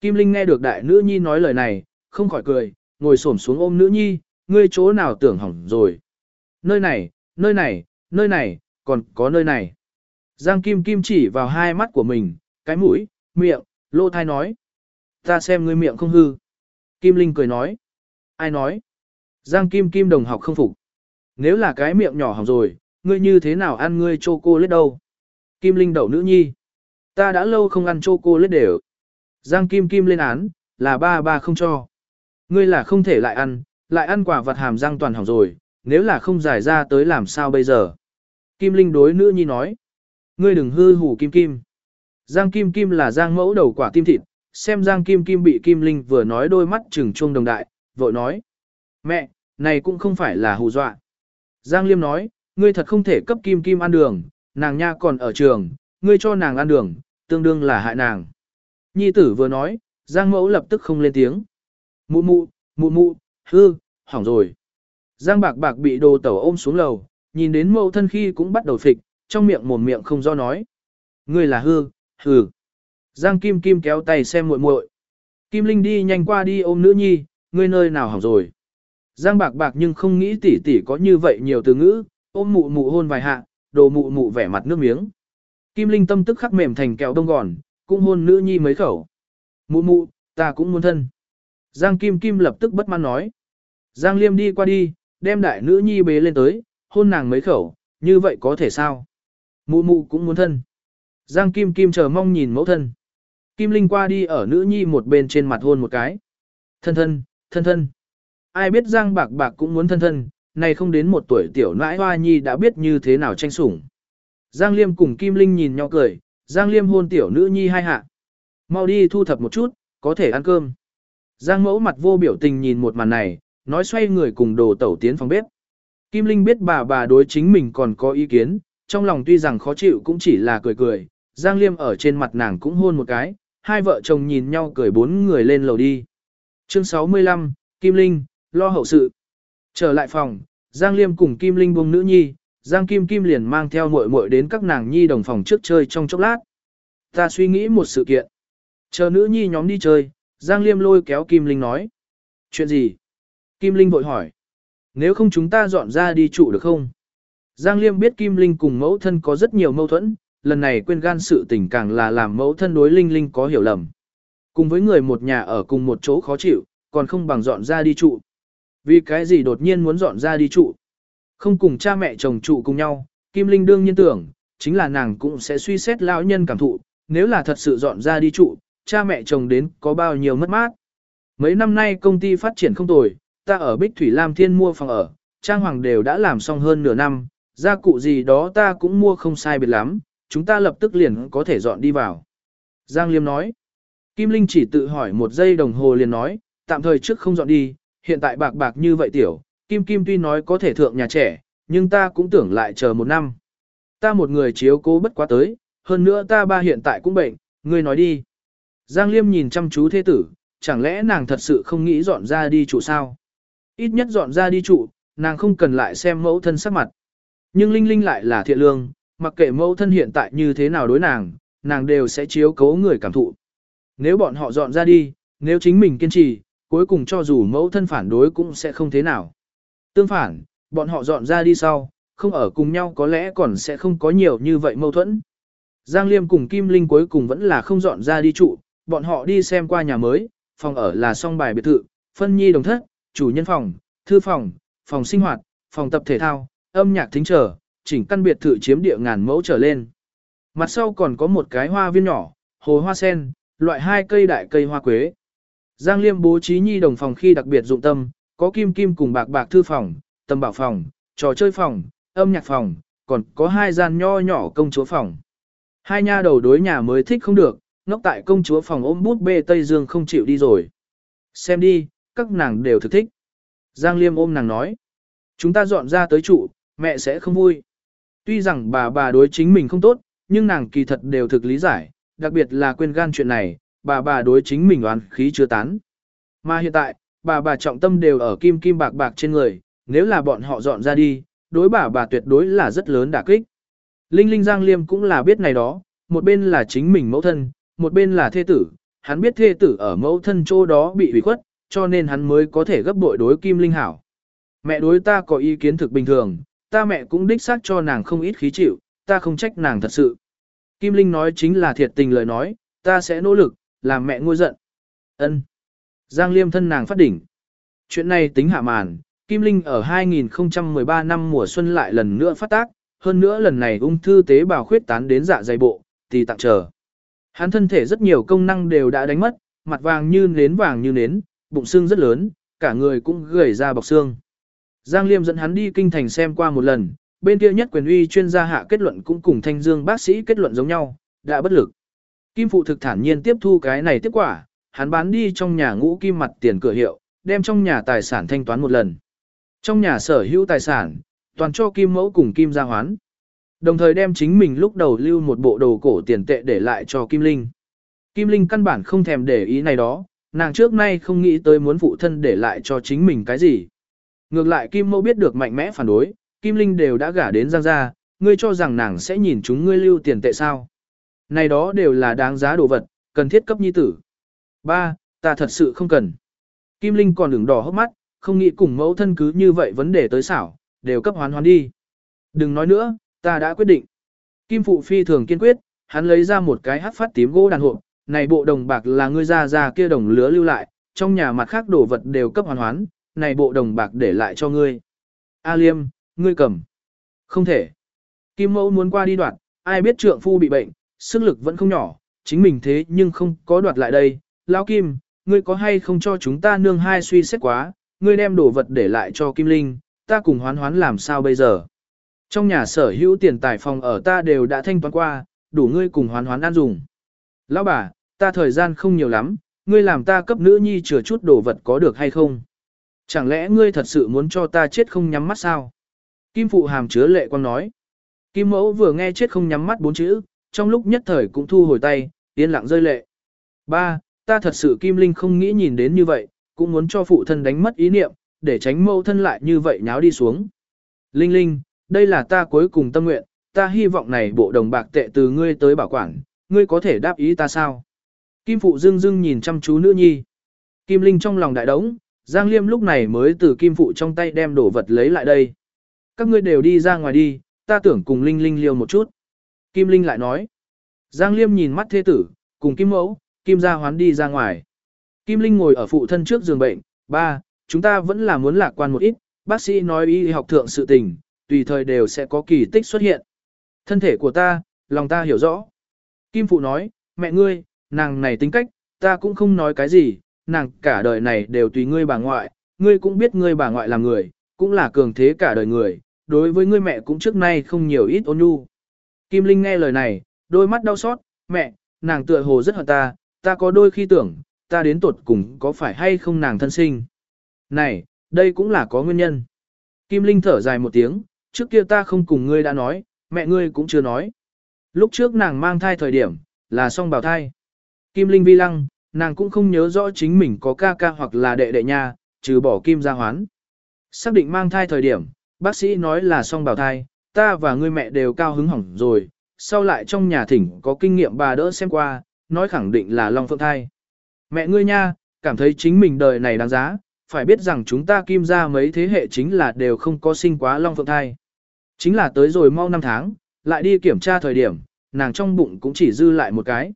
Kim Linh nghe được đại nữ nhi nói lời này, không khỏi cười, ngồi xổm xuống ôm nữ nhi, ngươi chỗ nào tưởng hỏng rồi. Nơi này, nơi này, nơi này, còn có nơi này. Giang Kim Kim chỉ vào hai mắt của mình, cái mũi, miệng, lô thai nói. Ta xem ngươi miệng không hư. Kim Linh cười nói. Ai nói? Giang Kim Kim đồng học không phục. Nếu là cái miệng nhỏ hỏng rồi, ngươi như thế nào ăn ngươi lết đâu? Kim Linh đậu nữ nhi. Ta đã lâu không ăn chocolate đều. Giang Kim Kim lên án, là ba ba không cho. Ngươi là không thể lại ăn, lại ăn quả vật hàm răng toàn hỏng rồi, nếu là không giải ra tới làm sao bây giờ? Kim Linh đối nữ nhi nói. Ngươi đừng hư hủ Kim Kim. Giang Kim Kim là Giang mẫu đầu quả tim thịt, xem Giang Kim Kim bị Kim Linh vừa nói đôi mắt trừng chuông đồng đại, vội nói. Mẹ, này cũng không phải là hù dọa. Giang Liêm nói, ngươi thật không thể cấp Kim Kim ăn đường, nàng nha còn ở trường, ngươi cho nàng ăn đường, tương đương là hại nàng. Nhi tử vừa nói, Giang mẫu lập tức không lên tiếng. Mụ mụ, mụ mụ, hư, hỏng rồi. Giang bạc bạc bị đồ tẩu ôm xuống lầu, nhìn đến mẫu thân khi cũng bắt đầu phịch, trong miệng mồm miệng không do nói. Ngươi là hư, hư. Giang Kim Kim kéo tay xem muội muội. Kim Linh đi nhanh qua đi ôm nữ nhi, ngươi nơi nào hỏng rồi. Giang bạc bạc nhưng không nghĩ tỷ tỷ có như vậy nhiều từ ngữ, ôm mụ mụ hôn vài hạ, đồ mụ mụ vẻ mặt nước miếng. Kim Linh tâm tức khắc mềm thành kẹo đông gòn, cũng hôn nữ nhi mấy khẩu. Mụ mụ, ta cũng muốn thân. Giang Kim Kim lập tức bất mãn nói. Giang Liêm đi qua đi, đem đại nữ nhi bế lên tới, hôn nàng mấy khẩu, như vậy có thể sao? Mụ mụ cũng muốn thân. Giang Kim Kim chờ mong nhìn mẫu thân. Kim Linh qua đi ở nữ nhi một bên trên mặt hôn một cái. Thân thân, thân thân. Ai biết Giang Bạc Bạc cũng muốn thân thân, này không đến một tuổi tiểu nãi hoa nhi đã biết như thế nào tranh sủng. Giang Liêm cùng Kim Linh nhìn nhau cười, Giang Liêm hôn tiểu nữ nhi hai hạ. Mau đi thu thập một chút, có thể ăn cơm. Giang mẫu mặt vô biểu tình nhìn một màn này, nói xoay người cùng đồ tẩu tiến phòng bếp. Kim Linh biết bà bà đối chính mình còn có ý kiến, trong lòng tuy rằng khó chịu cũng chỉ là cười cười, Giang Liêm ở trên mặt nàng cũng hôn một cái, hai vợ chồng nhìn nhau cười bốn người lên lầu đi. Chương 65, Kim Linh, lo hậu sự. Trở lại phòng, Giang Liêm cùng Kim Linh buông nữ nhi, Giang Kim Kim liền mang theo muội muội đến các nàng nhi đồng phòng trước chơi trong chốc lát. Ta suy nghĩ một sự kiện. Chờ nữ nhi nhóm đi chơi, Giang Liêm lôi kéo Kim Linh nói. Chuyện gì? Kim Linh vội hỏi. Nếu không chúng ta dọn ra đi trụ được không? Giang Liêm biết Kim Linh cùng mẫu thân có rất nhiều mâu thuẫn, lần này quên gan sự tình càng là làm mẫu thân đối Linh Linh có hiểu lầm. Cùng với người một nhà ở cùng một chỗ khó chịu, còn không bằng dọn ra đi trụ. Vì cái gì đột nhiên muốn dọn ra đi trụ? Không cùng cha mẹ chồng trụ cùng nhau, Kim Linh đương nhiên tưởng, chính là nàng cũng sẽ suy xét lão nhân cảm thụ, nếu là thật sự dọn ra đi trụ, cha mẹ chồng đến có bao nhiêu mất mát. Mấy năm nay công ty phát triển không tồi, ta ở Bích Thủy Lam Thiên mua phòng ở, trang hoàng đều đã làm xong hơn nửa năm, gia cụ gì đó ta cũng mua không sai biệt lắm, chúng ta lập tức liền có thể dọn đi vào. Giang Liêm nói, Kim Linh chỉ tự hỏi một giây đồng hồ liền nói, tạm thời trước không dọn đi, hiện tại bạc bạc như vậy tiểu, Kim Kim tuy nói có thể thượng nhà trẻ, nhưng ta cũng tưởng lại chờ một năm. Ta một người chiếu cố bất quá tới, hơn nữa ta ba hiện tại cũng bệnh, ngươi nói đi. Giang Liêm nhìn chăm chú thế tử, chẳng lẽ nàng thật sự không nghĩ dọn ra đi trụ sao? Ít nhất dọn ra đi trụ, nàng không cần lại xem mẫu thân sắc mặt. Nhưng Linh Linh lại là thiện lương, mặc kệ mẫu thân hiện tại như thế nào đối nàng, nàng đều sẽ chiếu cố người cảm thụ. Nếu bọn họ dọn ra đi, nếu chính mình kiên trì, cuối cùng cho dù mẫu thân phản đối cũng sẽ không thế nào. Tương phản, bọn họ dọn ra đi sau, không ở cùng nhau có lẽ còn sẽ không có nhiều như vậy mâu thuẫn. Giang Liêm cùng Kim Linh cuối cùng vẫn là không dọn ra đi trụ, bọn họ đi xem qua nhà mới, phòng ở là song bài biệt thự, phân nhi đồng thất, chủ nhân phòng, thư phòng, phòng sinh hoạt, phòng tập thể thao, âm nhạc thính trở, chỉnh căn biệt thự chiếm địa ngàn mẫu trở lên. Mặt sau còn có một cái hoa viên nhỏ, hồ hoa sen, loại hai cây đại cây hoa quế. Giang Liêm bố trí nhi đồng phòng khi đặc biệt dụng tâm, có kim kim cùng bạc bạc thư phòng, tầm bảo phòng, trò chơi phòng, âm nhạc phòng, còn có hai gian nho nhỏ công chúa phòng. Hai nha đầu đối nhà mới thích không được, ngốc tại công chúa phòng ôm bút bê Tây Dương không chịu đi rồi. Xem đi, các nàng đều thực thích. Giang Liêm ôm nàng nói. Chúng ta dọn ra tới trụ, mẹ sẽ không vui. Tuy rằng bà bà đối chính mình không tốt, nhưng nàng kỳ thật đều thực lý giải, đặc biệt là quên gan chuyện này, bà bà đối chính mình oán khí chưa tán. Mà hiện tại, bà bà trọng tâm đều ở kim kim bạc bạc trên người, nếu là bọn họ dọn ra đi, đối bà bà tuyệt đối là rất lớn đả kích. Linh Linh Giang Liêm cũng là biết này đó, một bên là chính mình mẫu thân, một bên là thê tử, hắn biết thê tử ở mẫu thân chỗ đó bị hủy khuất, cho nên hắn mới có thể gấp bội đối Kim Linh hảo. Mẹ đối ta có ý kiến thực bình thường, ta mẹ cũng đích xác cho nàng không ít khí chịu, ta không trách nàng thật sự. Kim Linh nói chính là thiệt tình lời nói, ta sẽ nỗ lực, làm mẹ ngôi giận. Ân. Giang Liêm thân nàng phát đỉnh. Chuyện này tính hạ màn, Kim Linh ở 2013 năm mùa xuân lại lần nữa phát tác, hơn nữa lần này ung thư tế bào khuyết tán đến dạ dày bộ, thì tặng chờ. Hắn thân thể rất nhiều công năng đều đã đánh mất, mặt vàng như nến vàng như nến, bụng xương rất lớn, cả người cũng gầy ra bọc xương. Giang Liêm dẫn hắn đi kinh thành xem qua một lần, bên kia nhất quyền uy chuyên gia hạ kết luận cũng cùng thanh dương bác sĩ kết luận giống nhau, đã bất lực. Kim phụ thực thản nhiên tiếp thu cái này tiếp quả, hắn bán đi trong nhà ngũ kim mặt tiền cửa hiệu, đem trong nhà tài sản thanh toán một lần. Trong nhà sở hữu tài sản, toàn cho kim mẫu cùng kim gia hoán. Đồng thời đem chính mình lúc đầu lưu một bộ đồ cổ tiền tệ để lại cho Kim Linh. Kim Linh căn bản không thèm để ý này đó, nàng trước nay không nghĩ tới muốn phụ thân để lại cho chính mình cái gì. Ngược lại Kim Mẫu biết được mạnh mẽ phản đối, Kim Linh đều đã gả đến Giang gia, ngươi cho rằng nàng sẽ nhìn chúng ngươi lưu tiền tệ sao. Này đó đều là đáng giá đồ vật, cần thiết cấp nhi tử. Ba, ta thật sự không cần. Kim Linh còn đường đỏ hốc mắt, không nghĩ cùng mẫu thân cứ như vậy vấn đề tới xảo, đều cấp hoán hoán đi. Đừng nói nữa, ta đã quyết định. Kim Phụ phi thường kiên quyết, hắn lấy ra một cái hắc phát tím gỗ đàn hộp, này bộ đồng bạc là ngươi ra ra kia đồng lứa lưu lại, trong nhà mặt khác đồ vật đều cấp hoàn hoán, này bộ đồng bạc để lại cho ngươi. A Liêm, ngươi cầm. Không thể. Kim mẫu muốn qua đi đoạt, ai biết trượng phu bị bệnh, sức lực vẫn không nhỏ, chính mình thế nhưng không có đoạt lại đây. Lão Kim, ngươi có hay không cho chúng ta nương hai suy xét quá, ngươi đem đồ vật để lại cho Kim Linh, ta cùng hoán hoán làm sao bây giờ. Trong nhà sở hữu tiền tài phòng ở ta đều đã thanh toán qua, đủ ngươi cùng hoán hoán ăn dùng. Lão bà, ta thời gian không nhiều lắm, ngươi làm ta cấp nữ nhi chừa chút đồ vật có được hay không? Chẳng lẽ ngươi thật sự muốn cho ta chết không nhắm mắt sao? Kim phụ hàm chứa lệ quang nói. Kim mẫu vừa nghe chết không nhắm mắt bốn chữ, trong lúc nhất thời cũng thu hồi tay, yên lặng rơi lệ. Ba, ta thật sự Kim Linh không nghĩ nhìn đến như vậy, cũng muốn cho phụ thân đánh mất ý niệm, để tránh mẫu thân lại như vậy nháo đi xuống. Linh Linh, đây là ta cuối cùng tâm nguyện, ta hy vọng này bộ đồng bạc tệ từ ngươi tới bảo quản, ngươi có thể đáp ý ta sao? Kim Phụ dưng dưng nhìn chăm chú nữ nhi. Kim Linh trong lòng đại đống, Giang Liêm lúc này mới từ Kim Phụ trong tay đem đồ vật lấy lại đây. Các ngươi đều đi ra ngoài đi, ta tưởng cùng Linh Linh liêu một chút. Kim Linh lại nói. Giang Liêm nhìn mắt thế tử, cùng Kim Mẫu, Kim gia hoán đi ra ngoài. Kim Linh ngồi ở phụ thân trước giường bệnh, ba, chúng ta vẫn là muốn lạc quan một ít, bác sĩ nói y học thượng sự tình, tùy thời đều sẽ có kỳ tích xuất hiện. Thân thể của ta, lòng ta hiểu rõ. Kim Phụ nói, mẹ ngươi, nàng này tính cách, ta cũng không nói cái gì, nàng cả đời này đều tùy ngươi bà ngoại, ngươi cũng biết ngươi bà ngoại là người, cũng là cường thế cả đời người, đối với ngươi mẹ cũng trước nay không nhiều ít ôn nhu. Kim Linh nghe lời này, đôi mắt đau xót, mẹ, nàng tựa hồ rất hận ta, ta có đôi khi tưởng, ta đến tuột cùng có phải hay không nàng thân sinh. Này, đây cũng là có nguyên nhân. Kim Linh thở dài một tiếng, trước kia ta không cùng ngươi đã nói, mẹ ngươi cũng chưa nói. Lúc trước nàng mang thai thời điểm, là song bào thai. Kim Linh vi lăng, nàng cũng không nhớ rõ chính mình có ca ca hoặc là đệ đệ nha, trừ bỏ Kim gia hoán. Xác định mang thai thời điểm, bác sĩ nói là song bào thai, ta và ngươi mẹ đều cao hứng hỏng rồi, sau lại trong nhà thỉnh có kinh nghiệm bà đỡ xem qua, nói khẳng định là long phượng thai. Mẹ ngươi nha, cảm thấy chính mình đời này đáng giá, phải biết rằng chúng ta kim ra mấy thế hệ chính là đều không có sinh quá long phượng thai. Chính là tới rồi mau năm tháng, lại đi kiểm tra thời điểm, nàng trong bụng cũng chỉ dư lại một cái.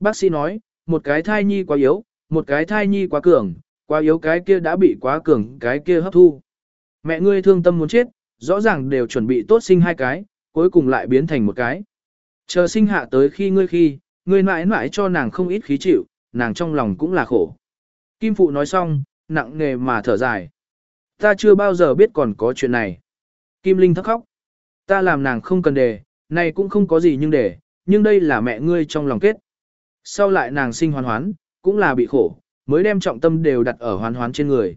Bác sĩ nói, một cái thai nhi quá yếu, một cái thai nhi quá cường, quá yếu cái kia đã bị quá cường cái kia hấp thu. Mẹ ngươi thương tâm muốn chết, rõ ràng đều chuẩn bị tốt sinh hai cái, cuối cùng lại biến thành một cái. Chờ sinh hạ tới khi ngươi khi, Người mãi mãi cho nàng không ít khí chịu, nàng trong lòng cũng là khổ. Kim Phụ nói xong, nặng nề mà thở dài. Ta chưa bao giờ biết còn có chuyện này. Kim Linh thắc khóc. Ta làm nàng không cần đề, này cũng không có gì nhưng để, nhưng đây là mẹ ngươi trong lòng kết. Sau lại nàng sinh hoán hoán, cũng là bị khổ, mới đem trọng tâm đều đặt ở hoán hoán trên người.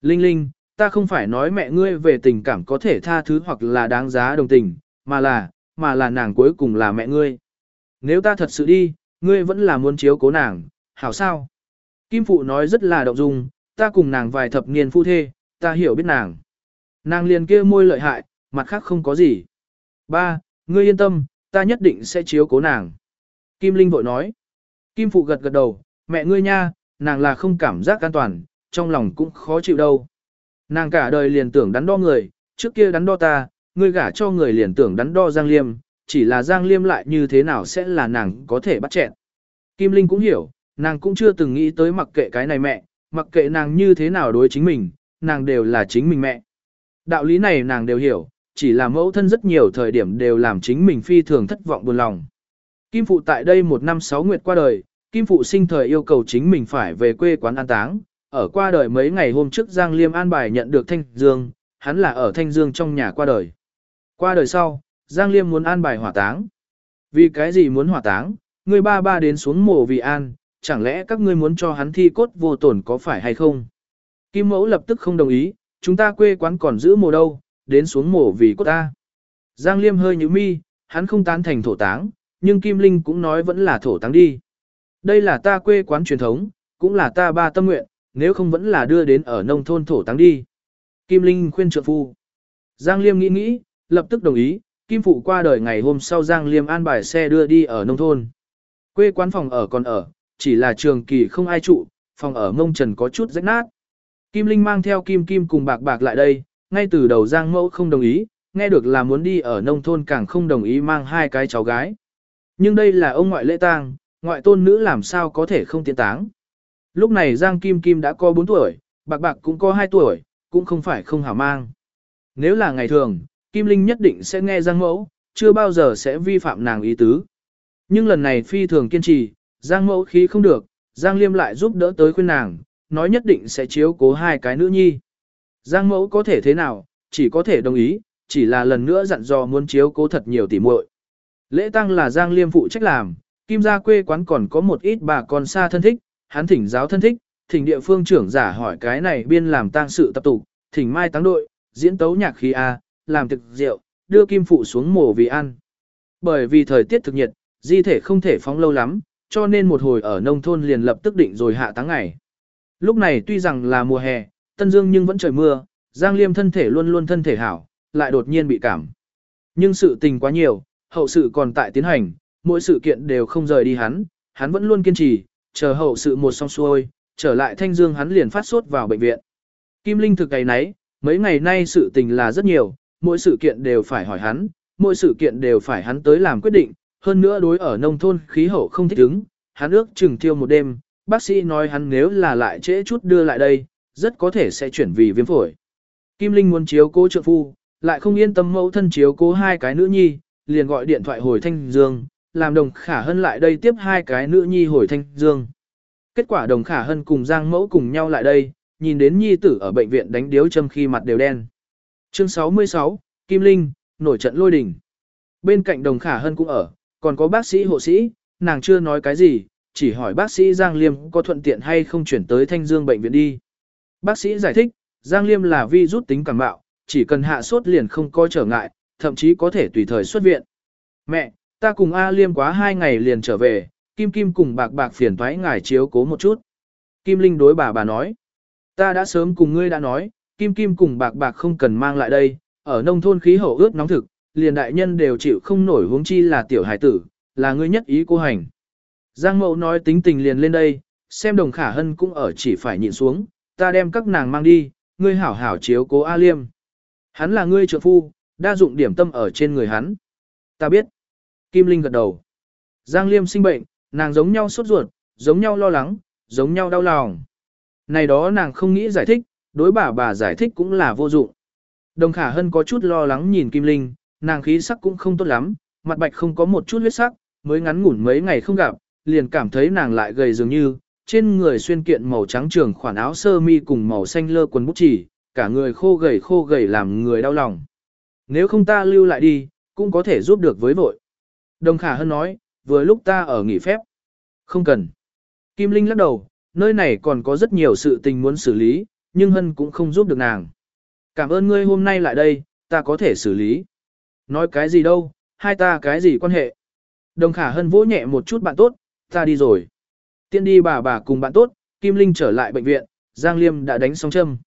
Linh Linh, ta không phải nói mẹ ngươi về tình cảm có thể tha thứ hoặc là đáng giá đồng tình, mà là, mà là nàng cuối cùng là mẹ ngươi. Nếu ta thật sự đi, ngươi vẫn là muốn chiếu cố nàng, hảo sao? Kim Phụ nói rất là động dung, ta cùng nàng vài thập niên phu thê, ta hiểu biết nàng. Nàng liền kia môi lợi hại, mặt khác không có gì. Ba, ngươi yên tâm, ta nhất định sẽ chiếu cố nàng. Kim Linh vội nói. Kim Phụ gật gật đầu, mẹ ngươi nha, nàng là không cảm giác an toàn, trong lòng cũng khó chịu đâu. Nàng cả đời liền tưởng đắn đo người, trước kia đắn đo ta, ngươi gả cho người liền tưởng đắn đo Giang Liêm, chỉ là Giang Liêm lại như thế nào sẽ là nàng có thể bắt chẹn. Kim Linh cũng hiểu, nàng cũng chưa từng nghĩ tới mặc kệ cái này mẹ, mặc kệ nàng như thế nào đối chính mình, nàng đều là chính mình mẹ. Đạo lý này nàng đều hiểu, chỉ là mẫu thân rất nhiều thời điểm đều làm chính mình phi thường thất vọng buồn lòng. Kim Phụ tại đây một năm sáu nguyệt qua đời, Kim Phụ sinh thời yêu cầu chính mình phải về quê quán an táng, ở qua đời mấy ngày hôm trước Giang Liêm an bài nhận được Thanh Dương, hắn là ở Thanh Dương trong nhà qua đời. Qua đời sau, Giang Liêm muốn an bài hỏa táng. Vì cái gì muốn hỏa táng, người ba ba đến xuống mộ vì an, chẳng lẽ các ngươi muốn cho hắn thi cốt vô tổn có phải hay không? Kim Mẫu lập tức không đồng ý, chúng ta quê quán còn giữ mồ đâu, đến xuống mộ vì cốt ta. Giang Liêm hơi như mi, hắn không tán thành thổ táng, nhưng Kim Linh cũng nói vẫn là thổ táng đi. Đây là ta quê quán truyền thống, cũng là ta ba tâm nguyện, nếu không vẫn là đưa đến ở nông thôn thổ táng đi. Kim Linh khuyên trượng phu. Giang Liêm nghĩ nghĩ, lập tức đồng ý, Kim Phụ qua đời ngày hôm sau Giang Liêm an bài xe đưa đi ở nông thôn. Quê quán phòng ở còn ở, chỉ là trường kỳ không ai trụ, phòng ở mông trần có chút rách nát. Kim Linh mang theo Kim Kim cùng bạc bạc lại đây, ngay từ đầu Giang Mẫu không đồng ý, nghe được là muốn đi ở nông thôn càng không đồng ý mang hai cái cháu gái. Nhưng đây là ông ngoại lễ tang, ngoại tôn nữ làm sao có thể không tiến táng. Lúc này Giang Kim Kim đã có 4 tuổi, bạc bạc cũng có 2 tuổi, cũng không phải không hảo mang. Nếu là ngày thường, Kim Linh nhất định sẽ nghe Giang Mẫu, chưa bao giờ sẽ vi phạm nàng ý tứ. Nhưng lần này phi thường kiên trì, Giang Mẫu khí không được, Giang Liêm lại giúp đỡ tới khuyên nàng, nói nhất định sẽ chiếu cố hai cái nữ nhi. Giang Mẫu có thể thế nào, chỉ có thể đồng ý, chỉ là lần nữa dặn dò muốn chiếu cố thật nhiều tỉ muội. Lễ tăng là Giang Liêm phụ trách làm, Kim gia quê quán còn có một ít bà con xa thân thích, hắn thỉnh giáo thân thích, thỉnh địa phương trưởng giả hỏi cái này biên làm tang sự tập tụ, thỉnh mai táng đội, diễn tấu nhạc khí A, làm thực rượu, đưa kim phụ xuống mổ vì ăn. Bởi vì thời tiết thực nhiệt, di thể không thể phóng lâu lắm, cho nên một hồi ở nông thôn liền lập tức định rồi hạ táng ngày. Lúc này tuy rằng là mùa hè, tân dương nhưng vẫn trời mưa, Giang Liêm thân thể luôn luôn thân thể hảo, lại đột nhiên bị cảm. Nhưng sự tình quá nhiều, hậu sự còn tại tiến hành, mỗi sự kiện đều không rời đi hắn, hắn vẫn luôn kiên trì, chờ hậu sự một xong xuôi, trở lại thanh dương hắn liền phát sốt vào bệnh viện. Kim Linh thực ngày nấy, mấy ngày nay sự tình là rất nhiều, mỗi sự kiện đều phải hỏi hắn, mỗi sự kiện đều phải hắn tới làm quyết định, hơn nữa đối ở nông thôn khí hậu không thích ứng, hắn ước chừng thiêu một đêm, bác sĩ nói hắn nếu là lại trễ chút đưa lại đây, rất có thể sẽ chuyển vì viêm phổi. Kim Linh muốn chiếu cố trợ phu, lại không yên tâm mẫu thân chiếu cố hai cái nữ nhi, liền gọi điện thoại hồi Thanh Dương, làm đồng khả hân lại đây tiếp hai cái nữ nhi hồi Thanh Dương. Kết quả đồng khả hân cùng Giang mẫu cùng nhau lại đây, nhìn đến nhi tử ở bệnh viện đánh điếu châm khi mặt đều đen. Chương 66, Kim Linh, nổi trận lôi đình. Bên cạnh đồng khả hân cũng ở, còn có bác sĩ hộ sĩ, nàng chưa nói cái gì, chỉ hỏi bác sĩ Giang Liêm có thuận tiện hay không chuyển tới Thanh Dương bệnh viện đi. Bác sĩ giải thích, Giang Liêm là vi rút tính cảm bạo, chỉ cần hạ sốt liền không có trở ngại, thậm chí có thể tùy thời xuất viện. Mẹ, ta cùng A Liêm quá hai ngày liền trở về, Kim Kim cùng bạc bạc phiền thoái ngài chiếu cố một chút. Kim Linh đối bà bà nói, ta đã sớm cùng ngươi đã nói, Kim Kim cùng bạc bạc không cần mang lại đây, ở nông thôn khí hậu ướt nóng thực, liền đại nhân đều chịu không nổi huống chi là tiểu hải tử, là ngươi nhất ý cô hành. Giang Mậu nói tính tình liền lên đây, xem đồng khả hân cũng ở chỉ phải nhịn xuống, ta đem các nàng mang đi, ngươi hảo hảo chiếu cố A Liêm. Hắn là ngươi trợ phu, đa dụng điểm tâm ở trên người hắn. Ta biết. Kim Linh gật đầu. Giang Liêm sinh bệnh, nàng giống nhau sốt ruột, giống nhau lo lắng, giống nhau đau lòng. Này đó nàng không nghĩ giải thích, đối bà bà giải thích cũng là vô dụng. Đồng Khả Hân có chút lo lắng nhìn Kim Linh, nàng khí sắc cũng không tốt lắm, mặt bạch không có một chút huyết sắc, mới ngắn ngủn mấy ngày không gặp, liền cảm thấy nàng lại gầy dường như, trên người xuyên kiện màu trắng trường khoản áo sơ mi cùng màu xanh lơ quần bút chỉ, cả người khô gầy khô gầy làm người đau lòng. Nếu không ta lưu lại đi, cũng có thể giúp được với vội. Đồng Khả Hân nói, vừa lúc ta ở nghỉ phép. Không cần. Kim Linh lắc đầu, nơi này còn có rất nhiều sự tình muốn xử lý, nhưng Hân cũng không giúp được nàng. Cảm ơn ngươi hôm nay lại đây, ta có thể xử lý. Nói cái gì đâu, hai ta cái gì quan hệ. Đồng Khả Hân vỗ nhẹ một chút bạn tốt, ta đi rồi. Tiên đi bà bà cùng bạn tốt, Kim Linh trở lại bệnh viện, Giang Liêm đã đánh xong châm.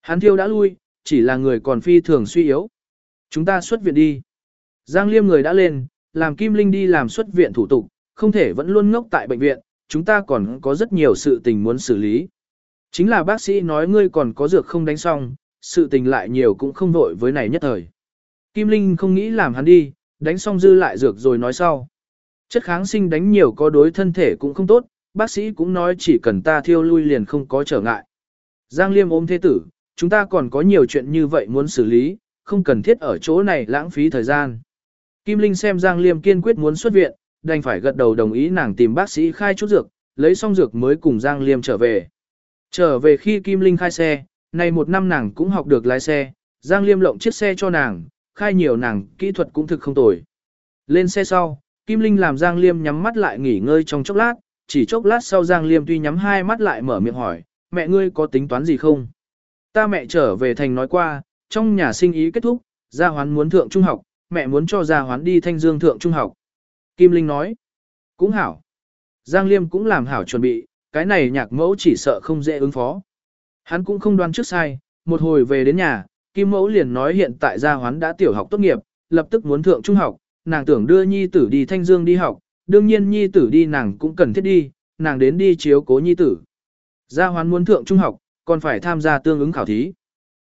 Hắn thiêu đã lui, chỉ là người còn phi thường suy yếu. Chúng ta xuất viện đi. Giang Liêm người đã lên, làm Kim Linh đi làm xuất viện thủ tục, không thể vẫn luôn ngốc tại bệnh viện, chúng ta còn có rất nhiều sự tình muốn xử lý. Chính là bác sĩ nói ngươi còn có dược không đánh xong, sự tình lại nhiều cũng không vội với này nhất thời. Kim Linh không nghĩ làm hắn đi, đánh xong dư lại dược rồi nói sau. Chất kháng sinh đánh nhiều có đối thân thể cũng không tốt, bác sĩ cũng nói chỉ cần ta thiêu lui liền không có trở ngại. Giang Liêm ôm thế tử, chúng ta còn có nhiều chuyện như vậy muốn xử lý, không cần thiết ở chỗ này lãng phí thời gian. Kim Linh xem Giang Liêm kiên quyết muốn xuất viện, đành phải gật đầu đồng ý nàng tìm bác sĩ khai chút dược, lấy xong dược mới cùng Giang Liêm trở về. Trở về khi Kim Linh khai xe, này một năm nàng cũng học được lái xe, Giang Liêm lộng chiếc xe cho nàng, khai nhiều nàng, kỹ thuật cũng thực không tồi. Lên xe sau, Kim Linh làm Giang Liêm nhắm mắt lại nghỉ ngơi trong chốc lát, chỉ chốc lát sau Giang Liêm tuy nhắm hai mắt lại mở miệng hỏi, mẹ ngươi có tính toán gì không? Ta mẹ trở về thành nói qua, trong nhà sinh ý kết thúc, Gia Hoán muốn thượng trung học, mẹ muốn cho Gia Hoán đi thanh dương thượng trung học. Kim Linh nói, cũng hảo. Giang Liêm cũng làm hảo chuẩn bị, cái này nhạc mẫu chỉ sợ không dễ ứng phó. Hắn cũng không đoán trước sai, một hồi về đến nhà, Kim Mẫu liền nói hiện tại Gia Hoán đã tiểu học tốt nghiệp, lập tức muốn thượng trung học, nàng tưởng đưa nhi tử đi thanh dương đi học, đương nhiên nhi tử đi nàng cũng cần thiết đi, nàng đến đi chiếu cố nhi tử. Gia Hoán muốn thượng trung học, còn phải tham gia tương ứng khảo thí.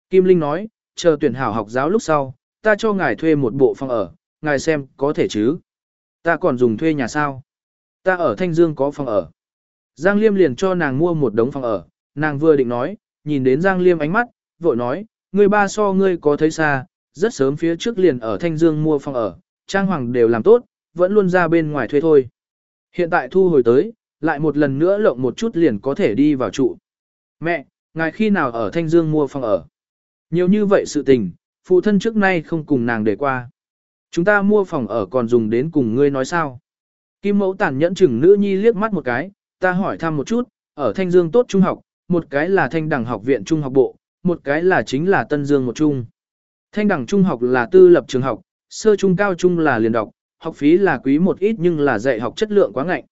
Kim Linh nói, chờ tuyển hảo học giáo lúc sau, ta cho ngài thuê một bộ phòng ở, ngài xem có thể chứ. Ta còn dùng thuê nhà sao? Ta ở Thanh Dương có phòng ở. Giang Liêm liền cho nàng mua một đống phòng ở, nàng vừa định nói, nhìn đến Giang Liêm ánh mắt, vội nói, ngươi ba so ngươi có thấy xa, rất sớm phía trước liền ở Thanh Dương mua phòng ở, trang hoàng đều làm tốt, vẫn luôn ra bên ngoài thuê thôi. Hiện tại thu hồi tới, lại một lần nữa lộng một chút liền có thể đi vào trụ. Mẹ, ngài khi nào ở Thanh Dương mua phòng ở? Nhiều như vậy sự tình, phụ thân trước nay không cùng nàng để qua. Chúng ta mua phòng ở còn dùng đến cùng ngươi nói sao? Kim mẫu tàn nhẫn chừng nữ nhi liếc mắt một cái, ta hỏi thăm một chút, ở Thanh Dương tốt trung học, một cái là Thanh Đẳng học viện trung học bộ, một cái là chính là Tân Dương một trung. Thanh Đẳng trung học là tư lập trường học, sơ trung cao trung là liền đọc, học phí là quý một ít nhưng là dạy học chất lượng quá ngạnh.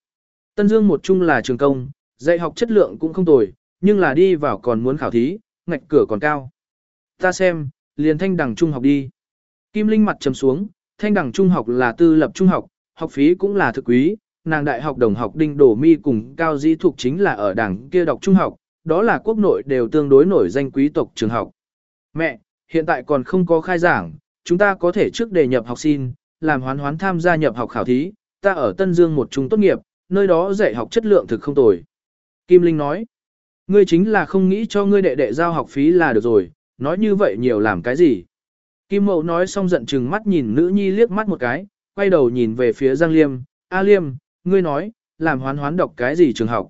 Tân Dương một trung là trường công, dạy học chất lượng cũng không tồi, nhưng là đi vào còn muốn khảo thí, ngạch cửa còn cao. Ta xem, liền thanh đẳng trung học đi. Kim Linh mặt trầm xuống, thanh đẳng trung học là tư lập trung học, học phí cũng là thực quý, nàng đại học đồng học đinh đổ mi cùng cao di thuộc chính là ở đảng kia đọc trung học, đó là quốc nội đều tương đối nổi danh quý tộc trường học. Mẹ, hiện tại còn không có khai giảng, chúng ta có thể trước đề nhập học xin, làm hoán hoán tham gia nhập học khảo thí, ta ở Tân Dương một trung tốt nghiệp, nơi đó dạy học chất lượng thực không tồi. Kim Linh nói, ngươi chính là không nghĩ cho ngươi đệ đệ giao học phí là được rồi, nói như vậy nhiều làm cái gì. Kim Mậu nói xong giận chừng mắt nhìn nữ nhi liếc mắt một cái, quay đầu nhìn về phía Giang Liêm, A Liêm, ngươi nói, làm hoán hoán đọc cái gì trường học.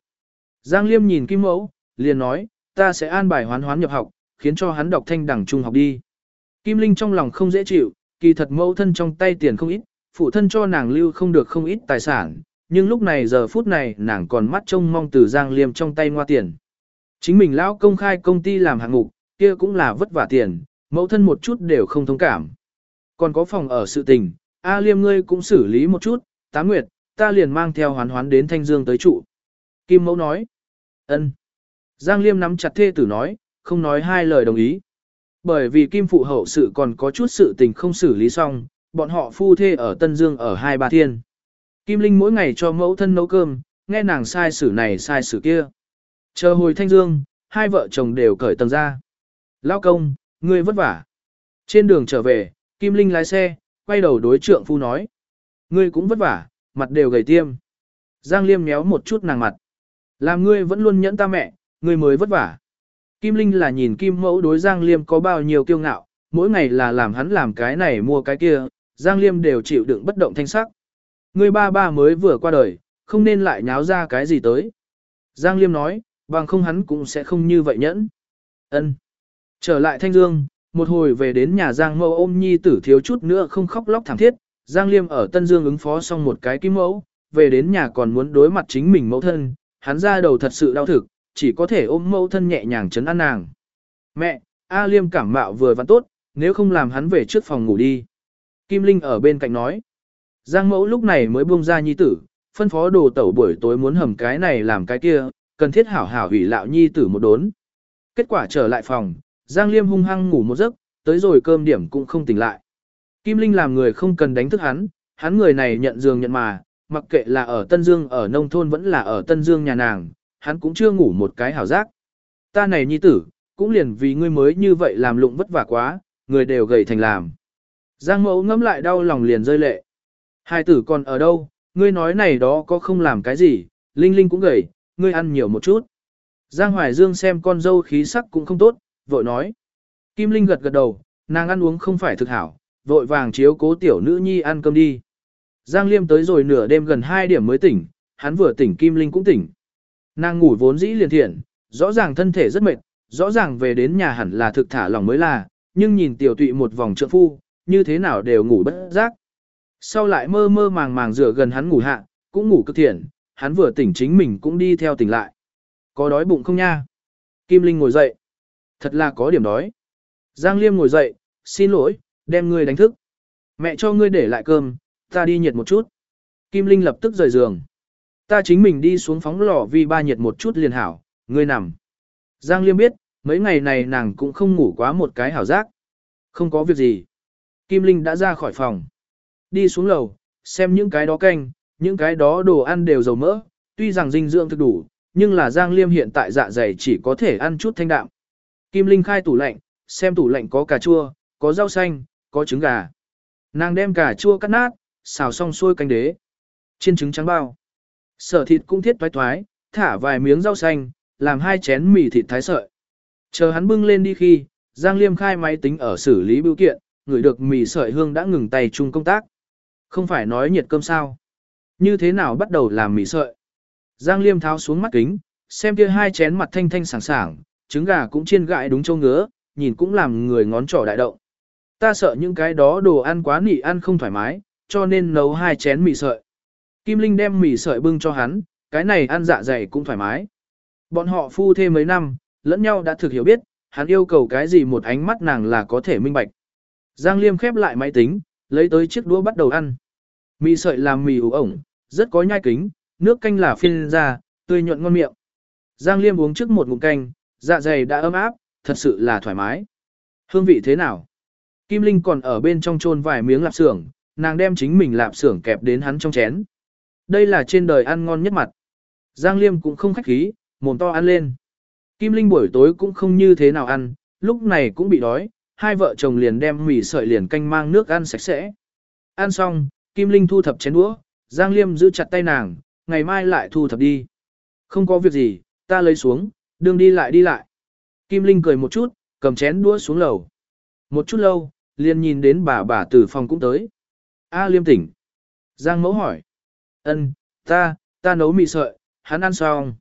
Giang Liêm nhìn Kim Mẫu, liền nói, ta sẽ an bài hoán hoán nhập học, khiến cho hắn đọc thanh đẳng trung học đi. Kim Linh trong lòng không dễ chịu, kỳ thật mẫu thân trong tay tiền không ít, phụ thân cho nàng lưu không được không ít tài sản, nhưng lúc này giờ phút này nàng còn mắt trông mong từ Giang Liêm trong tay ngoa tiền. Chính mình lão công khai công ty làm hạng mục, kia cũng là vất vả tiền, mẫu thân một chút đều không thông cảm. Còn có phòng ở sự tình, A Liêm ngươi cũng xử lý một chút, tá nguyệt, ta liền mang theo hoán hoán đến Thanh Dương tới trụ. Kim mẫu nói, ân. Giang Liêm nắm chặt thê tử nói, không nói hai lời đồng ý. Bởi vì Kim phụ hậu sự còn có chút sự tình không xử lý xong, bọn họ phu thê ở Tân Dương ở hai ba thiên. Kim Linh mỗi ngày cho mẫu thân nấu cơm, nghe nàng sai xử này sai xử kia. Chờ hồi Thanh Dương, hai vợ chồng đều cởi tầng ra. Lao công, ngươi vất vả. Trên đường trở về, Kim Linh lái xe, quay đầu đối trượng phu nói. Ngươi cũng vất vả, mặt đều gầy tiêm. Giang Liêm méo một chút nàng mặt. Làm ngươi vẫn luôn nhẫn ta mẹ, ngươi mới vất vả. Kim Linh là nhìn Kim Mẫu đối Giang Liêm có bao nhiêu kiêu ngạo, mỗi ngày là làm hắn làm cái này mua cái kia, Giang Liêm đều chịu đựng bất động thanh sắc. Ngươi ba ba mới vừa qua đời, không nên lại nháo ra cái gì tới. Giang Liêm nói, bằng không hắn cũng sẽ không như vậy nhẫn. Ân. Trở lại Thanh Dương, một hồi về đến nhà Giang Mẫu ôm nhi tử thiếu chút nữa không khóc lóc thảm thiết, Giang Liêm ở Tân Dương ứng phó xong một cái kim mẫu, về đến nhà còn muốn đối mặt chính mình mẫu thân, hắn ra đầu thật sự đau thực, chỉ có thể ôm mẫu thân nhẹ nhàng chấn an nàng. Mẹ, A Liêm cảm mạo vừa vặn tốt, nếu không làm hắn về trước phòng ngủ đi. Kim Linh ở bên cạnh nói. Giang mẫu lúc này mới buông ra nhi tử, phân phó đồ tẩu buổi tối muốn hầm cái này làm cái kia, cần thiết hảo hảo hủy lạo nhi tử một đốn. Kết quả trở lại phòng, Giang Liêm hung hăng ngủ một giấc, tới rồi cơm điểm cũng không tỉnh lại. Kim Linh làm người không cần đánh thức hắn, hắn người này nhận giường nhận mà, mặc kệ là ở Tân Dương ở nông thôn vẫn là ở Tân Dương nhà nàng, hắn cũng chưa ngủ một cái hảo giác. Ta này nhi tử, cũng liền vì ngươi mới như vậy làm lụng vất vả quá, người đều gầy thành làm. Giang mẫu ngẫm lại đau lòng liền rơi lệ. Hai tử còn ở đâu, ngươi nói này đó có không làm cái gì, Linh Linh cũng gầy, ngươi ăn nhiều một chút. Giang Hoài Dương xem con dâu khí sắc cũng không tốt, vội nói. Kim Linh gật gật đầu, nàng ăn uống không phải thực hảo, vội vàng chiếu cố tiểu nữ nhi ăn cơm đi. Giang Liêm tới rồi nửa đêm gần 2 điểm mới tỉnh, hắn vừa tỉnh Kim Linh cũng tỉnh. Nàng ngủ vốn dĩ liền thiện, rõ ràng thân thể rất mệt, rõ ràng về đến nhà hẳn là thực thả lòng mới là, nhưng nhìn tiểu tụy một vòng trượng phu, như thế nào đều ngủ bất giác. Sau lại mơ mơ màng màng rửa gần hắn ngủ hạ, cũng ngủ cực thiện, hắn vừa tỉnh chính mình cũng đi theo tỉnh lại. Có đói bụng không nha? Kim Linh ngồi dậy. Thật là có điểm đói. Giang Liêm ngồi dậy, xin lỗi, đem ngươi đánh thức. Mẹ cho ngươi để lại cơm, ta đi nhiệt một chút. Kim Linh lập tức rời giường. Ta chính mình đi xuống phóng lò vi ba nhiệt một chút liền hảo, ngươi nằm. Giang Liêm biết, mấy ngày này nàng cũng không ngủ quá một cái hảo giác. Không có việc gì. Kim Linh đã ra khỏi phòng. Đi xuống lầu, xem những cái đó canh, những cái đó đồ ăn đều dầu mỡ, tuy rằng dinh dưỡng thực đủ, nhưng là Giang Liêm hiện tại dạ dày chỉ có thể ăn chút thanh đạm. Kim Linh khai tủ lạnh, xem tủ lạnh có cà chua, có rau xanh, có trứng gà. Nàng đem cà chua cắt nát, xào xong xuôi canh đế. Chiên trứng trắng bao. Sở thịt cũng thiết toái toái, thả vài miếng rau xanh, làm hai chén mì thịt thái sợi. Chờ hắn bưng lên đi khi, Giang Liêm khai máy tính ở xử lý bưu kiện, người được mì sợi hương đã ngừng tay chung công tác. Không phải nói nhiệt cơm sao. Như thế nào bắt đầu làm mì sợi? Giang Liêm tháo xuống mắt kính, xem kia hai chén mặt thanh thanh sảng sảng, trứng gà cũng chiên gãi đúng châu ngứa, nhìn cũng làm người ngón trỏ đại động. Ta sợ những cái đó đồ ăn quá nị ăn không thoải mái, cho nên nấu hai chén mì sợi. Kim Linh đem mì sợi bưng cho hắn, cái này ăn dạ dày cũng thoải mái. Bọn họ phu thêm mấy năm, lẫn nhau đã thực hiểu biết, hắn yêu cầu cái gì một ánh mắt nàng là có thể minh bạch. Giang Liêm khép lại máy tính, lấy tới chiếc đũa bắt đầu ăn. Mì sợi làm mì ủ ổng, rất có nhai kính, nước canh là phiên ra, tươi nhuận ngon miệng. Giang Liêm uống trước một ngụm canh, dạ dày đã ấm áp, thật sự là thoải mái. Hương vị thế nào? Kim Linh còn ở bên trong chôn vài miếng lạp xưởng, nàng đem chính mình lạp xưởng kẹp đến hắn trong chén. Đây là trên đời ăn ngon nhất mặt. Giang Liêm cũng không khách khí, mồm to ăn lên. Kim Linh buổi tối cũng không như thế nào ăn, lúc này cũng bị đói, hai vợ chồng liền đem mì sợi liền canh mang nước ăn sạch sẽ. Ăn xong, Kim Linh thu thập chén đũa, Giang Liêm giữ chặt tay nàng, ngày mai lại thu thập đi. Không có việc gì, ta lấy xuống, đường đi lại đi lại. Kim Linh cười một chút, cầm chén đũa xuống lầu. Một chút lâu, liền nhìn đến bà bà từ phòng cũng tới. A Liêm tỉnh. Giang mẫu hỏi. Ân, ta, ta nấu mì sợi, hắn ăn xong.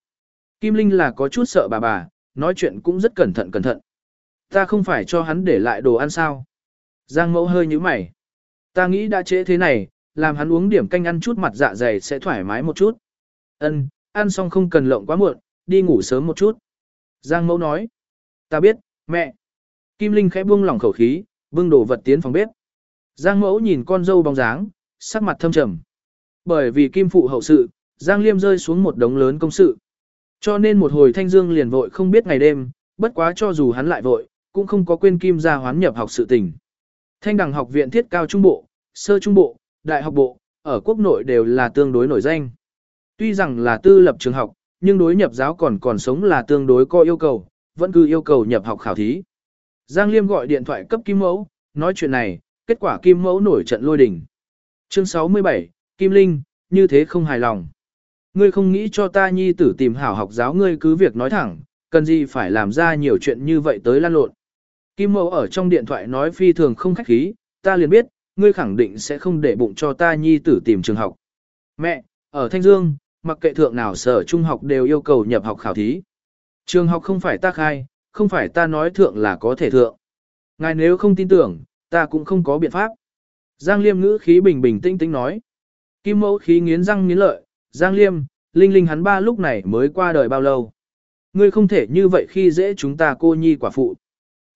Kim Linh là có chút sợ bà bà, nói chuyện cũng rất cẩn thận cẩn thận. Ta không phải cho hắn để lại đồ ăn sao. Giang mẫu hơi nhíu mày. Ta nghĩ đã trễ thế này, làm hắn uống điểm canh ăn chút mặt dạ dày sẽ thoải mái một chút. Ân, ăn xong không cần lộng quá muộn, đi ngủ sớm một chút. Giang mẫu nói. Ta biết, mẹ. Kim Linh khẽ buông lỏng khẩu khí, bưng đồ vật tiến phòng bếp. Giang mẫu nhìn con dâu bóng dáng, sắc mặt thâm trầm. Bởi vì Kim phụ hậu sự, Giang Liêm rơi xuống một đống lớn công sự. Cho nên một hồi Thanh Dương liền vội không biết ngày đêm, bất quá cho dù hắn lại vội, cũng không có quên Kim ra hoán nhập học sự tình. Thanh đẳng học viện thiết cao trung bộ, sơ trung bộ, đại học bộ, ở quốc nội đều là tương đối nổi danh. Tuy rằng là tư lập trường học, nhưng đối nhập giáo còn còn sống là tương đối có yêu cầu, vẫn cứ yêu cầu nhập học khảo thí. Giang Liêm gọi điện thoại cấp Kim Mẫu, nói chuyện này, kết quả Kim Mẫu nổi trận lôi đình. Chương 67, Kim Linh, như thế không hài lòng. Ngươi không nghĩ cho ta nhi tử tìm hảo học giáo ngươi cứ việc nói thẳng, cần gì phải làm ra nhiều chuyện như vậy tới lan lộn. Kim Mẫu ở trong điện thoại nói phi thường không khách khí, ta liền biết, ngươi khẳng định sẽ không để bụng cho ta nhi tử tìm trường học. Mẹ, ở Thanh Dương, mặc kệ thượng nào sở trung học đều yêu cầu nhập học khảo thí. Trường học không phải ta khai, không phải ta nói thượng là có thể thượng. Ngài nếu không tin tưởng, ta cũng không có biện pháp. Giang Liêm ngữ khí bình bình tĩnh tĩnh nói. Kim mẫu khí nghiến răng nghiến lợi, Giang Liêm, Linh Linh hắn ba lúc này mới qua đời bao lâu. Ngươi không thể như vậy khi dễ chúng ta cô nhi quả phụ.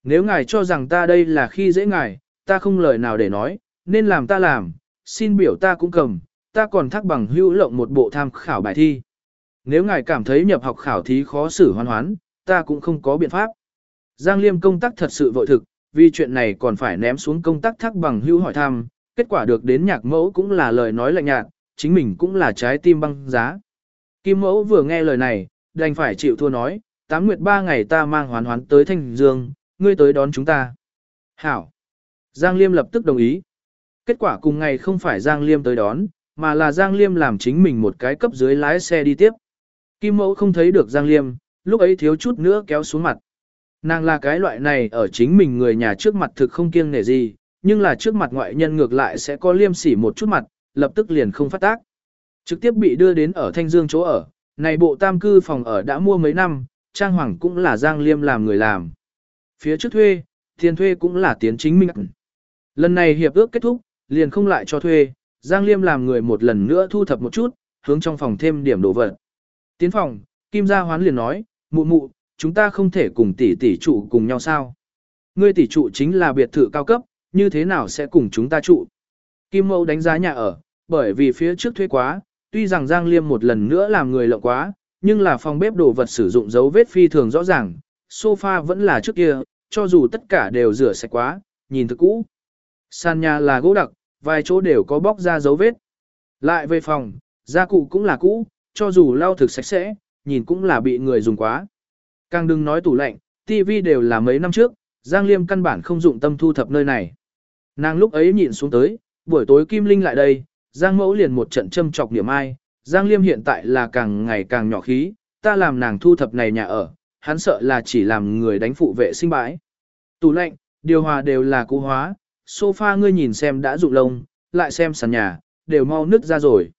Nếu ngài cho rằng ta đây là khi dễ ngài, ta không lời nào để nói, nên làm ta làm, xin biểu ta cũng cầm, ta còn thắc bằng hữu lộng một bộ tham khảo bài thi. Nếu ngài cảm thấy nhập học khảo thí khó xử hoan hoán, ta cũng không có biện pháp. Giang Liêm công tác thật sự vội thực, vì chuyện này còn phải ném xuống công tác thắc bằng hữu hỏi thăm, kết quả được đến nhạc mẫu cũng là lời nói lạnh nhạt, chính mình cũng là trái tim băng giá. Kim mẫu vừa nghe lời này, đành phải chịu thua nói, tám nguyệt ba ngày ta mang hoán hoán tới Thanh Dương, ngươi tới đón chúng ta. Hảo. Giang Liêm lập tức đồng ý. Kết quả cùng ngày không phải Giang Liêm tới đón, mà là Giang Liêm làm chính mình một cái cấp dưới lái xe đi tiếp. Kim mẫu không thấy được Giang Liêm, lúc ấy thiếu chút nữa kéo xuống mặt. Nàng là cái loại này ở chính mình người nhà trước mặt thực không kiêng nể gì, nhưng là trước mặt ngoại nhân ngược lại sẽ có liêm sỉ một chút mặt, lập tức liền không phát tác. Trực tiếp bị đưa đến ở Thanh Dương chỗ ở, này bộ tam cư phòng ở đã mua mấy năm, trang hoàng cũng là Giang Liêm làm người làm. Phía trước thuê, tiền thuê cũng là tiến chính minh. Lần này hiệp ước kết thúc, liền không lại cho thuê, Giang Liêm làm người một lần nữa thu thập một chút, hướng trong phòng thêm điểm đồ vật. Tiến phòng, Kim Gia Hoán liền nói, mụ mụ, chúng ta không thể cùng tỷ tỷ trụ cùng nhau sao? Ngươi tỷ trụ chính là biệt thự cao cấp, như thế nào sẽ cùng chúng ta trụ? Kim Mẫu đánh giá nhà ở, bởi vì phía trước thuê quá, tuy rằng Giang Liêm một lần nữa làm người lộng quá, nhưng là phòng bếp đồ vật sử dụng dấu vết phi thường rõ ràng, sofa vẫn là trước kia, cho dù tất cả đều rửa sạch quá, nhìn thực cũ. Sàn nhà là gỗ đặc, vài chỗ đều có bóc ra dấu vết. Lại về phòng, gia cụ cũng là cũ, cho dù lau thực sạch sẽ, nhìn cũng là bị người dùng quá. Càng đừng nói tủ lạnh, tivi đều là mấy năm trước, Giang Liêm căn bản không dụng tâm thu thập nơi này. Nàng lúc ấy nhìn xuống tới, buổi tối Kim Linh lại đây, Giang Mẫu liền một trận châm chọc niệm ai, Giang Liêm hiện tại là càng ngày càng nhỏ khí, ta làm nàng thu thập này nhà ở, hắn sợ là chỉ làm người đánh phụ vệ sinh bãi. Tủ lạnh, điều hòa đều là cũ hóa, sofa ngươi nhìn xem đã rụng lông, lại xem sàn nhà, đều mau nứt ra rồi.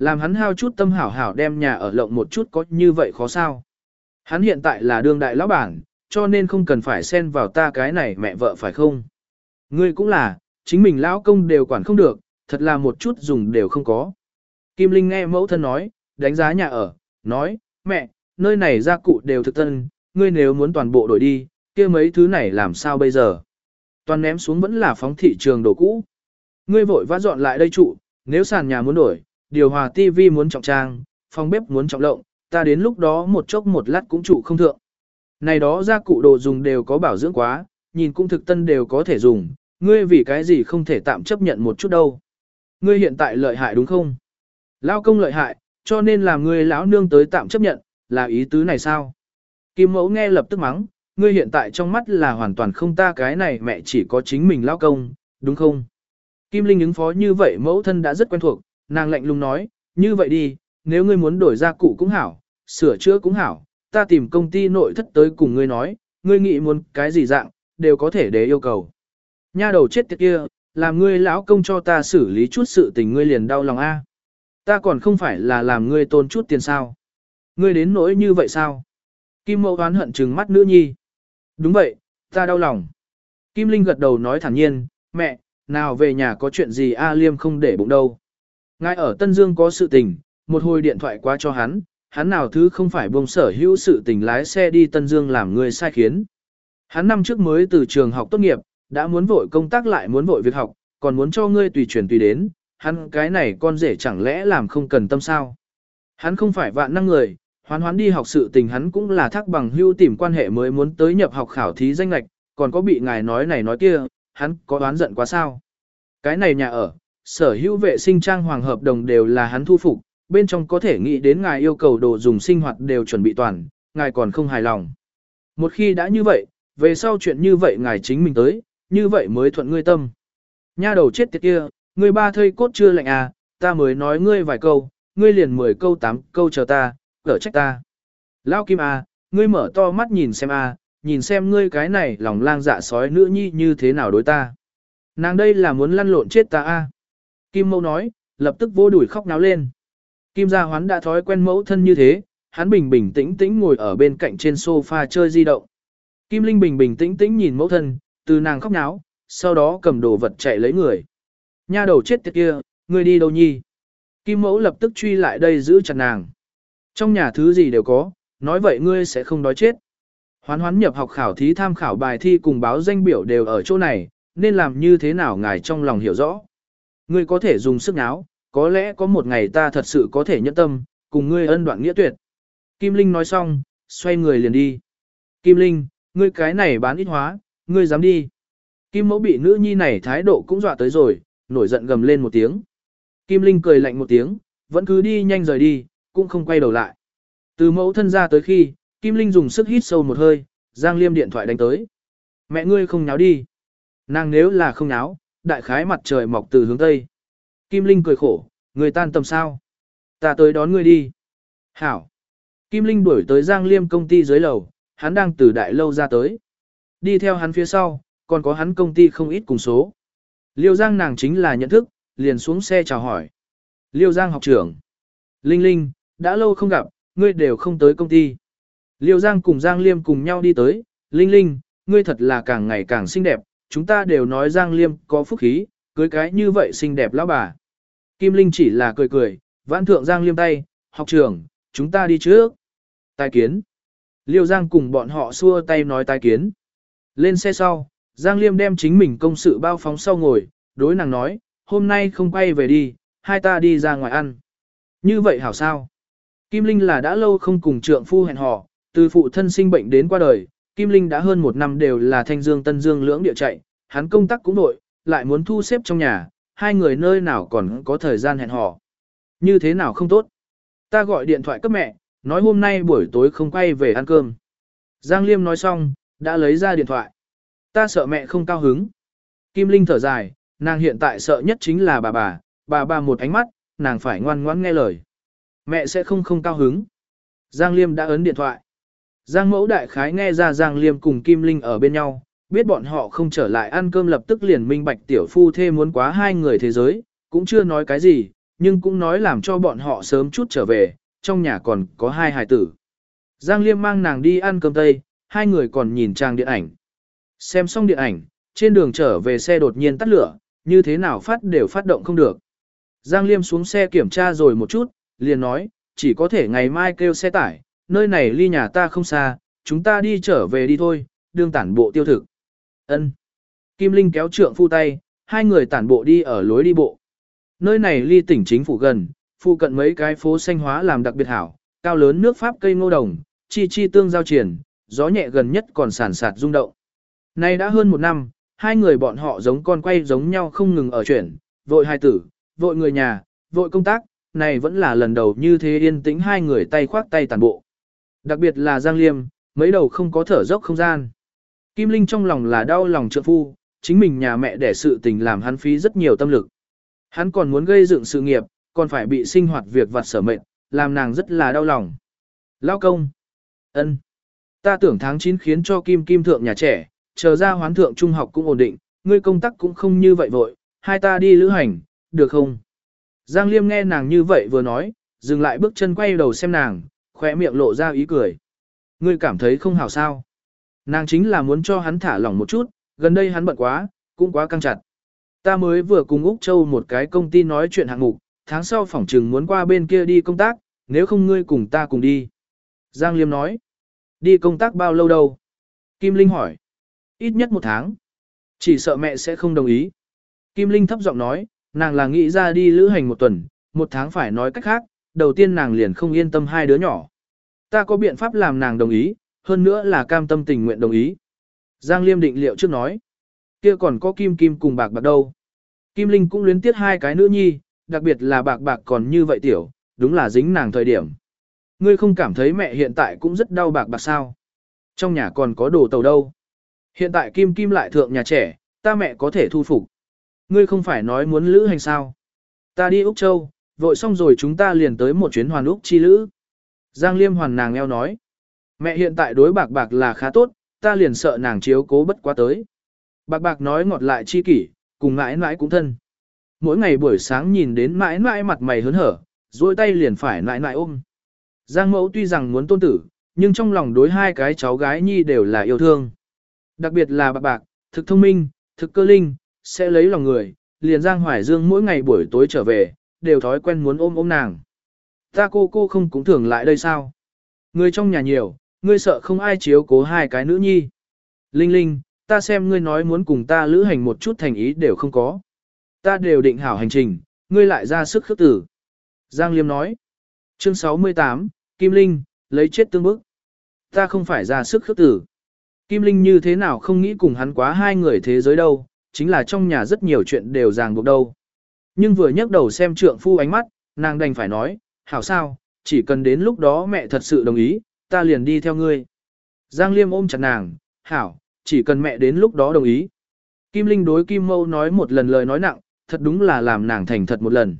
Làm hắn hao chút tâm hảo hảo đem nhà ở lộng một chút có như vậy khó sao. Hắn hiện tại là đương đại lão bản, cho nên không cần phải xen vào ta cái này mẹ vợ phải không? Ngươi cũng là, chính mình lão công đều quản không được, thật là một chút dùng đều không có. Kim Linh nghe mẫu thân nói, đánh giá nhà ở, nói, mẹ, nơi này gia cụ đều thực tân, ngươi nếu muốn toàn bộ đổi đi, kia mấy thứ này làm sao bây giờ? Toàn ném xuống vẫn là phóng thị trường đồ cũ. Ngươi vội vã dọn lại đây trụ, nếu sàn nhà muốn đổi, điều hòa tivi muốn trọng trang, phòng bếp muốn trọng lộng, ta đến lúc đó một chốc một lát cũng trụ không thượng. Này đó gia cụ đồ dùng đều có bảo dưỡng quá, nhìn cũng thực tân đều có thể dùng, ngươi vì cái gì không thể tạm chấp nhận một chút đâu. Ngươi hiện tại lợi hại đúng không? Lao công lợi hại, cho nên làm ngươi lão nương tới tạm chấp nhận, là ý tứ này sao? Kim mẫu nghe lập tức mắng, ngươi hiện tại trong mắt là hoàn toàn không ta cái này mẹ chỉ có chính mình lão công, đúng không? Kim Linh ứng phó như vậy mẫu thân đã rất quen thuộc, nàng lạnh lùng nói, như vậy đi, nếu ngươi muốn đổi gia cụ cũng hảo, sửa chữa cũng hảo, ta tìm công ty nội thất tới cùng ngươi nói, ngươi nghĩ muốn cái gì dạng, đều có thể để yêu cầu. Nha đầu chết tiệt kia, làm ngươi lão công cho ta xử lý chút sự tình ngươi liền đau lòng a. Ta còn không phải là làm ngươi tôn chút tiền sao. Ngươi đến nỗi như vậy sao? Kim mẫu oán hận trừng mắt nữ nhi. Đúng vậy, ta đau lòng. Kim Linh gật đầu nói thản nhiên, mẹ, nào về nhà có chuyện gì A Liêm không để bụng đâu. Ngài ở Tân Dương có sự tình, một hồi điện thoại qua cho hắn, hắn nào thứ không phải buông sở hữu sự tình lái xe đi Tân Dương làm người sai khiến. Hắn năm trước mới từ trường học tốt nghiệp, đã muốn vội công tác lại muốn vội việc học, còn muốn cho ngươi tùy chuyển tùy đến, hắn cái này con rể chẳng lẽ làm không cần tâm sao. Hắn không phải vạn năng người, hoán hoán đi học sự tình hắn cũng là thắc bằng hưu tìm quan hệ mới muốn tới nhập học khảo thí danh lạch, còn có bị ngài nói này nói kia, hắn có đoán giận quá sao. Cái này nhà ở, sở hữu vệ sinh trang hoàng hợp đồng đều là hắn thu phục, bên trong có thể nghĩ đến ngài yêu cầu đồ dùng sinh hoạt đều chuẩn bị toàn, ngài còn không hài lòng. Một khi đã như vậy, về sau chuyện như vậy ngài chính mình tới, như vậy mới thuận ngươi tâm. Nha đầu chết tiệt kia, ngươi ba thây cốt chưa lạnh à, ta mới nói ngươi vài câu, ngươi liền mười câu tám câu chờ ta, cỡ trách ta. Lao Kim à, ngươi mở to mắt nhìn xem à, nhìn xem ngươi cái này lòng lang dạ sói nữ nhi như thế nào đối ta. Nàng đây là muốn lăn lộn chết ta à. Kim mâu nói, lập tức vô đuổi khóc náo lên. Kim gia hoán đã thói quen mẫu thân như thế, hắn bình bình tĩnh tĩnh ngồi ở bên cạnh trên sofa chơi di động. Kim Linh bình bình tĩnh tĩnh nhìn mẫu thân, từ nàng khóc náo, sau đó cầm đồ vật chạy lấy người. Nha đầu chết tiệt kia, ngươi đi đâu nhi? Kim mẫu lập tức truy lại đây giữ chặt nàng. Trong nhà thứ gì đều có, nói vậy ngươi sẽ không đói chết. Hoán hoán nhập học khảo thí tham khảo bài thi cùng báo danh biểu đều ở chỗ này, nên làm như thế nào ngài trong lòng hiểu rõ. Ngươi có thể dùng sức náo, có lẽ có một ngày ta thật sự có thể nhẫn tâm, cùng ngươi ân đoạn nghĩa tuyệt. Kim Linh nói xong, xoay người liền đi. Kim Linh, ngươi cái này bán ít hóa, ngươi dám đi. Kim mẫu bị nữ nhi này thái độ cũng dọa tới rồi, nổi giận gầm lên một tiếng. Kim Linh cười lạnh một tiếng, vẫn cứ đi nhanh rời đi, cũng không quay đầu lại. Từ mẫu thân ra tới khi, Kim Linh dùng sức hít sâu một hơi, Giang Liêm điện thoại đánh tới. Mẹ ngươi không nháo đi. Nàng nếu là không nháo, đại khái mặt trời mọc từ hướng Tây. Kim Linh cười khổ, người tan tầm sao. Ta tới đón ngươi đi. Hảo. Kim Linh đuổi tới Giang Liêm công ty dưới lầu, hắn đang từ đại lâu ra tới. Đi theo hắn phía sau, còn có hắn công ty không ít cùng số. Liêu Giang nàng chính là nhận thức, liền xuống xe chào hỏi. Liêu Giang học trưởng. Linh Linh, đã lâu không gặp, ngươi đều không tới công ty. Liêu Giang cùng Giang Liêm cùng nhau đi tới, Linh Linh, ngươi thật là càng ngày càng xinh đẹp, chúng ta đều nói Giang Liêm có phúc khí, cưới cái như vậy xinh đẹp lão bà. Kim Linh chỉ là cười cười, vãn thượng Giang Liêm tay, học trưởng, chúng ta đi trước. Tài kiến. Liêu Giang cùng bọn họ xua tay nói tài kiến. Lên xe sau, Giang Liêm đem chính mình công sự bao phóng sau ngồi, đối nàng nói, hôm nay không quay về đi, hai ta đi ra ngoài ăn. Như vậy hảo sao? Kim Linh là đã lâu không cùng trượng phu hẹn hò, từ phụ thân sinh bệnh đến qua đời, Kim Linh đã hơn một năm đều là thanh dương tân dương lưỡng địa chạy, hắn công tác cũng nội, lại muốn thu xếp trong nhà, hai người nơi nào còn có thời gian hẹn hò. Như thế nào không tốt? Ta gọi điện thoại cấp mẹ, nói hôm nay buổi tối không quay về ăn cơm. Giang Liêm nói xong, đã lấy ra điện thoại. Ta sợ mẹ không cao hứng. Kim Linh thở dài, nàng hiện tại sợ nhất chính là bà bà, bà bà một ánh mắt, nàng phải ngoan ngoãn nghe lời. Mẹ sẽ không không cao hứng. Giang Liêm đã ấn điện thoại. Giang mẫu đại khái nghe ra Giang Liêm cùng Kim Linh ở bên nhau, biết bọn họ không trở lại ăn cơm lập tức liền minh bạch tiểu phu thê muốn quá hai người thế giới, cũng chưa nói cái gì, nhưng cũng nói làm cho bọn họ sớm chút trở về, trong nhà còn có hai hài tử. Giang Liêm mang nàng đi ăn cơm tây, hai người còn nhìn trang điện ảnh. Xem xong điện ảnh, trên đường trở về xe đột nhiên tắt lửa, như thế nào phát đều phát động không được. Giang Liêm xuống xe kiểm tra rồi một chút, liền nói, chỉ có thể ngày mai kêu xe tải, nơi này ly nhà ta không xa, chúng ta đi trở về đi thôi, đương tản bộ tiêu thực. Ân. Kim Linh kéo trượng phu tay, hai người tản bộ đi ở lối đi bộ. Nơi này ly tỉnh chính phủ gần, phụ cận mấy cái phố xanh hóa làm đặc biệt hảo, cao lớn nước Pháp cây ngô đồng, chi chi tương giao triển, gió nhẹ gần nhất còn sản sạt rung động. Nay đã hơn một năm, hai người bọn họ giống con quay giống nhau không ngừng ở chuyển, vội hai tử, vội người nhà, vội công tác, này vẫn là lần đầu như thế yên tĩnh hai người tay khoác tay tàn bộ. Đặc biệt là Giang Liêm, mấy đầu không có thở dốc không gian. Kim Linh trong lòng là đau lòng trợ phu, chính mình nhà mẹ để sự tình làm hắn phí rất nhiều tâm lực. Hắn còn muốn gây dựng sự nghiệp, còn phải bị sinh hoạt việc vặt sở mệnh, làm nàng rất là đau lòng. Lao công. ân, Ta tưởng tháng 9 khiến cho Kim Kim thượng nhà trẻ, chờ ra hoán thượng trung học cũng ổn định, ngươi công tác cũng không như vậy vội, hai ta đi lữ hành, được không? Giang Liêm nghe nàng như vậy vừa nói, dừng lại bước chân quay đầu xem nàng, khóe miệng lộ ra ý cười. Ngươi cảm thấy không hảo sao? Nàng chính là muốn cho hắn thả lỏng một chút, gần đây hắn bận quá, cũng quá căng chặt. Ta mới vừa cùng Úc Châu một cái công ty nói chuyện hạng mục, tháng sau phỏng trừng muốn qua bên kia đi công tác, nếu không ngươi cùng ta cùng đi. Giang Liêm nói, đi công tác bao lâu đâu? Kim Linh hỏi, ít nhất một tháng. Chỉ sợ mẹ sẽ không đồng ý. Kim Linh thấp giọng nói, nàng là nghĩ ra đi lữ hành một tuần, một tháng phải nói cách khác, đầu tiên nàng liền không yên tâm hai đứa nhỏ. Ta có biện pháp làm nàng đồng ý, hơn nữa là cam tâm tình nguyện đồng ý. Giang Liêm định liệu trước nói, kia còn có Kim Kim cùng bạc bạc đâu. Kim Linh cũng luyến tiếc hai cái nữ nhi, đặc biệt là bạc bạc còn như vậy tiểu, đúng là dính nàng thời điểm. Ngươi không cảm thấy mẹ hiện tại cũng rất đau bạc bạc sao? Trong nhà còn có đồ tàu đâu. Hiện tại Kim Kim lại thượng nhà trẻ, ta mẹ có thể thu phục. Ngươi không phải nói muốn lữ hành sao? Ta đi Úc Châu, vội xong rồi chúng ta liền tới một chuyến hoàn Úc chi lữ. Giang Liêm hoàn nàng eo nói. Mẹ hiện tại đối bạc bạc là khá tốt, ta liền sợ nàng chiếu cố bất quá tới. Bạc bạc nói ngọt lại chi kỷ, cùng mãi mãi cũng thân. Mỗi ngày buổi sáng nhìn đến mãi mãi mặt mày hớn hở, duỗi tay liền phải mãi mãi ôm. Giang mẫu tuy rằng muốn tôn tử, nhưng trong lòng đối hai cái cháu gái nhi đều là yêu thương. Đặc biệt là bạc bạc, thực thông minh, thực cơ linh, sẽ lấy lòng người, liền Giang Hoài Dương mỗi ngày buổi tối trở về, đều thói quen muốn ôm ôm nàng. Ta cô cô không cũng thường lại đây sao? Người trong nhà nhiều, ngươi sợ không ai chiếu cố hai cái nữ nhi. Linh Linh, ta xem ngươi nói muốn cùng ta lữ hành một chút thành ý đều không có. Ta đều định hảo hành trình, ngươi lại ra sức khước tử. Giang Liêm nói. Chương 68, Kim Linh, lấy chết tương bức. Ta không phải ra sức khước tử. Kim Linh như thế nào không nghĩ cùng hắn quá hai người thế giới đâu, chính là trong nhà rất nhiều chuyện đều ràng buộc đâu. Nhưng vừa nhấc đầu xem trượng phu ánh mắt, nàng đành phải nói, hảo sao, chỉ cần đến lúc đó mẹ thật sự đồng ý, ta liền đi theo ngươi. Giang Liêm ôm chặt nàng, hảo, chỉ cần mẹ đến lúc đó đồng ý. Kim Linh đối Kim Mâu nói một lần lời nói nặng, thật đúng là làm nàng thành thật một lần.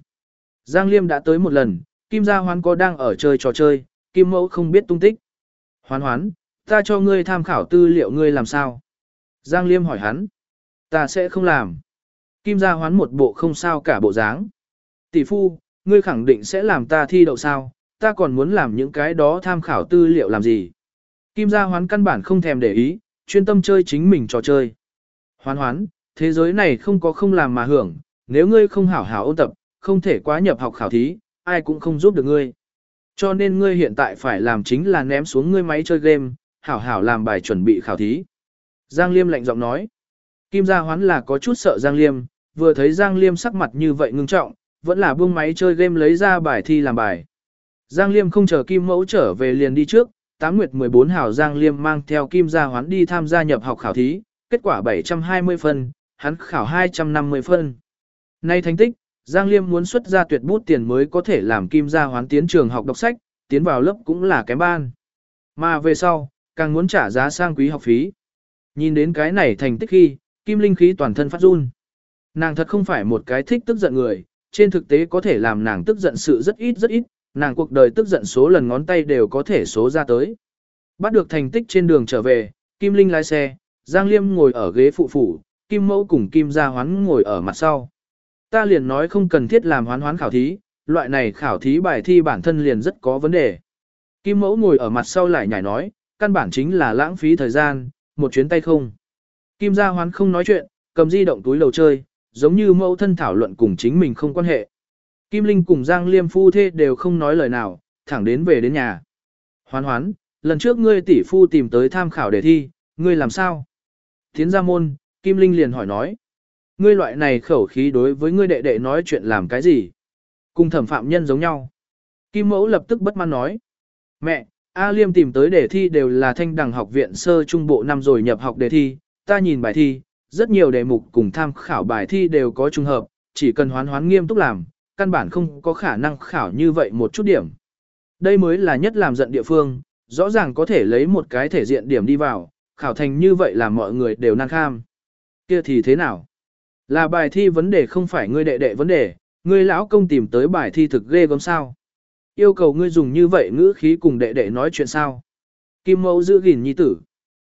Giang Liêm đã tới một lần, Kim Gia Hoán có đang ở chơi trò chơi, Kim Mẫu không biết tung tích. Hoán hoán, ta cho ngươi tham khảo tư liệu ngươi làm sao? Giang Liêm hỏi hắn. Ta sẽ không làm. Kim Gia Hoán một bộ không sao cả bộ dáng. Tỷ phu, ngươi khẳng định sẽ làm ta thi đậu sao, ta còn muốn làm những cái đó tham khảo tư liệu làm gì. Kim Gia Hoán căn bản không thèm để ý, chuyên tâm chơi chính mình trò chơi. Hoán hoán, thế giới này không có không làm mà hưởng, nếu ngươi không hảo hảo ôn tập, không thể quá nhập học khảo thí, ai cũng không giúp được ngươi. Cho nên ngươi hiện tại phải làm chính là ném xuống ngươi máy chơi game, hảo hảo làm bài chuẩn bị khảo thí. Giang Liêm lạnh giọng nói. Kim Gia Hoán là có chút sợ Giang Liêm, vừa thấy Giang Liêm sắc mặt như vậy ngưng trọng, vẫn là buông máy chơi game lấy ra bài thi làm bài. Giang Liêm không chờ Kim Mẫu trở về liền đi trước, Tám Nguyệt 14 hảo Giang Liêm mang theo Kim Gia Hoán đi tham gia nhập học khảo thí, kết quả 720 phân, hắn khảo 250 phân. Nay thành tích, Giang Liêm muốn xuất ra tuyệt bút tiền mới có thể làm Kim Gia Hoán tiến trường học đọc sách, tiến vào lớp cũng là kém ban. Mà về sau, càng muốn trả giá sang quý học phí. Nhìn đến cái này thành tích khi, Kim Linh khí toàn thân phát run. Nàng thật không phải một cái thích tức giận người, trên thực tế có thể làm nàng tức giận sự rất ít rất ít, nàng cuộc đời tức giận số lần ngón tay đều có thể số ra tới. Bắt được thành tích trên đường trở về, Kim Linh lái xe, Giang Liêm ngồi ở ghế phụ phủ, Kim Mẫu cùng Kim Gia Hoán ngồi ở mặt sau. Ta liền nói không cần thiết làm hoán hoán khảo thí, loại này khảo thí bài thi bản thân liền rất có vấn đề. Kim Mẫu ngồi ở mặt sau lại nhảy nói, căn bản chính là lãng phí thời gian, một chuyến tay không. Kim Gia Hoán không nói chuyện, cầm di động túi lầu chơi, giống như mẫu thân thảo luận cùng chính mình không quan hệ. Kim Linh cùng Giang Liêm phu thê đều không nói lời nào, thẳng đến về đến nhà. Hoán hoán, lần trước ngươi tỷ phu tìm tới tham khảo đề thi, ngươi làm sao? Tiến ra môn, Kim Linh liền hỏi nói. Ngươi loại này khẩu khí đối với ngươi đệ đệ nói chuyện làm cái gì? Cùng thẩm phạm nhân giống nhau. Kim mẫu lập tức bất mãn nói. Mẹ, A Liêm tìm tới đề thi đều là thanh đẳng học viện sơ trung bộ năm rồi nhập học đề thi, ta nhìn bài thi, rất nhiều đề mục cùng tham khảo bài thi đều có trùng hợp, chỉ cần hoán hoán nghiêm túc làm, căn bản không có khả năng khảo như vậy một chút điểm. Đây mới là nhất làm giận địa phương, rõ ràng có thể lấy một cái thể diện điểm đi vào, khảo thành như vậy là mọi người đều năng kham. Kia thì thế nào? Là bài thi vấn đề không phải ngươi đệ đệ vấn đề, ngươi lão công tìm tới bài thi thực ghê gớm sao? Yêu cầu ngươi dùng như vậy ngữ khí cùng đệ đệ nói chuyện sao? Kim mẫu giữ gìn nhi tử.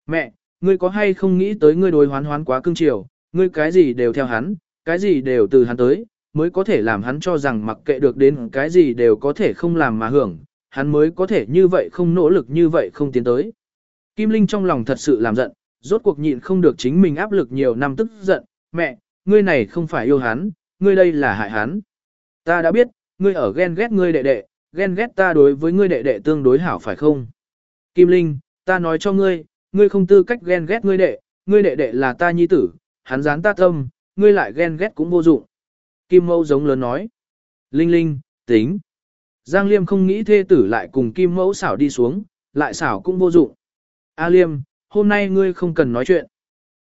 Mẹ, ngươi có hay không nghĩ tới ngươi đối hoán hoán quá cưng chiều, ngươi cái gì đều theo hắn, cái gì đều từ hắn tới, mới có thể làm hắn cho rằng mặc kệ được đến cái gì đều có thể không làm mà hưởng, hắn mới có thể như vậy không nỗ lực như vậy không tiến tới. Kim Linh trong lòng thật sự làm giận, rốt cuộc nhịn không được chính mình áp lực nhiều năm tức giận, mẹ, ngươi này không phải yêu hắn, ngươi đây là hại hắn. Ta đã biết, ngươi ở ghen ghét ngươi đệ đệ, ghen ghét ta đối với ngươi đệ đệ tương đối hảo phải không? Kim Linh, ta nói cho ngươi, ngươi không tư cách ghen ghét ngươi đệ, ngươi đệ đệ là ta nhi tử, hắn dán ta tâm, ngươi lại ghen ghét cũng vô dụng. Kim Mẫu giống lớn nói. Linh Linh, tính. Giang Liêm không nghĩ thê tử lại cùng Kim Mẫu xảo đi xuống, lại xảo cũng vô dụng. A Liêm, hôm nay ngươi không cần nói chuyện.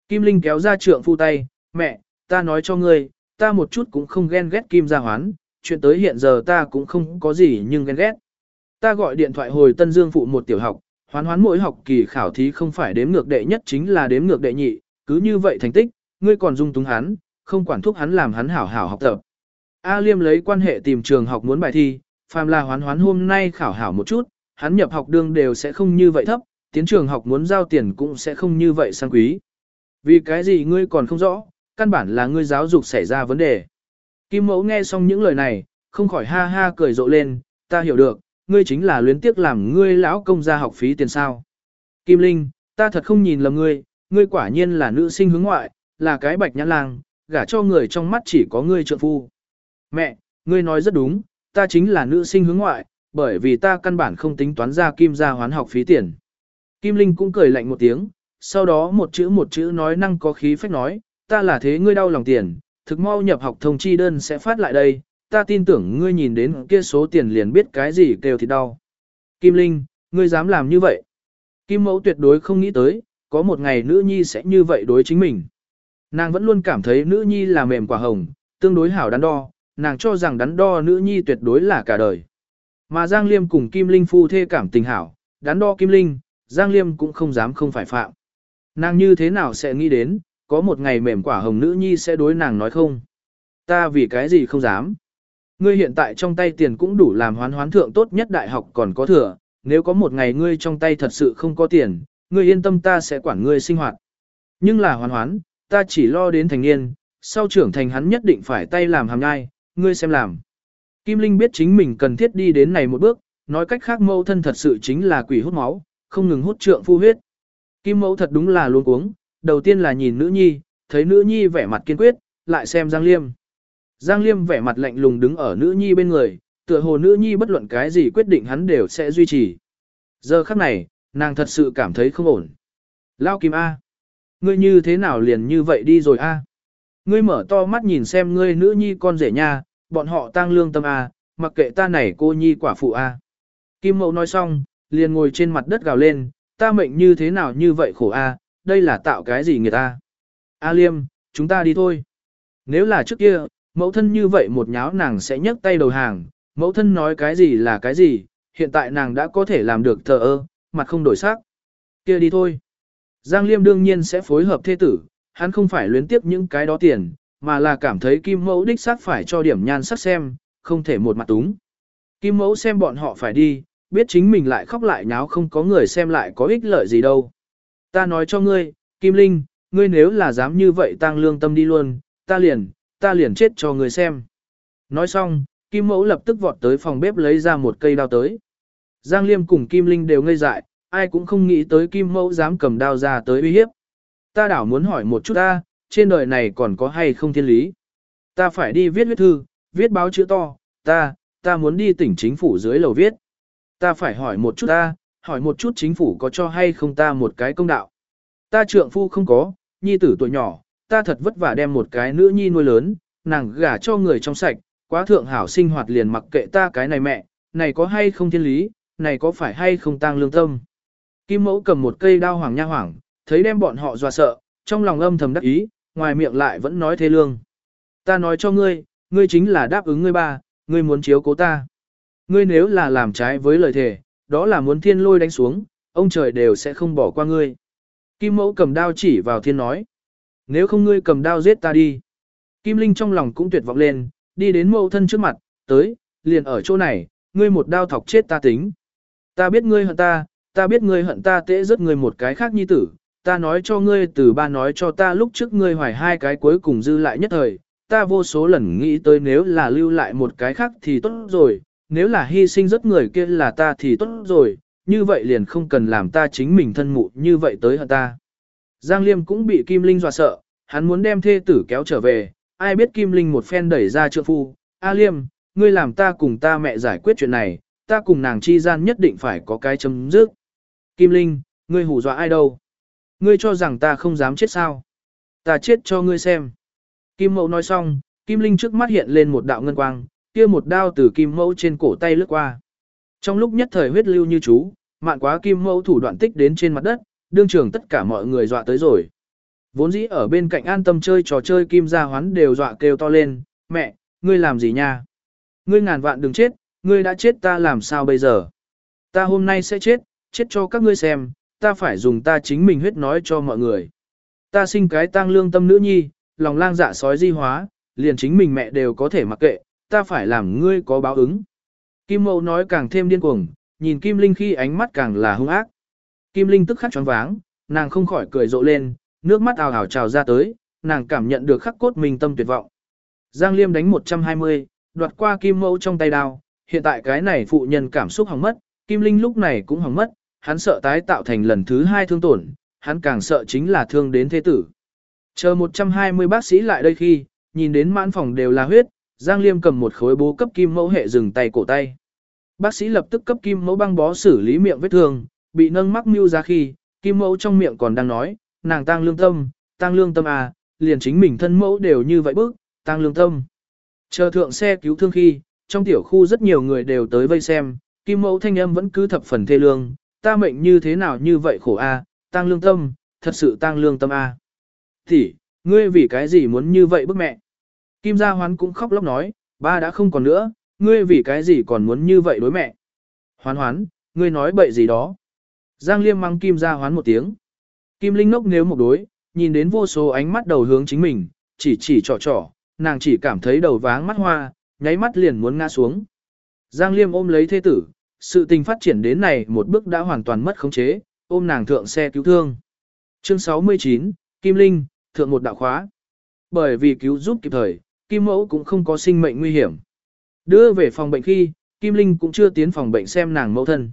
Kim Linh kéo ra trượng phu tay, mẹ, ta nói cho ngươi, ta một chút cũng không ghen ghét Kim Gia Hoán, chuyện tới hiện giờ ta cũng không có gì nhưng ghen ghét. Ta gọi điện thoại hồi Tân Dương phụ một tiểu học, hoán hoán mỗi học kỳ khảo thí không phải đếm ngược đệ nhất chính là đếm ngược đệ nhị, cứ như vậy thành tích, ngươi còn dung túng hắn, không quản thúc hắn làm hắn hảo hảo học tập. A Liêm lấy quan hệ tìm trường học muốn bài thi, phàm là hoán hoán hôm nay khảo hảo một chút, hắn nhập học đương đều sẽ không như vậy thấp, tiến trường học muốn giao tiền cũng sẽ không như vậy sang quý. Vì cái gì ngươi còn không rõ, căn bản là ngươi giáo dục xảy ra vấn đề. Kim mẫu nghe xong những lời này, không khỏi ha ha cười rộ lên, ta hiểu được, ngươi chính là luyến tiếc làm ngươi lão công gia học phí tiền sao. Kim Linh, ta thật không nhìn lầm ngươi, ngươi quả nhiên là nữ sinh hướng ngoại, là cái bạch nhãn lang, gả cho người trong mắt chỉ có ngươi trượng phu. Mẹ, ngươi nói rất đúng, ta chính là nữ sinh hướng ngoại, bởi vì ta căn bản không tính toán ra kim gia hoán học phí tiền. Kim Linh cũng cười lạnh một tiếng, sau đó một chữ một chữ nói năng có khí phách nói, ta là thế ngươi đau lòng tiền, thực mau nhập học thông chi đơn sẽ phát lại đây, ta tin tưởng ngươi nhìn đến kia số tiền liền biết cái gì kêu thì đau. Kim Linh, ngươi dám làm như vậy. Kim Mẫu tuyệt đối không nghĩ tới, có một ngày nữ nhi sẽ như vậy đối chính mình. Nàng vẫn luôn cảm thấy nữ nhi là mềm quả hồng, tương đối hảo đắn đo, nàng cho rằng đắn đo nữ nhi tuyệt đối là cả đời. Mà Giang Liêm cùng Kim Linh phu thê cảm tình hảo, đắn đo Kim Linh, Giang Liêm cũng không dám không phải phạm. Nàng như thế nào sẽ nghĩ đến, có một ngày mềm quả hồng nữ nhi sẽ đối nàng nói không. Ta vì cái gì không dám. Ngươi hiện tại trong tay tiền cũng đủ làm hoán hoán thượng tốt nhất đại học còn có thừa, nếu có một ngày ngươi trong tay thật sự không có tiền, ngươi yên tâm ta sẽ quản ngươi sinh hoạt. Nhưng là hoán hoán, ta chỉ lo đến thành niên, sau trưởng thành hắn nhất định phải tay làm hàm nhai, ngươi xem làm. Kim Linh biết chính mình cần thiết đi đến này một bước, nói cách khác mẫu thân thật sự chính là quỷ hút máu, không ngừng hút trượng phu huyết. Kim mẫu thật đúng là luôn cuống, đầu tiên là nhìn nữ nhi, thấy nữ nhi vẻ mặt kiên quyết, lại xem Giang Liêm. Giang Liêm vẻ mặt lạnh lùng đứng ở nữ nhi bên người, tựa hồ nữ nhi bất luận cái gì quyết định hắn đều sẽ duy trì. Giờ khắc này, nàng thật sự cảm thấy không ổn. Lao Kim A. Ngươi như thế nào liền như vậy đi rồi A. Ngươi mở to mắt nhìn xem ngươi nữ nhi con rể nha, bọn họ tăng lương tâm A, mặc kệ ta này cô nhi quả phụ A. Kim Mậu nói xong, liền ngồi trên mặt đất gào lên, ta mệnh như thế nào như vậy khổ A, đây là tạo cái gì người ta. A liêm, chúng ta đi thôi. Nếu là trước kia, mẫu thân như vậy một nháo nàng sẽ nhấc tay đầu hàng, mẫu thân nói cái gì là cái gì, hiện tại nàng đã có thể làm được thờ ơ, mặt không đổi sắc. kia đi thôi. Giang Liêm đương nhiên sẽ phối hợp thê tử, hắn không phải luyến tiếp những cái đó tiền, mà là cảm thấy Kim Mẫu đích xác phải cho điểm nhan sắc xem, không thể một mặt túng. Kim Mẫu xem bọn họ phải đi, biết chính mình lại khóc lại nháo không có người xem lại có ích lợi gì đâu. Ta nói cho ngươi, Kim Linh, ngươi nếu là dám như vậy tăng lương tâm đi luôn, ta liền, ta liền chết cho người xem. Nói xong, Kim Mẫu lập tức vọt tới phòng bếp lấy ra một cây đao tới. Giang Liêm cùng Kim Linh đều ngây dại, ai cũng không nghĩ tới Kim Mẫu dám cầm đao ra tới uy hiếp. Ta đảo muốn hỏi một chút ta, trên đời này còn có hay không thiên lý? Ta phải đi viết huyết thư, viết báo chữ to, ta, ta muốn đi tỉnh chính phủ dưới lầu viết. Ta phải hỏi một chút ta, hỏi một chút chính phủ có cho hay không ta một cái công đạo. Ta trượng phu không có, nhi tử tuổi nhỏ, ta thật vất vả đem một cái nữ nhi nuôi lớn, nàng gả cho người trong sạch, quá thượng hảo sinh hoạt liền mặc kệ ta cái này mẹ, này có hay không thiên lý, này có phải hay không tang lương tâm. Kim mẫu cầm một cây đao hoàng nha hoàng, thấy đem bọn họ dọa sợ, trong lòng âm thầm đắc ý, ngoài miệng lại vẫn nói thế lương. Ta nói cho ngươi, ngươi chính là đáp ứng ngươi ba, ngươi muốn chiếu cố ta. Ngươi nếu là làm trái với lời thề, đó là muốn thiên lôi đánh xuống, ông trời đều sẽ không bỏ qua ngươi. Kim mẫu cầm đao chỉ vào thiên nói. Nếu không ngươi cầm đao giết ta đi. Kim Linh trong lòng cũng tuyệt vọng lên, đi đến mẫu thân trước mặt, tới, liền ở chỗ này, ngươi một đao thọc chết ta tính. Ta biết ngươi hận ta, ta biết ngươi hận ta tễ rất ngươi một cái khác nhi tử, ta nói cho ngươi từ ba nói cho ta lúc trước ngươi hoài hai cái cuối cùng dư lại nhất thời, ta vô số lần nghĩ tới nếu là lưu lại một cái khác thì tốt rồi, nếu là hy sinh rất người kia là ta thì tốt rồi, như vậy liền không cần làm ta chính mình thân mụ như vậy tới hận ta. Giang Liêm cũng bị Kim Linh dọa sợ, hắn muốn đem thê tử kéo trở về, ai biết Kim Linh một phen đẩy ra trượng phu, A Liêm, ngươi làm ta cùng ta mẹ giải quyết chuyện này, ta cùng nàng chi gian nhất định phải có cái chấm dứt. Kim Linh, ngươi hù dọa ai đâu? Ngươi cho rằng ta không dám chết sao? Ta chết cho ngươi xem. Kim Mẫu nói xong, Kim Linh trước mắt hiện lên một đạo ngân quang, kia một đao từ Kim Mẫu trên cổ tay lướt qua. Trong lúc nhất thời huyết lưu như chú, mạn quá Kim Mẫu thủ đoạn tích đến trên mặt đất, đương trường tất cả mọi người dọa tới rồi. Vốn dĩ ở bên cạnh an tâm chơi trò chơi Kim Gia Hoán đều dọa kêu to lên, mẹ, ngươi làm gì nha? Ngươi ngàn vạn đừng chết, ngươi đã chết ta làm sao bây giờ? Ta hôm nay sẽ chết, chết cho các ngươi xem, ta phải dùng ta chính mình huyết nói cho mọi người. Ta sinh cái tang lương tâm nữ nhi, lòng lang dạ sói di hóa, liền chính mình mẹ đều có thể mặc kệ, ta phải làm ngươi có báo ứng. Kim Mậu nói càng thêm điên cuồng, nhìn Kim Linh khi ánh mắt càng là hung ác. Kim Linh tức khắc choáng váng, nàng không khỏi cười rộ lên, nước mắt ào ào trào ra tới, nàng cảm nhận được khắc cốt mình tâm tuyệt vọng. Giang Liêm đánh 120, đoạt qua Kim Mẫu trong tay đao, hiện tại cái này phụ nhân cảm xúc hỏng mất, Kim Linh lúc này cũng hỏng mất, hắn sợ tái tạo thành lần thứ hai thương tổn, hắn càng sợ chính là thương đến thế tử. Chờ 120 bác sĩ lại đây khi, nhìn đến mãn phòng đều là huyết, Giang Liêm cầm một khối bố cấp kim mẫu hệ dừng tay cổ tay. Bác sĩ lập tức cấp kim mẫu băng bó xử lý miệng vết thương, bị nâng mắc mưu ra khi, kim mẫu trong miệng còn đang nói, nàng tang lương tâm, tang lương tâm à, liền chính mình thân mẫu đều như vậy bức, tang lương tâm. Chờ thượng xe cứu thương khi, trong tiểu khu rất nhiều người đều tới vây xem, kim mẫu thanh âm vẫn cứ thập phần thê lương, ta mệnh như thế nào như vậy khổ a, tang lương tâm, thật sự tang lương tâm à. a. Thì, ngươi vì cái gì muốn như vậy bức mẹ? Kim Gia Hoán cũng khóc lóc nói, ba đã không còn nữa, ngươi vì cái gì còn muốn như vậy đối mẹ. Hoán hoán, ngươi nói bậy gì đó. Giang Liêm mang Kim ra hoán một tiếng. Kim Linh ngốc nếu một đối, nhìn đến vô số ánh mắt đầu hướng chính mình, chỉ chỉ trò trò, nàng chỉ cảm thấy đầu váng mắt hoa, nháy mắt liền muốn ngã xuống. Giang Liêm ôm lấy thế tử, sự tình phát triển đến này một bước đã hoàn toàn mất khống chế, ôm nàng thượng xe cứu thương. Chương 69, Kim Linh, thượng một đạo khóa. Bởi vì cứu giúp kịp thời, Kim Mẫu cũng không có sinh mệnh nguy hiểm. Đưa về phòng bệnh khi, Kim Linh cũng chưa tiến phòng bệnh xem nàng mẫu thân.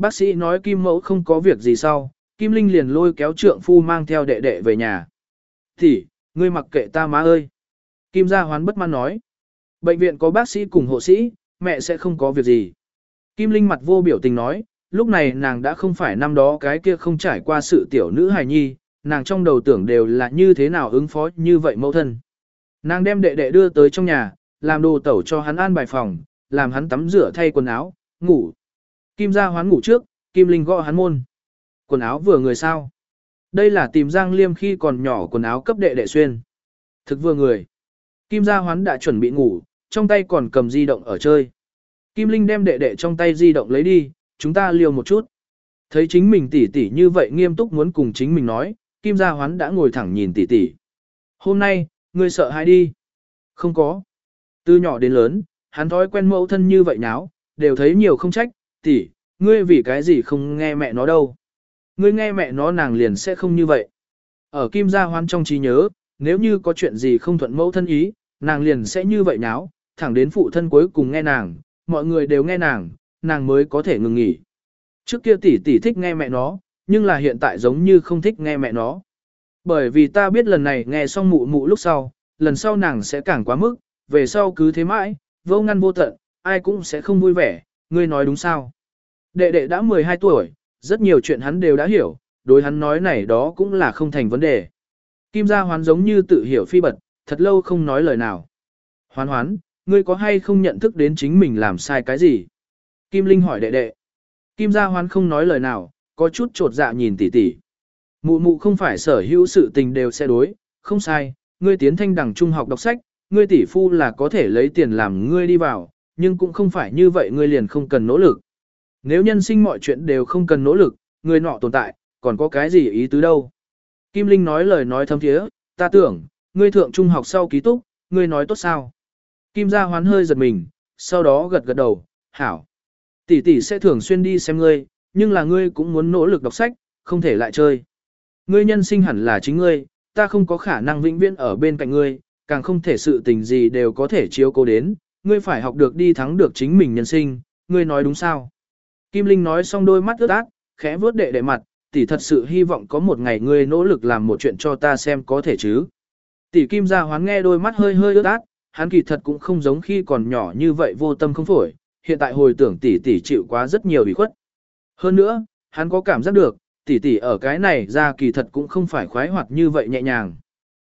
Bác sĩ nói Kim Mẫu không có việc gì sau, Kim Linh liền lôi kéo trượng phu mang theo đệ đệ về nhà. Thì, ngươi mặc kệ ta má ơi. Kim Gia Hoán bất mãn nói. Bệnh viện có bác sĩ cùng hộ sĩ, mẹ sẽ không có việc gì. Kim Linh mặt vô biểu tình nói, lúc này nàng đã không phải năm đó cái kia không trải qua sự tiểu nữ hài nhi, nàng trong đầu tưởng đều là như thế nào ứng phó như vậy mẫu thân. Nàng đem đệ đệ đưa tới trong nhà, làm đồ tẩu cho hắn an bài phòng, làm hắn tắm rửa thay quần áo, ngủ. Kim Gia Hoán ngủ trước, Kim Linh gõ hắn môn. Quần áo vừa người sao? Đây là tìm Giang Liêm khi còn nhỏ quần áo cấp đệ đệ xuyên. Thực vừa người. Kim Gia Hoán đã chuẩn bị ngủ, trong tay còn cầm di động ở chơi. Kim Linh đem đệ đệ trong tay di động lấy đi, chúng ta liều một chút. Thấy chính mình tỉ tỉ như vậy nghiêm túc muốn cùng chính mình nói, Kim Gia Hoán đã ngồi thẳng nhìn tỉ tỉ. Hôm nay, ngươi sợ hãi đi. Không có. Từ nhỏ đến lớn, hắn thói quen mẫu thân như vậy nháo, đều thấy nhiều không trách, Tỷ, ngươi vì cái gì không nghe mẹ nó đâu. Ngươi nghe mẹ nó nàng liền sẽ không như vậy. Ở Kim Gia Hoan trong trí nhớ, nếu như có chuyện gì không thuận mẫu thân ý, nàng liền sẽ như vậy nháo, thẳng đến phụ thân cuối cùng nghe nàng, mọi người đều nghe nàng, nàng mới có thể ngừng nghỉ. Trước kia tỷ tỷ thích nghe mẹ nó, nhưng là hiện tại giống như không thích nghe mẹ nó. Bởi vì ta biết lần này nghe xong mụ mụ lúc sau, lần sau nàng sẽ càng quá mức, về sau cứ thế mãi, vô ngăn vô tận, ai cũng sẽ không vui vẻ, ngươi nói đúng sao. Đệ đệ đã 12 tuổi, rất nhiều chuyện hắn đều đã hiểu, đối hắn nói này đó cũng là không thành vấn đề. Kim gia hoán giống như tự hiểu phi bật, thật lâu không nói lời nào. Hoán hoán, ngươi có hay không nhận thức đến chính mình làm sai cái gì? Kim Linh hỏi đệ đệ. Kim gia hoán không nói lời nào, có chút trột dạ nhìn tỷ tỷ. Mụ mụ không phải sở hữu sự tình đều sẽ đối, không sai, ngươi tiến thanh đẳng trung học đọc sách, ngươi tỷ phu là có thể lấy tiền làm ngươi đi vào, nhưng cũng không phải như vậy ngươi liền không cần nỗ lực. Nếu nhân sinh mọi chuyện đều không cần nỗ lực, người nọ tồn tại, còn có cái gì ý tứ đâu. Kim Linh nói lời nói thâm thiế, ta tưởng, ngươi thượng trung học sau ký túc, ngươi nói tốt sao. Kim gia hoán hơi giật mình, sau đó gật gật đầu, hảo. Tỷ tỷ sẽ thường xuyên đi xem ngươi, nhưng là ngươi cũng muốn nỗ lực đọc sách, không thể lại chơi. Ngươi nhân sinh hẳn là chính ngươi, ta không có khả năng vĩnh viễn ở bên cạnh ngươi, càng không thể sự tình gì đều có thể chiếu cố đến, ngươi phải học được đi thắng được chính mình nhân sinh, ngươi nói đúng sao? Kim Linh nói xong đôi mắt ướt át, khẽ vuốt đệ đệ mặt, tỷ thật sự hy vọng có một ngày ngươi nỗ lực làm một chuyện cho ta xem có thể chứ. Tỷ Kim gia hoán nghe đôi mắt hơi hơi ướt át, hắn kỳ thật cũng không giống khi còn nhỏ như vậy vô tâm không phổi, hiện tại hồi tưởng tỷ tỷ chịu quá rất nhiều ủy khuất. Hơn nữa, hắn có cảm giác được, tỷ tỷ ở cái này ra kỳ thật cũng không phải khoái hoạt như vậy nhẹ nhàng.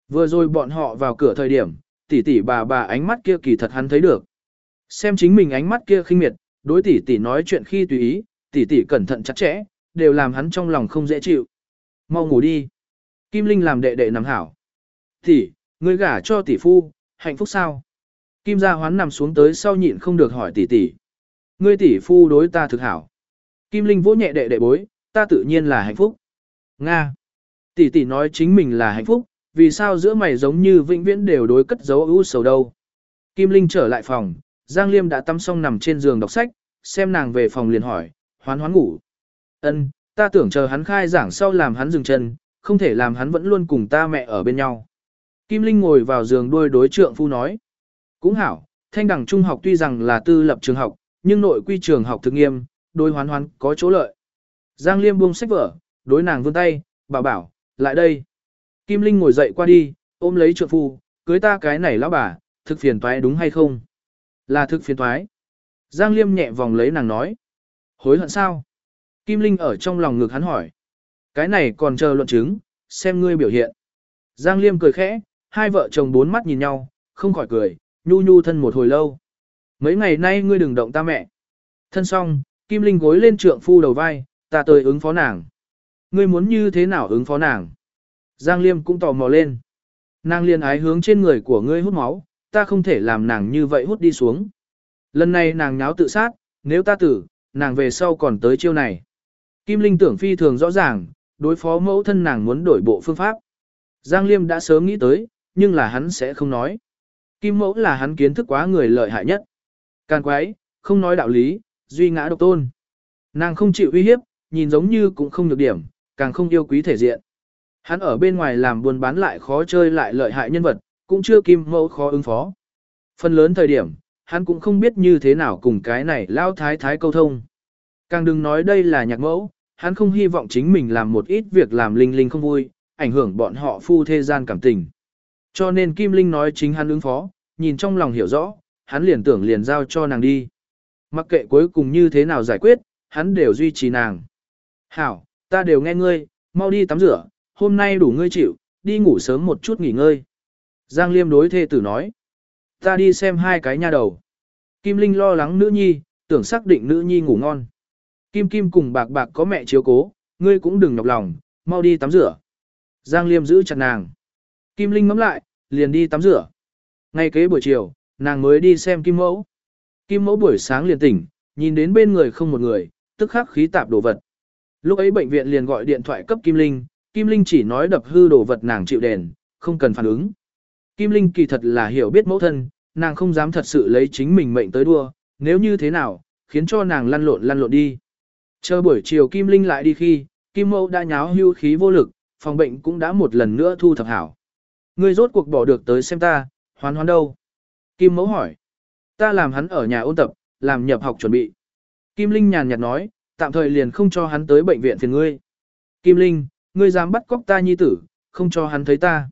Vừa rồi bọn họ vào cửa thời điểm, tỷ tỷ bà bà ánh mắt kia kỳ thật hắn thấy được. Xem chính mình ánh mắt kia khinh miệt, đối tỷ tỷ nói chuyện khi tùy ý, tỷ tỷ cẩn thận chặt chẽ, đều làm hắn trong lòng không dễ chịu. Mau ngủ đi. Kim Linh làm đệ đệ nằm hảo. Tỷ, ngươi gả cho tỷ phu, hạnh phúc sao? Kim gia hoán nằm xuống tới sau nhịn không được hỏi tỷ tỷ. Ngươi tỷ phu đối ta thực hảo. Kim Linh vỗ nhẹ đệ đệ bối, ta tự nhiên là hạnh phúc. Nga. Tỷ tỷ nói chính mình là hạnh phúc, vì sao giữa mày giống như vĩnh viễn đều đối cất giấu ưu sầu đâu. Kim Linh trở lại phòng, Giang Liêm đã tắm xong nằm trên giường đọc sách, xem nàng về phòng liền hỏi, hoán hoán ngủ. Ân, ta tưởng chờ hắn khai giảng sau làm hắn dừng chân, không thể làm hắn vẫn luôn cùng ta mẹ ở bên nhau. Kim Linh ngồi vào giường đuôi đối trượng phu nói. Cũng hảo, thanh đẳng trung học tuy rằng là tư lập trường học, nhưng nội quy trường học thực nghiêm, đối hoán hoán có chỗ lợi. Giang Liêm buông sách vở, đối nàng vươn tay, bảo bảo, lại đây. Kim Linh ngồi dậy qua đi, ôm lấy trượng phu, cưới ta cái này lão bà, thực phiền toái đúng hay không? Là thực phiền toái. Giang Liêm nhẹ vòng lấy nàng nói. Hối hận sao? Kim Linh ở trong lòng ngực hắn hỏi. Cái này còn chờ luận chứng, xem ngươi biểu hiện. Giang Liêm cười khẽ, hai vợ chồng bốn mắt nhìn nhau, không khỏi cười, nhu nhu thân một hồi lâu. Mấy ngày nay ngươi đừng động ta mẹ. Thân xong, Kim Linh gối lên trượng phu đầu vai, ta tới ứng phó nàng. Ngươi muốn như thế nào ứng phó nàng? Giang Liêm cũng tò mò lên. Nàng liên ái hướng trên người của ngươi hút máu, ta không thể làm nàng như vậy hút đi xuống. Lần này nàng nháo tự sát, nếu ta tử, nàng về sau còn tới chiêu này. Kim Linh tưởng phi thường rõ ràng, đối phó mẫu thân nàng muốn đổi bộ phương pháp. Giang Liêm đã sớm nghĩ tới, nhưng là hắn sẽ không nói. Kim mẫu là hắn kiến thức quá người lợi hại nhất. Càn quái, không nói đạo lý, duy ngã độc tôn. Nàng không chịu uy hiếp, nhìn giống như cũng không được điểm, càng không yêu quý thể diện. Hắn ở bên ngoài làm buôn bán lại khó chơi lại lợi hại nhân vật, cũng chưa kim mẫu khó ứng phó. Phần lớn thời điểm, hắn cũng không biết như thế nào cùng cái này lao thái thái câu thông. Càng đừng nói đây là nhạc mẫu, hắn không hy vọng chính mình làm một ít việc làm linh linh không vui, ảnh hưởng bọn họ phu thế gian cảm tình. Cho nên Kim Linh nói chính hắn ứng phó, nhìn trong lòng hiểu rõ, hắn liền tưởng liền giao cho nàng đi. Mặc kệ cuối cùng như thế nào giải quyết, hắn đều duy trì nàng. Hảo, ta đều nghe ngươi, mau đi tắm rửa, hôm nay đủ ngươi chịu, đi ngủ sớm một chút nghỉ ngơi. Giang Liêm đối thê tử nói. Ta đi xem hai cái nha đầu. Kim Linh lo lắng nữ nhi, tưởng xác định nữ nhi ngủ ngon. Kim Kim cùng bạc bạc có mẹ chiếu cố, ngươi cũng đừng nhọc lòng, mau đi tắm rửa. Giang Liêm giữ chặt nàng. Kim Linh ngắm lại, liền đi tắm rửa. Ngay kế buổi chiều, nàng mới đi xem Kim Mẫu. Kim Mẫu buổi sáng liền tỉnh, nhìn đến bên người không một người, tức khắc khí tạp đồ vật. Lúc ấy bệnh viện liền gọi điện thoại cấp Kim Linh, Kim Linh chỉ nói đập hư đồ vật nàng chịu đền, không cần phản ứng. Kim Linh kỳ thật là hiểu biết mẫu thân, nàng không dám thật sự lấy chính mình mệnh tới đua, nếu như thế nào, khiến cho nàng lăn lộn lăn lộn đi. Chờ buổi chiều Kim Linh lại đi khi, Kim Mẫu đã nháo hưu khí vô lực, phòng bệnh cũng đã một lần nữa thu thập hảo. Ngươi rốt cuộc bỏ được tới xem ta, hoán hoán đâu? Kim Mẫu hỏi. Ta làm hắn ở nhà ôn tập, làm nhập học chuẩn bị. Kim Linh nhàn nhạt nói, tạm thời liền không cho hắn tới bệnh viện phiền ngươi. Kim Linh, ngươi dám bắt cóc ta nhi tử, không cho hắn thấy ta.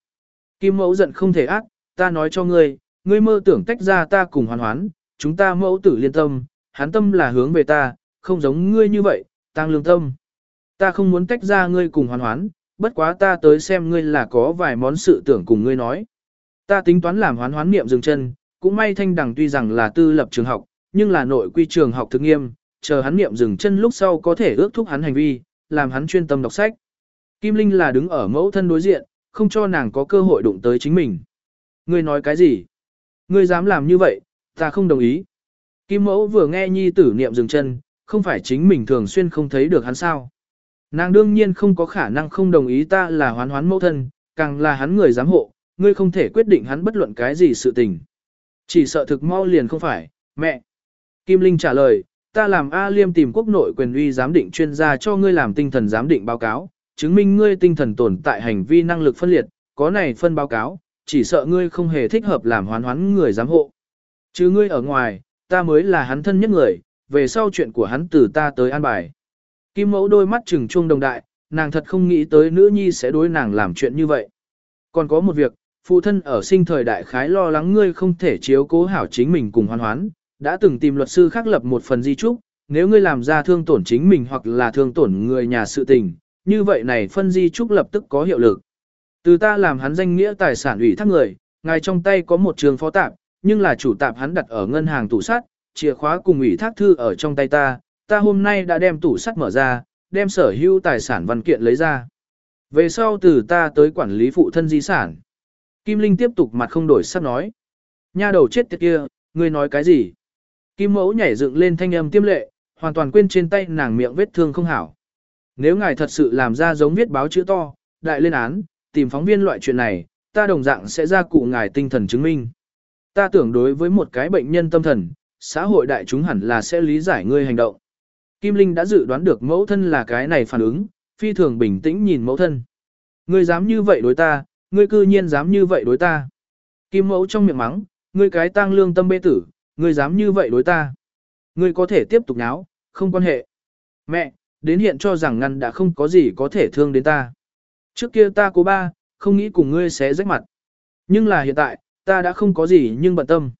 Kim Mẫu giận không thể ác, ta nói cho ngươi, ngươi mơ tưởng tách ra ta cùng hoàn hoán, chúng ta mẫu tử liên tâm, hắn tâm là hướng về ta, không giống ngươi như vậy, tăng lương tâm. Ta không muốn tách ra ngươi cùng hoàn hoán, bất quá ta tới xem ngươi là có vài món sự tưởng cùng ngươi nói. Ta tính toán làm hoán hoán niệm dừng chân, cũng may thanh đẳng tuy rằng là tư lập trường học, nhưng là nội quy trường học thực nghiêm, chờ hắn niệm dừng chân lúc sau có thể ước thúc hắn hành vi, làm hắn chuyên tâm đọc sách. Kim Linh là đứng ở mẫu thân đối diện, không cho nàng có cơ hội đụng tới chính mình. Ngươi nói cái gì? Ngươi dám làm như vậy, ta không đồng ý. Kim mẫu vừa nghe nhi tử niệm dừng chân, không phải chính mình thường xuyên không thấy được hắn sao. Nàng đương nhiên không có khả năng không đồng ý ta là hoán hoán mẫu thân, càng là hắn người giám hộ, ngươi không thể quyết định hắn bất luận cái gì sự tình. Chỉ sợ thực mau liền không phải, mẹ. Kim Linh trả lời, ta làm A Liêm tìm quốc nội quyền uy giám định chuyên gia cho ngươi làm tinh thần giám định báo cáo, chứng minh ngươi tinh thần tồn tại hành vi năng lực phân liệt, có này phân báo cáo, chỉ sợ ngươi không hề thích hợp làm hoán hoán người giám hộ. Chứ ngươi ở ngoài, ta mới là hắn thân nhất người, về sau chuyện của hắn từ ta tới an bài. Kim mẫu đôi mắt trừng chuông đồng đại, nàng thật không nghĩ tới nữ nhi sẽ đối nàng làm chuyện như vậy. Còn có một việc, phụ thân ở sinh thời đại khái lo lắng ngươi không thể chiếu cố hảo chính mình cùng hoan hoán, đã từng tìm luật sư khác lập một phần di trúc, nếu ngươi làm ra thương tổn chính mình hoặc là thương tổn người nhà sự tình, như vậy này phân di trúc lập tức có hiệu lực. Từ ta làm hắn danh nghĩa tài sản ủy thác người, ngài trong tay có một trường phó tạp, nhưng là chủ tạp hắn đặt ở ngân hàng tủ sắt, chìa khóa cùng ủy thác thư ở trong tay ta, ta hôm nay đã đem tủ sắt mở ra, đem sở hữu tài sản văn kiện lấy ra. Về sau từ ta tới quản lý phụ thân di sản. Kim Linh tiếp tục mặt không đổi sắc nói. Nha đầu chết tiệt kia, ngươi nói cái gì? Kim mẫu nhảy dựng lên thanh âm tiêm lệ, hoàn toàn quên trên tay nàng miệng vết thương không hảo. Nếu ngài thật sự làm ra giống viết báo chữ to, đại lên án, tìm phóng viên loại chuyện này, ta đồng dạng sẽ ra cụ ngài tinh thần chứng minh. Ta tưởng đối với một cái bệnh nhân tâm thần, xã hội đại chúng hẳn là sẽ lý giải ngươi hành động. Kim Linh đã dự đoán được mẫu thân là cái này phản ứng, phi thường bình tĩnh nhìn mẫu thân. Ngươi dám như vậy đối ta, ngươi cư nhiên dám như vậy đối ta. Kim mẫu trong miệng mắng, ngươi cái tang lương tâm bê tử, ngươi dám như vậy đối ta. Ngươi có thể tiếp tục náo, không quan hệ. Mẹ, đến hiện cho rằng ngăn đã không có gì có thể thương đến ta. Trước kia ta cố ba, không nghĩ cùng ngươi sẽ rách mặt. Nhưng là hiện tại, ta đã không có gì nhưng bận tâm.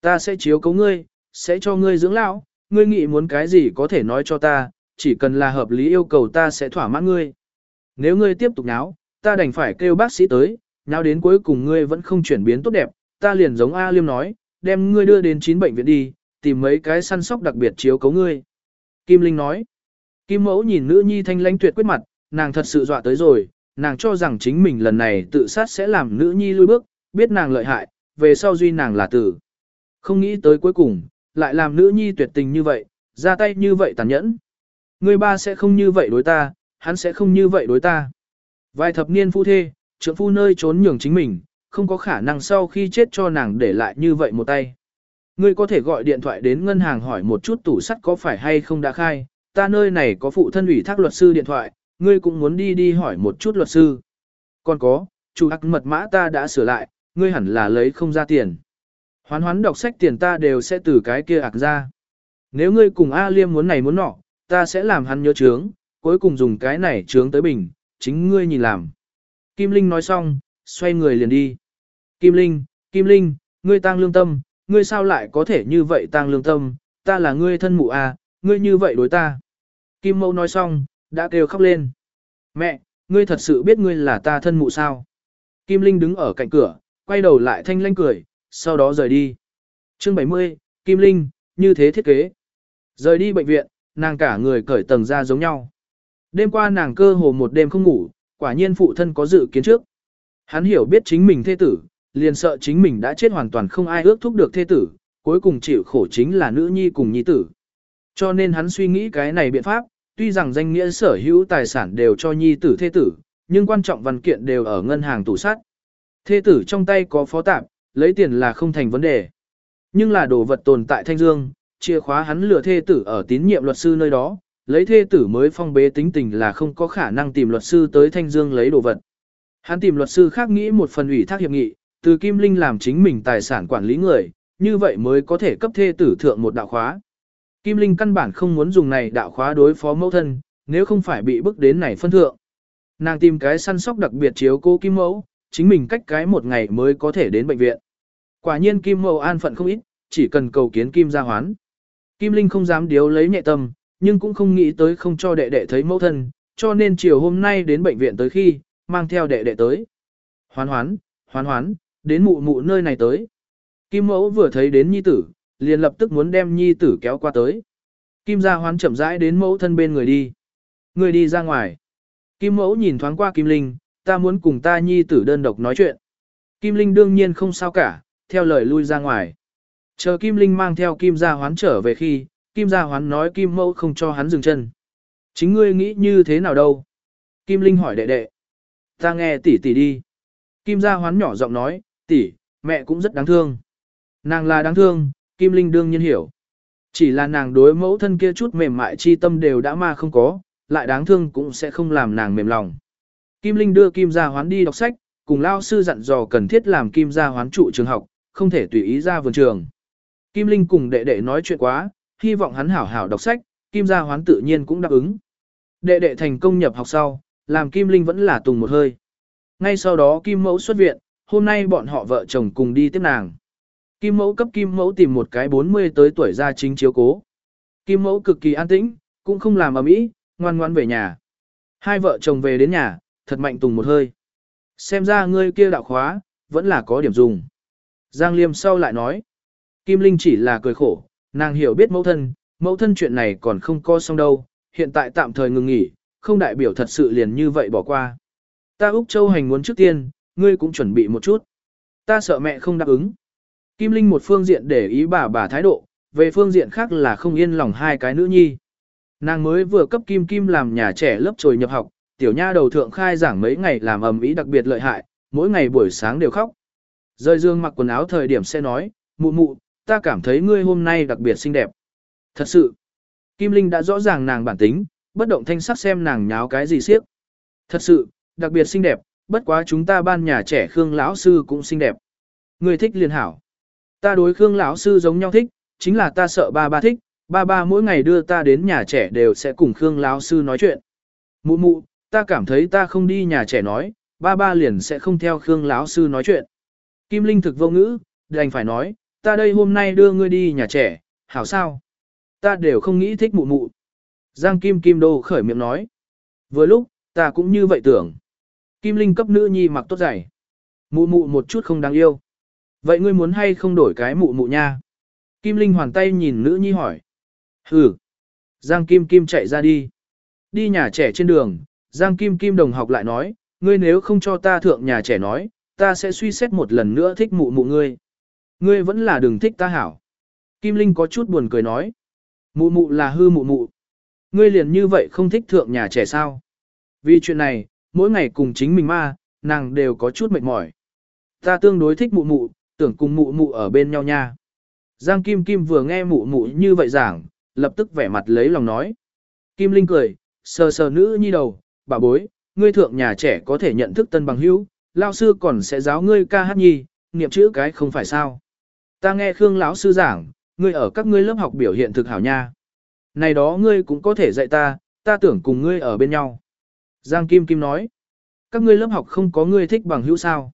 Ta sẽ chiếu cấu ngươi, sẽ cho ngươi dưỡng lão, ngươi nghĩ muốn cái gì có thể nói cho ta, chỉ cần là hợp lý yêu cầu ta sẽ thỏa mãn ngươi. Nếu ngươi tiếp tục náo, ta đành phải kêu bác sĩ tới, náo đến cuối cùng ngươi vẫn không chuyển biến tốt đẹp, ta liền giống A Liêm nói, đem ngươi đưa đến chín bệnh viện đi, tìm mấy cái săn sóc đặc biệt chiếu cấu ngươi. Kim Linh nói, Kim Mẫu nhìn nữ nhi thanh lãnh tuyệt quyết mặt, nàng thật sự dọa tới rồi, nàng cho rằng chính mình lần này tự sát sẽ làm nữ nhi lui bước, biết nàng lợi hại, về sau duy nàng là tử. Không nghĩ tới cuối cùng, lại làm nữ nhi tuyệt tình như vậy, ra tay như vậy tàn nhẫn. Người ba sẽ không như vậy đối ta, hắn sẽ không như vậy đối ta. Vài thập niên phu thê, trưởng phu nơi trốn nhường chính mình, không có khả năng sau khi chết cho nàng để lại như vậy một tay. Ngươi có thể gọi điện thoại đến ngân hàng hỏi một chút tủ sắt có phải hay không đã khai, ta nơi này có phụ thân ủy thác luật sư điện thoại, ngươi cũng muốn đi đi hỏi một chút luật sư. Còn có, chủ ác mật mã ta đã sửa lại, ngươi hẳn là lấy không ra tiền. Hoán hoán đọc sách tiền ta đều sẽ từ cái kia ạc ra. Nếu ngươi cùng A Liêm muốn này muốn nọ, ta sẽ làm hắn nhớ trướng, cuối cùng dùng cái này trướng tới bình, chính ngươi nhìn làm. Kim Linh nói xong, xoay người liền đi. Kim Linh, Kim Linh, ngươi tăng lương tâm, ngươi sao lại có thể như vậy tăng lương tâm, ta là ngươi thân mụ à, ngươi như vậy đối ta. Kim Mâu nói xong, đã kêu khóc lên. Mẹ, ngươi thật sự biết ngươi là ta thân mụ sao? Kim Linh đứng ở cạnh cửa, quay đầu lại thanh lanh cười, sau đó rời đi. Chương 70, Kim Linh, như thế thiết kế. Rời đi bệnh viện, nàng cả người cởi tầng ra giống nhau. Đêm qua nàng cơ hồ một đêm không ngủ, quả nhiên phụ thân có dự kiến trước. Hắn hiểu biết chính mình thê tử, liền sợ chính mình đã chết hoàn toàn không ai ước thúc được thê tử, cuối cùng chịu khổ chính là nữ nhi cùng nhi tử. Cho nên hắn suy nghĩ cái này biện pháp, tuy rằng danh nghĩa sở hữu tài sản đều cho nhi tử thế tử, nhưng quan trọng văn kiện đều ở ngân hàng tủ sắt. thế tử trong tay có phó tạm, lấy tiền là không thành vấn đề. Nhưng là đồ vật tồn tại thanh dương, chìa khóa hắn lừa thê tử ở tín nhiệm luật sư nơi đó, lấy thê tử mới phong bế tính tình là không có khả năng tìm luật sư tới thanh dương lấy đồ vật. Hắn tìm luật sư khác nghĩ một phần ủy thác hiệp nghị, từ Kim Linh làm chính mình tài sản quản lý người, như vậy mới có thể cấp thê tử thượng một đạo khóa. Kim Linh căn bản không muốn dùng này đạo khóa đối phó mẫu thân, nếu không phải bị bức đến này phân thượng. Nàng tìm cái săn sóc đặc biệt chiếu cô Kim Mẫu, chính mình cách cái một ngày mới có thể đến bệnh viện. Quả nhiên Kim Mẫu an phận không ít, chỉ cần cầu kiến Kim gia hoán. Kim Linh không dám điếu lấy nhẹ tâm, nhưng cũng không nghĩ tới không cho đệ đệ thấy mẫu thân, cho nên chiều hôm nay đến bệnh viện tới khi, mang theo đệ đệ tới. Hoán hoán, hoán hoán, đến mụ mụ nơi này tới. Kim mẫu vừa thấy đến nhi tử, liền lập tức muốn đem nhi tử kéo qua tới. Kim gia hoán chậm rãi đến mẫu thân bên người đi. Người đi ra ngoài. Kim mẫu nhìn thoáng qua Kim Linh, ta muốn cùng ta nhi tử đơn độc nói chuyện. Kim Linh đương nhiên không sao cả, theo lời lui ra ngoài. Chờ Kim Linh mang theo Kim gia hoán trở về khi, Kim gia hoán nói Kim mẫu không cho hắn dừng chân. Chính ngươi nghĩ như thế nào đâu? Kim Linh hỏi đệ đệ. Ta nghe tỷ tỷ đi. Kim gia hoán nhỏ giọng nói, tỷ, mẹ cũng rất đáng thương. Nàng là đáng thương, Kim Linh đương nhiên hiểu. Chỉ là nàng đối mẫu thân kia chút mềm mại chi tâm đều đã ma không có, lại đáng thương cũng sẽ không làm nàng mềm lòng. Kim Linh đưa Kim gia hoán đi đọc sách, cùng lao sư dặn dò cần thiết làm Kim gia hoán trụ trường học, không thể tùy ý ra vườn trường. Kim Linh cùng đệ đệ nói chuyện quá, hy vọng hắn hảo hảo đọc sách, Kim gia hoán tự nhiên cũng đáp ứng. Đệ đệ thành công nhập học sau, làm Kim Linh vẫn là tùng một hơi. Ngay sau đó Kim Mẫu xuất viện, hôm nay bọn họ vợ chồng cùng đi tiếp nàng. Kim Mẫu cấp Kim Mẫu tìm một cái 40 tới tuổi ra chính chiếu cố. Kim Mẫu cực kỳ an tĩnh, cũng không làm ầm ĩ, ngoan ngoan về nhà. Hai vợ chồng về đến nhà, thật mạnh tùng một hơi. Xem ra ngươi kia đạo khóa, vẫn là có điểm dùng. Giang Liêm sau lại nói. Kim Linh chỉ là cười khổ, nàng hiểu biết mẫu thân, mẫu thân chuyện này còn không co xong đâu, hiện tại tạm thời ngừng nghỉ, không đại biểu thật sự liền như vậy bỏ qua. Ta Úc Châu Hành muốn trước tiên, ngươi cũng chuẩn bị một chút. Ta sợ mẹ không đáp ứng. Kim Linh một phương diện để ý bà bà thái độ, về phương diện khác là không yên lòng hai cái nữ nhi. Nàng mới vừa cấp Kim Kim làm nhà trẻ lớp trồi nhập học, tiểu nha đầu thượng khai giảng mấy ngày làm ầm ý đặc biệt lợi hại, mỗi ngày buổi sáng đều khóc. Rơi dương mặc quần áo thời điểm sẽ nói, mụ mụ, ta cảm thấy ngươi hôm nay đặc biệt xinh đẹp. Thật sự, Kim Linh đã rõ ràng nàng bản tính, bất động thanh sắc xem nàng nháo cái gì siếc. Thật sự, đặc biệt xinh đẹp, bất quá chúng ta ban nhà trẻ Khương lão sư cũng xinh đẹp. Người thích liền hảo. Ta đối Khương lão sư giống nhau thích, chính là ta sợ ba ba thích, ba ba mỗi ngày đưa ta đến nhà trẻ đều sẽ cùng Khương lão sư nói chuyện. Mụ mụ, ta cảm thấy ta không đi nhà trẻ nói, ba ba liền sẽ không theo Khương lão sư nói chuyện. Kim Linh thực vô ngữ, đành phải nói, ta đây hôm nay đưa ngươi đi nhà trẻ, hảo sao? Ta đều không nghĩ thích mụ mụ. Giang Kim Kim Đô khởi miệng nói. Vừa lúc, ta cũng như vậy tưởng. Kim Linh cấp nữ nhi mặc tốt giày. Mụ mụ một chút không đáng yêu. Vậy ngươi muốn hay không đổi cái mụ mụ nha? Kim Linh hoàn tay nhìn nữ nhi hỏi. Hừ. Giang Kim Kim chạy ra đi. Đi nhà trẻ trên đường, Giang Kim Kim đồng học lại nói, ngươi nếu không cho ta thượng nhà trẻ nói, ta sẽ suy xét một lần nữa thích mụ mụ ngươi. Ngươi vẫn là đừng thích ta hảo. Kim Linh có chút buồn cười nói. Mụ mụ là hư mụ mụ. Ngươi liền như vậy không thích thượng nhà trẻ sao. Vì chuyện này, mỗi ngày cùng chính mình ma, nàng đều có chút mệt mỏi. Ta tương đối thích mụ mụ, tưởng cùng mụ mụ ở bên nhau nha. Giang Kim Kim vừa nghe mụ mụ như vậy giảng, lập tức vẻ mặt lấy lòng nói. Kim Linh cười, sờ sờ nữ nhi đầu, bà bối, ngươi thượng nhà trẻ có thể nhận thức tân bằng hữu, lao sư còn sẽ giáo ngươi ca hát nhi, niệm chữ cái không phải sao. Ta nghe Khương lão sư giảng, ngươi ở các ngươi lớp học biểu hiện thực hảo nha. Này đó ngươi cũng có thể dạy ta, ta tưởng cùng ngươi ở bên nhau. Giang Kim Kim nói, các ngươi lớp học không có ngươi thích bằng hữu sao.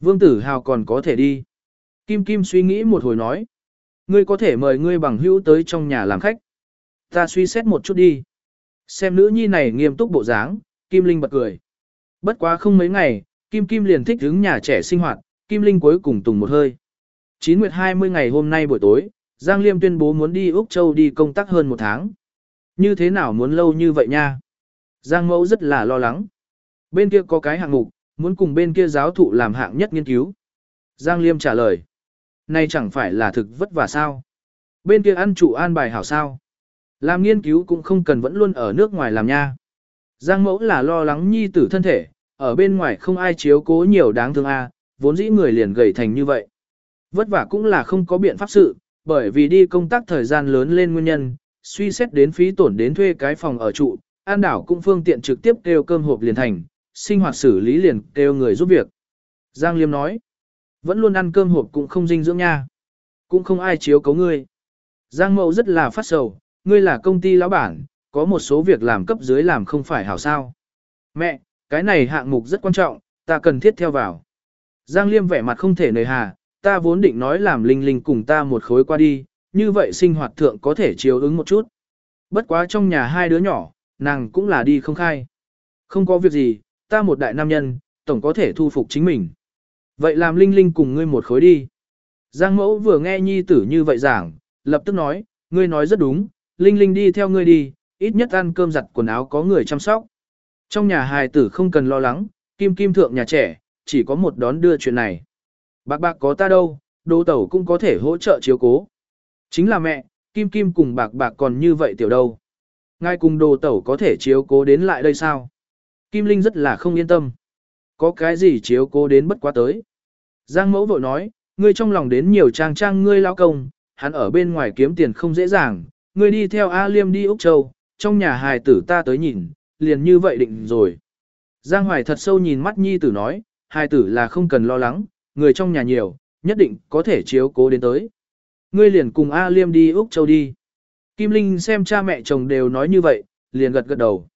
Vương Tử Hào còn có thể đi. Kim Kim suy nghĩ một hồi nói, ngươi có thể mời ngươi bằng hữu tới trong nhà làm khách. Ta suy xét một chút đi. Xem nữ nhi này nghiêm túc bộ dáng, Kim Linh bật cười. Bất quá không mấy ngày, Kim Kim liền thích hướng nhà trẻ sinh hoạt, Kim Linh cuối cùng tùng một hơi. 9 nguyệt 20 ngày hôm nay buổi tối, Giang Liêm tuyên bố muốn đi Úc Châu đi công tác hơn một tháng. Như thế nào muốn lâu như vậy nha? Giang Mẫu rất là lo lắng. Bên kia có cái hạng mục, muốn cùng bên kia giáo thụ làm hạng nhất nghiên cứu. Giang Liêm trả lời. Này chẳng phải là thực vất vả sao? Bên kia ăn chủ an bài hảo sao? Làm nghiên cứu cũng không cần vẫn luôn ở nước ngoài làm nha. Giang Mẫu là lo lắng nhi tử thân thể, ở bên ngoài không ai chiếu cố nhiều đáng thương a, vốn dĩ người liền gầy thành như vậy. Vất vả cũng là không có biện pháp sự, bởi vì đi công tác thời gian lớn lên nguyên nhân, suy xét đến phí tổn đến thuê cái phòng ở trụ, an đảo cũng phương tiện trực tiếp kêu cơm hộp liền thành, sinh hoạt xử lý liền kêu người giúp việc. Giang Liêm nói, vẫn luôn ăn cơm hộp cũng không dinh dưỡng nha, cũng không ai chiếu cấu ngươi. Giang Mậu rất là phát sầu, ngươi là công ty lão bản, có một số việc làm cấp dưới làm không phải hảo sao. Mẹ, cái này hạng mục rất quan trọng, ta cần thiết theo vào. Giang Liêm vẻ mặt không thể nời hà, ta vốn định nói làm Linh Linh cùng ta một khối qua đi, như vậy sinh hoạt thượng có thể chiếu ứng một chút. Bất quá trong nhà hai đứa nhỏ, nàng cũng là đi không khai. Không có việc gì, ta một đại nam nhân, tổng có thể thu phục chính mình. Vậy làm Linh Linh cùng ngươi một khối đi. Giang mẫu vừa nghe nhi tử như vậy giảng, lập tức nói, ngươi nói rất đúng, Linh Linh đi theo ngươi đi, ít nhất ăn cơm giặt quần áo có người chăm sóc. Trong nhà hài tử không cần lo lắng, kim kim thượng nhà trẻ, chỉ có một đón đưa chuyện này. Bạc bạc có ta đâu, đô tẩu cũng có thể hỗ trợ chiếu cố. Chính là mẹ, kim kim cùng bạc bạc còn như vậy tiểu đâu. Ngay cùng đồ tẩu có thể chiếu cố đến lại đây sao? Kim Linh rất là không yên tâm. Có cái gì chiếu cố đến bất quá tới. Giang mẫu vội nói, ngươi trong lòng đến nhiều trang trang ngươi lao công, hắn ở bên ngoài kiếm tiền không dễ dàng, ngươi đi theo A Liêm đi Úc Châu, trong nhà hài tử ta tới nhìn, liền như vậy định rồi. Giang Hoài thật sâu nhìn mắt nhi tử nói, hài tử là không cần lo lắng, người trong nhà nhiều, nhất định có thể chiếu cố đến tới. Ngươi liền cùng A Liêm đi Úc Châu đi. Kim Linh xem cha mẹ chồng đều nói như vậy, liền gật gật đầu.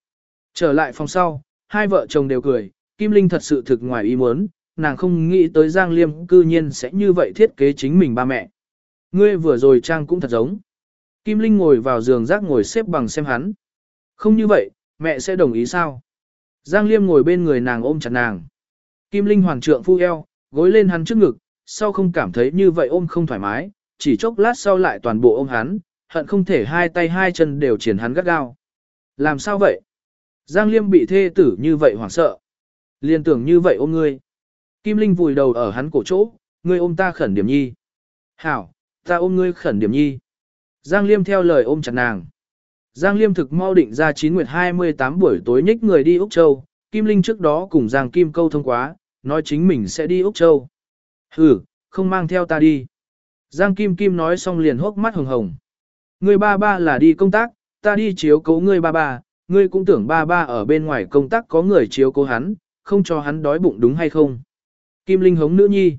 Trở lại phòng sau, hai vợ chồng đều cười, Kim Linh thật sự thực ngoài ý muốn, nàng không nghĩ tới Giang Liêm cư nhiên sẽ như vậy thiết kế chính mình ba mẹ. Ngươi vừa rồi trang cũng thật giống. Kim Linh ngồi vào giường rác ngồi xếp bằng xem hắn. Không như vậy, mẹ sẽ đồng ý sao? Giang Liêm ngồi bên người nàng ôm chặt nàng. Kim Linh hoàng trượng phu eo, gối lên hắn trước ngực, sau không cảm thấy như vậy ôm không thoải mái, chỉ chốc lát sau lại toàn bộ ôm hắn, hận không thể hai tay hai chân đều triển hắn gắt gao. Làm sao vậy? Giang Liêm bị thê tử như vậy hoảng sợ. Liên tưởng như vậy ôm ngươi. Kim Linh vùi đầu ở hắn cổ chỗ, ngươi ôm ta khẩn điểm nhi. Hảo, ta ôm ngươi khẩn điểm nhi. Giang Liêm theo lời ôm chặt nàng. Giang Liêm thực mau định ra 9 nguyệt 28 buổi tối nhích người đi Úc Châu, Kim Linh trước đó cùng Giang Kim câu thông quá, nói chính mình sẽ đi Úc Châu. Ừ, không mang theo ta đi. Giang Kim Kim nói xong liền hốc mắt hồng hồng. Ngươi ba ba là đi công tác, ta đi chiếu cố ngươi ba ba, ngươi cũng tưởng ba ba ở bên ngoài công tác có người chiếu cố hắn, không cho hắn đói bụng đúng hay không? Kim Linh hống nữ nhi.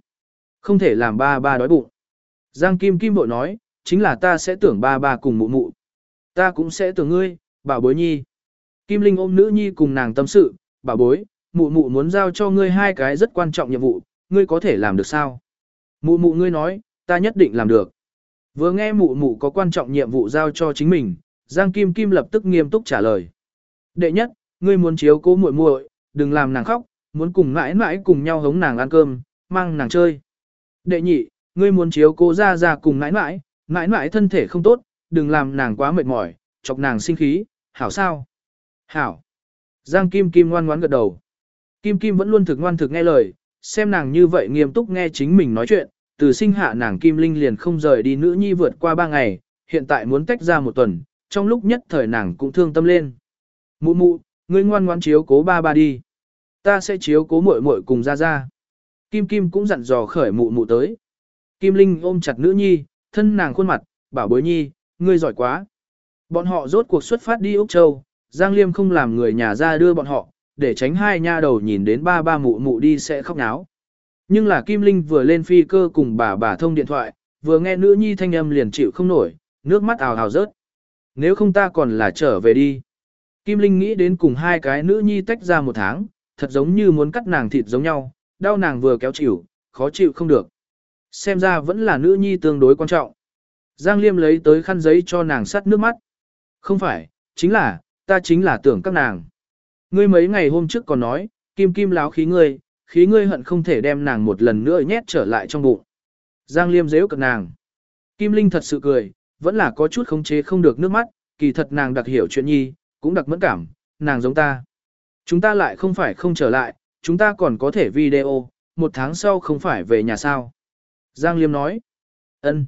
Không thể làm ba ba đói bụng. Giang Kim Kim bội nói, chính là ta sẽ tưởng ba ba cùng mụ mụ. Ta cũng sẽ tưởng ngươi, bảo bối nhi. Kim Linh ôm nữ nhi cùng nàng tâm sự, bảo bối, mụ mụ muốn giao cho ngươi hai cái rất quan trọng nhiệm vụ, ngươi có thể làm được sao? Mụ mụ ngươi nói, ta nhất định làm được. Vừa nghe mụ mụ có quan trọng nhiệm vụ giao cho chính mình, Giang Kim Kim lập tức nghiêm túc trả lời. Đệ nhất, ngươi muốn chiếu cố muội muội, đừng làm nàng khóc, muốn cùng mãi mãi cùng nhau hống nàng ăn cơm, mang nàng chơi. Đệ nhị, ngươi muốn chiếu cố ra ra cùng mãi mãi, mãi mãi thân thể không tốt, đừng làm nàng quá mệt mỏi, chọc nàng sinh khí, hảo sao? Hảo. Giang Kim Kim ngoan ngoãn gật đầu. Kim Kim vẫn luôn thực ngoan thực nghe lời, xem nàng như vậy nghiêm túc nghe chính mình nói chuyện, từ sinh hạ nàng Kim Linh liền không rời đi nữ nhi vượt qua ba ngày, hiện tại muốn tách ra một tuần, trong lúc nhất thời nàng cũng thương tâm lên. Mụ mụ, ngươi ngoan ngoan chiếu cố ba ba đi. Ta sẽ chiếu cố muội muội cùng ra ra. Kim Kim cũng dặn dò khởi mụ mụ tới. Kim Linh ôm chặt nữ nhi, thân nàng khuôn mặt, bảo bối nhi, ngươi giỏi quá. Bọn họ rốt cuộc xuất phát đi Úc Châu, Giang Liêm không làm người nhà ra đưa bọn họ, để tránh hai nha đầu nhìn đến ba ba mụ mụ đi sẽ khóc náo. Nhưng là Kim Linh vừa lên phi cơ cùng bà bà thông điện thoại, vừa nghe nữ nhi thanh âm liền chịu không nổi, nước mắt ào ào rớt. Nếu không ta còn là trở về đi. Kim Linh nghĩ đến cùng hai cái nữ nhi tách ra một tháng, thật giống như muốn cắt nàng thịt giống nhau, đau nàng vừa kéo chịu, khó chịu không được. Xem ra vẫn là nữ nhi tương đối quan trọng. Giang Liêm lấy tới khăn giấy cho nàng sắt nước mắt. Không phải, chính là, ta chính là tưởng các nàng. Ngươi mấy ngày hôm trước còn nói, kim kim láo khí ngươi, khí ngươi hận không thể đem nàng một lần nữa nhét trở lại trong bụng. Giang Liêm dễ cực nàng. Kim Linh thật sự cười, vẫn là có chút khống chế không được nước mắt, kỳ thật nàng đặc hiểu chuyện nhi, cũng đặc mẫn cảm, nàng giống ta. Chúng ta lại không phải không trở lại, chúng ta còn có thể video, một tháng sau không phải về nhà sao. Giang Liêm nói. ân.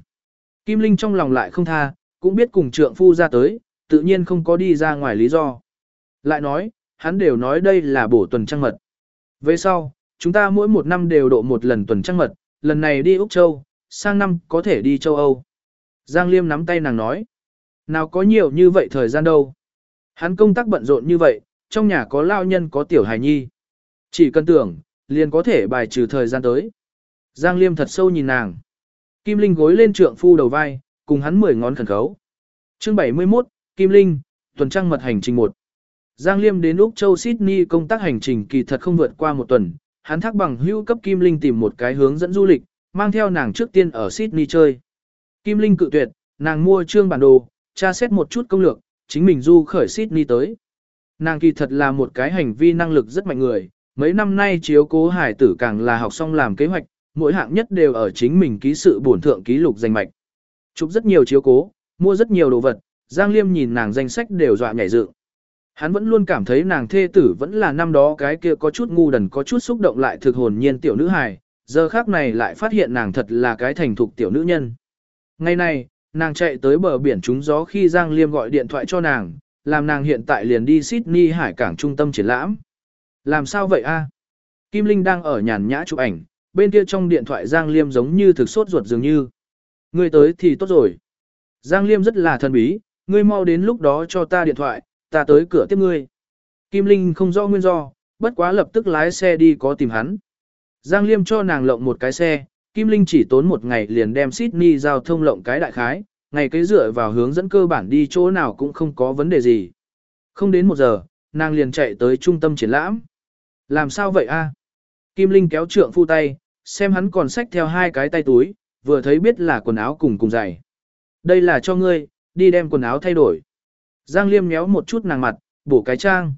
Kim Linh trong lòng lại không tha, cũng biết cùng trượng phu ra tới, tự nhiên không có đi ra ngoài lý do. Lại nói, hắn đều nói đây là bổ tuần trăng mật. Về sau, chúng ta mỗi một năm đều độ một lần tuần trăng mật, lần này đi Úc Châu, sang năm có thể đi châu Âu. Giang Liêm nắm tay nàng nói. Nào có nhiều như vậy thời gian đâu. Hắn công tác bận rộn như vậy, trong nhà có lao nhân có tiểu hài nhi. Chỉ cần tưởng, liền có thể bài trừ thời gian tới. Giang Liêm thật sâu nhìn nàng. Kim Linh gối lên trượng phu đầu vai, cùng hắn mười ngón khẩn khấu. Chương 71, Kim Linh, tuần trăng mật hành trình 1. Giang Liêm đến Úc Châu Sydney công tác hành trình kỳ thật không vượt qua một tuần, hắn thác bằng hưu cấp Kim Linh tìm một cái hướng dẫn du lịch, mang theo nàng trước tiên ở Sydney chơi. Kim Linh cự tuyệt, nàng mua trương bản đồ, tra xét một chút công lược, chính mình du khởi Sydney tới. Nàng kỳ thật là một cái hành vi năng lực rất mạnh người, mấy năm nay chiếu cố hải tử càng là học xong làm kế hoạch, mỗi hạng nhất đều ở chính mình ký sự bổn thượng ký lục danh mạch. Chụp rất nhiều chiếu cố, mua rất nhiều đồ vật, Giang Liêm nhìn nàng danh sách đều dọa nhảy dựng. Hắn vẫn luôn cảm thấy nàng thê tử vẫn là năm đó cái kia có chút ngu đần có chút xúc động lại thực hồn nhiên tiểu nữ hài, giờ khác này lại phát hiện nàng thật là cái thành thục tiểu nữ nhân. Ngày nay nàng chạy tới bờ biển trúng gió khi Giang Liêm gọi điện thoại cho nàng, làm nàng hiện tại liền đi Sydney hải cảng trung tâm triển lãm. Làm sao vậy a? Kim Linh đang ở nhàn nhã chụp ảnh, bên kia trong điện thoại Giang Liêm giống như thực sốt ruột dường như. Ngươi tới thì tốt rồi. Giang Liêm rất là thần bí, ngươi mau đến lúc đó cho ta điện thoại, ta tới cửa tiếp ngươi. Kim Linh không rõ nguyên do, bất quá lập tức lái xe đi có tìm hắn. Giang Liêm cho nàng lộng một cái xe, Kim Linh chỉ tốn một ngày liền đem Sydney giao thông lộng cái đại khái, ngày cái dựa vào hướng dẫn cơ bản đi chỗ nào cũng không có vấn đề gì. Không đến một giờ, nàng liền chạy tới trung tâm triển lãm. Làm sao vậy a? Kim Linh kéo trượng phu tay, xem hắn còn xách theo hai cái tay túi, vừa thấy biết là quần áo cùng cùng giày. Đây là cho ngươi, đi đem quần áo thay đổi. Giang Liêm méo một chút nàng mặt, bổ cái trang.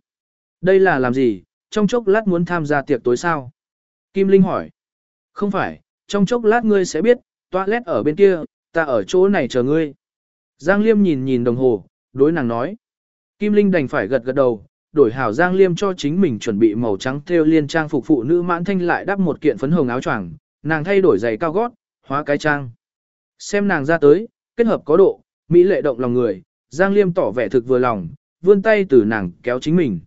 Đây là làm gì, trong chốc lát muốn tham gia tiệc tối sao? Kim Linh hỏi. Không phải, trong chốc lát ngươi sẽ biết, toilet ở bên kia, ta ở chỗ này chờ ngươi. Giang Liêm nhìn nhìn đồng hồ, đối nàng nói. Kim Linh đành phải gật gật đầu, đổi hảo Giang Liêm cho chính mình chuẩn bị màu trắng theo liên trang phục phụ nữ mãn thanh lại đắp một kiện phấn hồng áo choàng, nàng thay đổi giày cao gót, hóa cái trang. Xem nàng ra tới, kết hợp có độ, mỹ lệ động lòng người, Giang Liêm tỏ vẻ thực vừa lòng, vươn tay từ nàng kéo chính mình.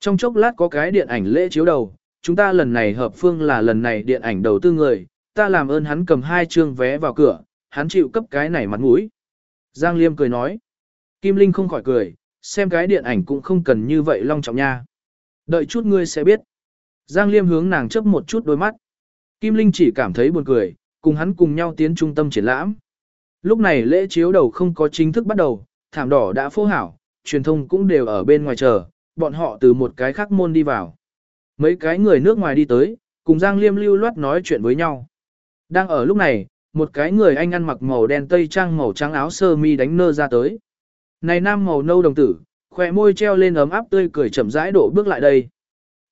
Trong chốc lát có cái điện ảnh lễ chiếu đầu, chúng ta lần này hợp phương là lần này điện ảnh đầu tư người, ta làm ơn hắn cầm hai trương vé vào cửa, hắn chịu cấp cái này mặt mũi. Giang Liêm cười nói. Kim Linh không khỏi cười, xem cái điện ảnh cũng không cần như vậy long trọng nha. Đợi chút ngươi sẽ biết. Giang Liêm hướng nàng chớp một chút đôi mắt. Kim Linh chỉ cảm thấy buồn cười, cùng hắn cùng nhau tiến trung tâm triển lãm. Lúc này lễ chiếu đầu không có chính thức bắt đầu, thảm đỏ đã phô hảo, truyền thông cũng đều ở bên ngoài chờ, bọn họ từ một cái khác môn đi vào. Mấy cái người nước ngoài đi tới, cùng Giang Liêm lưu loát nói chuyện với nhau. Đang ở lúc này, một cái người anh ăn mặc màu đen tây trang màu trắng áo sơ mi đánh nơ ra tới. Này nam màu nâu đồng tử, khỏe môi treo lên ấm áp tươi cười chậm rãi độ bước lại đây.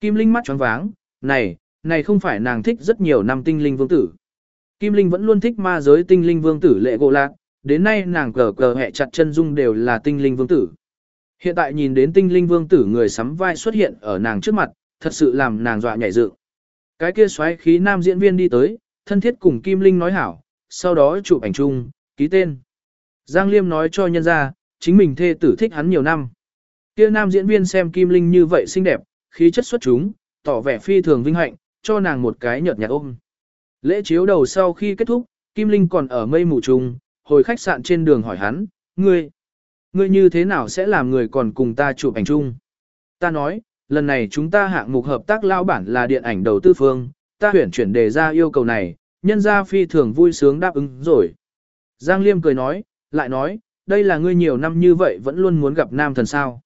Kim Linh mắt choáng váng, này, này không phải nàng thích rất nhiều năm tinh linh vương tử. Kim Linh vẫn luôn thích ma giới tinh linh vương tử lệ gỗ lạc, đến nay nàng cờ cờ hẹ chặt chân dung đều là tinh linh vương tử. Hiện tại nhìn đến tinh linh vương tử người sắm vai xuất hiện ở nàng trước mặt, thật sự làm nàng dọa nhảy dựng. Cái kia xoáy khí nam diễn viên đi tới, thân thiết cùng Kim Linh nói hảo, sau đó chụp ảnh chung, ký tên. Giang Liêm nói cho nhân ra, chính mình thê tử thích hắn nhiều năm. Kia nam diễn viên xem Kim Linh như vậy xinh đẹp, khí chất xuất chúng, tỏ vẻ phi thường vinh hạnh, cho nàng một cái nhợt nhạt ôm. Lễ chiếu đầu sau khi kết thúc, Kim Linh còn ở mây mù trùng, hồi khách sạn trên đường hỏi hắn, ngươi, ngươi như thế nào sẽ làm người còn cùng ta chụp ảnh chung? Ta nói, lần này chúng ta hạng mục hợp tác lao bản là điện ảnh đầu tư phương, ta tuyển chuyển đề ra yêu cầu này, nhân gia phi thường vui sướng đáp ứng rồi. Giang Liêm cười nói, lại nói, đây là ngươi nhiều năm như vậy vẫn luôn muốn gặp nam thần sao.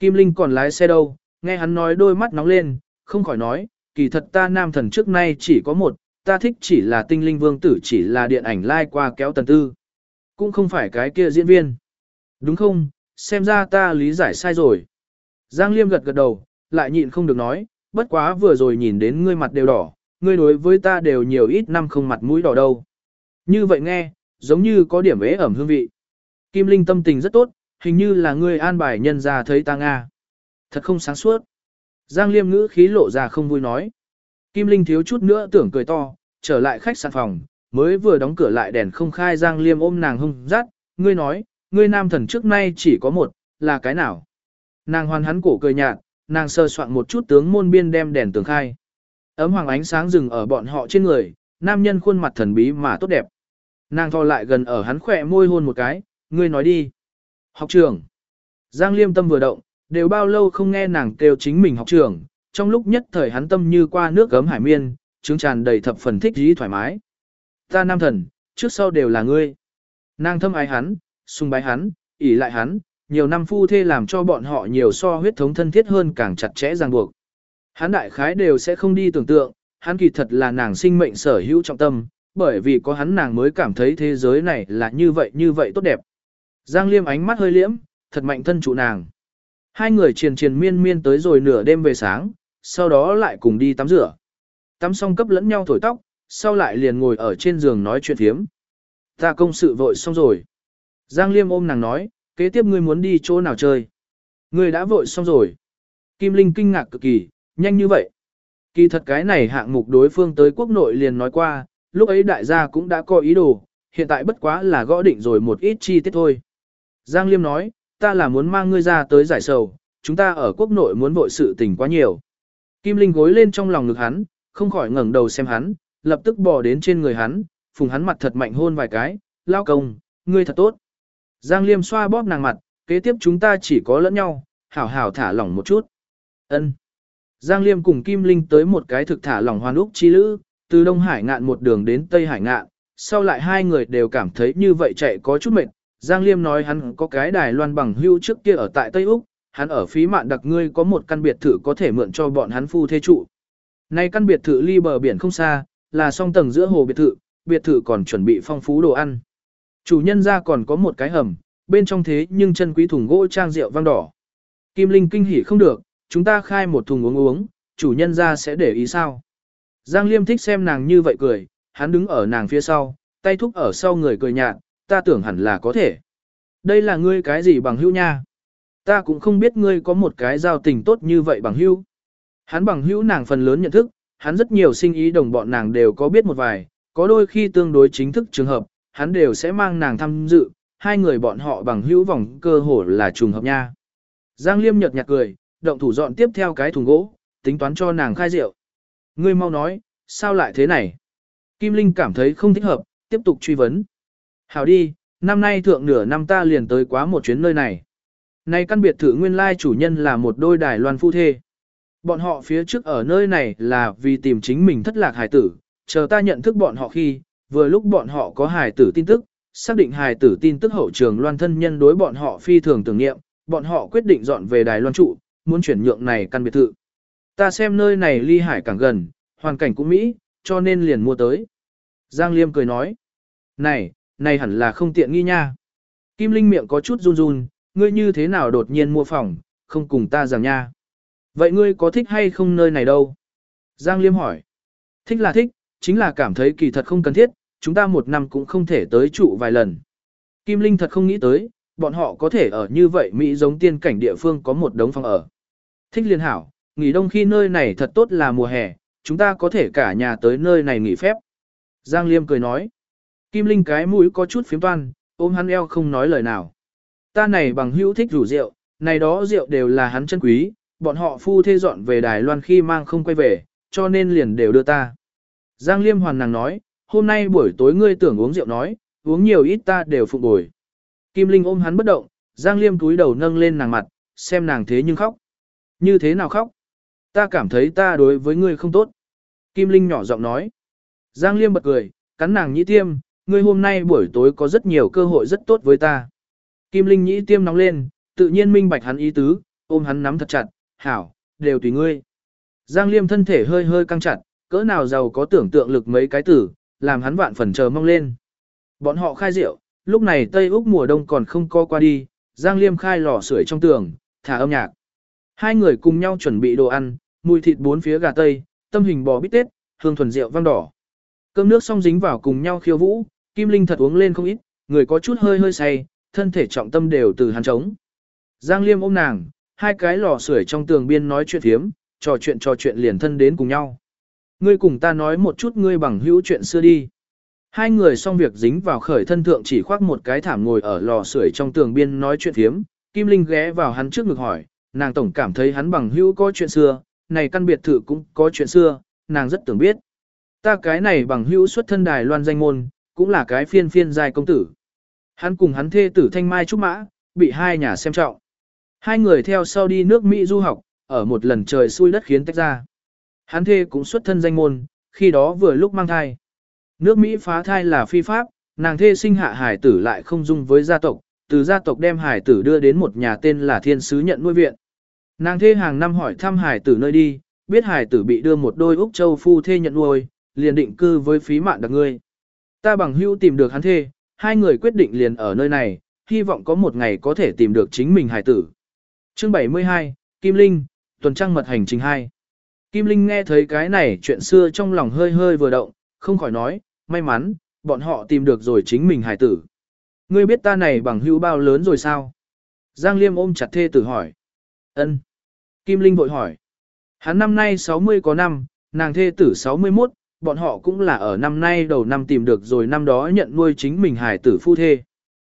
Kim Linh còn lái xe đâu, nghe hắn nói đôi mắt nóng lên, không khỏi nói, kỳ thật ta nam thần trước nay chỉ có một, ta thích chỉ là tinh linh vương tử chỉ là điện ảnh lai like qua kéo tần tư. Cũng không phải cái kia diễn viên. Đúng không, xem ra ta lý giải sai rồi. Giang Liêm gật gật đầu, lại nhịn không được nói, bất quá vừa rồi nhìn đến ngươi mặt đều đỏ, ngươi đối với ta đều nhiều ít năm không mặt mũi đỏ đâu. Như vậy nghe, giống như có điểm ế ẩm hương vị. Kim Linh tâm tình rất tốt, hình như là ngươi an bài nhân ra thấy ta Nga. Thật không sáng suốt. Giang Liêm ngữ khí lộ ra không vui nói. Kim Linh thiếu chút nữa tưởng cười to, trở lại khách sạn phòng, mới vừa đóng cửa lại đèn không khai Giang Liêm ôm nàng hung rát, ngươi nói, ngươi nam thần trước nay chỉ có một, là cái nào? Nàng hoàn hắn cổ cười nhạt, nàng sơ soạn một chút tướng môn biên đem đèn tường khai. Ấm hoàng ánh sáng dừng ở bọn họ trên người, nam nhân khuôn mặt thần bí mà tốt đẹp. Nàng thò lại gần ở hắn khỏe môi hôn một cái, ngươi nói đi. Học trưởng. Giang liêm tâm vừa động, đều bao lâu không nghe nàng kêu chính mình học trưởng, trong lúc nhất thời hắn tâm như qua nước gấm hải miên, trứng tràn đầy thập phần thích dí thoải mái. Ta nam thần, trước sau đều là ngươi. Nàng thâm ái hắn, sung bái hắn, ỉ lại hắn, nhiều năm phu thê làm cho bọn họ nhiều so huyết thống thân thiết hơn càng chặt chẽ ràng buộc. Hắn đại khái đều sẽ không đi tưởng tượng, hắn kỳ thật là nàng sinh mệnh sở hữu trọng tâm, bởi vì có hắn nàng mới cảm thấy thế giới này là như vậy như vậy tốt đẹp. Giang Liêm ánh mắt hơi liễm, thật mạnh thân trụ nàng. Hai người triền triền miên miên tới rồi nửa đêm về sáng, sau đó lại cùng đi tắm rửa. Tắm xong cấp lẫn nhau thổi tóc, sau lại liền ngồi ở trên giường nói chuyện thiếm. Ta công sự vội xong rồi. Giang Liêm ôm nàng nói, kế tiếp ngươi muốn đi chỗ nào chơi. Ngươi đã vội xong rồi. Kim Linh kinh ngạc cực kỳ, nhanh như vậy. Kỳ thật cái này hạng mục đối phương tới quốc nội liền nói qua, lúc ấy đại gia cũng đã có ý đồ, hiện tại bất quá là gõ định rồi một ít chi tiết thôi. Giang Liêm nói, ta là muốn mang ngươi ra tới giải sầu, chúng ta ở quốc nội muốn vội sự tình quá nhiều. Kim Linh gối lên trong lòng ngực hắn, không khỏi ngẩng đầu xem hắn, lập tức bò đến trên người hắn, phùng hắn mặt thật mạnh hôn vài cái, lao công, ngươi thật tốt. Giang Liêm xoa bóp nàng mặt, kế tiếp chúng ta chỉ có lẫn nhau, hảo hảo thả lỏng một chút. Ân. Giang Liêm cùng Kim Linh tới một cái thực thả lỏng hoàn úc chi lữ, từ Đông Hải ngạn một đường đến Tây Hải ngạn, sau lại hai người đều cảm thấy như vậy chạy có chút mệt. Giang Liêm nói hắn có cái đài loan bằng hưu trước kia ở tại Tây Úc, hắn ở phí mạn đặc ngươi có một căn biệt thự có thể mượn cho bọn hắn phu thế trụ. Nay căn biệt thự ly bờ biển không xa, là song tầng giữa hồ biệt thự, biệt thự còn chuẩn bị phong phú đồ ăn. Chủ nhân ra còn có một cái hầm, bên trong thế nhưng chân quý thùng gỗ trang rượu vang đỏ. Kim Linh kinh hỉ không được, chúng ta khai một thùng uống uống, chủ nhân ra sẽ để ý sao. Giang Liêm thích xem nàng như vậy cười, hắn đứng ở nàng phía sau, tay thúc ở sau người cười nhạt, ta tưởng hẳn là có thể. Đây là ngươi cái gì bằng hữu nha? Ta cũng không biết ngươi có một cái giao tình tốt như vậy bằng hữu. Hắn bằng hữu nàng phần lớn nhận thức, hắn rất nhiều sinh ý đồng bọn nàng đều có biết một vài, có đôi khi tương đối chính thức trường hợp, hắn đều sẽ mang nàng tham dự, hai người bọn họ bằng hữu vòng cơ hồ là trùng hợp nha. Giang Liêm nhợt nhạt cười, động thủ dọn tiếp theo cái thùng gỗ, tính toán cho nàng khai rượu. Ngươi mau nói, sao lại thế này? Kim Linh cảm thấy không thích hợp, tiếp tục truy vấn. Hảo đi, năm nay thượng nửa năm ta liền tới quá một chuyến nơi này. Nay căn biệt thự nguyên lai chủ nhân là một đôi đài loan phu thê. Bọn họ phía trước ở nơi này là vì tìm chính mình thất lạc hải tử, chờ ta nhận thức bọn họ khi, vừa lúc bọn họ có hài tử tin tức, xác định hài tử tin tức hậu trường loan thân nhân đối bọn họ phi thường tưởng niệm, bọn họ quyết định dọn về đài loan trụ, muốn chuyển nhượng này căn biệt thự. Ta xem nơi này ly hải càng gần, hoàn cảnh cũng Mỹ, cho nên liền mua tới. Giang Liêm cười nói, này, này hẳn là không tiện nghi nha. Kim Linh miệng có chút run run, ngươi như thế nào đột nhiên mua phòng, không cùng ta rằng nha. Vậy ngươi có thích hay không nơi này đâu? Giang Liêm hỏi. Thích là thích, chính là cảm thấy kỳ thật không cần thiết, chúng ta một năm cũng không thể tới trụ vài lần. Kim Linh thật không nghĩ tới, bọn họ có thể ở như vậy Mỹ giống tiên cảnh địa phương có một đống phòng ở. Thích liên hảo, nghỉ đông khi nơi này thật tốt là mùa hè, chúng ta có thể cả nhà tới nơi này nghỉ phép. Giang Liêm cười nói. Kim Linh cái mũi có chút phiếm toan, ôm hắn eo không nói lời nào. Ta này bằng hữu thích rủ rượu, này đó rượu đều là hắn chân quý, bọn họ phu thê dọn về Đài Loan khi mang không quay về, cho nên liền đều đưa ta. Giang Liêm hoàn nàng nói, hôm nay buổi tối ngươi tưởng uống rượu nói, uống nhiều ít ta đều phục bồi. Kim Linh ôm hắn bất động, Giang Liêm túi đầu nâng lên nàng mặt, xem nàng thế nhưng khóc. Như thế nào khóc? Ta cảm thấy ta đối với ngươi không tốt. Kim Linh nhỏ giọng nói. Giang Liêm bật cười, cắn nàng nhĩ tiêm, ngươi hôm nay buổi tối có rất nhiều cơ hội rất tốt với ta. Kim Linh nhĩ tiêm nóng lên, tự nhiên minh bạch hắn ý tứ, ôm hắn nắm thật chặt, hảo, đều tùy ngươi. Giang Liêm thân thể hơi hơi căng chặt, cỡ nào giàu có tưởng tượng lực mấy cái tử, làm hắn vạn phần chờ mong lên. Bọn họ khai rượu, lúc này Tây Úc mùa đông còn không co qua đi, Giang Liêm khai lò sưởi trong tường, thả âm nhạc. Hai người cùng nhau chuẩn bị đồ ăn, mùi thịt bốn phía gà tây, tâm hình bò bít tết, hương thuần rượu vang đỏ. Cơm nước xong dính vào cùng nhau khiêu vũ, Kim Linh thật uống lên không ít, người có chút hơi hơi say, thân thể trọng tâm đều từ hắn trống. Giang Liêm ôm nàng, hai cái lò sưởi trong tường biên nói chuyện thiếm, trò chuyện trò chuyện liền thân đến cùng nhau. Ngươi cùng ta nói một chút ngươi bằng hữu chuyện xưa đi. Hai người xong việc dính vào khởi thân thượng chỉ khoác một cái thảm ngồi ở lò sưởi trong tường biên nói chuyện thiếm, Kim Linh ghé vào hắn trước ngực hỏi, nàng tổng cảm thấy hắn bằng hữu có chuyện xưa, này căn biệt thự cũng có chuyện xưa, nàng rất tưởng biết. Ta cái này bằng hữu xuất thân đài loan danh môn, cũng là cái phiên phiên giai công tử. Hắn cùng hắn thê tử thanh mai trúc mã, bị hai nhà xem trọng. Hai người theo sau đi nước Mỹ du học, ở một lần trời xui đất khiến tách ra. Hắn thê cũng xuất thân danh môn, khi đó vừa lúc mang thai. Nước Mỹ phá thai là phi pháp, nàng thê sinh hạ hải tử lại không dung với gia tộc, từ gia tộc đem hải tử đưa đến một nhà tên là thiên sứ nhận nuôi viện. Nàng thê hàng năm hỏi thăm hải tử nơi đi, biết hải tử bị đưa một đôi Úc Châu phu thê nhận nuôi, liền định cư với phí mạng đặc ngươi. Ta bằng hữu tìm được hắn thê, hai người quyết định liền ở nơi này, hy vọng có một ngày có thể tìm được chính mình hải tử. Chương 72, Kim Linh, tuần trăng mật hành trình 2. Kim Linh nghe thấy cái này chuyện xưa trong lòng hơi hơi vừa động, không khỏi nói, may mắn, bọn họ tìm được rồi chính mình hải tử. Ngươi biết ta này bằng hữu bao lớn rồi sao? Giang Liêm ôm chặt thê tử hỏi. Ân. Kim Linh vội hỏi. Hắn năm nay 60 có năm, nàng thê tử 61, bọn họ cũng là ở năm nay đầu năm tìm được rồi năm đó nhận nuôi chính mình hài tử phu thê.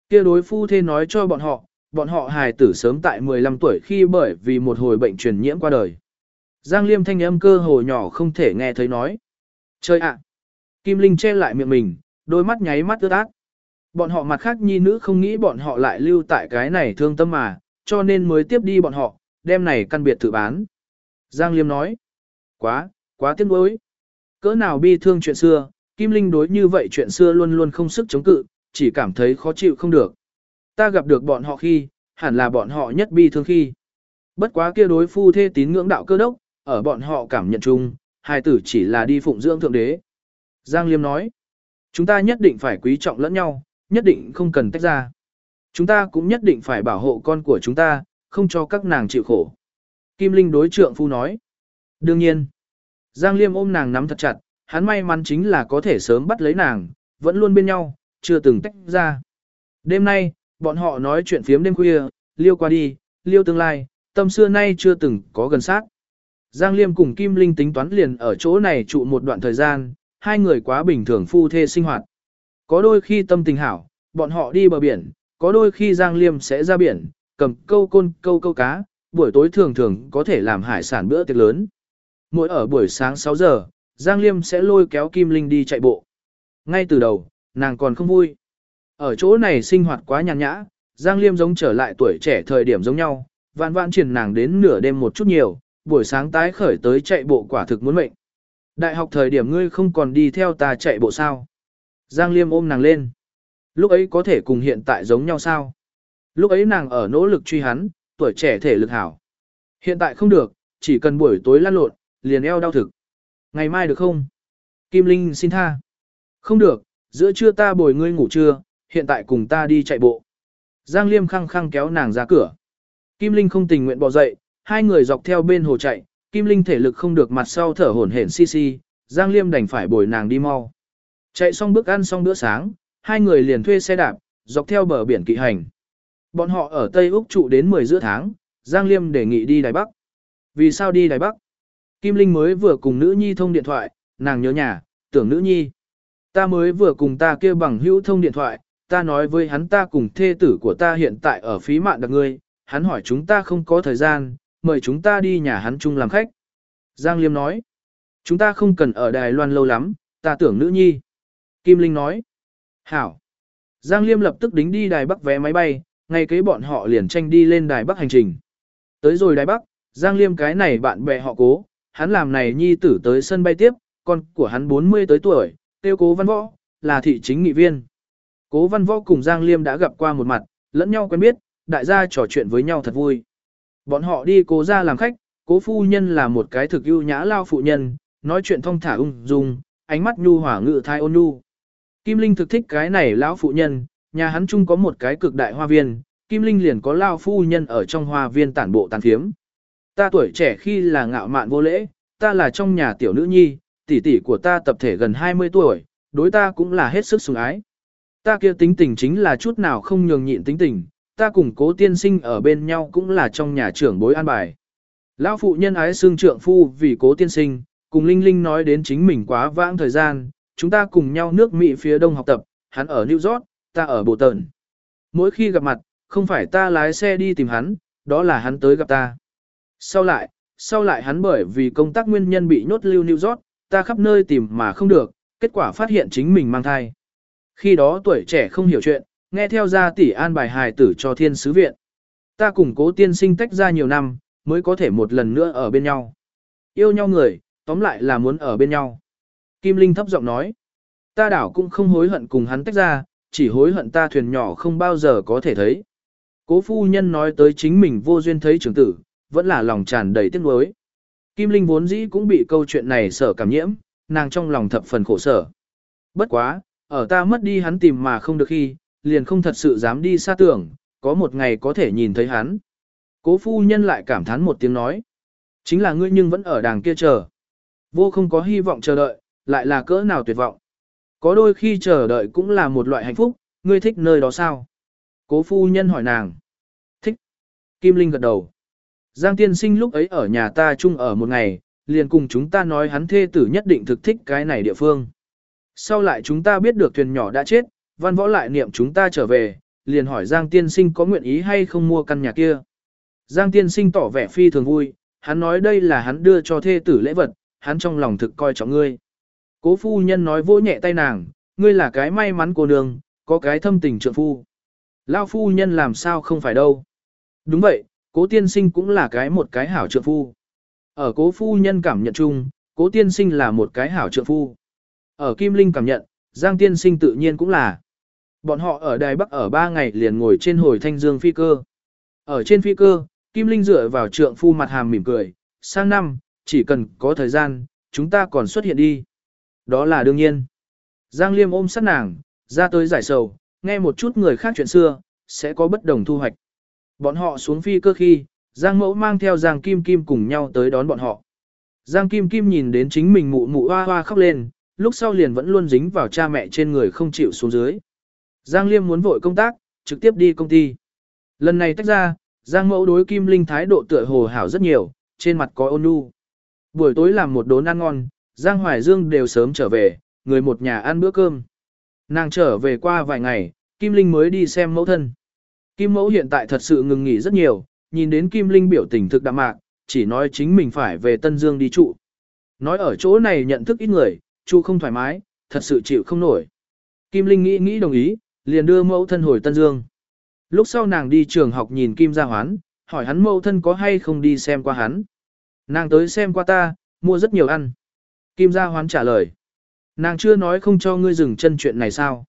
Kia đối phu thê nói cho bọn họ, bọn họ hài tử sớm tại 15 tuổi khi bởi vì một hồi bệnh truyền nhiễm qua đời. Giang Liêm thanh âm cơ hồ nhỏ không thể nghe thấy nói. Chơi ạ! Kim Linh che lại miệng mình, đôi mắt nháy mắt ướt át. Bọn họ mặt khác nhi nữ không nghĩ bọn họ lại lưu tại cái này thương tâm mà, cho nên mới tiếp đi bọn họ, đem này căn biệt tự bán. Giang Liêm nói. Quá, quá tiếc nuối. Cỡ nào bi thương chuyện xưa, Kim Linh đối như vậy chuyện xưa luôn luôn không sức chống cự, chỉ cảm thấy khó chịu không được. Ta gặp được bọn họ khi, hẳn là bọn họ nhất bi thương khi. Bất quá kia đối phu thê tín ngưỡng đạo cơ đốc, ở bọn họ cảm nhận chung, hai tử chỉ là đi phụng dưỡng thượng đế. Giang Liêm nói, chúng ta nhất định phải quý trọng lẫn nhau, nhất định không cần tách ra. Chúng ta cũng nhất định phải bảo hộ con của chúng ta, không cho các nàng chịu khổ. Kim Linh đối trượng phu nói. Đương nhiên, Giang Liêm ôm nàng nắm thật chặt, hắn may mắn chính là có thể sớm bắt lấy nàng, vẫn luôn bên nhau, chưa từng tách ra. Đêm nay, bọn họ nói chuyện phiếm đêm khuya, liêu qua đi, liêu tương lai, tâm xưa nay chưa từng có gần sát. Giang Liêm cùng Kim Linh tính toán liền ở chỗ này trụ một đoạn thời gian, hai người quá bình thường phu thê sinh hoạt. Có đôi khi tâm tình hảo, bọn họ đi bờ biển, có đôi khi Giang Liêm sẽ ra biển, cầm câu côn câu câu cá, buổi tối thường thường có thể làm hải sản bữa tiệc lớn. Mỗi ở buổi sáng 6 giờ, Giang Liêm sẽ lôi kéo Kim Linh đi chạy bộ. Ngay từ đầu, nàng còn không vui. Ở chỗ này sinh hoạt quá nhàn nhã, Giang Liêm giống trở lại tuổi trẻ thời điểm giống nhau, vạn vạn triển nàng đến nửa đêm một chút nhiều, buổi sáng tái khởi tới chạy bộ quả thực muốn mệnh. Đại học thời điểm ngươi không còn đi theo ta chạy bộ sao? Giang Liêm ôm nàng lên. Lúc ấy có thể cùng hiện tại giống nhau sao? Lúc ấy nàng ở nỗ lực truy hắn, tuổi trẻ thể lực hảo. Hiện tại không được, chỉ cần buổi tối lăn lộn, liền eo đau thực. Ngày mai được không? Kim Linh xin tha. Không được, giữa trưa ta bồi ngươi ngủ trưa, hiện tại cùng ta đi chạy bộ. Giang Liêm khăng khăng kéo nàng ra cửa. Kim Linh không tình nguyện bỏ dậy, hai người dọc theo bên hồ chạy, Kim Linh thể lực không được mặt sau thở hổn hển xi xi, Giang Liêm đành phải bồi nàng đi mau. Chạy xong bước ăn xong bữa sáng, hai người liền thuê xe đạp, dọc theo bờ biển kỵ hành. Bọn họ ở Tây Úc trụ đến 10 giữa tháng, Giang Liêm đề nghị đi Đài Bắc. Vì sao đi Đài Bắc? Kim Linh mới vừa cùng nữ nhi thông điện thoại, nàng nhớ nhà, tưởng nữ nhi. Ta mới vừa cùng ta kia bằng hữu thông điện thoại, ta nói với hắn ta cùng thê tử của ta hiện tại ở phí mạng đặc ngươi, hắn hỏi chúng ta không có thời gian, mời chúng ta đi nhà hắn chung làm khách. Giang Liêm nói, chúng ta không cần ở Đài Loan lâu lắm, ta tưởng nữ nhi. Kim Linh nói, hảo. Giang Liêm lập tức đính đi Đài Bắc vé máy bay, ngay kế bọn họ liền tranh đi lên Đài Bắc hành trình. Tới rồi Đài Bắc, Giang Liêm cái này bạn bè họ cố, hắn làm này nhi tử tới sân bay tiếp, con của hắn 40 tới tuổi, tiêu cố văn võ, là thị chính nghị viên. Cố văn võ cùng Giang Liêm đã gặp qua một mặt, lẫn nhau quen biết, đại gia trò chuyện với nhau thật vui. Bọn họ đi cố ra làm khách, cố phu nhân là một cái thực ưu nhã lao phụ nhân, nói chuyện thông thả ung dung, ánh mắt nhu hỏa ngự thai ôn nhu. Kim Linh thực thích cái này lão phụ nhân, nhà hắn chung có một cái cực đại hoa viên, Kim Linh liền có lao phu nhân ở trong hoa viên tản bộ tàn phiếm. Ta tuổi trẻ khi là ngạo mạn vô lễ, ta là trong nhà tiểu nữ nhi, tỷ tỷ của ta tập thể gần 20 tuổi, đối ta cũng là hết sức sủng ái. Ta kia tính tình chính là chút nào không nhường nhịn tính tình, ta cùng cố tiên sinh ở bên nhau cũng là trong nhà trưởng bối an bài. Lão phụ nhân ái xương trượng phu vì cố tiên sinh, cùng Linh Linh nói đến chính mình quá vãng thời gian, chúng ta cùng nhau nước Mỹ phía đông học tập, hắn ở New York, ta ở Bộ tần Mỗi khi gặp mặt, không phải ta lái xe đi tìm hắn, đó là hắn tới gặp ta. Sau lại, sau lại hắn bởi vì công tác nguyên nhân bị nhốt lưu New York, ta khắp nơi tìm mà không được, kết quả phát hiện chính mình mang thai. Khi đó tuổi trẻ không hiểu chuyện, nghe theo gia tỷ an bài hài tử cho thiên sứ viện. Ta cùng cố tiên sinh tách ra nhiều năm, mới có thể một lần nữa ở bên nhau. Yêu nhau người, tóm lại là muốn ở bên nhau. Kim Linh thấp giọng nói, ta đảo cũng không hối hận cùng hắn tách ra, chỉ hối hận ta thuyền nhỏ không bao giờ có thể thấy. Cố phu nhân nói tới chính mình vô duyên thấy trưởng tử, vẫn là lòng tràn đầy tiếc nuối. Kim Linh vốn dĩ cũng bị câu chuyện này sở cảm nhiễm, nàng trong lòng thập phần khổ sở. Bất quá, ở ta mất đi hắn tìm mà không được khi, liền không thật sự dám đi xa tưởng, có một ngày có thể nhìn thấy hắn. Cố phu nhân lại cảm thán một tiếng nói. Chính là ngươi nhưng vẫn ở đàng kia chờ. Vô không có hy vọng chờ đợi, lại là cỡ nào tuyệt vọng. Có đôi khi chờ đợi cũng là một loại hạnh phúc, ngươi thích nơi đó sao? Cố phu nhân hỏi nàng. Thích. Kim Linh gật đầu. Giang tiên sinh lúc ấy ở nhà ta chung ở một ngày, liền cùng chúng ta nói hắn thê tử nhất định thực thích cái này địa phương. Sau lại chúng ta biết được thuyền nhỏ đã chết, văn võ lại niệm chúng ta trở về, liền hỏi Giang tiên sinh có nguyện ý hay không mua căn nhà kia. Giang tiên sinh tỏ vẻ phi thường vui, hắn nói đây là hắn đưa cho thê tử lễ vật, hắn trong lòng thực coi trọng ngươi. Cố phu nhân nói vỗ nhẹ tay nàng, ngươi là cái may mắn cô nương, có cái thâm tình trượng phu. Lao phu nhân làm sao không phải đâu. Đúng vậy, cố tiên sinh cũng là cái một cái hảo trượng phu. Ở cố phu nhân cảm nhận chung, cố tiên sinh là một cái hảo trượng phu. Ở Kim Linh cảm nhận, Giang tiên sinh tự nhiên cũng là. Bọn họ ở Đài Bắc ở ba ngày liền ngồi trên hồi thanh dương phi cơ. Ở trên phi cơ, Kim Linh dựa vào trượng phu mặt hàm mỉm cười, sang năm, chỉ cần có thời gian, chúng ta còn xuất hiện đi. Đó là đương nhiên. Giang Liêm ôm sát nàng, ra tới giải sầu, nghe một chút người khác chuyện xưa, sẽ có bất đồng thu hoạch. Bọn họ xuống phi cơ khi, Giang Mẫu mang theo Giang Kim Kim cùng nhau tới đón bọn họ. Giang Kim Kim nhìn đến chính mình mụ mụ hoa hoa khóc lên, lúc sau liền vẫn luôn dính vào cha mẹ trên người không chịu xuống dưới. Giang Liêm muốn vội công tác, trực tiếp đi công ty. Lần này tách ra, Giang Mẫu đối Kim Linh thái độ tựa hồ hảo rất nhiều, trên mặt có ôn nhu. Buổi tối làm một đốn ăn ngon, Giang Hoài Dương đều sớm trở về, người một nhà ăn bữa cơm. Nàng trở về qua vài ngày, Kim Linh mới đi xem mẫu thân. Kim mẫu hiện tại thật sự ngừng nghỉ rất nhiều, nhìn đến Kim Linh biểu tình thực đạm mạc, chỉ nói chính mình phải về Tân Dương đi trụ. Nói ở chỗ này nhận thức ít người, trụ không thoải mái, thật sự chịu không nổi. Kim Linh nghĩ nghĩ đồng ý, liền đưa mẫu thân hồi Tân Dương. Lúc sau nàng đi trường học nhìn Kim Gia Hoán, hỏi hắn mẫu thân có hay không đi xem qua hắn. Nàng tới xem qua ta, mua rất nhiều ăn. Kim Gia Hoán trả lời. Nàng chưa nói không cho ngươi dừng chân chuyện này sao?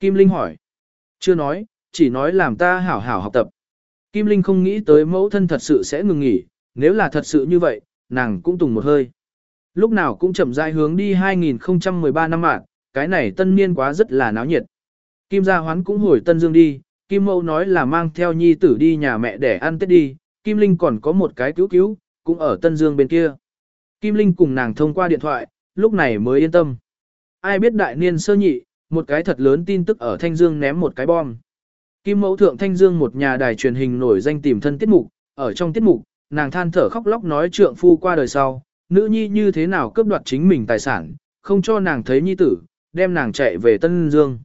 Kim Linh hỏi. Chưa nói, chỉ nói làm ta hảo hảo học tập. Kim Linh không nghĩ tới mẫu thân thật sự sẽ ngừng nghỉ, nếu là thật sự như vậy, nàng cũng tùng một hơi. Lúc nào cũng chậm rãi hướng đi 2013 năm mạng, cái này tân niên quá rất là náo nhiệt. Kim Gia Hoán cũng hồi Tân Dương đi, Kim Mâu nói là mang theo nhi tử đi nhà mẹ để ăn Tết đi, Kim Linh còn có một cái cứu cứu, cũng ở Tân Dương bên kia. Kim Linh cùng nàng thông qua điện thoại, lúc này mới yên tâm. Ai biết đại niên sơ nhị, một cái thật lớn tin tức ở Thanh Dương ném một cái bom. Kim Mẫu Thượng Thanh Dương một nhà đài truyền hình nổi danh tìm thân tiết mục, ở trong tiết mục, nàng than thở khóc lóc nói trượng phu qua đời sau, nữ nhi như thế nào cướp đoạt chính mình tài sản, không cho nàng thấy nhi tử, đem nàng chạy về Tân Dương.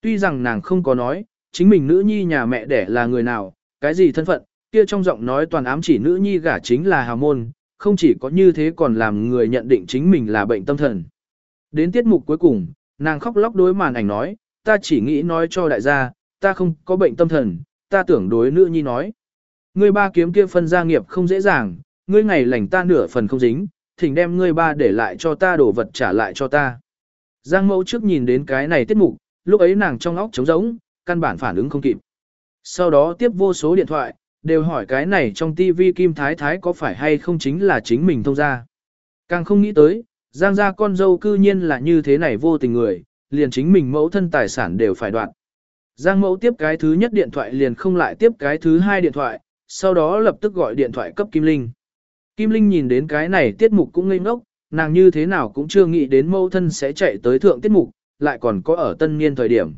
Tuy rằng nàng không có nói, chính mình nữ nhi nhà mẹ đẻ là người nào, cái gì thân phận, kia trong giọng nói toàn ám chỉ nữ nhi gả chính là hào môn, không chỉ có như thế còn làm người nhận định chính mình là bệnh tâm thần. Đến tiết mục cuối cùng, nàng khóc lóc đối màn ảnh nói, ta chỉ nghĩ nói cho đại gia, ta không có bệnh tâm thần, ta tưởng đối nữ nhi nói. Ngươi ba kiếm kia phân gia nghiệp không dễ dàng, ngươi ngày lành ta nửa phần không dính, thỉnh đem ngươi ba để lại cho ta đổ vật trả lại cho ta. Giang mẫu trước nhìn đến cái này tiết mục, lúc ấy nàng trong óc trống rỗng, căn bản phản ứng không kịp. Sau đó tiếp vô số điện thoại, đều hỏi cái này trong tivi Kim Thái Thái có phải hay không chính là chính mình thông ra. Càng không nghĩ tới, Giang gia con dâu cư nhiên là như thế này vô tình người, liền chính mình mẫu thân tài sản đều phải đoạn. Giang mẫu tiếp cái thứ nhất điện thoại liền không lại tiếp cái thứ hai điện thoại, sau đó lập tức gọi điện thoại cấp Kim Linh. Kim Linh nhìn đến cái này tiết mục cũng ngây ngốc, nàng như thế nào cũng chưa nghĩ đến mẫu thân sẽ chạy tới thượng tiết mục, lại còn có ở tân niên thời điểm.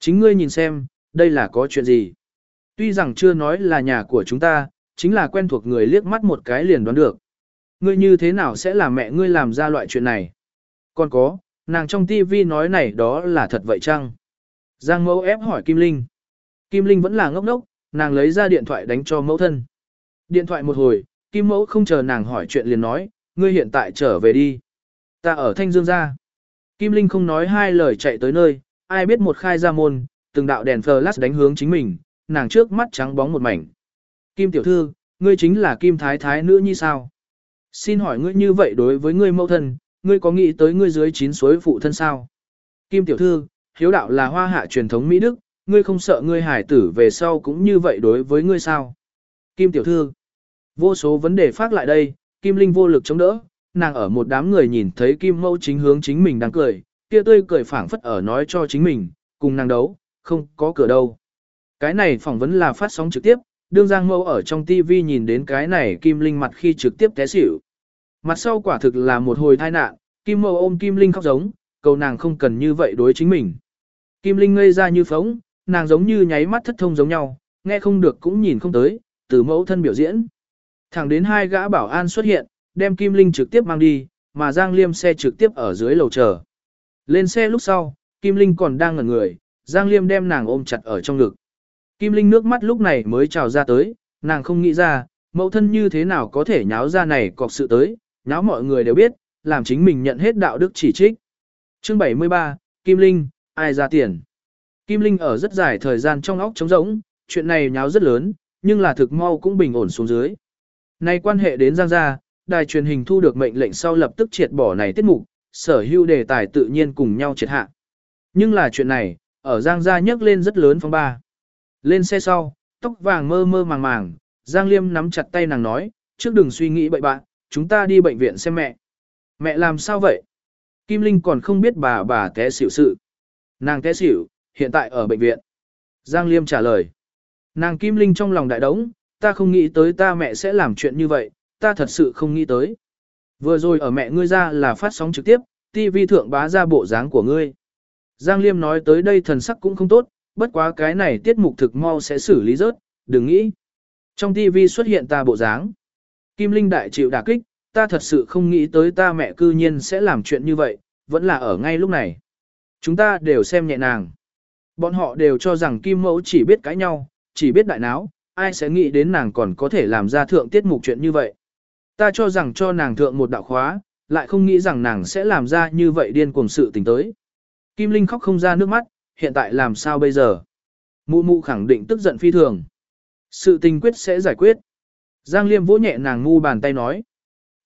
Chính ngươi nhìn xem, đây là có chuyện gì. Tuy rằng chưa nói là nhà của chúng ta, chính là quen thuộc người liếc mắt một cái liền đoán được. Ngươi như thế nào sẽ là mẹ ngươi làm ra loại chuyện này? Còn có, nàng trong tivi nói này đó là thật vậy chăng? Giang mẫu ép hỏi Kim Linh. Kim Linh vẫn là ngốc ngốc, nàng lấy ra điện thoại đánh cho mẫu thân. Điện thoại một hồi, Kim mẫu không chờ nàng hỏi chuyện liền nói, ngươi hiện tại trở về đi. Ta ở Thanh Dương gia. Kim Linh không nói hai lời chạy tới nơi, ai biết một khai ra môn, từng đạo đèn flash đánh hướng chính mình, nàng trước mắt trắng bóng một mảnh. Kim tiểu thư, ngươi chính là Kim Thái Thái nữ như sao? Xin hỏi ngươi như vậy đối với ngươi mẫu thân, ngươi có nghĩ tới ngươi dưới chín suối phụ thân sao? Kim tiểu thư, hiếu đạo là hoa hạ truyền thống Mỹ Đức, ngươi không sợ ngươi hải tử về sau cũng như vậy đối với ngươi sao? Kim tiểu thư, vô số vấn đề phát lại đây, Kim Linh vô lực chống đỡ, nàng ở một đám người nhìn thấy Kim mẫu chính hướng chính mình đang cười, kia tươi cười phảng phất ở nói cho chính mình, cùng nàng đấu, không có cửa đâu. Cái này phỏng vấn là phát sóng trực tiếp, đương Giang Mâu ở trong TV nhìn đến cái này Kim Linh mặt khi trực tiếp té xỉu. Mặt sau quả thực là một hồi tai nạn, Kim Mâu ôm Kim Linh khóc giống, cầu nàng không cần như vậy đối chính mình. Kim Linh ngây ra như phóng, nàng giống như nháy mắt thất thông giống nhau, nghe không được cũng nhìn không tới, từ mẫu thân biểu diễn. Thẳng đến hai gã bảo an xuất hiện, đem Kim Linh trực tiếp mang đi, mà Giang Liêm xe trực tiếp ở dưới lầu chờ. Lên xe lúc sau, Kim Linh còn đang ngẩn người, Giang Liêm đem nàng ôm chặt ở trong ngực. Kim Linh nước mắt lúc này mới trào ra tới, nàng không nghĩ ra, mẫu thân như thế nào có thể nháo ra này cọc sự tới, nháo mọi người đều biết, làm chính mình nhận hết đạo đức chỉ trích. Chương 73, Kim Linh, ai ra tiền? Kim Linh ở rất dài thời gian trong óc trống rỗng, chuyện này nháo rất lớn, nhưng là thực mau cũng bình ổn xuống dưới. Này quan hệ đến Giang Gia, đài truyền hình thu được mệnh lệnh sau lập tức triệt bỏ này tiết mục, sở hữu đề tài tự nhiên cùng nhau triệt hạ. Nhưng là chuyện này, ở Giang Gia nhấc lên rất lớn phong ba. Lên xe sau, tóc vàng mơ mơ màng màng, Giang Liêm nắm chặt tay nàng nói, trước đừng suy nghĩ bậy bạn, chúng ta đi bệnh viện xem mẹ. Mẹ làm sao vậy? Kim Linh còn không biết bà bà té xỉu sự. Nàng té xỉu, hiện tại ở bệnh viện. Giang Liêm trả lời. Nàng Kim Linh trong lòng đại đống, ta không nghĩ tới ta mẹ sẽ làm chuyện như vậy, ta thật sự không nghĩ tới. Vừa rồi ở mẹ ngươi ra là phát sóng trực tiếp, TV thượng bá ra bộ dáng của ngươi. Giang Liêm nói tới đây thần sắc cũng không tốt, bất quá cái này tiết mục thực mau sẽ xử lý rớt, đừng nghĩ. Trong TV xuất hiện ta bộ dáng. Kim Linh đại chịu đả kích, ta thật sự không nghĩ tới ta mẹ cư nhiên sẽ làm chuyện như vậy, vẫn là ở ngay lúc này. Chúng ta đều xem nhẹ nàng. Bọn họ đều cho rằng Kim Mẫu chỉ biết cãi nhau, chỉ biết đại náo, ai sẽ nghĩ đến nàng còn có thể làm ra thượng tiết mục chuyện như vậy. Ta cho rằng cho nàng thượng một đạo khóa, lại không nghĩ rằng nàng sẽ làm ra như vậy điên cuồng sự tình tới. Kim Linh khóc không ra nước mắt, hiện tại làm sao bây giờ? Mụ mụ khẳng định tức giận phi thường. Sự tình quyết sẽ giải quyết. Giang Liêm vỗ nhẹ nàng ngu bàn tay nói.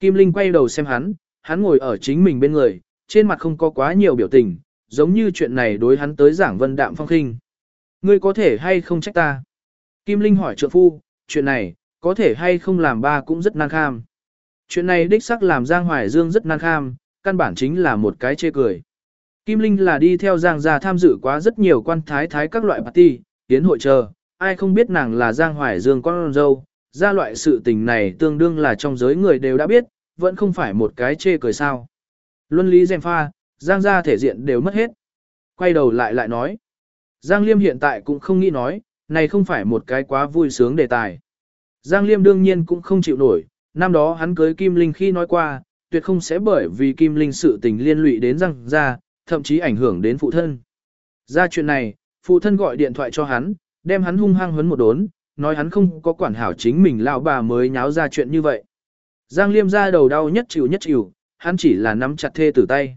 Kim Linh quay đầu xem hắn, hắn ngồi ở chính mình bên người, trên mặt không có quá nhiều biểu tình, giống như chuyện này đối hắn tới giảng vân đạm phong khinh. Ngươi có thể hay không trách ta? Kim Linh hỏi trượng phu, chuyện này, có thể hay không làm ba cũng rất nan kham. Chuyện này đích sắc làm Giang Hoài Dương rất nan kham, căn bản chính là một cái chê cười. Kim Linh là đi theo Giang gia tham dự quá rất nhiều quan thái thái các loại party, tiến hội chờ, ai không biết nàng là Giang Hoài Dương con dâu, ra loại sự tình này tương đương là trong giới người đều đã biết, vẫn không phải một cái chê cười sao. Luân lý dèm pha, Giang gia thể diện đều mất hết. Quay đầu lại lại nói. Giang Liêm hiện tại cũng không nghĩ nói, này không phải một cái quá vui sướng đề tài. Giang Liêm đương nhiên cũng không chịu nổi, năm đó hắn cưới Kim Linh khi nói qua, tuyệt không sẽ bởi vì Kim Linh sự tình liên lụy đến Giang gia, thậm chí ảnh hưởng đến phụ thân. Ra chuyện này, phụ thân gọi điện thoại cho hắn, đem hắn hung hăng huấn một đốn, nói hắn không có quản hảo chính mình lão bà mới nháo ra chuyện như vậy. Giang Liêm ra đầu đau nhất chịu nhất chịu, hắn chỉ là nắm chặt thê tử tay.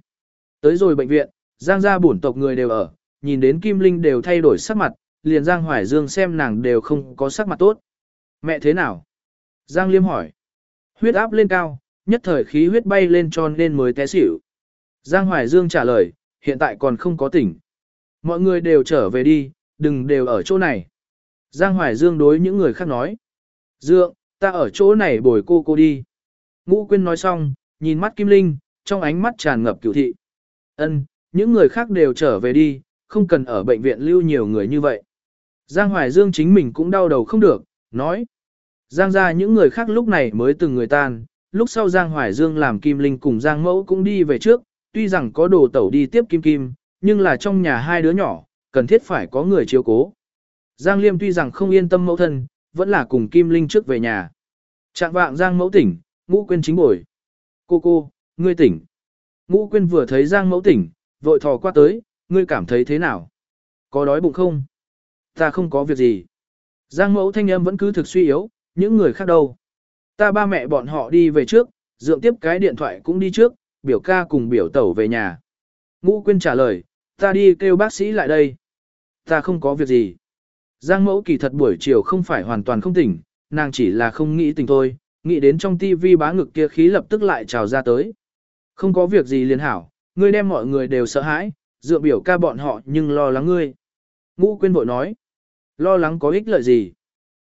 Tới rồi bệnh viện, Giang gia bổn tộc người đều ở, nhìn đến Kim Linh đều thay đổi sắc mặt, liền Giang Hoài Dương xem nàng đều không có sắc mặt tốt. Mẹ thế nào? Giang Liêm hỏi. Huyết áp lên cao, nhất thời khí huyết bay lên tròn nên mới té xỉu. Giang Hoài Dương trả lời, hiện tại còn không có tỉnh. Mọi người đều trở về đi, đừng đều ở chỗ này. Giang Hoài Dương đối những người khác nói. Dương, ta ở chỗ này bồi cô cô đi. Ngũ Quyên nói xong, nhìn mắt Kim Linh, trong ánh mắt tràn ngập cửu thị. Ân, những người khác đều trở về đi, không cần ở bệnh viện lưu nhiều người như vậy. Giang Hoài Dương chính mình cũng đau đầu không được, nói. Giang ra những người khác lúc này mới từng người tan, lúc sau Giang Hoài Dương làm Kim Linh cùng Giang Mẫu cũng đi về trước, tuy rằng có đồ tẩu đi tiếp Kim Kim, nhưng là trong nhà hai đứa nhỏ, cần thiết phải có người chiếu cố. Giang Liêm tuy rằng không yên tâm mẫu thân, vẫn là cùng Kim Linh trước về nhà. Trạng vạng Giang Mẫu tỉnh, ngũ quên chính bồi. Cô cô, ngươi tỉnh. Ngũ quên vừa thấy Giang Mẫu tỉnh, vội thò qua tới, ngươi cảm thấy thế nào? Có đói bụng không? Ta không có việc gì. Giang Mẫu thanh âm vẫn cứ thực suy yếu, những người khác đâu? Ta ba mẹ bọn họ đi về trước, dượng tiếp cái điện thoại cũng đi trước, biểu ca cùng biểu tẩu về nhà. Ngũ Quyên trả lời, ta đi kêu bác sĩ lại đây. Ta không có việc gì. Giang mẫu kỳ thật buổi chiều không phải hoàn toàn không tỉnh, nàng chỉ là không nghĩ tỉnh thôi, nghĩ đến trong tivi bá ngực kia khí lập tức lại trào ra tới. Không có việc gì liền hảo, ngươi đem mọi người đều sợ hãi, dựa biểu ca bọn họ nhưng lo lắng ngươi. Ngũ Quyên vội nói, lo lắng có ích lợi gì?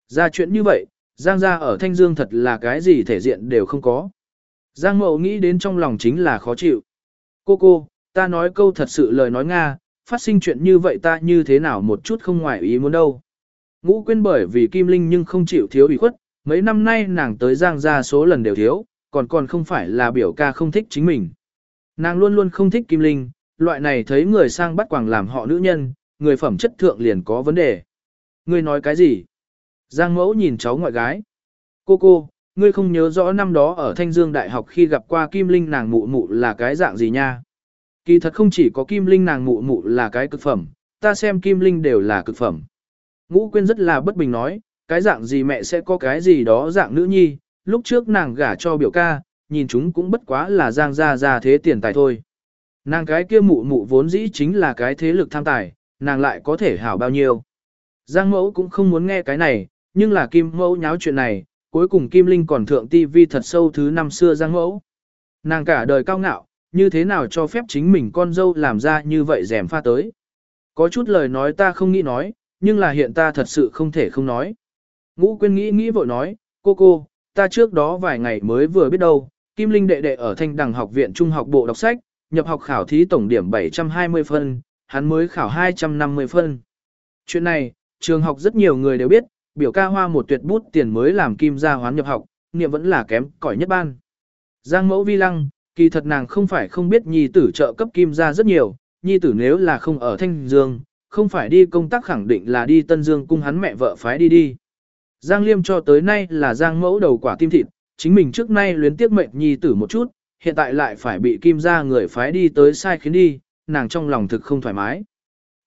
Ra chuyện như vậy, Giang gia ở Thanh Dương thật là cái gì thể diện đều không có. Giang mậu nghĩ đến trong lòng chính là khó chịu. Cô cô, ta nói câu thật sự lời nói Nga, phát sinh chuyện như vậy ta như thế nào một chút không ngoài ý muốn đâu. Ngũ quên bởi vì Kim Linh nhưng không chịu thiếu ủy khuất, mấy năm nay nàng tới Giang gia số lần đều thiếu, còn còn không phải là biểu ca không thích chính mình. Nàng luôn luôn không thích Kim Linh, loại này thấy người sang bắt quàng làm họ nữ nhân, người phẩm chất thượng liền có vấn đề. Người nói cái gì? Giang mẫu nhìn cháu ngoại gái. Cô cô, ngươi không nhớ rõ năm đó ở Thanh Dương Đại học khi gặp qua Kim Linh nàng mụ mụ là cái dạng gì nha. Kỳ thật không chỉ có Kim Linh nàng mụ mụ là cái cực phẩm, ta xem Kim Linh đều là cực phẩm. Ngũ Quyên rất là bất bình nói, cái dạng gì mẹ sẽ có cái gì đó dạng nữ nhi, lúc trước nàng gả cho biểu ca, nhìn chúng cũng bất quá là giang ra ra thế tiền tài thôi. Nàng cái kia mụ mụ vốn dĩ chính là cái thế lực tham tài, nàng lại có thể hảo bao nhiêu. Giang mẫu cũng không muốn nghe cái này, nhưng là Kim mẫu nháo chuyện này, cuối cùng Kim Linh còn thượng tivi thật sâu thứ năm xưa giang mẫu. Nàng cả đời cao ngạo, như thế nào cho phép chính mình con dâu làm ra như vậy rèm pha tới. Có chút lời nói ta không nghĩ nói, nhưng là hiện ta thật sự không thể không nói. Ngũ quyên nghĩ nghĩ vội nói, cô cô, ta trước đó vài ngày mới vừa biết đâu, Kim Linh đệ đệ ở Thanh Đằng học viện Trung học bộ đọc sách, nhập học khảo thí tổng điểm 720 phân, hắn mới khảo 250 phân. Chuyện này, trường học rất nhiều người đều biết, biểu ca hoa một tuyệt bút tiền mới làm kim gia hoán nhập học, niệm vẫn là kém cỏi nhất ban. Giang mẫu vi lăng, kỳ thật nàng không phải không biết nhi tử trợ cấp kim gia rất nhiều, nhi tử nếu là không ở Thanh Dương, không phải đi công tác khẳng định là đi Tân Dương cung hắn mẹ vợ phái đi đi. Giang Liêm cho tới nay là Giang mẫu đầu quả tim thịt, chính mình trước nay luyến tiếc mệnh nhi tử một chút, hiện tại lại phải bị kim gia người phái đi tới sai khiến đi, nàng trong lòng thực không thoải mái.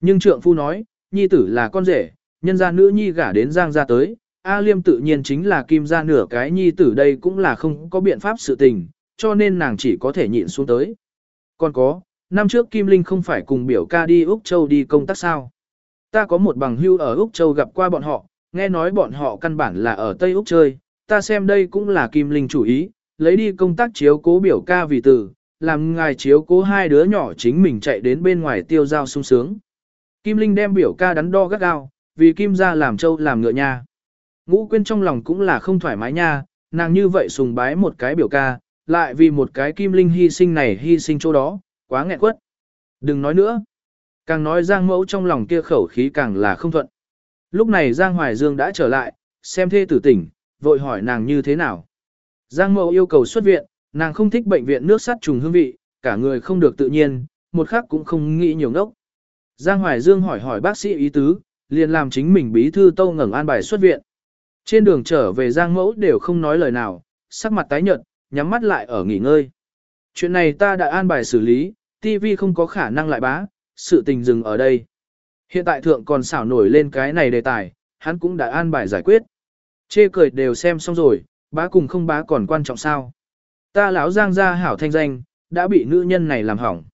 Nhưng trượng phu nói, nhi tử là con rể, nhân gia nữ nhi gả đến Giang gia tới, A Liêm tự nhiên chính là kim gia nửa cái nhi tử đây cũng là không có biện pháp sự tình, cho nên nàng chỉ có thể nhịn xuống tới. Còn có, năm trước Kim Linh không phải cùng biểu ca đi Úc Châu đi công tác sao. Ta có một bằng hưu ở Úc Châu gặp qua bọn họ, nghe nói bọn họ căn bản là ở Tây Úc chơi, ta xem đây cũng là Kim Linh chủ ý, lấy đi công tác chiếu cố biểu ca vì tử làm ngài chiếu cố hai đứa nhỏ chính mình chạy đến bên ngoài tiêu giao sung sướng. Kim Linh đem biểu ca đắn đo gắt gao, vì Kim gia làm châu làm ngựa nha. Ngũ Quyên trong lòng cũng là không thoải mái nha, nàng như vậy sùng bái một cái biểu ca, lại vì một cái Kim Linh hy sinh này hy sinh chỗ đó, quá nghẹn quất. Đừng nói nữa. Càng nói Giang Mẫu trong lòng kia khẩu khí càng là không thuận. Lúc này Giang Hoài Dương đã trở lại, xem thê tử tỉnh, vội hỏi nàng như thế nào. Giang Mẫu yêu cầu xuất viện, nàng không thích bệnh viện nước sắt trùng hương vị, cả người không được tự nhiên, một khắc cũng không nghĩ nhiều ngốc. Giang Hoài Dương hỏi hỏi bác sĩ ý tứ, liền làm chính mình bí thư tâu ngẩng an bài xuất viện. Trên đường trở về Giang Mẫu đều không nói lời nào, sắc mặt tái nhợt, nhắm mắt lại ở nghỉ ngơi. Chuyện này ta đã an bài xử lý, TV không có khả năng lại bá, sự tình dừng ở đây. Hiện tại thượng còn xảo nổi lên cái này đề tài, hắn cũng đã an bài giải quyết. Chê cười đều xem xong rồi, bá cùng không bá còn quan trọng sao. Ta lão Giang gia hảo thanh danh, đã bị nữ nhân này làm hỏng.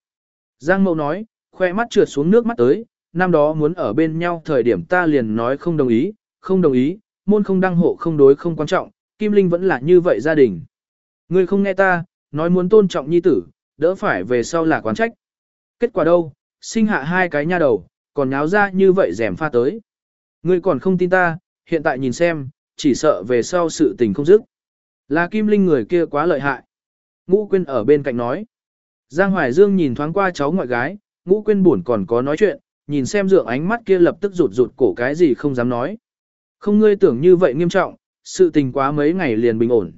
Giang mẫu nói, khoe mắt trượt xuống nước mắt tới, năm đó muốn ở bên nhau thời điểm ta liền nói không đồng ý, không đồng ý, môn không đăng hộ không đối không quan trọng, Kim Linh vẫn là như vậy gia đình. Ngươi không nghe ta, nói muốn tôn trọng nhi tử, đỡ phải về sau là quán trách. Kết quả đâu, sinh hạ hai cái nha đầu, còn nháo ra như vậy rèm pha tới. Ngươi còn không tin ta, hiện tại nhìn xem, chỉ sợ về sau sự tình không dứt. Là Kim Linh người kia quá lợi hại. Ngũ Quyên ở bên cạnh nói. Giang Hoài Dương nhìn thoáng qua cháu ngoại gái, Ngũ Quyên buồn còn có nói chuyện, nhìn xem dượng ánh mắt kia lập tức rụt rụt cổ cái gì không dám nói. Không ngươi tưởng như vậy nghiêm trọng, sự tình quá mấy ngày liền bình ổn.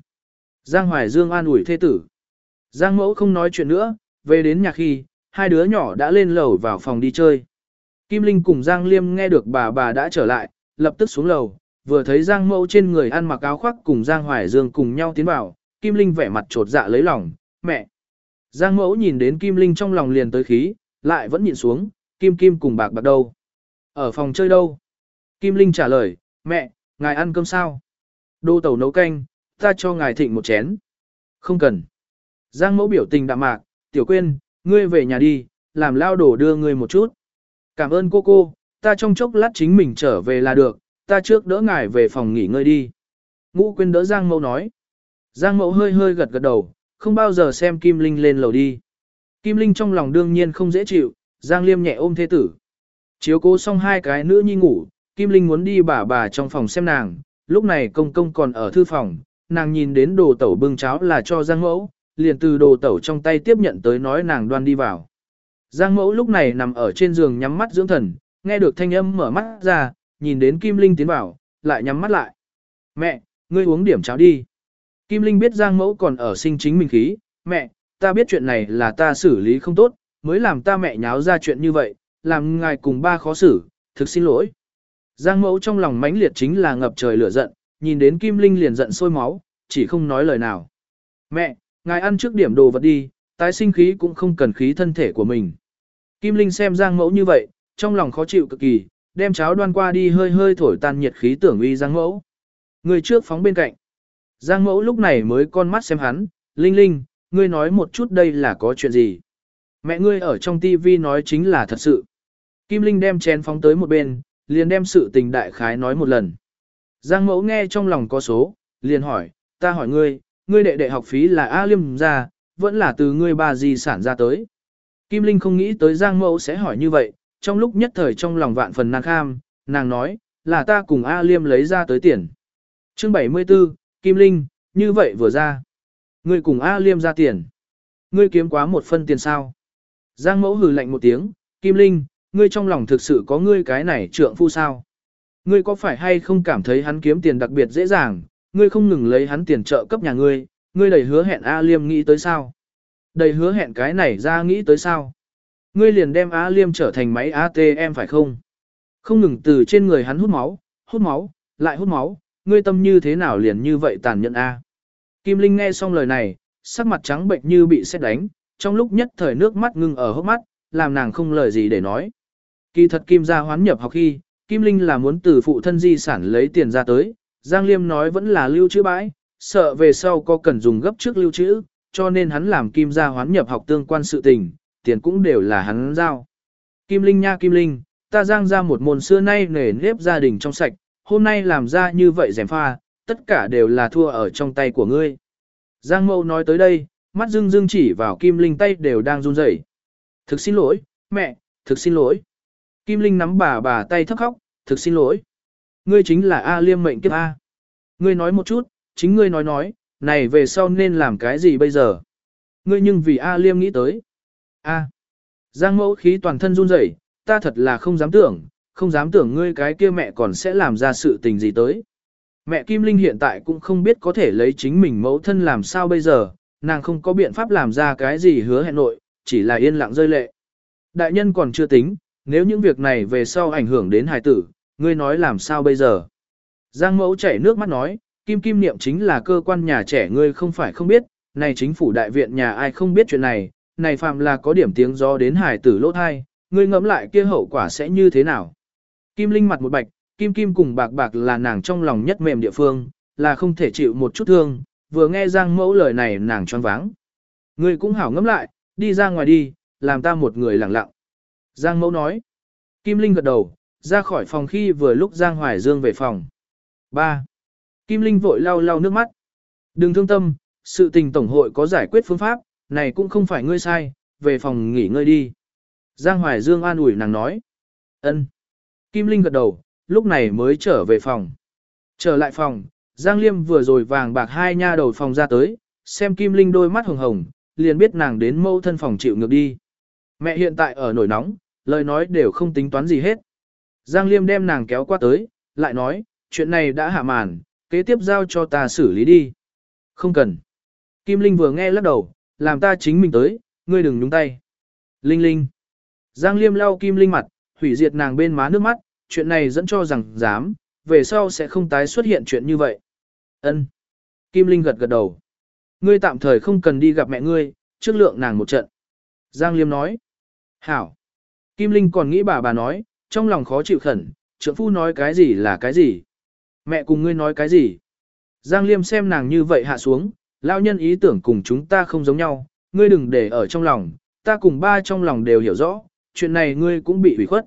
Giang Hoài Dương an ủi thê tử. Giang mẫu không nói chuyện nữa, về đến nhà khi, hai đứa nhỏ đã lên lầu vào phòng đi chơi. Kim Linh cùng Giang Liêm nghe được bà bà đã trở lại, lập tức xuống lầu, vừa thấy Giang mẫu trên người ăn mặc áo khoác cùng Giang Hoài Dương cùng nhau tiến vào, Kim Linh vẻ mặt trột dạ lấy lòng, mẹ. Giang mẫu nhìn đến Kim Linh trong lòng liền tới khí, lại vẫn nhìn xuống, Kim Kim cùng bạc bạc đâu. Ở phòng chơi đâu? Kim Linh trả lời, mẹ, ngài ăn cơm sao? Đô Tẩu nấu canh, ta cho ngài thịnh một chén. Không cần. Giang mẫu biểu tình đạm mạc, tiểu quên, ngươi về nhà đi, làm lao đổ đưa ngươi một chút. Cảm ơn cô cô, ta trong chốc lát chính mình trở về là được, ta trước đỡ ngài về phòng nghỉ ngơi đi. Ngũ quên đỡ Giang mẫu nói. Giang mẫu hơi hơi gật gật đầu, không bao giờ xem Kim Linh lên lầu đi. Kim Linh trong lòng đương nhiên không dễ chịu, Giang Liêm nhẹ ôm thế tử. Chiếu cố xong hai cái nữ nhi ngủ, Kim Linh muốn đi bà bà trong phòng xem nàng, lúc này công công còn ở thư phòng, nàng nhìn đến đồ tẩu bưng cháo là cho Giang Mẫu, liền từ đồ tẩu trong tay tiếp nhận tới nói nàng đoan đi vào. Giang Mẫu lúc này nằm ở trên giường nhắm mắt dưỡng thần, nghe được thanh âm mở mắt ra, nhìn đến Kim Linh tiến vào, lại nhắm mắt lại. Mẹ, ngươi uống điểm cháo đi. Kim Linh biết Giang Mẫu còn ở sinh chính mình khí, mẹ, ta biết chuyện này là ta xử lý không tốt, mới làm ta mẹ nháo ra chuyện như vậy, làm ngài cùng ba khó xử, thực xin lỗi. Giang Mẫu trong lòng mãnh liệt chính là ngập trời lửa giận, nhìn đến Kim Linh liền giận sôi máu, chỉ không nói lời nào. Mẹ, ngài ăn trước điểm đồ vật đi, tái sinh khí cũng không cần khí thân thể của mình. Kim Linh xem Giang Mẫu như vậy, trong lòng khó chịu cực kỳ, đem cháo đoan qua đi hơi hơi thổi tan nhiệt khí tưởng uy Giang Mẫu. Người trước phóng bên cạnh. Giang Mẫu lúc này mới con mắt xem hắn, Linh Linh, ngươi nói một chút đây là có chuyện gì. Mẹ ngươi ở trong TV nói chính là thật sự. Kim Linh đem chén phóng tới một bên, liền đem sự tình đại khái nói một lần. Giang mẫu nghe trong lòng có số, liền hỏi, ta hỏi ngươi, ngươi đệ đệ học phí là A Liêm ra, vẫn là từ ngươi bà di sản ra tới. Kim Linh không nghĩ tới Giang mẫu sẽ hỏi như vậy, trong lúc nhất thời trong lòng vạn phần nàng kham, nàng nói, là ta cùng A Liêm lấy ra tới tiền. Chương 74, Kim Linh, như vậy vừa ra. Ngươi cùng A Liêm ra tiền. Ngươi kiếm quá một phân tiền sao. Giang mẫu hừ lạnh một tiếng, Kim Linh, ngươi trong lòng thực sự có ngươi cái này trượng phu sao? Ngươi có phải hay không cảm thấy hắn kiếm tiền đặc biệt dễ dàng, ngươi không ngừng lấy hắn tiền trợ cấp nhà ngươi, ngươi đầy hứa hẹn A Liêm nghĩ tới sao? Đầy hứa hẹn cái này ra nghĩ tới sao? Ngươi liền đem A Liêm trở thành máy ATM phải không? Không ngừng từ trên người hắn hút máu, hút máu, lại hút máu, ngươi tâm như thế nào liền như vậy tàn nhẫn A? Kim Linh nghe xong lời này, sắc mặt trắng bệnh như bị xét đánh, trong lúc nhất thời nước mắt ngưng ở hốc mắt, làm nàng không lời gì để nói. Kỳ thật Kim gia hoán nhập học khi, Kim Linh là muốn từ phụ thân di sản lấy tiền ra tới, Giang Liêm nói vẫn là lưu trữ bãi, sợ về sau có cần dùng gấp trước lưu trữ, cho nên hắn làm Kim gia hoán nhập học tương quan sự tình, tiền cũng đều là hắn giao. Kim Linh nha Kim Linh, ta giang ra một môn xưa nay nể nếp gia đình trong sạch, hôm nay làm ra như vậy rèm pha, tất cả đều là thua ở trong tay của ngươi. Giang Mâu nói tới đây, mắt dưng dưng chỉ vào Kim Linh tay đều đang run rẩy. Thực xin lỗi, mẹ, thực xin lỗi. Kim Linh nắm bà bà tay thấp khóc, thực xin lỗi. Ngươi chính là A liêm mệnh kiếp A. Ngươi nói một chút, chính ngươi nói nói, này về sau nên làm cái gì bây giờ? Ngươi nhưng vì A liêm nghĩ tới. A. Giang mẫu khí toàn thân run rẩy, ta thật là không dám tưởng, không dám tưởng ngươi cái kia mẹ còn sẽ làm ra sự tình gì tới. Mẹ Kim Linh hiện tại cũng không biết có thể lấy chính mình mẫu thân làm sao bây giờ, nàng không có biện pháp làm ra cái gì hứa hẹn nội, chỉ là yên lặng rơi lệ. Đại nhân còn chưa tính, nếu những việc này về sau ảnh hưởng đến hài tử, ngươi nói làm sao bây giờ? Giang mẫu chảy nước mắt nói, Kim Kim Niệm chính là cơ quan nhà trẻ ngươi không phải không biết, này chính phủ đại viện nhà ai không biết chuyện này, này phạm là có điểm tiếng do đến hải tử lỗ thai, ngươi ngẫm lại kia hậu quả sẽ như thế nào. Kim Linh mặt một bạch, Kim Kim cùng bạc bạc là nàng trong lòng nhất mềm địa phương, là không thể chịu một chút thương, vừa nghe Giang mẫu lời này nàng choáng váng. Ngươi cũng hảo ngẫm lại, đi ra ngoài đi, làm ta một người lặng lặng. Giang mẫu nói. Kim Linh gật đầu, ra khỏi phòng khi vừa lúc Giang Hoài Dương về phòng. 3. Kim Linh vội lau lau nước mắt. Đừng thương tâm, sự tình tổng hội có giải quyết phương pháp, này cũng không phải ngươi sai, về phòng nghỉ ngơi đi. Giang Hoài Dương an ủi nàng nói. ân. Kim Linh gật đầu, lúc này mới trở về phòng. Trở lại phòng, Giang Liêm vừa rồi vàng bạc hai nha đầu phòng ra tới, xem Kim Linh đôi mắt hồng hồng, liền biết nàng đến mâu thân phòng chịu ngược đi. Mẹ hiện tại ở nổi nóng, lời nói đều không tính toán gì hết. Giang Liêm đem nàng kéo qua tới, lại nói, chuyện này đã hạ màn, kế tiếp giao cho ta xử lý đi. Không cần. Kim Linh vừa nghe lắc đầu, làm ta chính mình tới, ngươi đừng nhúng tay. Linh Linh. Giang Liêm lau Kim Linh mặt, hủy diệt nàng bên má nước mắt, chuyện này dẫn cho rằng dám, về sau sẽ không tái xuất hiện chuyện như vậy. Ân. Kim Linh gật gật đầu. Ngươi tạm thời không cần đi gặp mẹ ngươi, trước lượng nàng một trận. Giang Liêm nói. Hảo. Kim Linh còn nghĩ bà bà nói, trong lòng khó chịu khẩn, trưởng phu nói cái gì là cái gì. Mẹ cùng ngươi nói cái gì. Giang Liêm xem nàng như vậy hạ xuống, lao nhân ý tưởng cùng chúng ta không giống nhau, ngươi đừng để ở trong lòng, ta cùng ba trong lòng đều hiểu rõ, chuyện này ngươi cũng bị hủy khuất.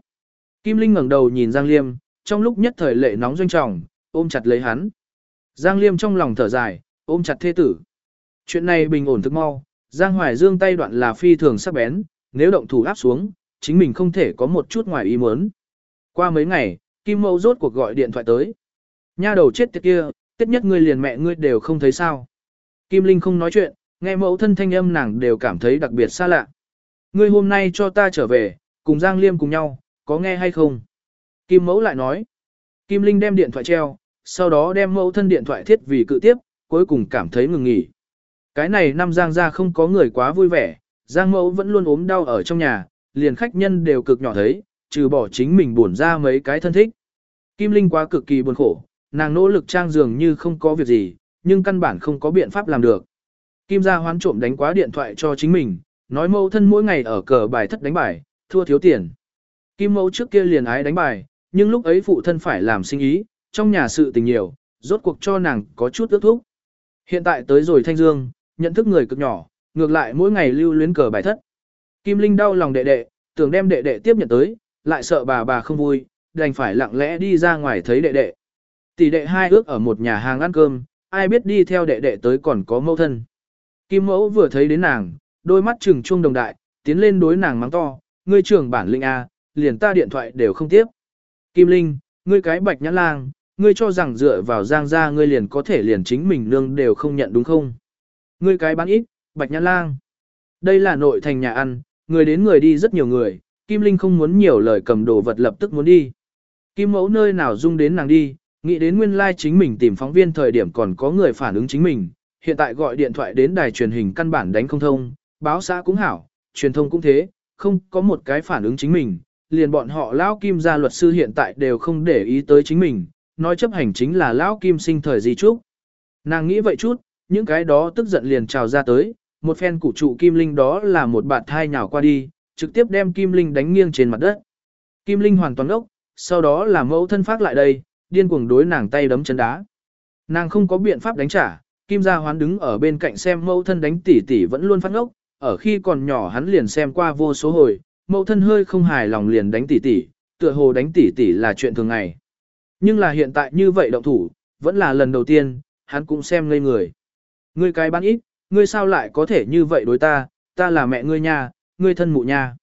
Kim Linh ngẩng đầu nhìn Giang Liêm, trong lúc nhất thời lệ nóng doanh trọng, ôm chặt lấy hắn. Giang Liêm trong lòng thở dài, ôm chặt thê tử. Chuyện này bình ổn thức mau, Giang Hoài Dương tay đoạn là phi thường sắc bén, nếu động thủ áp xuống, chính mình không thể có một chút ngoài ý muốn. Qua mấy ngày, Kim Mẫu rốt cuộc gọi điện thoại tới. Nha đầu chết tiệt kia, tiết nhất ngươi liền mẹ ngươi đều không thấy sao. Kim Linh không nói chuyện, nghe mẫu thân thanh âm nàng đều cảm thấy đặc biệt xa lạ. Ngươi hôm nay cho ta trở về, cùng Giang Liêm cùng nhau, có nghe hay không? Kim mẫu lại nói. Kim Linh đem điện thoại treo, sau đó đem mẫu thân điện thoại thiết vì cự tiếp, cuối cùng cảm thấy ngừng nghỉ. Cái này năm Giang ra không có người quá vui vẻ, Giang mẫu vẫn luôn ốm đau ở trong nhà, liền khách nhân đều cực nhỏ thấy, trừ bỏ chính mình buồn ra mấy cái thân thích. Kim Linh quá cực kỳ buồn khổ, nàng nỗ lực trang dường như không có việc gì, nhưng căn bản không có biện pháp làm được. Kim gia hoán trộm đánh quá điện thoại cho chính mình, nói mẫu thân mỗi ngày ở cờ bài thất đánh bài, thua thiếu tiền. Kim mẫu trước kia liền ái đánh bài, nhưng lúc ấy phụ thân phải làm sinh ý, trong nhà sự tình nhiều, rốt cuộc cho nàng có chút ước thúc. Hiện tại tới rồi Thanh Dương, nhận thức người cực nhỏ, ngược lại mỗi ngày lưu luyến cờ bài thất. Kim Linh đau lòng đệ đệ, tưởng đem đệ đệ tiếp nhận tới, lại sợ bà bà không vui, đành phải lặng lẽ đi ra ngoài thấy đệ đệ. Tỷ đệ hai ước ở một nhà hàng ăn cơm, ai biết đi theo đệ đệ tới còn có mẫu thân. Kim mẫu vừa thấy đến nàng, đôi mắt trừng trung đồng đại, tiến lên đối nàng mắng to, ngươi trưởng bản linh A, liền ta điện thoại đều không tiếp. Kim Linh, ngươi cái bạch nhãn lang, ngươi cho rằng dựa vào giang gia ngươi liền có thể liền chính mình nương đều không nhận đúng không? Ngươi cái bán ít, bạch nhãn lang. Đây là nội thành nhà ăn, người đến người đi rất nhiều người, Kim Linh không muốn nhiều lời cầm đồ vật lập tức muốn đi. Kim mẫu nơi nào dung đến nàng đi, nghĩ đến nguyên lai like chính mình tìm phóng viên thời điểm còn có người phản ứng chính mình, hiện tại gọi điện thoại đến đài truyền hình căn bản đánh không thông, báo xã cũng hảo, truyền thông cũng thế, không có một cái phản ứng chính mình, liền bọn họ lão kim gia luật sư hiện tại đều không để ý tới chính mình, nói chấp hành chính là lão kim sinh thời gì trúc. Nàng nghĩ vậy chút, những cái đó tức giận liền trào ra tới, một phen củ trụ kim linh đó là một bạn thai nhào qua đi, trực tiếp đem kim linh đánh nghiêng trên mặt đất. Kim linh hoàn toàn ốc, sau đó là mẫu thân phát lại đây, điên cuồng đối nàng tay đấm chân đá. Nàng không có biện pháp đánh trả, kim gia hoán đứng ở bên cạnh xem mẫu thân đánh tỉ tỉ vẫn luôn phát ốc ở khi còn nhỏ hắn liền xem qua vô số hồi, mẫu thân hơi không hài lòng liền đánh tỉ tỉ tựa hồ đánh tỉ tỉ là chuyện thường ngày. Nhưng là hiện tại như vậy động thủ, vẫn là lần đầu tiên, hắn cũng xem ngây người. Ngươi cái bán ít, ngươi sao lại có thể như vậy đối ta, ta là mẹ ngươi nha, ngươi thân mụ nha.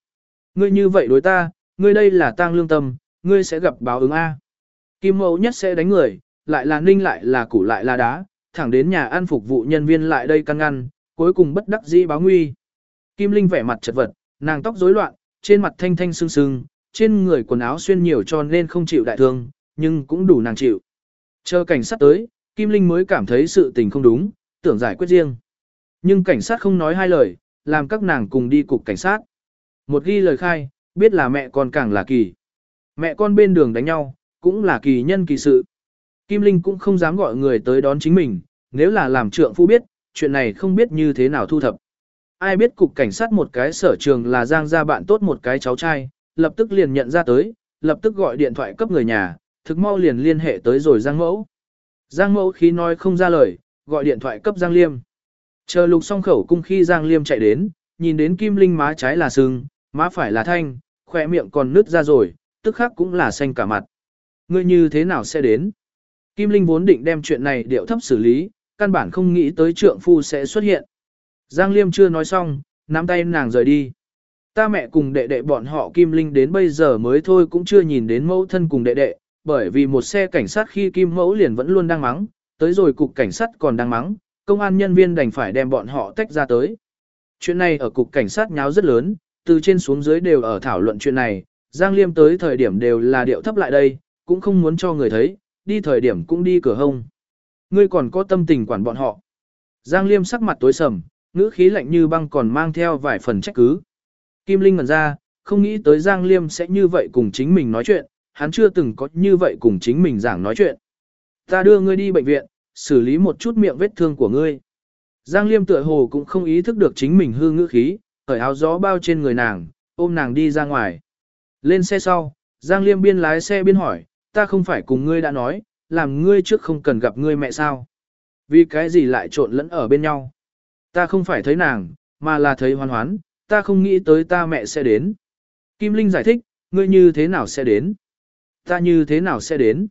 Ngươi như vậy đối ta, ngươi đây là tang lương tâm, ngươi sẽ gặp báo ứng A. Kim mẫu nhất sẽ đánh người, lại là ninh lại là củ lại là đá, thẳng đến nhà ăn phục vụ nhân viên lại đây căn ngăn, cuối cùng bất đắc dĩ báo nguy. Kim Linh vẻ mặt chật vật, nàng tóc rối loạn, trên mặt thanh thanh sưng sưng, trên người quần áo xuyên nhiều cho nên không chịu đại thương, nhưng cũng đủ nàng chịu. Chờ cảnh sát tới, Kim Linh mới cảm thấy sự tình không đúng, tưởng giải quyết riêng. Nhưng cảnh sát không nói hai lời, làm các nàng cùng đi cục cảnh sát. Một ghi lời khai, biết là mẹ con càng là kỳ. Mẹ con bên đường đánh nhau, cũng là kỳ nhân kỳ sự. Kim Linh cũng không dám gọi người tới đón chính mình, nếu là làm trượng phu biết, chuyện này không biết như thế nào thu thập. ai biết cục cảnh sát một cái sở trường là Giang gia bạn tốt một cái cháu trai, lập tức liền nhận ra tới, lập tức gọi điện thoại cấp người nhà, thực mau liền liên hệ tới rồi Giang Mẫu. Giang Mẫu khi nói không ra lời, gọi điện thoại cấp Giang Liêm. Chờ lục xong khẩu cung khi Giang Liêm chạy đến, nhìn đến Kim Linh má trái là sưng, má phải là thanh, khỏe miệng còn nứt ra rồi, tức khắc cũng là xanh cả mặt. Ngươi như thế nào sẽ đến? Kim Linh vốn định đem chuyện này điệu thấp xử lý, căn bản không nghĩ tới trượng phu sẽ xuất hiện. Giang Liêm chưa nói xong, nắm tay nàng rời đi. Ta mẹ cùng đệ đệ bọn họ Kim Linh đến bây giờ mới thôi cũng chưa nhìn đến mẫu thân cùng đệ đệ, bởi vì một xe cảnh sát khi Kim Mẫu liền vẫn luôn đang mắng, tới rồi cục cảnh sát còn đang mắng, công an nhân viên đành phải đem bọn họ tách ra tới. Chuyện này ở cục cảnh sát nháo rất lớn, từ trên xuống dưới đều ở thảo luận chuyện này, Giang Liêm tới thời điểm đều là điệu thấp lại đây, cũng không muốn cho người thấy, đi thời điểm cũng đi cửa hông. Ngươi còn có tâm tình quản bọn họ. Giang Liêm sắc mặt tối sầm, ngữ khí lạnh như băng còn mang theo vài phần trách cứ. Kim Linh ngẩn ra, không nghĩ tới Giang Liêm sẽ như vậy cùng chính mình nói chuyện, hắn chưa từng có như vậy cùng chính mình giảng nói chuyện. Ta đưa ngươi đi bệnh viện, xử lý một chút miệng vết thương của ngươi. Giang Liêm tựa hồ cũng không ý thức được chính mình hư ngữ khí, cởi áo gió bao trên người nàng, ôm nàng đi ra ngoài. Lên xe sau, Giang Liêm biên lái xe biên hỏi, ta không phải cùng ngươi đã nói, làm ngươi trước không cần gặp ngươi mẹ sao. Vì cái gì lại trộn lẫn ở bên nhau. Ta không phải thấy nàng, mà là thấy hoan hoán, ta không nghĩ tới ta mẹ sẽ đến. Kim Linh giải thích, ngươi như thế nào sẽ đến? Ta như thế nào sẽ đến?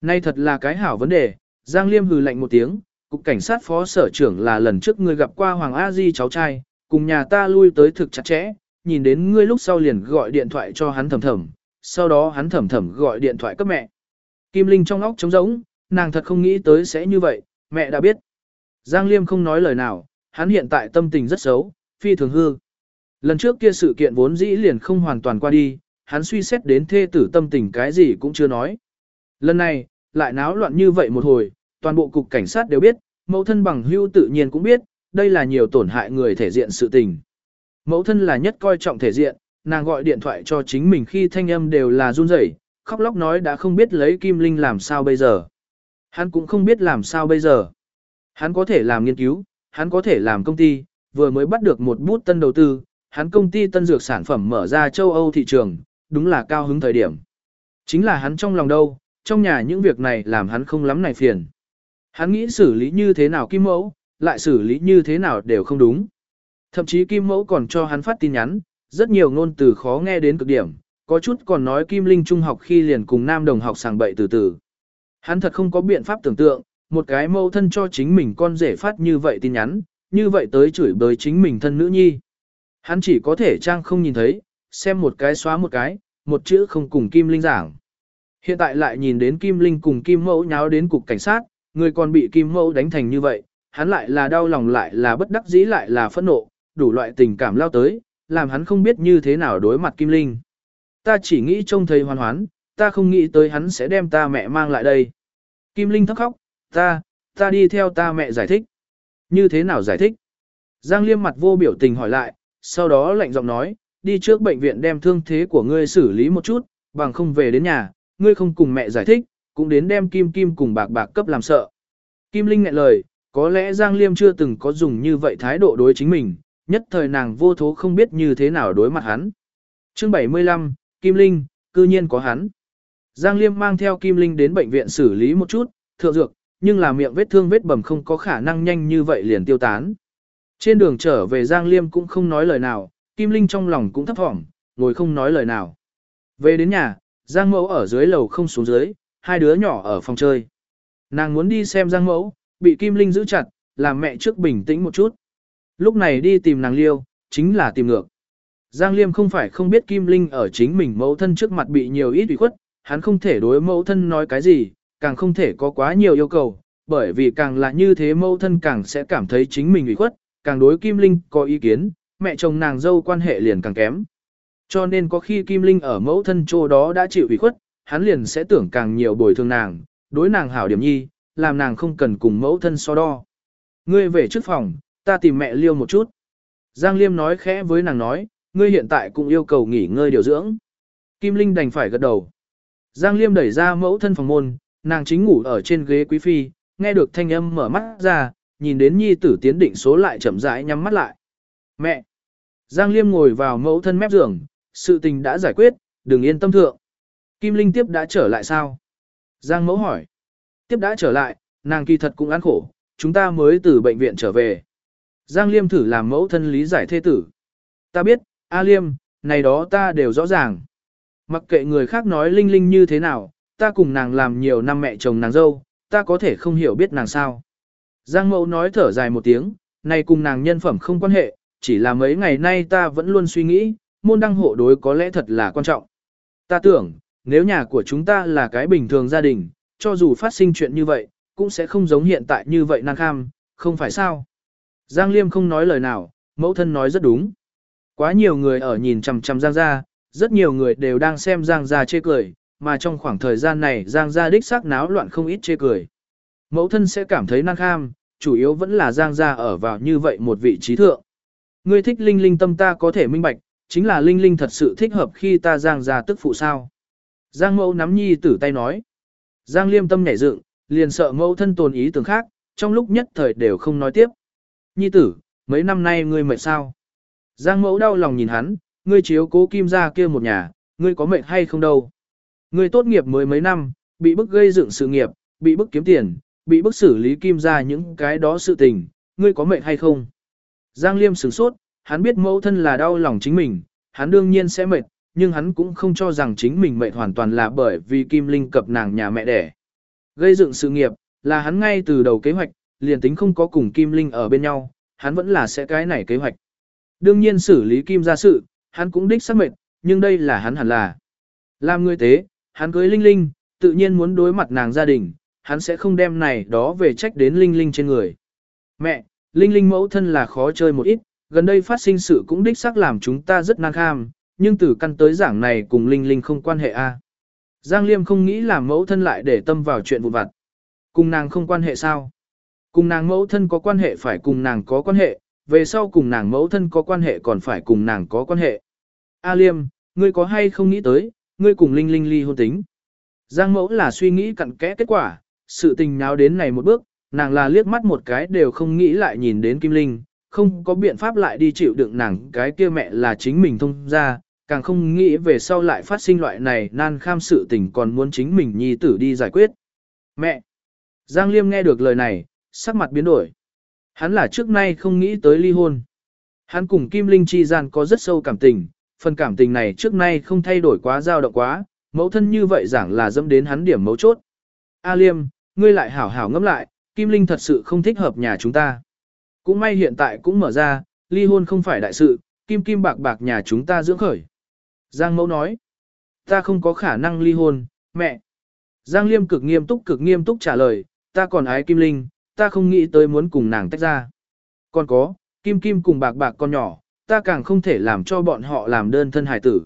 Nay thật là cái hảo vấn đề, Giang Liêm hừ lạnh một tiếng, cục cảnh sát phó sở trưởng là lần trước ngươi gặp qua Hoàng A Di cháu trai, cùng nhà ta lui tới thực chặt chẽ, nhìn đến ngươi lúc sau liền gọi điện thoại cho hắn thầm thầm, sau đó hắn thầm thầm gọi điện thoại cấp mẹ. Kim Linh trong óc trống rỗng, nàng thật không nghĩ tới sẽ như vậy, mẹ đã biết. Giang Liêm không nói lời nào, hắn hiện tại tâm tình rất xấu, phi thường hư. Lần trước kia sự kiện vốn dĩ liền không hoàn toàn qua đi, hắn suy xét đến thê tử tâm tình cái gì cũng chưa nói. Lần này, lại náo loạn như vậy một hồi, toàn bộ cục cảnh sát đều biết, mẫu thân bằng hưu tự nhiên cũng biết, đây là nhiều tổn hại người thể diện sự tình. Mẫu thân là nhất coi trọng thể diện, nàng gọi điện thoại cho chính mình khi thanh âm đều là run rẩy, khóc lóc nói đã không biết lấy Kim Linh làm sao bây giờ. Hắn cũng không biết làm sao bây giờ. Hắn có thể làm nghiên cứu, hắn có thể làm công ty, vừa mới bắt được một bút tân đầu tư, hắn công ty tân dược sản phẩm mở ra châu Âu thị trường, đúng là cao hứng thời điểm. Chính là hắn trong lòng đâu, trong nhà những việc này làm hắn không lắm này phiền. Hắn nghĩ xử lý như thế nào Kim Mẫu, lại xử lý như thế nào đều không đúng. Thậm chí Kim Mẫu còn cho hắn phát tin nhắn, rất nhiều ngôn từ khó nghe đến cực điểm, có chút còn nói Kim Linh trung học khi liền cùng nam đồng học sàng bậy từ từ. Hắn thật không có biện pháp tưởng tượng, một cái mâu thân cho chính mình con rể phát như vậy tin nhắn, như vậy tới chửi bới chính mình thân nữ nhi. Hắn chỉ có thể trang không nhìn thấy, xem một cái xóa một cái, một chữ không cùng Kim Linh giảng. Hiện tại lại nhìn đến Kim Linh cùng Kim Mẫu nháo đến cục cảnh sát, người còn bị Kim Mẫu đánh thành như vậy, hắn lại là đau lòng lại là bất đắc dĩ lại là phẫn nộ, đủ loại tình cảm lao tới, làm hắn không biết như thế nào đối mặt Kim Linh. Ta chỉ nghĩ trông thấy hoàn hoán, ta không nghĩ tới hắn sẽ đem ta mẹ mang lại đây. Kim Linh thắc khóc, ta, ta đi theo ta mẹ giải thích. Như thế nào giải thích? Giang Liêm mặt vô biểu tình hỏi lại, sau đó lạnh giọng nói, đi trước bệnh viện đem thương thế của ngươi xử lý một chút, bằng không về đến nhà, ngươi không cùng mẹ giải thích, cũng đến đem Kim Kim cùng bạc bạc cấp làm sợ. Kim Linh ngại lời, có lẽ Giang Liêm chưa từng có dùng như vậy thái độ đối chính mình, nhất thời nàng vô thố không biết như thế nào đối mặt hắn. Chương 75, Kim Linh, cư nhiên có hắn. Giang Liêm mang theo Kim Linh đến bệnh viện xử lý một chút, thượng dược, nhưng là miệng vết thương vết bầm không có khả năng nhanh như vậy liền tiêu tán. Trên đường trở về Giang Liêm cũng không nói lời nào, Kim Linh trong lòng cũng thấp thỏm, ngồi không nói lời nào. Về đến nhà, Giang Mẫu ở dưới lầu không xuống dưới, hai đứa nhỏ ở phòng chơi. Nàng muốn đi xem Giang Mẫu, bị Kim Linh giữ chặt, làm mẹ trước bình tĩnh một chút. Lúc này đi tìm nàng Liêu, chính là tìm ngược. Giang Liêm không phải không biết Kim Linh ở chính mình mẫu thân trước mặt bị nhiều ít ủy khuất, hắn không thể đối mẫu thân nói cái gì, càng không thể có quá nhiều yêu cầu, bởi vì càng là như thế mẫu thân càng sẽ cảm thấy chính mình ủy khuất, càng đối Kim Linh có ý kiến, mẹ chồng nàng dâu quan hệ liền càng kém. Cho nên có khi Kim Linh ở mẫu thân chỗ đó đã chịu ủy khuất, hắn liền sẽ tưởng càng nhiều bồi thường nàng, đối nàng hảo điểm nhi, làm nàng không cần cùng mẫu thân so đo. Ngươi về trước phòng, ta tìm mẹ liêu một chút. Giang Liêm nói khẽ với nàng nói, ngươi hiện tại cũng yêu cầu nghỉ ngơi điều dưỡng. Kim Linh đành phải gật đầu. Giang Liêm đẩy ra mẫu thân phòng môn, nàng chính ngủ ở trên ghế quý phi, nghe được thanh âm mở mắt ra, nhìn đến nhi tử tiến định số lại chậm rãi nhắm mắt lại. Mẹ! Giang Liêm ngồi vào mẫu thân mép giường, sự tình đã giải quyết, đừng yên tâm thượng. Kim Linh tiếp đã trở lại sao? Giang mẫu hỏi. Tiếp đã trở lại, nàng kỳ thật cũng ăn khổ, chúng ta mới từ bệnh viện trở về. Giang Liêm thử làm mẫu thân lý giải thê tử. Ta biết, A Liêm, này đó ta đều rõ ràng. Mặc kệ người khác nói Linh Linh như thế nào, ta cùng nàng làm nhiều năm mẹ chồng nàng dâu, ta có thể không hiểu biết nàng sao. Giang mẫu nói thở dài một tiếng, này cùng nàng nhân phẩm không quan hệ, chỉ là mấy ngày nay ta vẫn luôn suy nghĩ, môn đăng hộ đối có lẽ thật là quan trọng. Ta tưởng, nếu nhà của chúng ta là cái bình thường gia đình, cho dù phát sinh chuyện như vậy, cũng sẽ không giống hiện tại như vậy năng kham, không phải sao. Giang Liêm không nói lời nào, mẫu thân nói rất đúng. Quá nhiều người ở nhìn chằm chằm Giang gia, rất nhiều người đều đang xem Giang gia chê cười, mà trong khoảng thời gian này Giang gia đích xác náo loạn không ít chê cười. Mẫu thân sẽ cảm thấy năng kham, chủ yếu vẫn là Giang gia ở vào như vậy một vị trí thượng. Ngươi thích linh linh tâm ta có thể minh bạch, chính là linh linh thật sự thích hợp khi ta Giang ra tức phụ sao. Giang mẫu nắm nhi tử tay nói. Giang liêm tâm nhảy dựng, liền sợ mẫu thân tồn ý tưởng khác, trong lúc nhất thời đều không nói tiếp. Nhi tử, mấy năm nay ngươi mệt sao? Giang mẫu đau lòng nhìn hắn, ngươi chiếu cố kim ra kia một nhà, ngươi có mệt hay không đâu? Ngươi tốt nghiệp mới mấy năm, bị bức gây dựng sự nghiệp, bị bức kiếm tiền, bị bức xử lý kim ra những cái đó sự tình, ngươi có mệt hay không? Giang liêm sửng sốt, hắn biết mẫu thân là đau lòng chính mình, hắn đương nhiên sẽ mệt, nhưng hắn cũng không cho rằng chính mình mệt hoàn toàn là bởi vì Kim Linh cập nàng nhà mẹ đẻ. Gây dựng sự nghiệp, là hắn ngay từ đầu kế hoạch, liền tính không có cùng Kim Linh ở bên nhau, hắn vẫn là sẽ cái này kế hoạch. Đương nhiên xử lý Kim ra sự, hắn cũng đích xác mệt, nhưng đây là hắn hẳn là. Làm người tế, hắn cưới Linh Linh, tự nhiên muốn đối mặt nàng gia đình, hắn sẽ không đem này đó về trách đến Linh Linh trên người. Mẹ, Linh Linh mẫu thân là khó chơi một ít, gần đây phát sinh sự cũng đích xác làm chúng ta rất năng kham, nhưng từ căn tới giảng này cùng Linh Linh không quan hệ a. Giang Liêm không nghĩ làm mẫu thân lại để tâm vào chuyện vụn vặt. Cùng nàng không quan hệ sao? Cùng nàng mẫu thân có quan hệ phải cùng nàng có quan hệ, về sau cùng nàng mẫu thân có quan hệ còn phải cùng nàng có quan hệ. A Liêm, ngươi có hay không nghĩ tới, ngươi cùng Linh Linh ly hôn tính. Giang mẫu là suy nghĩ cặn kẽ kết quả, sự tình nào đến này một bước, nàng là liếc mắt một cái đều không nghĩ lại nhìn đến Kim Linh, không có biện pháp lại đi chịu đựng nàng cái kia mẹ là chính mình thông ra, càng không nghĩ về sau lại phát sinh loại này nan kham sự tình còn muốn chính mình nhi tử đi giải quyết. Mẹ! Giang Liêm nghe được lời này, sắc mặt biến đổi. Hắn là trước nay không nghĩ tới ly hôn. Hắn cùng Kim Linh chi gian có rất sâu cảm tình, phần cảm tình này trước nay không thay đổi quá dao động quá, mẫu thân như vậy giảng là dâm đến hắn điểm mấu chốt. A Liêm, ngươi lại hảo hảo ngẫm lại, Kim Linh thật sự không thích hợp nhà chúng ta. Cũng may hiện tại cũng mở ra, ly hôn không phải đại sự, Kim Kim bạc bạc nhà chúng ta dưỡng khởi. Giang mẫu nói, ta không có khả năng ly hôn, mẹ. Giang Liêm cực nghiêm túc cực nghiêm túc trả lời, ta còn ái Kim Linh, ta không nghĩ tới muốn cùng nàng tách ra. Còn có, Kim Kim cùng bạc bạc con nhỏ, ta càng không thể làm cho bọn họ làm đơn thân hải tử.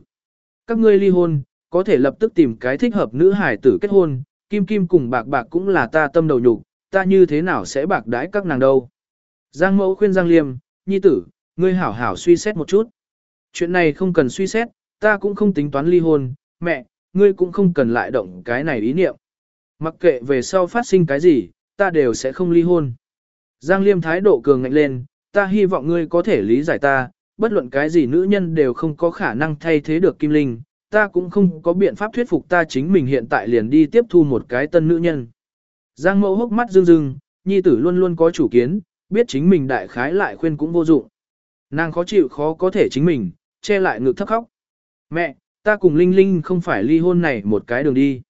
Các ngươi ly hôn, có thể lập tức tìm cái thích hợp nữ hải tử kết hôn, Kim Kim cùng bạc bạc cũng là ta tâm đầu nhục, ta như thế nào sẽ bạc đãi các nàng đâu. Giang mẫu khuyên Giang Liêm, nhi tử, ngươi hảo hảo suy xét một chút. Chuyện này không cần suy xét, ta cũng không tính toán ly hôn, mẹ, ngươi cũng không cần lại động cái này ý niệm. Mặc kệ về sau phát sinh cái gì, ta đều sẽ không ly hôn. Giang Liêm thái độ cường ngạnh lên, ta hy vọng ngươi có thể lý giải ta, bất luận cái gì nữ nhân đều không có khả năng thay thế được Kim Linh, ta cũng không có biện pháp thuyết phục ta chính mình hiện tại liền đi tiếp thu một cái tân nữ nhân. Giang mẫu hốc mắt rưng rưng, nhi tử luôn luôn có chủ kiến, biết chính mình đại khái lại khuyên cũng vô dụng. Nàng khó chịu khó có thể chính mình, che lại ngực thấp khóc. Mẹ, ta cùng Linh Linh không phải ly hôn này một cái đường đi.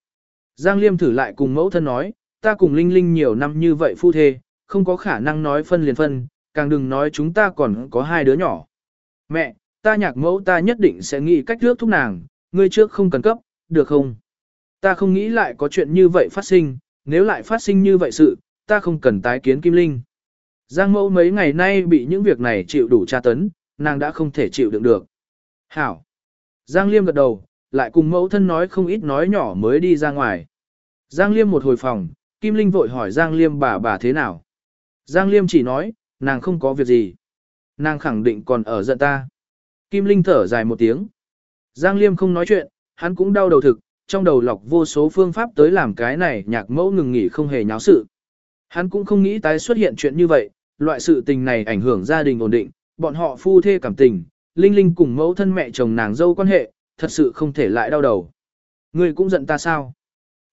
Giang Liêm thử lại cùng mẫu thân nói, ta cùng Linh Linh nhiều năm như vậy phu thê, không có khả năng nói phân liền phân, càng đừng nói chúng ta còn có hai đứa nhỏ. Mẹ, ta nhạc mẫu ta nhất định sẽ nghĩ cách trước thúc nàng, ngươi trước không cần cấp, được không? Ta không nghĩ lại có chuyện như vậy phát sinh, nếu lại phát sinh như vậy sự, ta không cần tái kiến Kim Linh. Giang mẫu mấy ngày nay bị những việc này chịu đủ tra tấn, nàng đã không thể chịu đựng được. Hảo! Giang Liêm gật đầu, lại cùng mẫu thân nói không ít nói nhỏ mới đi ra ngoài. Giang Liêm một hồi phòng, Kim Linh vội hỏi Giang Liêm bà bà thế nào. Giang Liêm chỉ nói, nàng không có việc gì. Nàng khẳng định còn ở giận ta. Kim Linh thở dài một tiếng. Giang Liêm không nói chuyện, hắn cũng đau đầu thực, trong đầu lọc vô số phương pháp tới làm cái này nhạc mẫu ngừng nghỉ không hề nháo sự. Hắn cũng không nghĩ tái xuất hiện chuyện như vậy, loại sự tình này ảnh hưởng gia đình ổn định, bọn họ phu thê cảm tình, Linh Linh cùng mẫu thân mẹ chồng nàng dâu quan hệ, thật sự không thể lại đau đầu. người cũng giận ta sao?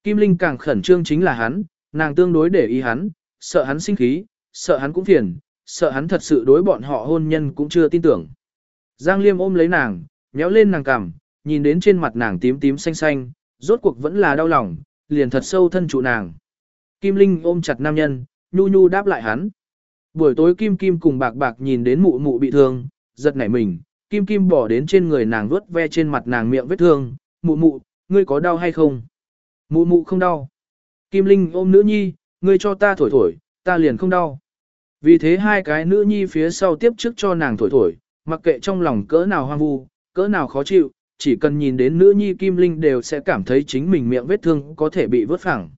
Kim Linh càng khẩn trương chính là hắn, nàng tương đối để ý hắn, sợ hắn sinh khí, sợ hắn cũng phiền, sợ hắn thật sự đối bọn họ hôn nhân cũng chưa tin tưởng. Giang Liêm ôm lấy nàng, nhéo lên nàng cằm, nhìn đến trên mặt nàng tím tím xanh xanh, rốt cuộc vẫn là đau lòng, liền thật sâu thân trụ nàng. Kim Linh ôm chặt nam nhân, nhu nhu đáp lại hắn. Buổi tối Kim Kim cùng bạc bạc nhìn đến mụ mụ bị thương, giật nảy mình, Kim Kim bỏ đến trên người nàng vuốt ve trên mặt nàng miệng vết thương, mụ mụ, ngươi có đau hay không? Mụ mụ không đau. Kim Linh ôm nữ nhi, ngươi cho ta thổi thổi, ta liền không đau. Vì thế hai cái nữ nhi phía sau tiếp trước cho nàng thổi thổi, mặc kệ trong lòng cỡ nào hoang vu, cỡ nào khó chịu, chỉ cần nhìn đến nữ nhi Kim Linh đều sẽ cảm thấy chính mình miệng vết thương có thể bị vớt phẳng.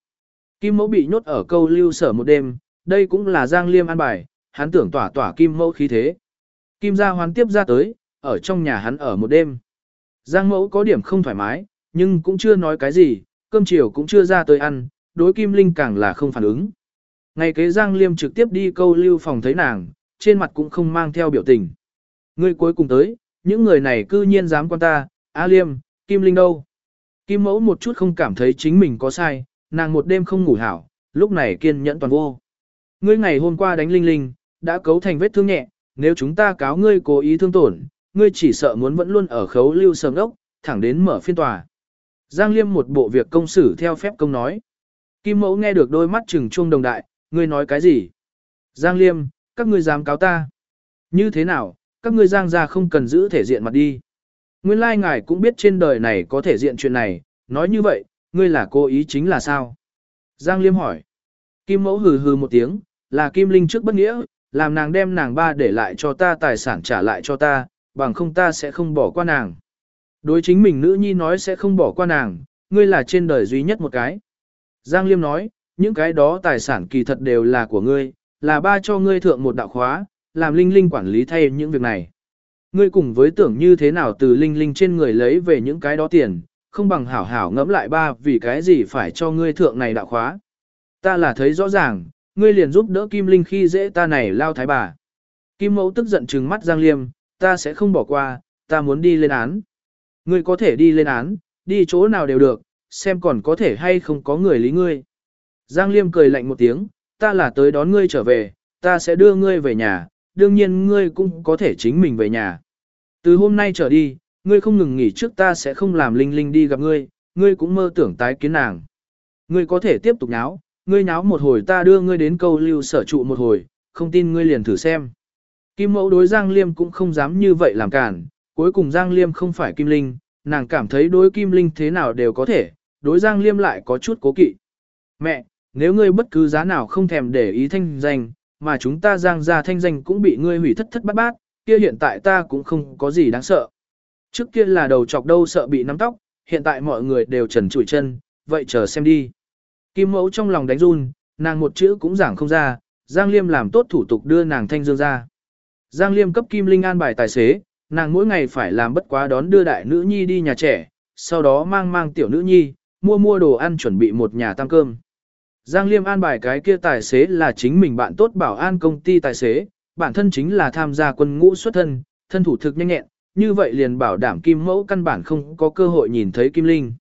Kim mẫu bị nhốt ở câu lưu sở một đêm, đây cũng là Giang Liêm an bài, hắn tưởng tỏa tỏa Kim mẫu khí thế. Kim gia hoán tiếp ra tới, ở trong nhà hắn ở một đêm. Giang mẫu có điểm không thoải mái, nhưng cũng chưa nói cái gì, cơm chiều cũng chưa ra tới ăn, đối Kim Linh càng là không phản ứng. Ngày kế Giang Liêm trực tiếp đi câu lưu phòng thấy nàng, trên mặt cũng không mang theo biểu tình. Ngươi cuối cùng tới, những người này cư nhiên dám quan ta, A Liêm, Kim Linh đâu? Kim mẫu một chút không cảm thấy chính mình có sai, nàng một đêm không ngủ hảo, lúc này kiên nhẫn toàn vô. Ngươi ngày hôm qua đánh Linh Linh, đã cấu thành vết thương nhẹ, nếu chúng ta cáo ngươi cố ý thương tổn, ngươi chỉ sợ muốn vẫn luôn ở khấu lưu sầm đốc, thẳng đến mở phiên tòa. Giang Liêm một bộ việc công xử theo phép công nói. Kim mẫu nghe được đôi mắt trừng trung đồng đại, ngươi nói cái gì? Giang Liêm, các ngươi dám cáo ta. Như thế nào, các ngươi Giang ra không cần giữ thể diện mặt đi. Nguyên lai ngài cũng biết trên đời này có thể diện chuyện này, nói như vậy, ngươi là cố ý chính là sao? Giang Liêm hỏi. Kim mẫu hừ hừ một tiếng, là Kim Linh trước bất nghĩa, làm nàng đem nàng ba để lại cho ta tài sản trả lại cho ta, bằng không ta sẽ không bỏ qua nàng. Đối chính mình nữ nhi nói sẽ không bỏ qua nàng, ngươi là trên đời duy nhất một cái. Giang Liêm nói, những cái đó tài sản kỳ thật đều là của ngươi, là ba cho ngươi thượng một đạo khóa, làm Linh Linh quản lý thay những việc này. Ngươi cùng với tưởng như thế nào từ Linh Linh trên người lấy về những cái đó tiền, không bằng hảo hảo ngẫm lại ba vì cái gì phải cho ngươi thượng này đạo khóa. Ta là thấy rõ ràng, ngươi liền giúp đỡ Kim Linh khi dễ ta này lao thái bà. Kim mẫu tức giận trừng mắt Giang Liêm, ta sẽ không bỏ qua, ta muốn đi lên án. Ngươi có thể đi lên án, đi chỗ nào đều được, xem còn có thể hay không có người lý ngươi. Giang Liêm cười lạnh một tiếng, ta là tới đón ngươi trở về, ta sẽ đưa ngươi về nhà, đương nhiên ngươi cũng có thể chính mình về nhà. Từ hôm nay trở đi, ngươi không ngừng nghỉ trước ta sẽ không làm Linh Linh đi gặp ngươi, ngươi cũng mơ tưởng tái kiến nàng. Ngươi có thể tiếp tục nháo ngươi nháo một hồi ta đưa ngươi đến câu lưu sở trụ một hồi, không tin ngươi liền thử xem. Kim mẫu đối Giang Liêm cũng không dám như vậy làm cản, cuối cùng Giang Liêm không phải Kim Linh, nàng cảm thấy đối Kim Linh thế nào đều có thể, đối Giang Liêm lại có chút cố kỵ. Mẹ, nếu ngươi bất cứ giá nào không thèm để ý thanh danh, mà chúng ta Giang ra thanh danh cũng bị ngươi hủy thất thất bát bát, kia hiện tại ta cũng không có gì đáng sợ. Trước kia là đầu chọc đâu sợ bị nắm tóc, hiện tại mọi người đều trần trụi chân, vậy chờ xem đi. Kim mẫu trong lòng đánh run, nàng một chữ cũng giảng không ra, Giang Liêm làm tốt thủ tục đưa nàng thanh dương ra. Giang Liêm cấp Kim Linh an bài tài xế, nàng mỗi ngày phải làm bất quá đón đưa đại nữ nhi đi nhà trẻ, sau đó mang mang tiểu nữ nhi, mua mua đồ ăn chuẩn bị một nhà tăng cơm. Giang Liêm an bài cái kia tài xế là chính mình bạn tốt bảo an công ty tài xế, bản thân chính là tham gia quân ngũ xuất thân, thân thủ thực nhanh nhẹn, như vậy liền bảo đảm Kim Mẫu căn bản không có cơ hội nhìn thấy Kim Linh.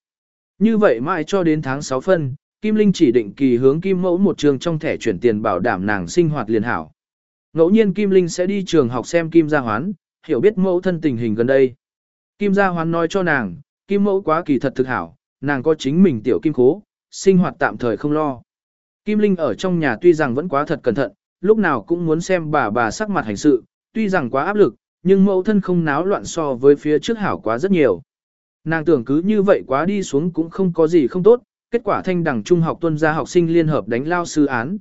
Như vậy mãi cho đến tháng 6 phân, Kim Linh chỉ định kỳ hướng Kim Mẫu một trường trong thẻ chuyển tiền bảo đảm nàng sinh hoạt liền hảo. Ngẫu nhiên Kim Linh sẽ đi trường học xem Kim Gia Hoán, hiểu biết mẫu thân tình hình gần đây. Kim Gia Hoán nói cho nàng, Kim Mẫu quá kỳ thật thực hảo, nàng có chính mình tiểu kim khố, sinh hoạt tạm thời không lo. Kim Linh ở trong nhà tuy rằng vẫn quá thật cẩn thận, lúc nào cũng muốn xem bà bà sắc mặt hành sự, tuy rằng quá áp lực, nhưng mẫu thân không náo loạn so với phía trước hảo quá rất nhiều. Nàng tưởng cứ như vậy quá đi xuống cũng không có gì không tốt, kết quả thanh đẳng trung học tuân gia học sinh liên hợp đánh lao sư án.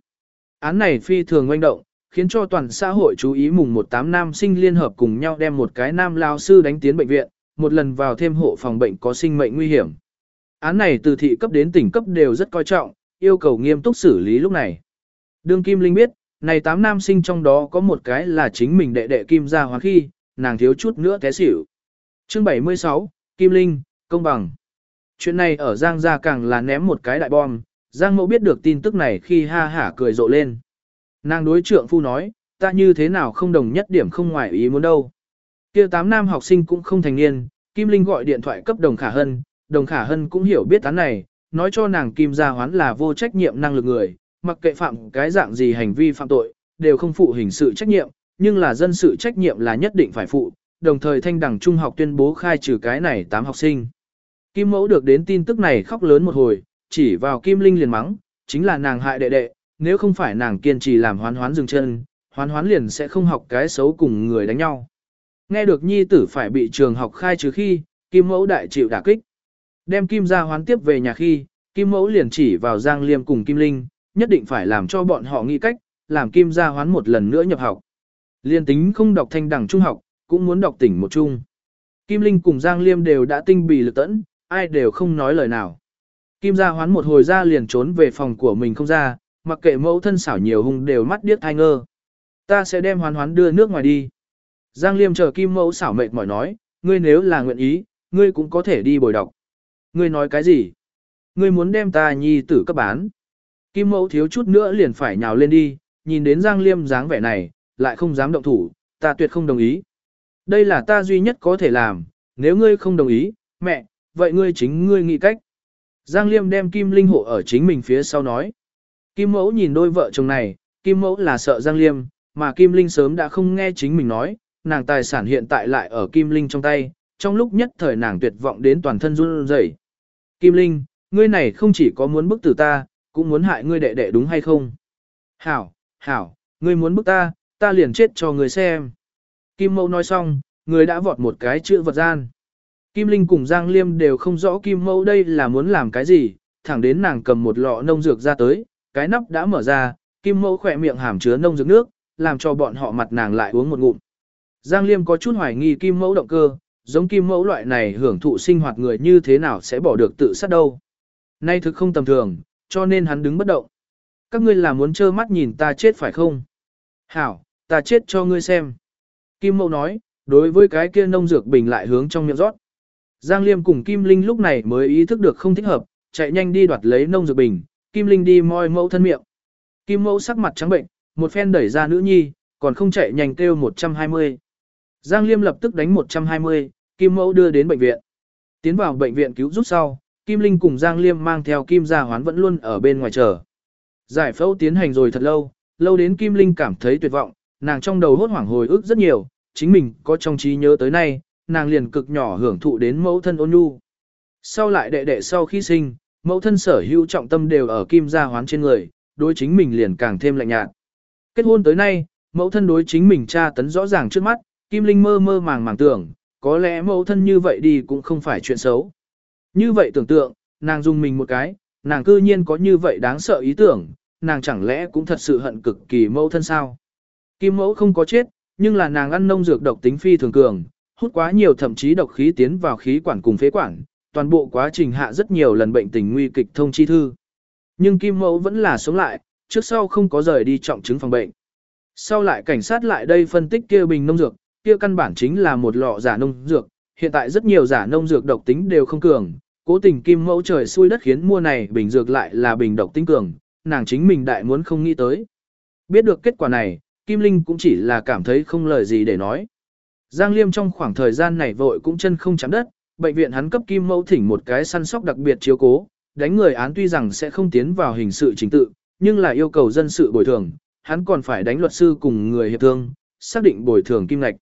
Án này phi thường oanh động, khiến cho toàn xã hội chú ý mùng 18 nam sinh liên hợp cùng nhau đem một cái nam lao sư đánh tiến bệnh viện, một lần vào thêm hộ phòng bệnh có sinh mệnh nguy hiểm. Án này từ thị cấp đến tỉnh cấp đều rất coi trọng, yêu cầu nghiêm túc xử lý lúc này. Đương Kim Linh biết, này tám nam sinh trong đó có một cái là chính mình đệ đệ Kim gia hóa khi, nàng thiếu chút nữa té xỉu. Chương 76, Kim Linh, công bằng. Chuyện này ở Giang gia càng là ném một cái đại bom, Giang mẫu biết được tin tức này khi ha hả cười rộ lên. Nàng đối trượng phu nói, ta như thế nào không đồng nhất điểm không ngoài ý muốn đâu. Kia tám nam học sinh cũng không thành niên, Kim Linh gọi điện thoại cấp Đồng Khả Hân, Đồng Khả Hân cũng hiểu biết án này, nói cho nàng Kim Gia Hoán là vô trách nhiệm năng lực người, mặc kệ phạm cái dạng gì hành vi phạm tội, đều không phụ hình sự trách nhiệm, nhưng là dân sự trách nhiệm là nhất định phải phụ, đồng thời thanh đẳng trung học tuyên bố khai trừ cái này 8 học sinh. Kim Mẫu được đến tin tức này khóc lớn một hồi, chỉ vào Kim Linh liền mắng, chính là nàng hại đệ đệ, nếu không phải nàng kiên trì làm hoán hoán dừng chân, hoán hoán liền sẽ không học cái xấu cùng người đánh nhau. Nghe được nhi tử phải bị trường học khai trừ khi, Kim Mẫu đại chịu đả kích. Đem Kim Gia hoán tiếp về nhà khi, Kim Mẫu liền chỉ vào Giang Liêm cùng Kim Linh, nhất định phải làm cho bọn họ nghĩ cách, làm Kim Gia hoán một lần nữa nhập học. Liên tính không đọc thanh đẳng trung học, cũng muốn đọc tỉnh một trung. Kim Linh cùng Giang Liêm đều đã tinh bì lực tẫn, ai đều không nói lời nào. Kim gia hoán một hồi ra liền trốn về phòng của mình không ra, mặc kệ mẫu thân xảo nhiều hung đều mắt điếc thai ngơ. Ta sẽ đem hoán hoán đưa nước ngoài đi. Giang Liêm chờ Kim mẫu xảo mệt mỏi nói, ngươi nếu là nguyện ý, ngươi cũng có thể đi bồi đọc. Ngươi nói cái gì? Ngươi muốn đem ta nhi tử cấp bán. Kim mẫu thiếu chút nữa liền phải nhào lên đi, nhìn đến Giang Liêm dáng vẻ này, lại không dám động thủ, ta tuyệt không đồng ý. Đây là ta duy nhất có thể làm, nếu ngươi không đồng ý, mẹ, vậy ngươi chính ngươi nghĩ cách. Giang Liêm đem Kim Linh hộ ở chính mình phía sau nói. Kim Mẫu nhìn đôi vợ chồng này, Kim Mẫu là sợ Giang Liêm, mà Kim Linh sớm đã không nghe chính mình nói, nàng tài sản hiện tại lại ở Kim Linh trong tay, trong lúc nhất thời nàng tuyệt vọng đến toàn thân run rẩy. Kim Linh, ngươi này không chỉ có muốn bức tử ta, cũng muốn hại ngươi đệ đệ đúng hay không? Hảo, hảo, ngươi muốn bức ta, ta liền chết cho ngươi xem. Kim Mẫu nói xong, người đã vọt một cái chữ vật gian. Kim Linh cùng Giang Liêm đều không rõ Kim Mẫu đây là muốn làm cái gì, thẳng đến nàng cầm một lọ nông dược ra tới, cái nắp đã mở ra, Kim Mẫu khỏe miệng hàm chứa nông dược nước, làm cho bọn họ mặt nàng lại uống một ngụm. Giang Liêm có chút hoài nghi Kim Mẫu động cơ, giống Kim Mẫu loại này hưởng thụ sinh hoạt người như thế nào sẽ bỏ được tự sát đâu. Nay thực không tầm thường, cho nên hắn đứng bất động. Các ngươi là muốn trơ mắt nhìn ta chết phải không? Hảo, ta chết cho ngươi xem. Kim Mẫu nói, đối với cái kia nông dược bình lại hướng trong miệng rót. Giang Liêm cùng Kim Linh lúc này mới ý thức được không thích hợp, chạy nhanh đi đoạt lấy nông dược bình, Kim Linh đi moi mẫu thân miệng. Kim mẫu sắc mặt trắng bệnh, một phen đẩy ra nữ nhi, còn không chạy nhanh kêu 120. Giang Liêm lập tức đánh 120, Kim mẫu đưa đến bệnh viện. Tiến vào bệnh viện cứu giúp sau, Kim Linh cùng Giang Liêm mang theo Kim gia hoán vẫn luôn ở bên ngoài chờ. Giải phẫu tiến hành rồi thật lâu, lâu đến Kim Linh cảm thấy tuyệt vọng, nàng trong đầu hốt hoảng hồi ức rất nhiều, chính mình có trong trí nhớ tới nay, nàng liền cực nhỏ hưởng thụ đến mẫu thân ôn nhu. Sau lại đệ đệ sau khi sinh, mẫu thân sở hữu trọng tâm đều ở kim gia hoán trên người, đối chính mình liền càng thêm lạnh nhạt. Kết hôn tới nay, mẫu thân đối chính mình tra tấn rõ ràng trước mắt, Kim Linh mơ mơ màng màng tưởng, có lẽ mẫu thân như vậy đi cũng không phải chuyện xấu. Như vậy tưởng tượng, nàng dùng mình một cái, nàng cư nhiên có như vậy đáng sợ ý tưởng, nàng chẳng lẽ cũng thật sự hận cực kỳ mẫu thân sao. Kim mẫu không có chết, nhưng là nàng ăn nông dược độc tính phi thường cường, hút quá nhiều thậm chí độc khí tiến vào khí quản cùng phế quản, toàn bộ quá trình hạ rất nhiều lần bệnh tình nguy kịch thông chi thư. Nhưng Kim Mẫu vẫn là sống lại, trước sau không có rời đi trọng chứng phòng bệnh. Sau lại cảnh sát lại đây phân tích kia bình nông dược, kia căn bản chính là một lọ giả nông dược, hiện tại rất nhiều giả nông dược độc tính đều không cường, cố tình Kim Mẫu trời xui đất khiến mua này bình dược lại là bình độc tính cường, nàng chính mình đại muốn không nghĩ tới. Biết được kết quả này, Kim Linh cũng chỉ là cảm thấy không lời gì để nói. Giang Liêm trong khoảng thời gian này vội cũng chân không chạm đất, bệnh viện hắn cấp Kim Mẫu thỉnh một cái săn sóc đặc biệt chiếu cố, đánh người án tuy rằng sẽ không tiến vào hình sự chính tự, nhưng là yêu cầu dân sự bồi thường, hắn còn phải đánh luật sư cùng người hiệp thương, xác định bồi thường kim ngạch.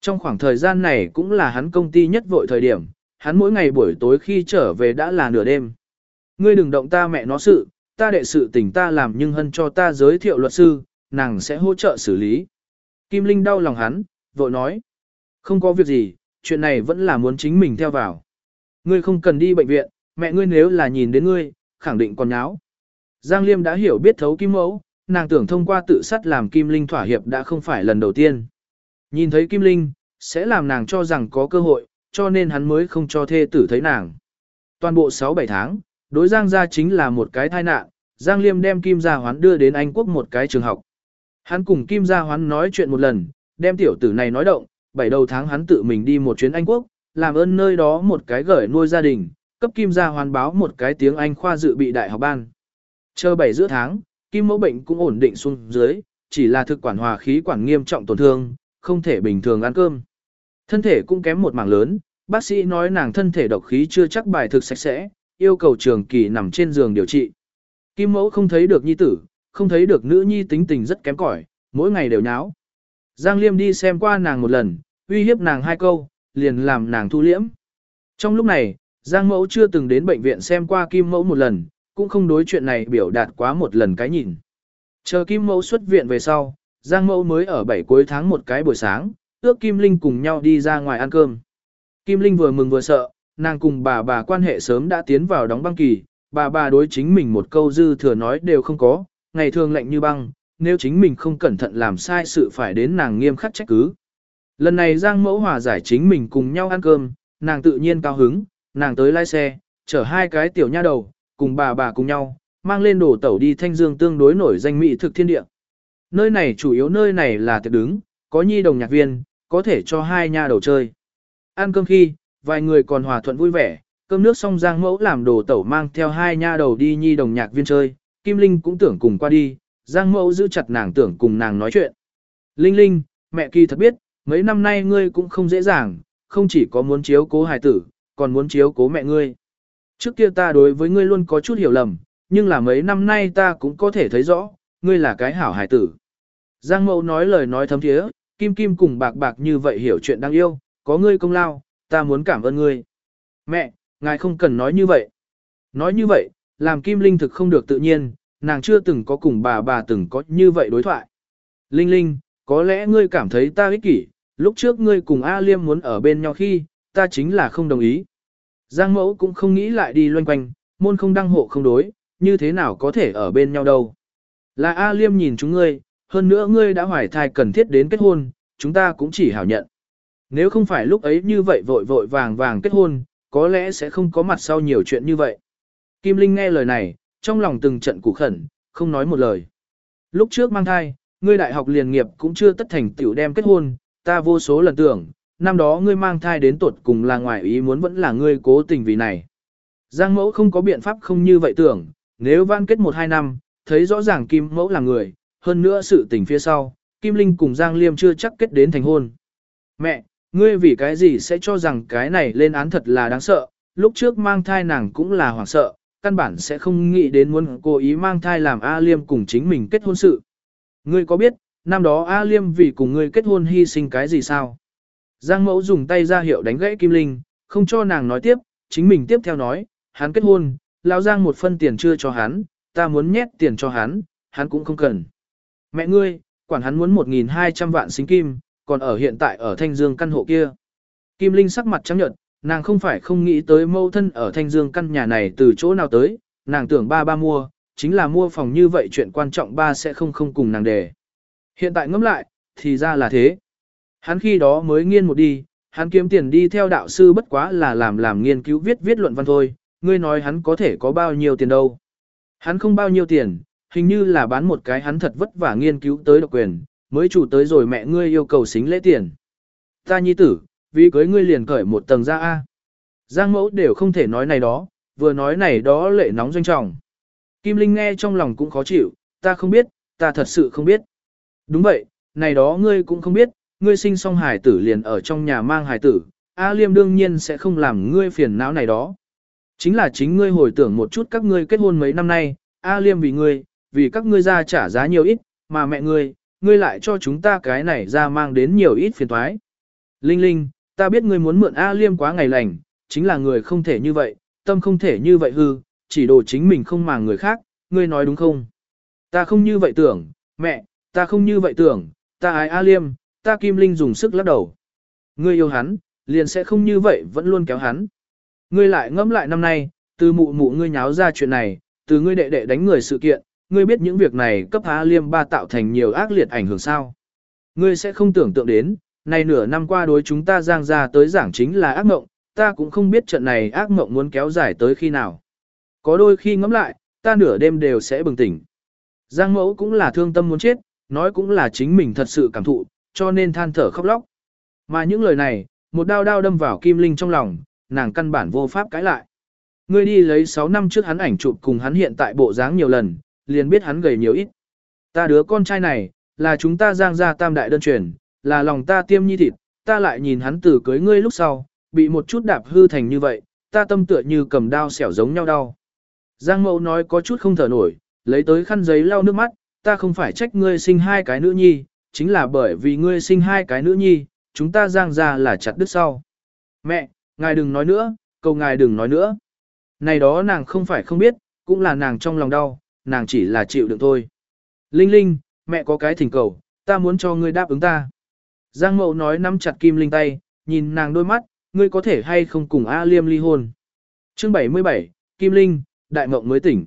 Trong khoảng thời gian này cũng là hắn công ty nhất vội thời điểm, hắn mỗi ngày buổi tối khi trở về đã là nửa đêm. Ngươi đừng động ta mẹ nó sự, ta đệ sự tình ta làm nhưng hân cho ta giới thiệu luật sư, nàng sẽ hỗ trợ xử lý. Kim Linh đau lòng hắn, vội nói. Không có việc gì, chuyện này vẫn là muốn chính mình theo vào. Ngươi không cần đi bệnh viện, mẹ ngươi nếu là nhìn đến ngươi, khẳng định còn nháo. Giang Liêm đã hiểu biết thấu Kim Mẫu, nàng tưởng thông qua tự sát làm Kim Linh thỏa hiệp đã không phải lần đầu tiên. Nhìn thấy Kim Linh, sẽ làm nàng cho rằng có cơ hội, cho nên hắn mới không cho thê tử thấy nàng. Toàn bộ 6-7 tháng, đối Giang gia chính là một cái tai nạn, Giang Liêm đem Kim Gia Hoán đưa đến Anh Quốc một cái trường học. Hắn cùng Kim Gia Hoán nói chuyện một lần, đem tiểu tử này nói động, bảy đầu tháng hắn tự mình đi một chuyến Anh Quốc, làm ơn nơi đó một cái gửi nuôi gia đình, cấp Kim gia hoàn báo một cái tiếng Anh khoa dự bị đại học ban. Chờ bảy giữa tháng, Kim mẫu bệnh cũng ổn định xuống dưới, chỉ là thực quản hòa khí quản nghiêm trọng tổn thương, không thể bình thường ăn cơm. Thân thể cũng kém một mảng lớn, bác sĩ nói nàng thân thể độc khí chưa chắc bài thực sạch sẽ, yêu cầu trường kỳ nằm trên giường điều trị. Kim mẫu không thấy được nhi tử, không thấy được nữ nhi tính tình rất kém cỏi, mỗi ngày đều nháo. Giang Liêm đi xem qua nàng một lần, uy hiếp nàng hai câu, liền làm nàng thu liễm. Trong lúc này, Giang mẫu chưa từng đến bệnh viện xem qua Kim mẫu một lần, cũng không đối chuyện này biểu đạt quá một lần cái nhìn. Chờ Kim mẫu xuất viện về sau, Giang mẫu mới ở bảy cuối tháng một cái buổi sáng, ước Kim Linh cùng nhau đi ra ngoài ăn cơm. Kim Linh vừa mừng vừa sợ, nàng cùng bà bà quan hệ sớm đã tiến vào đóng băng kỳ, bà bà đối chính mình một câu dư thừa nói đều không có, ngày thường lạnh như băng, nếu chính mình không cẩn thận làm sai sự phải đến nàng nghiêm khắc trách cứ. Lần này Giang Mẫu hòa giải chính mình cùng nhau ăn cơm, nàng tự nhiên cao hứng, nàng tới lái xe, chở hai cái tiểu nha đầu, cùng bà bà cùng nhau, mang lên đồ tẩu đi thanh dương tương đối nổi danh mỹ thực thiên địa. Nơi này chủ yếu nơi này là tiệc đứng, có nhi đồng nhạc viên, có thể cho hai nha đầu chơi. Ăn cơm khi, vài người còn hòa thuận vui vẻ, cơm nước xong Giang Mẫu làm đồ tẩu mang theo hai nha đầu đi nhi đồng nhạc viên chơi, Kim Linh cũng tưởng cùng qua đi, Giang Mẫu giữ chặt nàng tưởng cùng nàng nói chuyện. Linh Linh, mẹ kỳ thật biết, mấy năm nay ngươi cũng không dễ dàng, không chỉ có muốn chiếu cố hài tử, còn muốn chiếu cố mẹ ngươi. Trước kia ta đối với ngươi luôn có chút hiểu lầm, nhưng là mấy năm nay ta cũng có thể thấy rõ, ngươi là cái hảo hài tử. Giang Mẫu nói lời nói thấm thiế, Kim Kim cùng bạc bạc như vậy hiểu chuyện đang yêu, có ngươi công lao, ta muốn cảm ơn ngươi. Mẹ, ngài không cần nói như vậy. Nói như vậy, làm Kim Linh thực không được tự nhiên, nàng chưa từng có cùng bà bà từng có như vậy đối thoại. Linh Linh, có lẽ ngươi cảm thấy ta ích kỷ, lúc trước ngươi cùng A Liêm muốn ở bên nhau khi, ta chính là không đồng ý. Giang mẫu cũng không nghĩ lại đi loanh quanh, môn không đăng hộ không đối, như thế nào có thể ở bên nhau đâu. Là A Liêm nhìn chúng ngươi, hơn nữa ngươi đã hoài thai cần thiết đến kết hôn, chúng ta cũng chỉ hảo nhận. Nếu không phải lúc ấy như vậy vội vội vàng vàng kết hôn, có lẽ sẽ không có mặt sau nhiều chuyện như vậy. Kim Linh nghe lời này, trong lòng từng trận củ khẩn, không nói một lời. Lúc trước mang thai, ngươi đại học liền nghiệp cũng chưa tất thành tiểu đem kết hôn, ta vô số lần tưởng, năm đó ngươi mang thai đến tuột cùng là ngoài ý muốn vẫn là ngươi cố tình vì này. Giang mẫu không có biện pháp không như vậy tưởng, nếu van kết một hai năm, thấy rõ ràng Kim mẫu là người, hơn nữa sự tình phía sau, Kim Linh cùng Giang Liêm chưa chắc kết đến thành hôn. Mẹ, ngươi vì cái gì sẽ cho rằng cái này lên án thật là đáng sợ, lúc trước mang thai nàng cũng là hoảng sợ, căn bản sẽ không nghĩ đến muốn cố ý mang thai làm A Liêm cùng chính mình kết hôn sự. Ngươi có biết, năm đó A Liêm vì cùng ngươi kết hôn hy sinh cái gì sao? Giang mẫu dùng tay ra hiệu đánh gãy Kim Linh, không cho nàng nói tiếp, chính mình tiếp theo nói, hắn kết hôn, lao Giang một phân tiền chưa cho hắn, ta muốn nhét tiền cho hắn, hắn cũng không cần. Mẹ ngươi, quản hắn muốn 1.200 vạn xính kim, còn ở hiện tại ở Thanh Dương căn hộ kia. Kim Linh sắc mặt trắng nhợt, nàng không phải không nghĩ tới mâu thân ở Thanh Dương căn nhà này từ chỗ nào tới, nàng tưởng ba ba mua, chính là mua phòng như vậy chuyện quan trọng ba sẽ không không cùng nàng đề. Hiện tại ngẫm lại, thì ra là thế. Hắn khi đó mới nghiên một đi, hắn kiếm tiền đi theo đạo sư bất quá là làm làm nghiên cứu viết viết luận văn thôi, ngươi nói hắn có thể có bao nhiêu tiền đâu. Hắn không bao nhiêu tiền, hình như là bán một cái hắn thật vất vả nghiên cứu tới độc quyền, mới chủ tới rồi mẹ ngươi yêu cầu xính lễ tiền. Ta nhi tử, vì cưới ngươi liền cởi một tầng ra A. Giang mẫu đều không thể nói này đó, vừa nói này đó lệ nóng doanh trọng. Kim Linh nghe trong lòng cũng khó chịu, ta không biết, ta thật sự không biết. Đúng vậy, này đó ngươi cũng không biết, ngươi sinh xong Hải tử liền ở trong nhà mang Hải tử, A Liêm đương nhiên sẽ không làm ngươi phiền não này đó. Chính là chính ngươi hồi tưởng một chút các ngươi kết hôn mấy năm nay, A Liêm vì ngươi, vì các ngươi ra trả giá nhiều ít, mà mẹ ngươi, ngươi lại cho chúng ta cái này ra mang đến nhiều ít phiền toái. Linh Linh, ta biết ngươi muốn mượn A Liêm quá ngày lành, chính là người không thể như vậy, tâm không thể như vậy hư, chỉ đồ chính mình không màng người khác, ngươi nói đúng không? Ta không như vậy tưởng, mẹ, ta không như vậy tưởng, ta ái A Liêm, ta Kim Linh dùng sức lắc đầu. Ngươi yêu hắn, liền sẽ không như vậy vẫn luôn kéo hắn. Ngươi lại ngẫm lại năm nay, từ mụ mụ ngươi nháo ra chuyện này, từ ngươi đệ đệ đánh người sự kiện, ngươi biết những việc này cấp Á Liêm ba tạo thành nhiều ác liệt ảnh hưởng sao. Ngươi sẽ không tưởng tượng đến, này nửa năm qua đối chúng ta giang ra tới giảng chính là ác mộng, ta cũng không biết trận này ác mộng muốn kéo dài tới khi nào. Có đôi khi ngẫm lại, ta nửa đêm đều sẽ bừng tỉnh. Giang mẫu cũng là thương tâm muốn chết, nói cũng là chính mình thật sự cảm thụ, cho nên than thở khóc lóc. Mà những lời này, một đao đao đâm vào Kim Linh trong lòng, nàng căn bản vô pháp cãi lại. Ngươi đi lấy 6 năm trước hắn ảnh chụp cùng hắn hiện tại bộ dáng nhiều lần, liền biết hắn gầy nhiều ít. Ta đứa con trai này, Là chúng ta giang ra tam đại đơn truyền, là lòng ta tiêm nhi thịt, ta lại nhìn hắn từ cưới ngươi lúc sau, bị một chút đạp hư thành như vậy, ta tâm tựa như cầm đao xẻo giống nhau đau. Giang mẫu nói có chút không thở nổi, lấy tới khăn giấy lau nước mắt, ta không phải trách ngươi sinh hai cái nữ nhi, chính là bởi vì ngươi sinh hai cái nữ nhi, chúng ta giang ra là chặt đứt sau. Mẹ, ngài đừng nói nữa, cầu ngài đừng nói nữa. Này đó nàng không phải không biết, cũng là nàng trong lòng đau, nàng chỉ là chịu đựng thôi. Linh Linh, mẹ có cái thỉnh cầu, ta muốn cho ngươi đáp ứng ta. Giang mậu nói nắm chặt Kim Linh tay, nhìn nàng đôi mắt, ngươi có thể hay không cùng A Liêm ly hôn. Chương 77, Kim Linh, đại mộng mới tỉnh.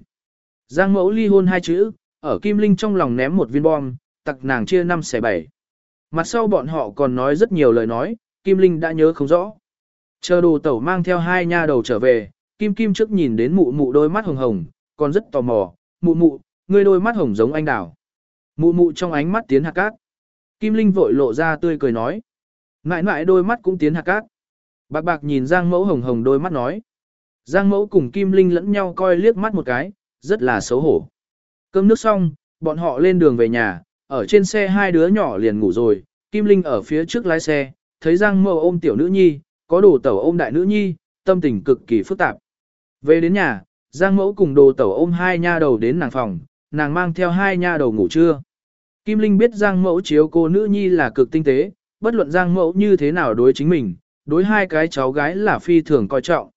Giang mẫu ly hôn hai chữ, ở Kim Linh trong lòng ném một viên bom, tặc nàng chia năm xẻ bảy. Mặt sau bọn họ còn nói rất nhiều lời nói, Kim Linh đã nhớ không rõ. Chờ đồ tẩu mang theo hai nha đầu trở về, Kim Kim trước nhìn đến mụ mụ đôi mắt hồng hồng, còn rất tò mò, mụ mụ, ngươi đôi mắt hồng giống anh đào. Mụ mụ trong ánh mắt tiến hạt cát. Kim Linh vội lộ ra tươi cười nói. Mãi mãi đôi mắt cũng tiến hạt cát. Bạc bạc nhìn Giang mẫu hồng hồng đôi mắt nói. Giang mẫu cùng Kim Linh lẫn nhau coi liếc mắt một cái, rất là xấu hổ. Cơm nước xong, bọn họ lên đường về nhà, ở trên xe hai đứa nhỏ liền ngủ rồi, Kim Linh ở phía trước lái xe, thấy Giang mẫu ôm tiểu nữ nhi, có đồ tẩu ôm đại nữ nhi, tâm tình cực kỳ phức tạp. Về đến nhà, Giang mẫu cùng đồ tẩu ôm hai nha đầu đến nàng phòng, nàng mang theo hai nha đầu ngủ trưa. Kim Linh biết Giang mẫu chiếu cô nữ nhi là cực tinh tế, bất luận Giang mẫu như thế nào đối chính mình, đối hai cái cháu gái là phi thường coi trọng.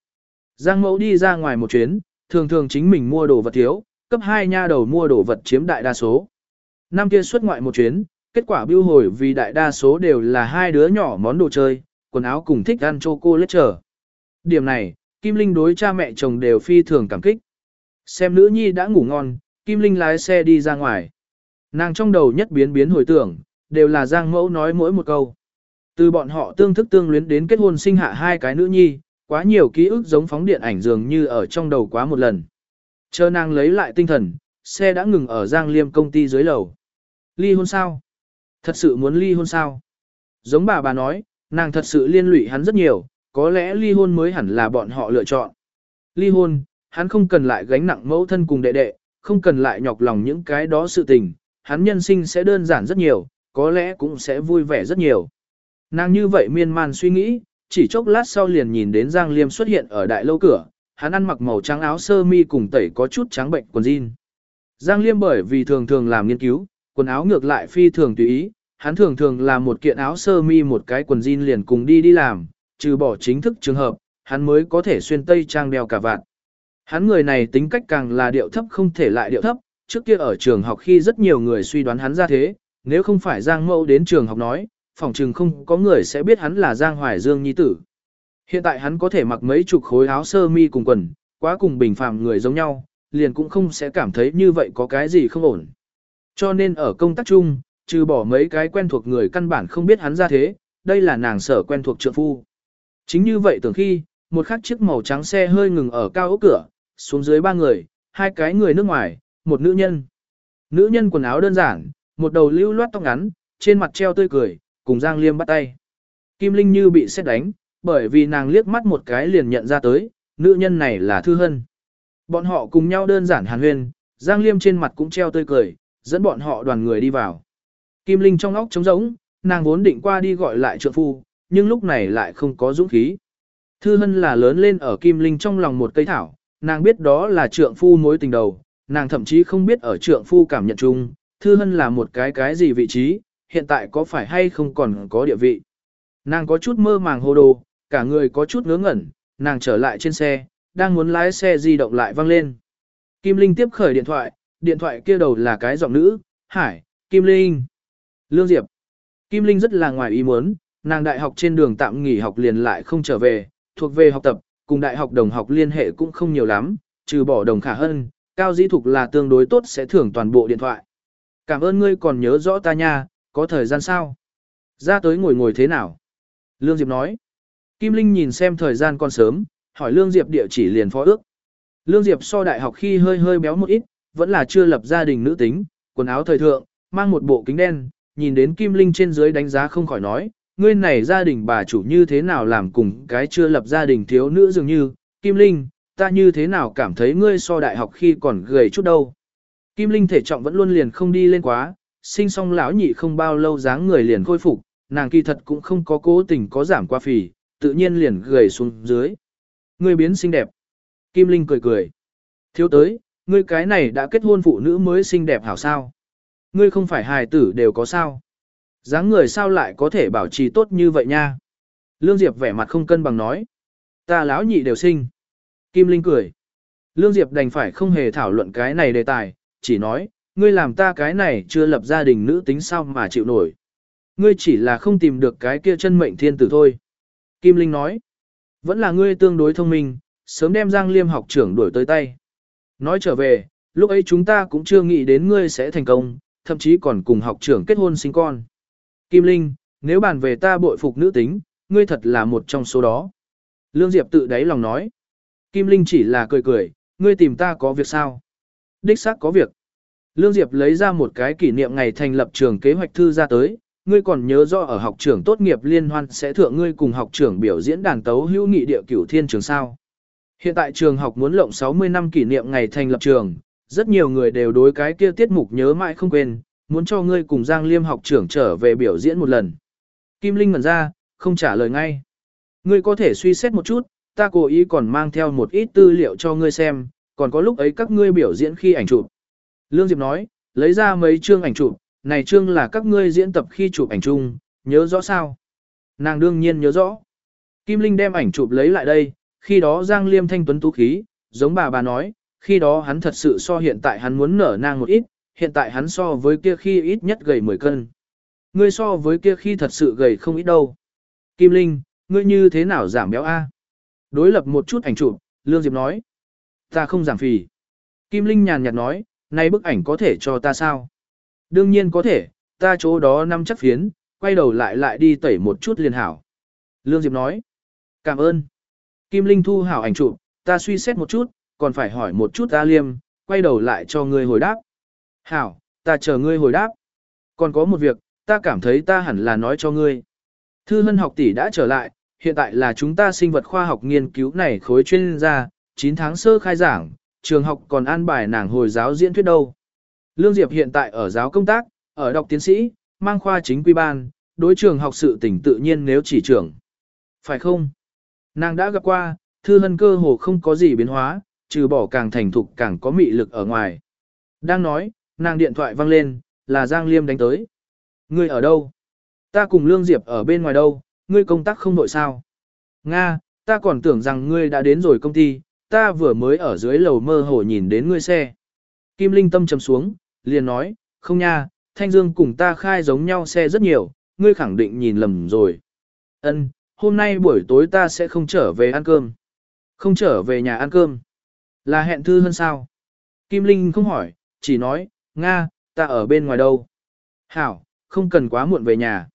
Giang mẫu đi ra ngoài một chuyến, thường thường chính mình mua đồ vật thiếu, cấp hai nha đầu mua đồ vật chiếm đại đa số. Năm kia xuất ngoại một chuyến, kết quả biêu hồi vì đại đa số đều là hai đứa nhỏ món đồ chơi, quần áo cùng thích ăn chocolate trở. Điểm này, Kim Linh đối cha mẹ chồng đều phi thường cảm kích. Xem nữ nhi đã ngủ ngon, Kim Linh lái xe đi ra ngoài. Nàng trong đầu nhất biến biến hồi tưởng, đều là Giang Mẫu nói mỗi một câu. Từ bọn họ tương thức tương luyến đến kết hôn sinh hạ hai cái nữ nhi, quá nhiều ký ức giống phóng điện ảnh dường như ở trong đầu quá một lần. Chờ nàng lấy lại tinh thần, xe đã ngừng ở Giang Liêm công ty dưới lầu. Ly hôn sao? Thật sự muốn ly hôn sao? Giống bà bà nói, nàng thật sự liên lụy hắn rất nhiều, có lẽ ly hôn mới hẳn là bọn họ lựa chọn. Ly hôn, hắn không cần lại gánh nặng mẫu thân cùng đệ đệ, không cần lại nhọc lòng những cái đó sự tình, hắn nhân sinh sẽ đơn giản rất nhiều, có lẽ cũng sẽ vui vẻ rất nhiều. Nàng như vậy miên man suy nghĩ, chỉ chốc lát sau liền nhìn đến Giang Liêm xuất hiện ở đại lâu cửa, hắn ăn mặc màu trắng áo sơ mi cùng tẩy có chút trắng bệnh quần jean. Giang Liêm bởi vì thường thường làm nghiên cứu, quần áo ngược lại phi thường tùy ý, hắn thường thường làm một kiện áo sơ mi một cái quần jean liền cùng đi đi làm, trừ bỏ chính thức trường hợp, hắn mới có thể xuyên tây trang đeo cả vạt. Hắn người này tính cách càng là điệu thấp không thể lại điệu thấp, trước kia ở trường học khi rất nhiều người suy đoán hắn ra thế, nếu không phải Giang Mẫu đến trường học nói, phòng trường không có người sẽ biết hắn là Giang Hoài Dương nhi tử. Hiện tại hắn có thể mặc mấy chục khối áo sơ mi cùng quần, quá cùng bình phàm người giống nhau, liền cũng không sẽ cảm thấy như vậy có cái gì không ổn. Cho nên ở công tác chung, trừ bỏ mấy cái quen thuộc người căn bản không biết hắn ra thế, đây là nàng sở quen thuộc trượng phu. Chính như vậy tưởng khi, một khắc chiếc màu trắng xe hơi ngừng ở cao ốc cửa, xuống dưới ba người, hai cái người nước ngoài, một nữ nhân. Nữ nhân quần áo đơn giản, một đầu lưu loát tóc ngắn, trên mặt treo tươi cười, cùng Giang Liêm bắt tay. Kim Linh như bị xét đánh, bởi vì nàng liếc mắt một cái liền nhận ra tới, nữ nhân này là Thư Hân. Bọn họ cùng nhau đơn giản hàn huyên, Giang Liêm trên mặt cũng treo tươi cười, dẫn bọn họ đoàn người đi vào. Kim Linh trong óc trống rỗng, nàng vốn định qua đi gọi lại trượng phu, nhưng lúc này lại không có dũng khí. Thư Hân là lớn lên ở Kim Linh trong lòng một cây thảo, nàng biết đó là trượng phu mối tình đầu, nàng thậm chí không biết ở trượng phu cảm nhận chung, Thư Hân là một cái cái gì vị trí, hiện tại có phải hay không còn có địa vị. Nàng có chút mơ màng hồ đồ, cả người có chút ngớ ngẩn, nàng trở lại trên xe, đang muốn lái xe di động lại văng lên. Kim Linh tiếp khởi điện thoại, điện thoại kia đầu là cái giọng nữ, Hải, Kim Linh, Lương Diệp. Kim Linh rất là ngoài ý muốn, nàng đại học trên đường tạm nghỉ học liền lại không trở về, thuộc về học tập, cùng đại học đồng học liên hệ cũng không nhiều lắm, trừ bỏ đồng khả hơn, cao dĩ thục là tương đối tốt sẽ thưởng toàn bộ điện thoại. Cảm ơn ngươi còn nhớ rõ ta nha, có thời gian sao? Ra tới ngồi ngồi thế nào? Lương Diệp nói. Kim Linh nhìn xem thời gian còn sớm, hỏi Lương Diệp địa chỉ liền phó ước. Lương Diệp so đại học khi hơi hơi béo một ít, vẫn là chưa lập gia đình nữ tính, quần áo thời thượng, mang một bộ kính đen, nhìn đến Kim Linh trên dưới đánh giá không khỏi nói, ngươi này gia đình bà chủ như thế nào làm cùng cái chưa lập gia đình thiếu nữ dường như, Kim Linh, ta như thế nào cảm thấy ngươi so đại học khi còn gầy chút đâu. Kim Linh thể trọng vẫn luôn liền không đi lên quá, sinh xong lão nhị không bao lâu dáng người liền khôi phục, nàng kỳ thật cũng không có cố tình có giảm qua phì, tự nhiên liền gầy xuống dưới. Ngươi biến xinh đẹp. Kim Linh cười cười. Thiếu tới, ngươi cái này đã kết hôn phụ nữ mới xinh đẹp hảo sao. Ngươi không phải hài tử đều có sao dáng người sao lại có thể bảo trì tốt như vậy nha. Lương Diệp vẻ mặt không cân bằng nói. Ta lão nhị đều sinh. Kim Linh cười. Lương Diệp đành phải không hề thảo luận cái này đề tài, chỉ nói, ngươi làm ta cái này chưa lập gia đình nữ tính sao mà chịu nổi. Ngươi chỉ là không tìm được cái kia chân mệnh thiên tử thôi. Kim Linh nói, vẫn là ngươi tương đối thông minh, sớm đem Giang Liêm học trưởng đuổi tới tay. Nói trở về, lúc ấy chúng ta cũng chưa nghĩ đến ngươi sẽ thành công, thậm chí còn cùng học trưởng kết hôn sinh con. Kim Linh, nếu bàn về ta bội phục nữ tính, ngươi thật là một trong số đó. Lương Diệp tự đáy lòng nói. Kim Linh chỉ là cười cười, ngươi tìm ta có việc sao? Đích xác có việc. Lương Diệp lấy ra một cái kỷ niệm ngày thành lập trường kế hoạch thư ra tới, ngươi còn nhớ rõ ở học trưởng tốt nghiệp liên hoan sẽ thượng ngươi cùng học trưởng biểu diễn đàn tấu hữu nghị địa cửu thiên trường sao. Hiện tại trường học muốn lộng 60 năm kỷ niệm ngày thành lập trường, rất nhiều người đều đối cái kia tiết mục nhớ mãi không quên, muốn cho ngươi cùng Giang Liêm học trưởng trở về biểu diễn một lần. Kim Linh ngẩn ra, không trả lời ngay. Ngươi có thể suy xét một chút, ta cố ý còn mang theo một ít tư liệu cho ngươi xem, còn có lúc ấy các ngươi biểu diễn khi ảnh chụp. Lương Diệp nói, lấy ra mấy chương ảnh chụp, này chương là các ngươi diễn tập khi chụp ảnh chung, nhớ rõ sao? Nàng đương nhiên nhớ rõ. Kim Linh đem ảnh chụp lấy lại đây, khi đó Giang Liêm thanh tuấn tú khí, giống bà bà nói, khi đó hắn thật sự so hiện tại hắn muốn nở nang một ít, hiện tại hắn so với kia khi ít nhất gầy 10 cân. Ngươi so với kia khi thật sự gầy không ít đâu. Kim Linh, ngươi như thế nào giảm béo A? Đối lập một chút ảnh chụp, Lương Diệp nói. Ta không giảm phì. Kim Linh nhàn nhạt nói, Nay bức ảnh có thể cho ta sao? Đương nhiên có thể, ta chỗ đó năm chắc phiến, quay đầu lại lại đi tẩy một chút liền hảo. Lương Diệp nói, cảm ơn. Kim Linh thu hảo ảnh chụp, ta suy xét một chút, còn phải hỏi một chút ta liêm, quay đầu lại cho ngươi hồi đáp. Hảo, ta chờ ngươi hồi đáp. Còn có một việc, ta cảm thấy ta hẳn là nói cho ngươi. Thư hân học tỷ đã trở lại, hiện tại là chúng ta sinh vật khoa học nghiên cứu này khối chuyên gia, 9 tháng sơ khai giảng, trường học còn an bài nàng hồi giáo diễn thuyết đâu. Lương Diệp hiện tại ở giáo công tác, ở đọc tiến sĩ, mang khoa chính quy ban, đối trường học sự tỉnh tự nhiên nếu chỉ trưởng. Phải không? Nàng đã gặp qua, thư hân cơ hồ không có gì biến hóa, trừ bỏ càng thành thục càng có mị lực ở ngoài. Đang nói, nàng điện thoại vang lên, là Giang Liêm đánh tới. Ngươi ở đâu? Ta cùng Lương Diệp ở bên ngoài đâu, ngươi công tác không nội sao? Nga, ta còn tưởng rằng ngươi đã đến rồi công ty, ta vừa mới ở dưới lầu mơ hồ nhìn đến ngươi xe. Kim Linh tâm trầm xuống, liền nói, không nha, Thanh Dương cùng ta khai giống nhau xe rất nhiều, ngươi khẳng định nhìn lầm rồi. Ân, hôm nay buổi tối ta sẽ không trở về ăn cơm. Không trở về nhà ăn cơm. Là hẹn thư hơn sao? Kim Linh không hỏi, chỉ nói, Nga, ta ở bên ngoài đâu. Hảo, không cần quá muộn về nhà.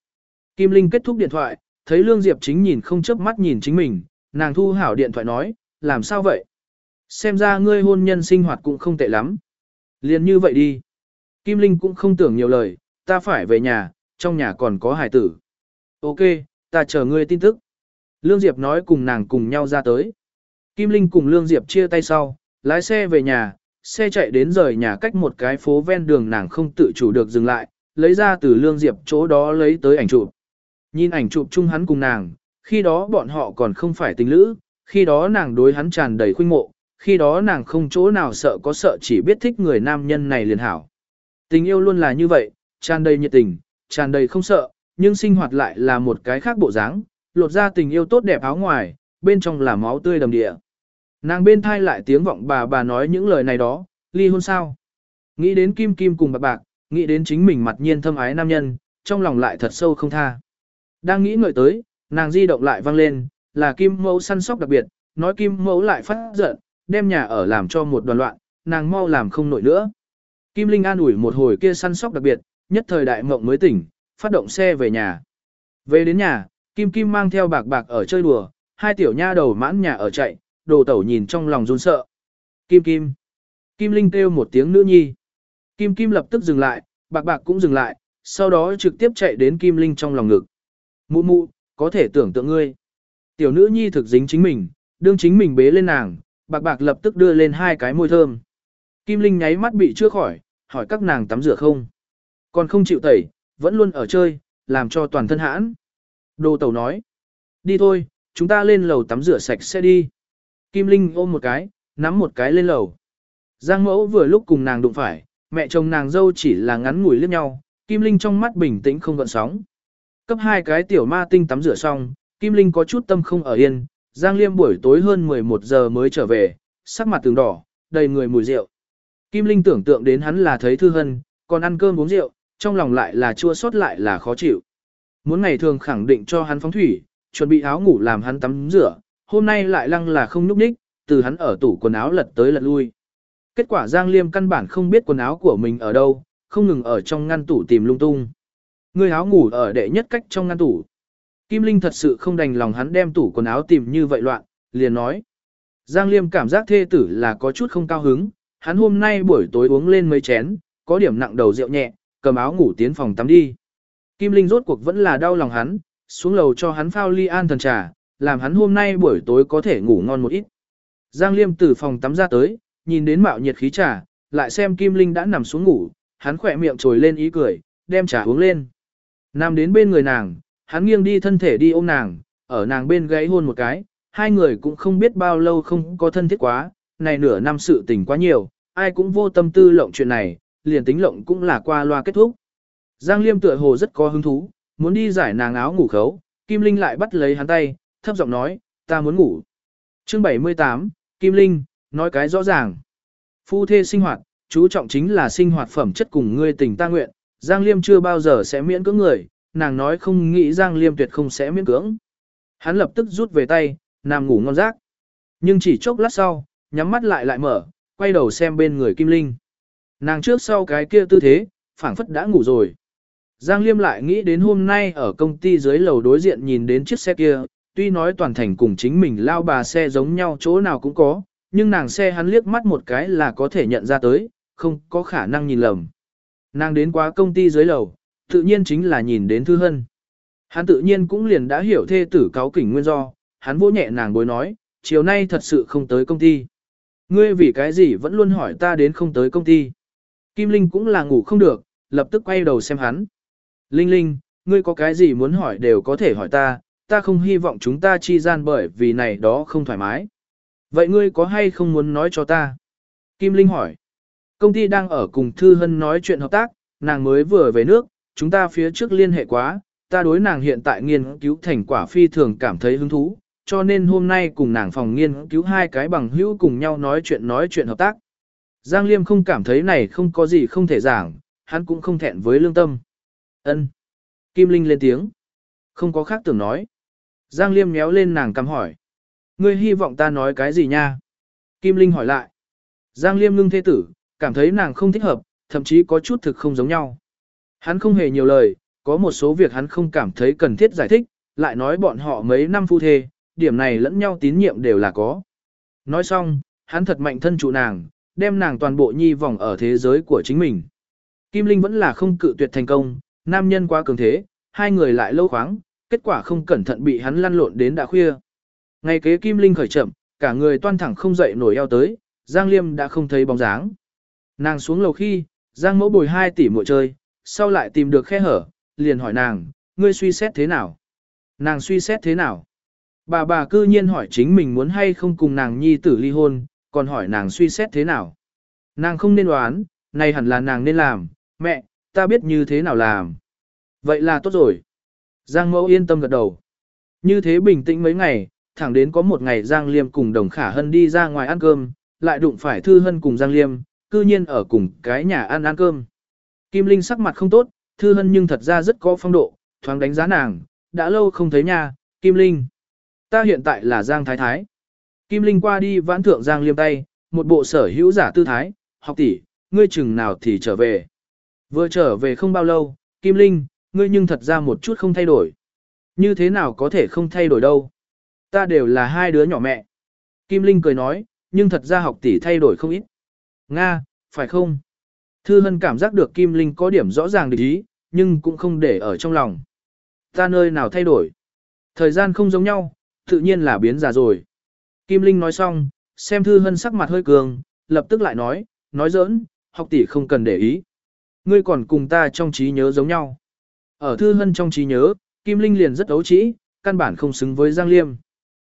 Kim Linh kết thúc điện thoại, thấy Lương Diệp chính nhìn không chớp mắt nhìn chính mình, nàng thu hảo điện thoại nói, làm sao vậy? Xem ra ngươi hôn nhân sinh hoạt cũng không tệ lắm. Liền như vậy đi. Kim Linh cũng không tưởng nhiều lời, ta phải về nhà, trong nhà còn có hải tử. Ok, ta chờ ngươi tin tức. Lương Diệp nói cùng nàng cùng nhau ra tới. Kim Linh cùng Lương Diệp chia tay sau, lái xe về nhà, xe chạy đến rời nhà cách một cái phố ven đường nàng không tự chủ được dừng lại, lấy ra từ Lương Diệp chỗ đó lấy tới ảnh chụp. Nhìn ảnh chụp chung hắn cùng nàng, khi đó bọn họ còn không phải tình lữ, khi đó nàng đối hắn tràn đầy khuynh mộ, khi đó nàng không chỗ nào sợ có sợ chỉ biết thích người nam nhân này liền hảo. Tình yêu luôn là như vậy, tràn đầy nhiệt tình, tràn đầy không sợ, nhưng sinh hoạt lại là một cái khác bộ dáng, lột ra tình yêu tốt đẹp áo ngoài, bên trong là máu tươi đầm địa. Nàng bên thai lại tiếng vọng bà bà nói những lời này đó, ly hôn sao. Nghĩ đến Kim Kim cùng bạc bạc, nghĩ đến chính mình mặt nhiên thâm ái nam nhân, trong lòng lại thật sâu không tha. Đang nghĩ ngợi tới, nàng di động lại vang lên, là Kim mẫu săn sóc đặc biệt, nói Kim mẫu lại phát giận, đem nhà ở làm cho một đoàn loạn, nàng mau làm không nổi nữa. Kim Linh an ủi một hồi kia săn sóc đặc biệt, nhất thời đại mộng mới tỉnh, phát động xe về nhà. Về đến nhà, Kim Kim mang theo bạc bạc ở chơi đùa, hai tiểu nha đầu mãn nhà ở chạy, đồ tẩu nhìn trong lòng run sợ. Kim Kim. Kim Linh kêu một tiếng nữ nhi. Kim Kim lập tức dừng lại, bạc bạc cũng dừng lại, sau đó trực tiếp chạy đến Kim Linh trong lòng ngực. Mụ mụ, có thể tưởng tượng ngươi. Tiểu nữ nhi thực dính chính mình, đương chính mình bế lên nàng, bạc bạc lập tức đưa lên hai cái môi thơm. Kim Linh nháy mắt bị chưa khỏi, hỏi các nàng tắm rửa không. Còn không chịu tẩy, vẫn luôn ở chơi, làm cho toàn thân hãn. Đồ tẩu nói. Đi thôi, chúng ta lên lầu tắm rửa sạch sẽ đi. Kim Linh ôm một cái, nắm một cái lên lầu. Giang mẫu vừa lúc cùng nàng đụng phải, mẹ chồng nàng dâu chỉ là ngắn ngủi liếc nhau, Kim Linh trong mắt bình tĩnh không gợn sóng. Cấp hai cái tiểu ma tinh tắm rửa xong, Kim Linh có chút tâm không ở yên, Giang Liêm buổi tối hơn 11 giờ mới trở về, sắc mặt từng đỏ, đầy người mùi rượu. Kim Linh tưởng tượng đến hắn là thấy Thư Hân, còn ăn cơm uống rượu, trong lòng lại là chua xót lại là khó chịu. Muốn ngày thường khẳng định cho hắn phóng thủy, chuẩn bị áo ngủ làm hắn tắm rửa, hôm nay lại lăng là không nhúc ních, từ hắn ở tủ quần áo lật tới lật lui. Kết quả Giang Liêm căn bản không biết quần áo của mình ở đâu, không ngừng ở trong ngăn tủ tìm lung tung. Người áo ngủ ở đệ nhất cách trong ngăn tủ. Kim Linh thật sự không đành lòng hắn đem tủ quần áo tìm như vậy loạn, liền nói. Giang Liêm cảm giác thê tử là có chút không cao hứng, hắn hôm nay buổi tối uống lên mấy chén, có điểm nặng đầu rượu nhẹ, cầm áo ngủ tiến phòng tắm đi. Kim Linh rốt cuộc vẫn là đau lòng hắn, xuống lầu cho hắn phao ly an thần trà, làm hắn hôm nay buổi tối có thể ngủ ngon một ít. Giang Liêm từ phòng tắm ra tới, nhìn đến mạo nhiệt khí trà, lại xem Kim Linh đã nằm xuống ngủ, hắn khỏe miệng trồi lên ý cười, đem trà uống lên. Nam đến bên người nàng, hắn nghiêng đi thân thể đi ôm nàng, ở nàng bên gáy hôn một cái, hai người cũng không biết bao lâu không có thân thiết quá, này nửa năm sự tình quá nhiều, ai cũng vô tâm tư lộng chuyện này, liền tính lộng cũng là qua loa kết thúc. Giang Liêm tựa hồ rất có hứng thú, muốn đi giải nàng áo ngủ khấu, Kim Linh lại bắt lấy hắn tay, thấp giọng nói, ta muốn ngủ. Chương 78, Kim Linh, nói cái rõ ràng. Phu thê sinh hoạt, chú trọng chính là sinh hoạt phẩm chất cùng ngươi tình ta nguyện, Giang Liêm chưa bao giờ sẽ miễn cưỡng người, nàng nói không nghĩ Giang Liêm tuyệt không sẽ miễn cưỡng. Hắn lập tức rút về tay, nằm ngủ ngon giấc. Nhưng chỉ chốc lát sau, nhắm mắt lại lại mở, quay đầu xem bên người Kim Linh. Nàng trước sau cái kia tư thế, phảng phất đã ngủ rồi. Giang Liêm lại nghĩ đến hôm nay ở công ty dưới lầu đối diện nhìn đến chiếc xe kia, tuy nói toàn thành cùng chính mình lao bà xe giống nhau chỗ nào cũng có, nhưng nàng xe hắn liếc mắt một cái là có thể nhận ra tới, không có khả năng nhìn lầm. Nàng đến quá công ty dưới lầu, tự nhiên chính là nhìn đến Thư Hân. Hắn tự nhiên cũng liền đã hiểu thê tử cáo kỉnh nguyên do, hắn vỗ nhẹ nàng bối nói, chiều nay thật sự không tới công ty. Ngươi vì cái gì vẫn luôn hỏi ta đến không tới công ty. Kim Linh cũng là ngủ không được, lập tức quay đầu xem hắn. Linh Linh, ngươi có cái gì muốn hỏi đều có thể hỏi ta, ta không hy vọng chúng ta chi gian bởi vì này đó không thoải mái. Vậy ngươi có hay không muốn nói cho ta? Kim Linh hỏi. Công ty đang ở cùng Thư Hân nói chuyện hợp tác, nàng mới vừa về nước, chúng ta phía trước liên hệ quá, ta đối nàng hiện tại nghiên cứu thành quả phi thường cảm thấy hứng thú, cho nên hôm nay cùng nàng phòng nghiên cứu hai cái bằng hữu cùng nhau nói chuyện nói chuyện hợp tác. Giang Liêm không cảm thấy này không có gì không thể giảng, hắn cũng không thẹn với lương tâm. Ân. Kim Linh lên tiếng. Không có khác tưởng nói. Giang Liêm méo lên nàng cầm hỏi. Ngươi hy vọng ta nói cái gì nha? Kim Linh hỏi lại. Giang Liêm ngưng thế tử, cảm thấy nàng không thích hợp, thậm chí có chút thực không giống nhau. Hắn không hề nhiều lời, có một số việc hắn không cảm thấy cần thiết giải thích, lại nói bọn họ mấy năm phu thê, điểm này lẫn nhau tín nhiệm đều là có. Nói xong, hắn thật mạnh thân trụ nàng, đem nàng toàn bộ nhi vòng ở thế giới của chính mình. Kim Linh vẫn là không cự tuyệt thành công, nam nhân quá cường thế, hai người lại lâu khoáng, kết quả không cẩn thận bị hắn lăn lộn đến đã khuya. Ngày kế Kim Linh khởi chậm, cả người toan thẳng không dậy nổi eo tới, Giang Liêm đã không thấy bóng dáng. Nàng xuống lầu khi, Giang mẫu bồi hai tỷ muội chơi, sau lại tìm được khe hở, liền hỏi nàng, ngươi suy xét thế nào? Nàng suy xét thế nào? Bà bà cư nhiên hỏi chính mình muốn hay không cùng nàng nhi tử ly hôn, còn hỏi nàng suy xét thế nào? Nàng không nên đoán, này hẳn là nàng nên làm, mẹ, ta biết như thế nào làm. Vậy là tốt rồi. Giang mẫu yên tâm gật đầu. Như thế bình tĩnh mấy ngày, thẳng đến có một ngày Giang Liêm cùng đồng khả hân đi ra ngoài ăn cơm, lại đụng phải Thư Hân cùng Giang Liêm, cư nhiên ở cùng cái nhà ăn ăn cơm. Kim Linh sắc mặt không tốt, Thư Hân nhưng thật ra rất có phong độ, thoáng đánh giá nàng, đã lâu không thấy nha, Kim Linh. Ta hiện tại là Giang Thái Thái. Kim Linh qua đi vãn thượng Giang Liêm tay, một bộ sở hữu giả tư thái, học tỷ, ngươi chừng nào thì trở về. Vừa trở về không bao lâu, Kim Linh, ngươi nhưng thật ra một chút không thay đổi. Như thế nào có thể không thay đổi đâu. Ta đều là hai đứa nhỏ mẹ. Kim Linh cười nói, nhưng thật ra học tỷ thay đổi không ít. Nga, phải không? Thư Hân cảm giác được Kim Linh có điểm rõ ràng để ý, nhưng cũng không để ở trong lòng. Ta nơi nào thay đổi? Thời gian không giống nhau, tự nhiên là biến già rồi. Kim Linh nói xong, xem Thư Hân sắc mặt hơi cường, lập tức lại nói, nói giỡn, học tỷ không cần để ý. Ngươi còn cùng ta trong trí nhớ giống nhau. Ở Thư Hân trong trí nhớ, Kim Linh liền rất ấu trĩ, căn bản không xứng với Giang Liêm.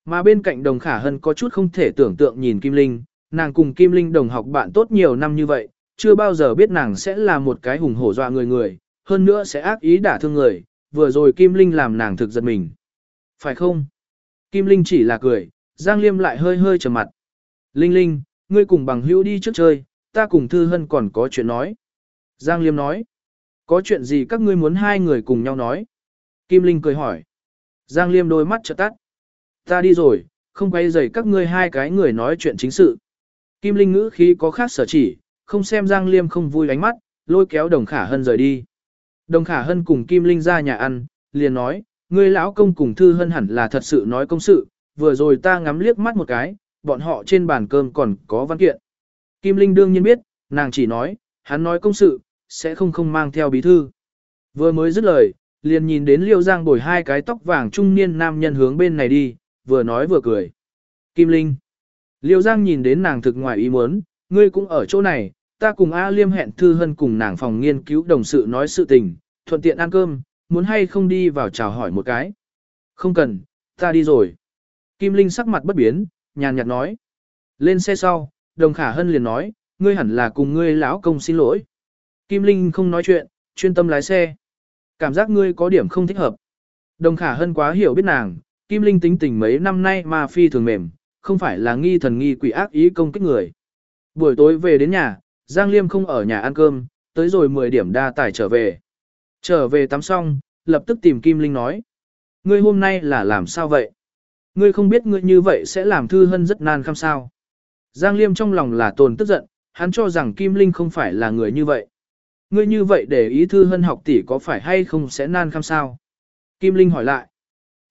Mà bên cạnh đồng khả hân có chút không thể tưởng tượng nhìn Kim Linh, nàng cùng Kim Linh đồng học bạn tốt nhiều năm như vậy, chưa bao giờ biết nàng sẽ là một cái hùng hổ dọa người người, hơn nữa sẽ ác ý đả thương người, vừa rồi Kim Linh làm nàng thực giật mình. Phải không? Kim Linh chỉ là cười, Giang Liêm lại hơi hơi trầm mặt. Linh Linh, ngươi cùng bằng hữu đi trước chơi, ta cùng Thư Hân còn có chuyện nói. Giang Liêm nói. Có chuyện gì các ngươi muốn hai người cùng nhau nói? Kim Linh cười hỏi. Giang Liêm đôi mắt trợt tắt. Ta đi rồi, không quay rầy các ngươi hai cái người nói chuyện chính sự. Kim Linh ngữ khí có khác sở chỉ, không xem Giang Liêm không vui ánh mắt, lôi kéo Đồng Khả Hân rời đi. Đồng Khả Hân cùng Kim Linh ra nhà ăn, liền nói, ngươi lão công cùng Thư Hân hẳn là thật sự nói công sự, vừa rồi ta ngắm liếc mắt một cái, bọn họ trên bàn cơm còn có văn kiện. Kim Linh đương nhiên biết, nàng chỉ nói, hắn nói công sự, sẽ không không mang theo bí thư. Vừa mới dứt lời, liền nhìn đến Liêu Giang bồi hai cái tóc vàng trung niên nam nhân hướng bên này đi, vừa nói vừa cười. Kim Linh. Liêu Giang nhìn đến nàng thực ngoài ý muốn, ngươi cũng ở chỗ này, ta cùng A Liêm hẹn Thư Hân cùng nàng phòng nghiên cứu đồng sự nói sự tình, thuận tiện ăn cơm, muốn hay không đi vào chào hỏi một cái. Không cần, ta đi rồi. Kim Linh sắc mặt bất biến, nhàn nhạt nói. Lên xe sau, đồng khả hân liền nói, ngươi hẳn là cùng ngươi lão công xin lỗi. Kim Linh không nói chuyện, chuyên tâm lái xe. Cảm giác ngươi có điểm không thích hợp. Đồng khả hân quá hiểu biết nàng, Kim Linh tính tình mấy năm nay mà phi thường mềm, không phải là nghi thần nghi quỷ ác ý công kích người. Buổi tối về đến nhà, Giang Liêm không ở nhà ăn cơm, tới rồi 10 điểm đa tải trở về. Trở về tắm xong, lập tức tìm Kim Linh nói. Ngươi hôm nay là làm sao vậy? Ngươi không biết ngươi như vậy sẽ làm Thư Hân rất nan khăm sao. Giang Liêm trong lòng là tồn tức giận, hắn cho rằng Kim Linh không phải là người như vậy. Ngươi như vậy để ý Thư Hân học tỷ có phải hay không sẽ nan khăm sao? Kim Linh hỏi lại.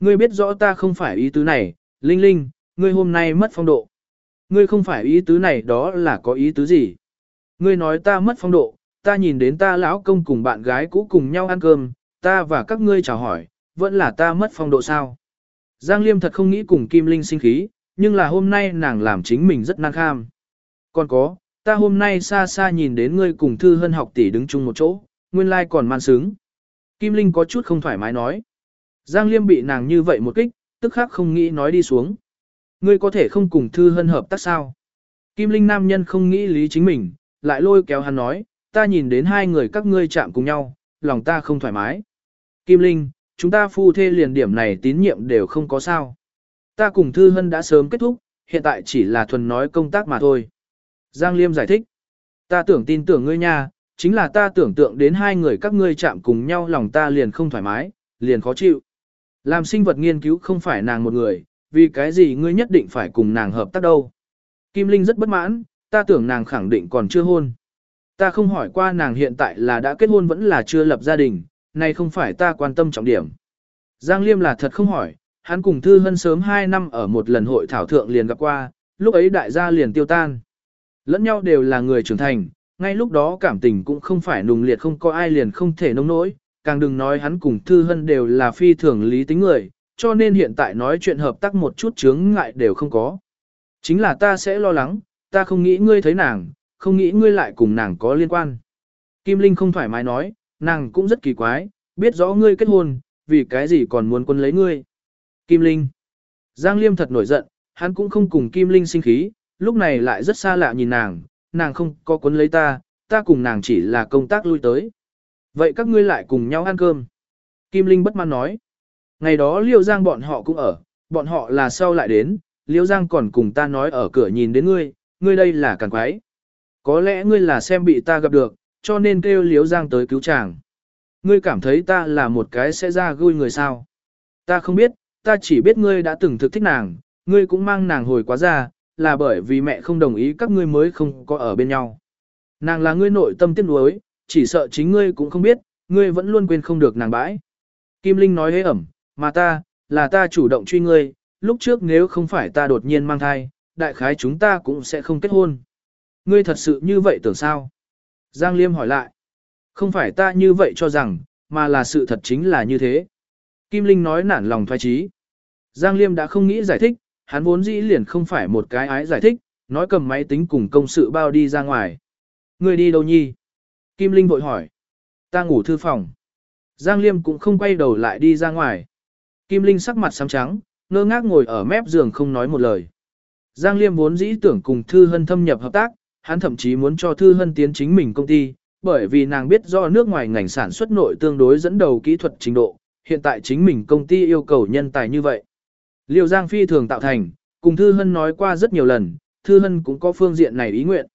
Ngươi biết rõ ta không phải ý tứ này, Linh Linh, ngươi hôm nay mất phong độ. Ngươi không phải ý tứ này đó là có ý tứ gì? Ngươi nói ta mất phong độ, ta nhìn đến ta lão công cùng bạn gái cũ cùng nhau ăn cơm, ta và các ngươi chào hỏi, vẫn là ta mất phong độ sao? Giang Liêm thật không nghĩ cùng Kim Linh sinh khí, nhưng là hôm nay nàng làm chính mình rất nan kham. Còn có, ta hôm nay xa xa nhìn đến ngươi cùng Thư Hân học tỷ đứng chung một chỗ, nguyên lai like còn man sướng. Kim Linh có chút không thoải mái nói. Giang Liêm bị nàng như vậy một kích, tức khắc không nghĩ nói đi xuống. Ngươi có thể không cùng Thư Hân hợp tác sao? Kim Linh nam nhân không nghĩ lý chính mình, lại lôi kéo hắn nói, ta nhìn đến hai người các ngươi chạm cùng nhau, lòng ta không thoải mái. Kim Linh, chúng ta phu thê liền điểm này tín nhiệm đều không có sao. Ta cùng Thư Hân đã sớm kết thúc, hiện tại chỉ là thuần nói công tác mà thôi. Giang Liêm giải thích. Ta tưởng tin tưởng ngươi nha, chính là ta tưởng tượng đến hai người các ngươi chạm cùng nhau lòng ta liền không thoải mái, liền khó chịu. Làm sinh vật nghiên cứu không phải nàng một người, vì cái gì ngươi nhất định phải cùng nàng hợp tác đâu. Kim Linh rất bất mãn, ta tưởng nàng khẳng định còn chưa hôn. Ta không hỏi qua nàng hiện tại là đã kết hôn vẫn là chưa lập gia đình, này không phải ta quan tâm trọng điểm. Giang Liêm là thật không hỏi, hắn cùng Thư Hân sớm 2 năm ở một lần hội thảo thượng liền gặp qua, lúc ấy đại gia liền tiêu tan. Lẫn nhau đều là người trưởng thành, ngay lúc đó cảm tình cũng không phải nùng liệt không có ai liền không thể nông nỗi, càng đừng nói hắn cùng Thư Hân đều là phi thường lý tính người, cho nên hiện tại nói chuyện hợp tác một chút chướng ngại đều không có. Chính là ta sẽ lo lắng, ta không nghĩ ngươi thấy nàng, không nghĩ ngươi lại cùng nàng có liên quan. Kim Linh không thoải mái nói, nàng cũng rất kỳ quái, biết rõ ngươi kết hôn, vì cái gì còn muốn quân lấy ngươi. Kim Linh. Giang Liêm thật nổi giận, hắn cũng không cùng Kim Linh sinh khí, lúc này lại rất xa lạ nhìn nàng, nàng không có cuốn lấy ta, ta cùng nàng chỉ là công tác lui tới. Vậy các ngươi lại cùng nhau ăn cơm. Kim Linh bất mãn nói. Ngày đó Liêu Giang bọn họ cũng ở, bọn họ là sau lại đến, Liêu Giang còn cùng ta nói ở cửa nhìn đến ngươi, ngươi đây là càng quái. Có lẽ ngươi là xem bị ta gặp được, cho nên kêu Liêu Giang tới cứu chàng. Ngươi cảm thấy ta là một cái sẽ ra gui người sao. Ta không biết, ta chỉ biết ngươi đã từng thực thích nàng, ngươi cũng mang nàng hồi quá ra, là bởi vì mẹ không đồng ý các ngươi mới không có ở bên nhau. Nàng là ngươi nội tâm tiếc nuối, chỉ sợ chính ngươi cũng không biết, ngươi vẫn luôn quên không được nàng bãi. Kim Linh nói hế ẩm, mà ta, là ta chủ động truy ngươi, lúc trước nếu không phải ta đột nhiên mang thai, đại khái chúng ta cũng sẽ không kết hôn. Ngươi thật sự như vậy tưởng sao? Giang Liêm hỏi lại. Không phải ta như vậy cho rằng, mà là sự thật chính là như thế. Kim Linh nói nản lòng thoái trí. Giang Liêm đã không nghĩ giải thích, hắn vốn dĩ liền không phải một cái ái giải thích, nói cầm máy tính cùng công sự bao đi ra ngoài. Người đi đâu nhi? Kim Linh vội hỏi. Ta ngủ thư phòng. Giang Liêm cũng không quay đầu lại đi ra ngoài. Kim Linh sắc mặt xám trắng, ngơ ngác ngồi ở mép giường không nói một lời. Giang Liêm vốn dĩ tưởng cùng Thư Hân thâm nhập hợp tác, hắn thậm chí muốn cho Thư Hân tiến chính mình công ty, bởi vì nàng biết do nước ngoài ngành sản xuất nội tương đối dẫn đầu kỹ thuật trình độ, hiện tại chính mình công ty yêu cầu nhân tài như vậy. Liêu Giang phi thường tạo thành, cùng Thư Hân nói qua rất nhiều lần, Thư Hân cũng có phương diện này ý nguyện.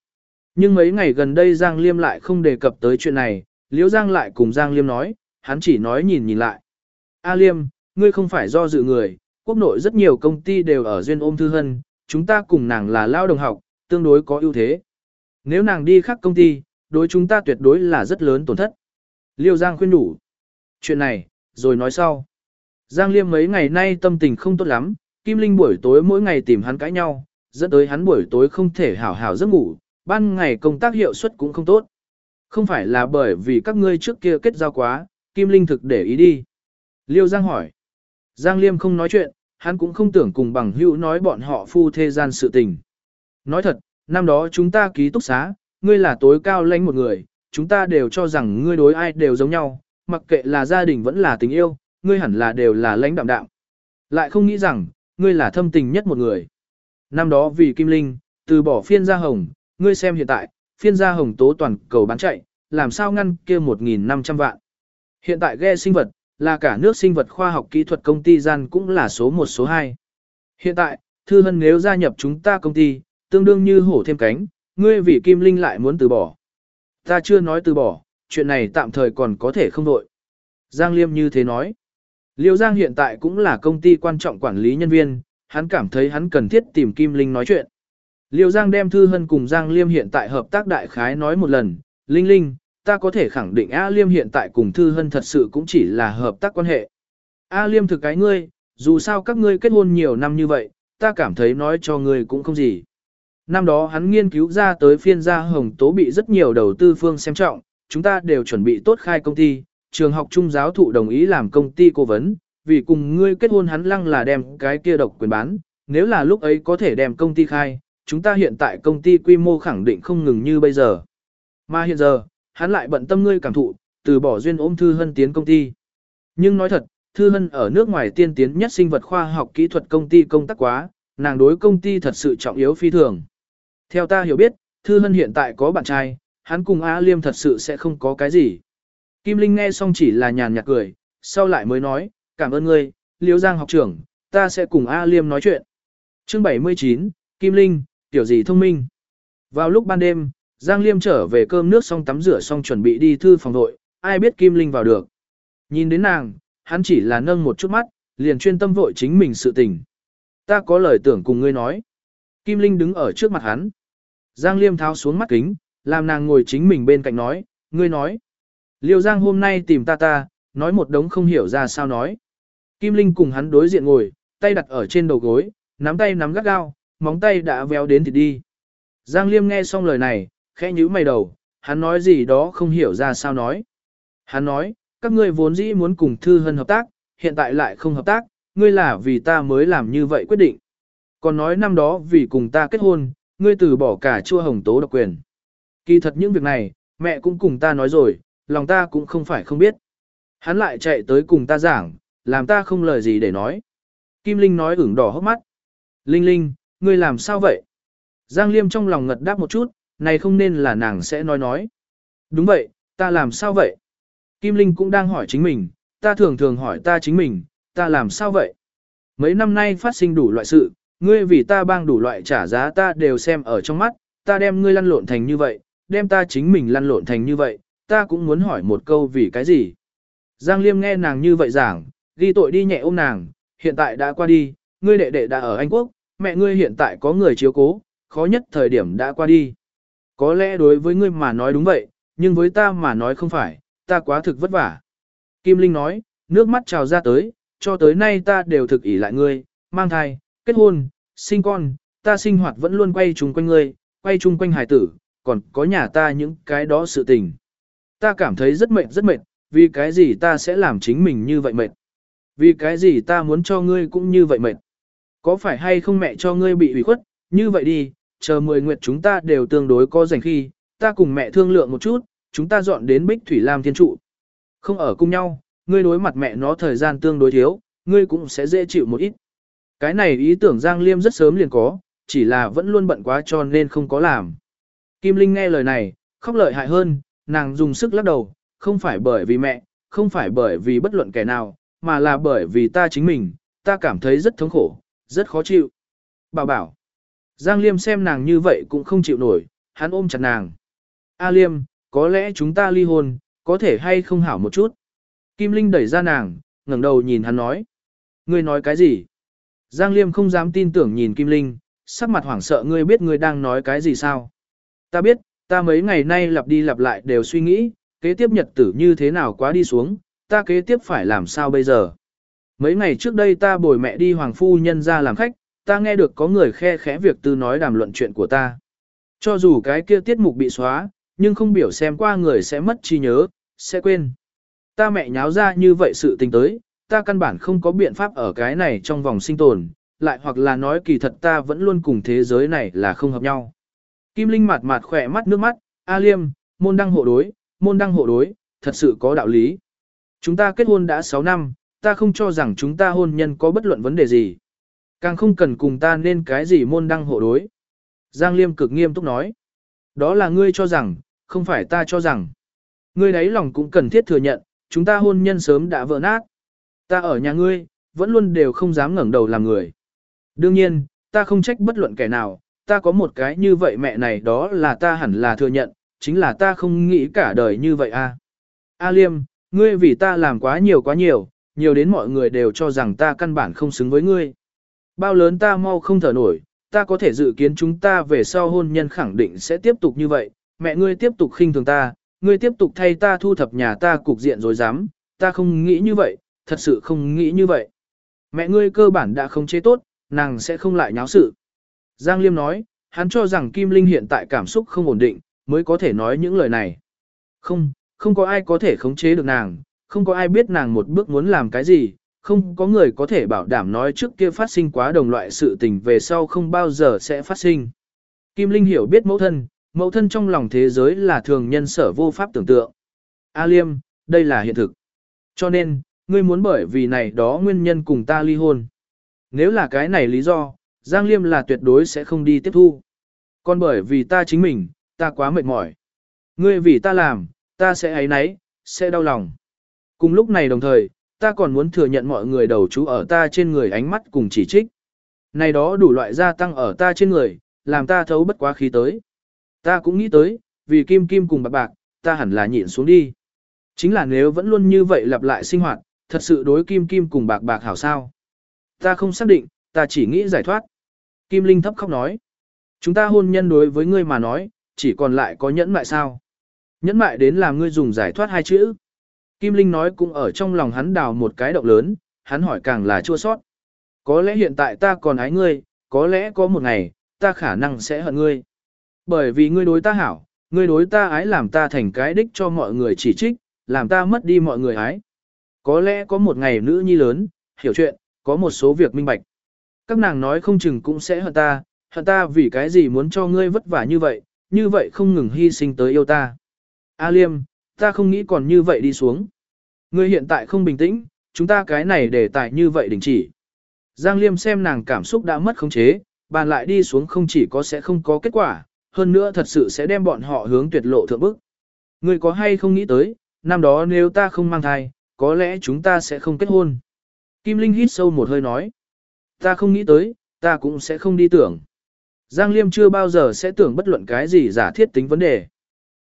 Nhưng mấy ngày gần đây Giang Liêm lại không đề cập tới chuyện này, Liêu Giang lại cùng Giang Liêm nói, hắn chỉ nói nhìn nhìn lại. A Liêm, ngươi không phải do dự người, quốc nội rất nhiều công ty đều ở duyên ôm Thư Hân, chúng ta cùng nàng là lao đồng học, tương đối có ưu thế. Nếu nàng đi khác công ty, đối chúng ta tuyệt đối là rất lớn tổn thất. Liêu Giang khuyên đủ. Chuyện này, rồi nói sau. Giang Liêm mấy ngày nay tâm tình không tốt lắm, Kim Linh buổi tối mỗi ngày tìm hắn cãi nhau, dẫn tới hắn buổi tối không thể hảo hảo giấc ngủ, ban ngày công tác hiệu suất cũng không tốt. Không phải là bởi vì các ngươi trước kia kết giao quá, Kim Linh thực để ý đi. Liêu Giang hỏi. Giang Liêm không nói chuyện, hắn cũng không tưởng cùng bằng hữu nói bọn họ phu thê gian sự tình. Nói thật, năm đó chúng ta ký túc xá, ngươi là tối cao lãnh một người, chúng ta đều cho rằng ngươi đối ai đều giống nhau, mặc kệ là gia đình vẫn là tình yêu, ngươi hẳn là đều là lãnh đạm đạm. Lại không nghĩ rằng, ngươi là thâm tình nhất một người. Năm đó vì Kim Linh, từ bỏ phiên gia hồng, ngươi xem hiện tại, phiên gia hồng tố toàn cầu bán chạy, làm sao ngăn kia 1.500 vạn. Hiện tại ghe sinh vật, là cả nước sinh vật khoa học kỹ thuật công ty gian cũng là số 1 số 2. Hiện tại, Thư Hân nếu gia nhập chúng ta công ty, tương đương như hổ thêm cánh, ngươi vì Kim Linh lại muốn từ bỏ. Ta chưa nói từ bỏ, chuyện này tạm thời còn có thể không đội. Giang Liêm như thế nói. Liêu Giang hiện tại cũng là công ty quan trọng quản lý nhân viên, hắn cảm thấy hắn cần thiết tìm Kim Linh nói chuyện. Liêu Giang đem Thư Hân cùng Giang Liêm hiện tại hợp tác đại khái nói một lần, Linh Linh, ta có thể khẳng định A Liêm hiện tại cùng Thư Hân thật sự cũng chỉ là hợp tác quan hệ. A Liêm thực cái ngươi, dù sao các ngươi kết hôn nhiều năm như vậy, ta cảm thấy nói cho ngươi cũng không gì. Năm đó hắn nghiên cứu ra tới phiên gia hồng tố bị rất nhiều đầu tư phương xem trọng, chúng ta đều chuẩn bị tốt khai công ty, trường học trung giáo thụ đồng ý làm công ty cố vấn, vì cùng ngươi kết hôn hắn lăng là đem cái kia độc quyền bán, nếu là lúc ấy có thể đem công ty khai, chúng ta hiện tại công ty quy mô khẳng định không ngừng như bây giờ. Mà hiện giờ, hắn lại bận tâm ngươi cảm thụ, từ bỏ duyên ôm Thư Hân tiến công ty. Nhưng nói thật, Thư Hân ở nước ngoài tiên tiến nhất sinh vật khoa học kỹ thuật công ty công tác quá, nàng đối công ty thật sự trọng yếu phi thường. Theo ta hiểu biết, Thư Hân hiện tại có bạn trai, hắn cùng A Liêm thật sự sẽ không có cái gì. Kim Linh nghe xong chỉ là nhàn nhạt cười, sau lại mới nói, cảm ơn ngươi, Liễu Giang học trưởng, ta sẽ cùng A Liêm nói chuyện. Chương 79, Kim Linh, tiểu gì thông minh. Vào lúc ban đêm, Giang Liêm trở về cơm nước xong tắm rửa xong chuẩn bị đi thư phòng đội, ai biết Kim Linh vào được. Nhìn đến nàng, hắn chỉ là nâng một chút mắt, liền chuyên tâm vội chính mình sự tình. Ta có lời tưởng cùng ngươi nói. Kim Linh đứng ở trước mặt hắn. Giang Liêm tháo xuống mắt kính, làm nàng ngồi chính mình bên cạnh nói, ngươi nói. Liêu Giang hôm nay tìm ta ta, nói một đống không hiểu ra sao nói. Kim Linh cùng hắn đối diện ngồi, tay đặt ở trên đầu gối, nắm tay nắm gắt gao, móng tay đã véo đến thì đi. Giang Liêm nghe xong lời này, khẽ nhíu mày đầu, hắn nói gì đó không hiểu ra sao nói. Hắn nói, các ngươi vốn dĩ muốn cùng Thư Hân hợp tác, hiện tại lại không hợp tác, ngươi là vì ta mới làm như vậy quyết định. Còn nói năm đó vì cùng ta kết hôn, ngươi từ bỏ cả chua hồng tố độc quyền. Kỳ thật những việc này, mẹ cũng cùng ta nói rồi, lòng ta cũng không phải không biết. Hắn lại chạy tới cùng ta giảng, làm ta không lời gì để nói. Kim Linh nói ửng đỏ hốc mắt. Linh Linh, ngươi làm sao vậy? Giang Liêm trong lòng ngật đáp một chút, này không nên là nàng sẽ nói nói. Đúng vậy, ta làm sao vậy? Kim Linh cũng đang hỏi chính mình, ta thường thường hỏi ta chính mình, ta làm sao vậy? Mấy năm nay phát sinh đủ loại sự, ngươi vì ta bang đủ loại trả giá ta đều xem ở trong mắt, ta đem ngươi lăn lộn thành như vậy, đem ta chính mình lăn lộn thành như vậy, ta cũng muốn hỏi một câu vì cái gì. Giang Liêm nghe nàng như vậy giảng, ghi tội đi nhẹ ôm nàng, hiện tại đã qua đi, ngươi đệ đệ đã ở Anh Quốc, mẹ ngươi hiện tại có người chiếu cố, khó nhất thời điểm đã qua đi. Có lẽ đối với ngươi mà nói đúng vậy, nhưng với ta mà nói không phải, ta quá thực vất vả. Kim Linh nói, nước mắt trào ra tới, cho tới nay ta đều thực ỷ lại ngươi, mang thai, kết hôn, sinh con, ta sinh hoạt vẫn luôn quay chung quanh ngươi, quay chung quanh hải tử, còn có nhà ta những cái đó sự tình. Ta cảm thấy rất mệt rất mệt, vì cái gì ta sẽ làm chính mình như vậy mệt. Vì cái gì ta muốn cho ngươi cũng như vậy mệt. Có phải hay không mẹ cho ngươi bị ủy khuất, như vậy đi, chờ mười nguyệt chúng ta đều tương đối có rảnh khi, ta cùng mẹ thương lượng một chút, chúng ta dọn đến Bích Thủy Lam Thiên Trụ. Không ở cùng nhau, ngươi đối mặt mẹ nó thời gian tương đối thiếu, ngươi cũng sẽ dễ chịu một ít. Cái này ý tưởng Giang Liêm rất sớm liền có, chỉ là vẫn luôn bận quá cho nên không có làm. Kim Linh nghe lời này, khóc lợi hại hơn, nàng dùng sức lắc đầu, không phải bởi vì mẹ, không phải bởi vì bất luận kẻ nào, mà là bởi vì ta chính mình, ta cảm thấy rất thống khổ, rất khó chịu. Bảo bảo. Giang Liêm xem nàng như vậy cũng không chịu nổi, hắn ôm chặt nàng. A Liêm, có lẽ chúng ta ly hôn, có thể hay không hảo một chút. Kim Linh đẩy ra nàng, ngẩng đầu nhìn hắn nói. Ngươi nói cái gì? Giang Liêm không dám tin tưởng nhìn Kim Linh, sắc mặt hoảng sợ ngươi biết ngươi đang nói cái gì sao? Ta biết, ta mấy ngày nay lặp đi lặp lại đều suy nghĩ, kế tiếp nhật tử như thế nào quá đi xuống, ta kế tiếp phải làm sao bây giờ? Mấy ngày trước đây ta bồi mẹ đi hoàng phu nhân ra làm khách, ta nghe được có người khe khẽ việc tư nói đàm luận chuyện của ta. Cho dù cái kia tiết mục bị xóa, nhưng không biểu xem qua người sẽ mất trí nhớ, sẽ quên. Ta mẹ nháo ra như vậy sự tình tới, ta căn bản không có biện pháp ở cái này trong vòng sinh tồn, lại hoặc là nói kỳ thật ta vẫn luôn cùng thế giới này là không hợp nhau. Kim Linh mặt mặt khỏe mắt nước mắt, A Liêm, môn đăng hộ đối, môn đăng hộ đối, thật sự có đạo lý. Chúng ta kết hôn đã 6 năm, ta không cho rằng chúng ta hôn nhân có bất luận vấn đề gì. Càng không cần cùng ta nên cái gì môn đăng hộ đối. Giang Liêm cực nghiêm túc nói. Đó là ngươi cho rằng, không phải ta cho rằng. Ngươi đấy lòng cũng cần thiết thừa nhận, chúng ta hôn nhân sớm đã vỡ nát. Ta ở nhà ngươi, vẫn luôn đều không dám ngẩng đầu làm người. Đương nhiên, ta không trách bất luận kẻ nào, ta có một cái như vậy mẹ này đó là ta hẳn là thừa nhận, chính là ta không nghĩ cả đời như vậy a. A Liêm, ngươi vì ta làm quá nhiều quá nhiều, nhiều đến mọi người đều cho rằng ta căn bản không xứng với ngươi. Bao lớn ta mau không thở nổi, ta có thể dự kiến chúng ta về sau hôn nhân khẳng định sẽ tiếp tục như vậy, mẹ ngươi tiếp tục khinh thường ta, ngươi tiếp tục thay ta thu thập nhà ta cục diện rồi dám, ta không nghĩ như vậy, thật sự không nghĩ như vậy. Mẹ ngươi cơ bản đã không chế tốt, nàng sẽ không lại nháo sự. Giang Liêm nói, hắn cho rằng Kim Linh hiện tại cảm xúc không ổn định, mới có thể nói những lời này. Không, không có ai có thể khống chế được nàng, không có ai biết nàng một bước muốn làm cái gì, không có người có thể bảo đảm nói trước kia phát sinh quá đồng loại sự tình về sau không bao giờ sẽ phát sinh. Kim Linh hiểu biết mẫu thân, mẫu thân trong lòng thế giới là thường nhân sở vô pháp tưởng tượng. A Liêm, đây là hiện thực. Cho nên, ngươi muốn bởi vì này đó nguyên nhân cùng ta ly hôn. Nếu là cái này lý do, Giang Liêm là tuyệt đối sẽ không đi tiếp thu. Còn bởi vì ta chính mình, ta quá mệt mỏi. Ngươi vì ta làm, ta sẽ ấy nấy, sẽ đau lòng. Cùng lúc này đồng thời, ta còn muốn thừa nhận mọi người đầu chú ở ta trên người ánh mắt cùng chỉ trích. Này đó đủ loại gia tăng ở ta trên người, làm ta thấu bất quá khí tới. Ta cũng nghĩ tới, vì kim kim cùng bạc bạc, ta hẳn là nhịn xuống đi. Chính là nếu vẫn luôn như vậy lặp lại sinh hoạt, thật sự đối kim kim cùng bạc bạc hảo sao. Ta không xác định, ta chỉ nghĩ giải thoát. Kim Linh thấp khóc nói. Chúng ta hôn nhân đối với ngươi mà nói, chỉ còn lại có nhẫn mại sao. Nhẫn mại đến làm ngươi dùng giải thoát hai chữ. Kim Linh nói cũng ở trong lòng hắn đào một cái động lớn, hắn hỏi càng là chua sót. Có lẽ hiện tại ta còn ái ngươi, có lẽ có một ngày, ta khả năng sẽ hận ngươi. Bởi vì ngươi đối ta hảo, ngươi đối ta ái làm ta thành cái đích cho mọi người chỉ trích, làm ta mất đi mọi người ái. Có lẽ có một ngày nữ nhi lớn, hiểu chuyện, có một số việc minh bạch. Các nàng nói không chừng cũng sẽ hận ta, hận ta vì cái gì muốn cho ngươi vất vả như vậy, như vậy không ngừng hy sinh tới yêu ta. A Liêm, ta không nghĩ còn như vậy đi xuống. Ngươi hiện tại không bình tĩnh, chúng ta cái này để tại như vậy đình chỉ. Giang Liêm xem nàng cảm xúc đã mất khống chế, bàn lại đi xuống không chỉ có sẽ không có kết quả, hơn nữa thật sự sẽ đem bọn họ hướng tuyệt lộ thượng bức. Ngươi có hay không nghĩ tới, năm đó nếu ta không mang thai, có lẽ chúng ta sẽ không kết hôn. Kim Linh hít sâu một hơi nói. Ta không nghĩ tới, ta cũng sẽ không đi tưởng. Giang Liêm chưa bao giờ sẽ tưởng bất luận cái gì giả thiết tính vấn đề.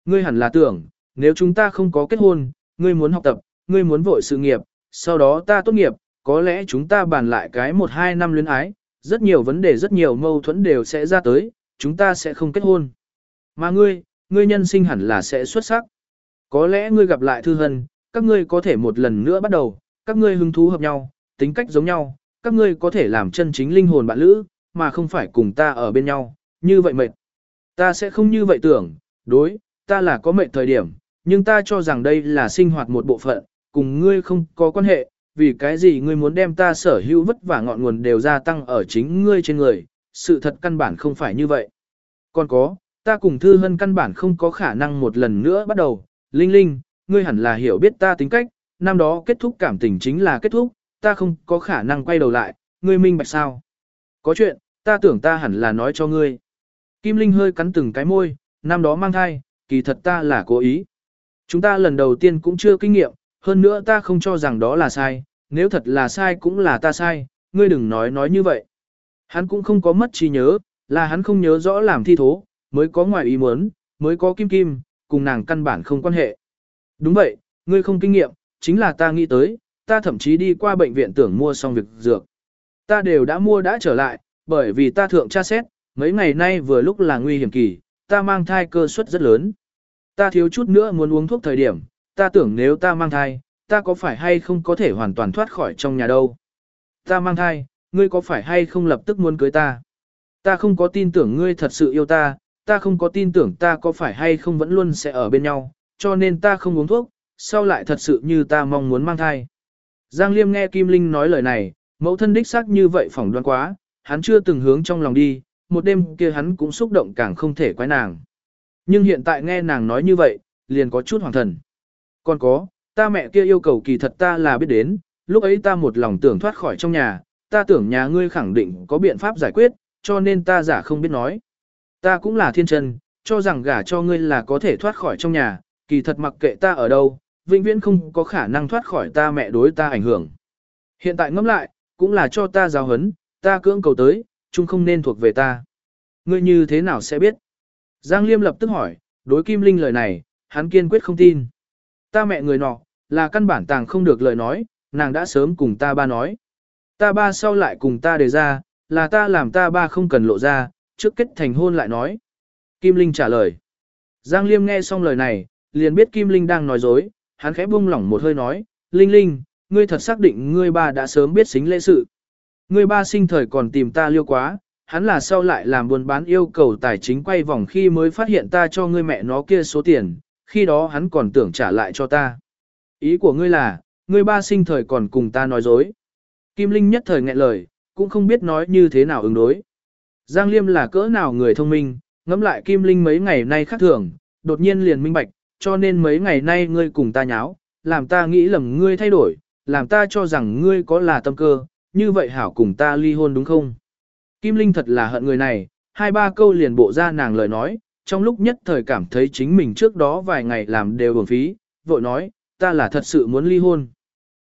Ngươi hẳn là tưởng, nếu chúng ta không có kết hôn, ngươi muốn học tập, ngươi muốn vội sự nghiệp, sau đó ta tốt nghiệp, có lẽ chúng ta bàn lại cái một hai năm luyến ái, rất nhiều vấn đề rất nhiều mâu thuẫn đều sẽ ra tới, chúng ta sẽ không kết hôn. Mà ngươi, ngươi nhân sinh hẳn là sẽ xuất sắc. Có lẽ ngươi gặp lại Thư Hân, các ngươi có thể một lần nữa bắt đầu, các ngươi hứng thú hợp nhau, tính cách giống nhau, các ngươi có thể làm chân chính linh hồn bạn lữ, mà không phải cùng ta ở bên nhau, như vậy mệt. Ta sẽ không như vậy tưởng, đối, ta là có mệt thời điểm, nhưng ta cho rằng đây là sinh hoạt một bộ phận, cùng ngươi không có quan hệ, vì cái gì ngươi muốn đem ta sở hữu vất vả ngọn nguồn đều gia tăng ở chính ngươi trên người, sự thật căn bản không phải như vậy. Còn có, ta cùng Thư Hân căn bản không có khả năng một lần nữa bắt đầu, Linh Linh, ngươi hẳn là hiểu biết ta tính cách, năm đó kết thúc cảm tình chính là kết thúc, ta không có khả năng quay đầu lại, ngươi minh bạch sao. Có chuyện, ta tưởng ta hẳn là nói cho ngươi. Kim Linh hơi cắn từng cái môi, năm đó mang thai, kỳ thật ta là cố ý. Chúng ta lần đầu tiên cũng chưa kinh nghiệm, hơn nữa ta không cho rằng đó là sai, nếu thật là sai cũng là ta sai, ngươi đừng nói nói như vậy. Hắn cũng không có mất trí nhớ, là hắn không nhớ rõ làm thi thố, mới có ngoài ý muốn, mới có kim kim, cùng nàng căn bản không quan hệ. Đúng vậy, ngươi không kinh nghiệm, chính là ta nghĩ tới, ta thậm chí đi qua bệnh viện tưởng mua xong việc dược. Ta đều đã mua đã trở lại, bởi vì ta thượng tra xét, mấy ngày nay vừa lúc là nguy hiểm kỳ, ta mang thai cơ suất rất lớn. Ta thiếu chút nữa muốn uống thuốc thời điểm, ta tưởng nếu ta mang thai, ta có phải hay không có thể hoàn toàn thoát khỏi trong nhà đâu. Ta mang thai, ngươi có phải hay không lập tức muốn cưới ta. Ta không có tin tưởng ngươi thật sự yêu ta, ta không có tin tưởng ta có phải hay không vẫn luôn sẽ ở bên nhau, cho nên ta không uống thuốc, sau lại thật sự như ta mong muốn mang thai. Giang Liêm nghe Kim Linh nói lời này, mẫu thân đích xác như vậy phỏng đoán quá, hắn chưa từng hướng trong lòng đi, một đêm kia hắn cũng xúc động càng không thể quái nàng. Nhưng hiện tại nghe nàng nói như vậy, liền có chút hoàng thần. Còn có, ta mẹ kia yêu cầu kỳ thật ta là biết đến, lúc ấy ta một lòng tưởng thoát khỏi trong nhà, ta tưởng nhà ngươi khẳng định có biện pháp giải quyết, cho nên ta giả không biết nói. Ta cũng là thiên chân, cho rằng gả cho ngươi là có thể thoát khỏi trong nhà, kỳ thật mặc kệ ta ở đâu, vĩnh viễn không có khả năng thoát khỏi ta mẹ đối ta ảnh hưởng. Hiện tại ngẫm lại, cũng là cho ta giáo hấn, ta cưỡng cầu tới, chung không nên thuộc về ta. Ngươi như thế nào sẽ biết? Giang Liêm lập tức hỏi, đối Kim Linh lời này, hắn kiên quyết không tin. Ta mẹ người nọ, là căn bản tàng không được lời nói, nàng đã sớm cùng ta ba nói. Ta ba sau lại cùng ta đề ra, là ta làm ta ba không cần lộ ra, trước kết thành hôn lại nói. Kim Linh trả lời. Giang Liêm nghe xong lời này, liền biết Kim Linh đang nói dối, hắn khẽ buông lỏng một hơi nói, Linh Linh, ngươi thật xác định ngươi ba đã sớm biết xính lễ sự. Ngươi ba sinh thời còn tìm ta liêu quá, hắn là sau lại làm buôn bán yêu cầu tài chính quay vòng khi mới phát hiện ta cho ngươi mẹ nó kia số tiền, khi đó hắn còn tưởng trả lại cho ta. Ý của ngươi là, ngươi ba sinh thời còn cùng ta nói dối. Kim Linh nhất thời nghẹn lời, cũng không biết nói như thế nào ứng đối. Giang Liêm là cỡ nào người thông minh, ngẫm lại Kim Linh mấy ngày nay khác thường, đột nhiên liền minh bạch, cho nên mấy ngày nay ngươi cùng ta nháo, làm ta nghĩ lầm ngươi thay đổi, làm ta cho rằng ngươi có là tâm cơ, như vậy hảo cùng ta ly hôn đúng không? Kim Linh thật là hận người này, hai ba câu liền bộ ra nàng lời nói, trong lúc nhất thời cảm thấy chính mình trước đó vài ngày làm đều uổng phí, vội nói, ta là thật sự muốn ly hôn.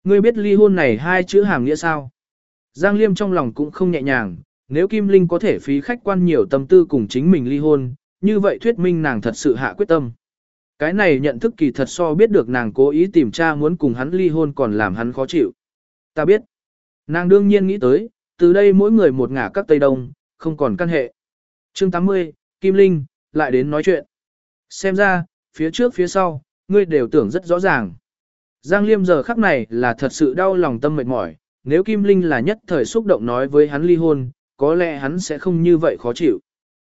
Ngươi biết ly hôn này hai chữ hàm nghĩa sao? Giang Liêm trong lòng cũng không nhẹ nhàng, nếu Kim Linh có thể phí khách quan nhiều tâm tư cùng chính mình ly hôn, như vậy thuyết minh nàng thật sự hạ quyết tâm. Cái này nhận thức kỳ thật so biết được nàng cố ý tìm cha muốn cùng hắn ly hôn còn làm hắn khó chịu. Ta biết. Nàng đương nhiên nghĩ tới, từ đây mỗi người một ngả các Tây Đông, không còn căn hệ. chương 80, Kim Linh, lại đến nói chuyện. Xem ra, phía trước phía sau, ngươi đều tưởng rất rõ ràng. Giang Liêm giờ khắc này là thật sự đau lòng tâm mệt mỏi, nếu Kim Linh là nhất thời xúc động nói với hắn ly hôn, có lẽ hắn sẽ không như vậy khó chịu.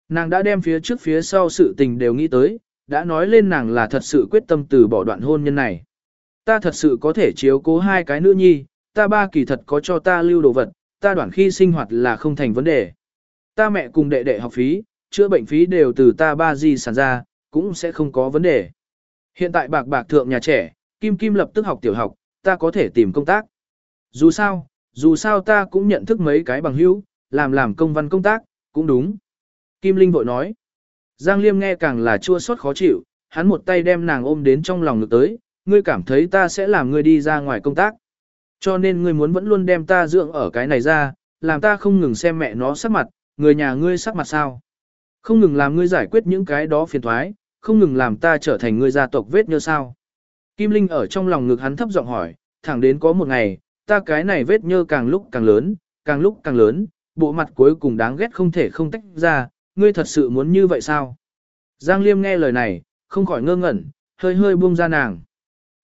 Nàng đã đem phía trước phía sau sự tình đều nghĩ tới, đã nói lên nàng là thật sự quyết tâm từ bỏ đoạn hôn nhân này. Ta thật sự có thể chiếu cố hai cái nữ nhi, ta ba kỳ thật có cho ta lưu đồ vật, ta đoạn khi sinh hoạt là không thành vấn đề. Ta mẹ cùng đệ đệ học phí, chữa bệnh phí đều từ ta ba di sản ra, cũng sẽ không có vấn đề. Hiện tại bạc bạc thượng nhà trẻ, Kim Kim lập tức học tiểu học, ta có thể tìm công tác. Dù sao, dù sao ta cũng nhận thức mấy cái bằng hữu, làm làm công văn công tác, cũng đúng. Kim Linh vội nói. Giang Liêm nghe càng là chua xót khó chịu, hắn một tay đem nàng ôm đến trong lòng ngực tới, ngươi cảm thấy ta sẽ làm ngươi đi ra ngoài công tác. Cho nên ngươi muốn vẫn luôn đem ta dưỡng ở cái này ra, làm ta không ngừng xem mẹ nó sắc mặt, người nhà ngươi sắc mặt sao. Không ngừng làm ngươi giải quyết những cái đó phiền thoái, không ngừng làm ta trở thành ngươi gia tộc vết nhơ sao. Kim Linh ở trong lòng ngực hắn thấp giọng hỏi, thẳng đến có một ngày, ta cái này vết nhơ càng lúc càng lớn, càng lúc càng lớn, bộ mặt cuối cùng đáng ghét không thể không tách ra, ngươi thật sự muốn như vậy sao? Giang Liêm nghe lời này, không khỏi ngơ ngẩn, hơi hơi buông ra nàng.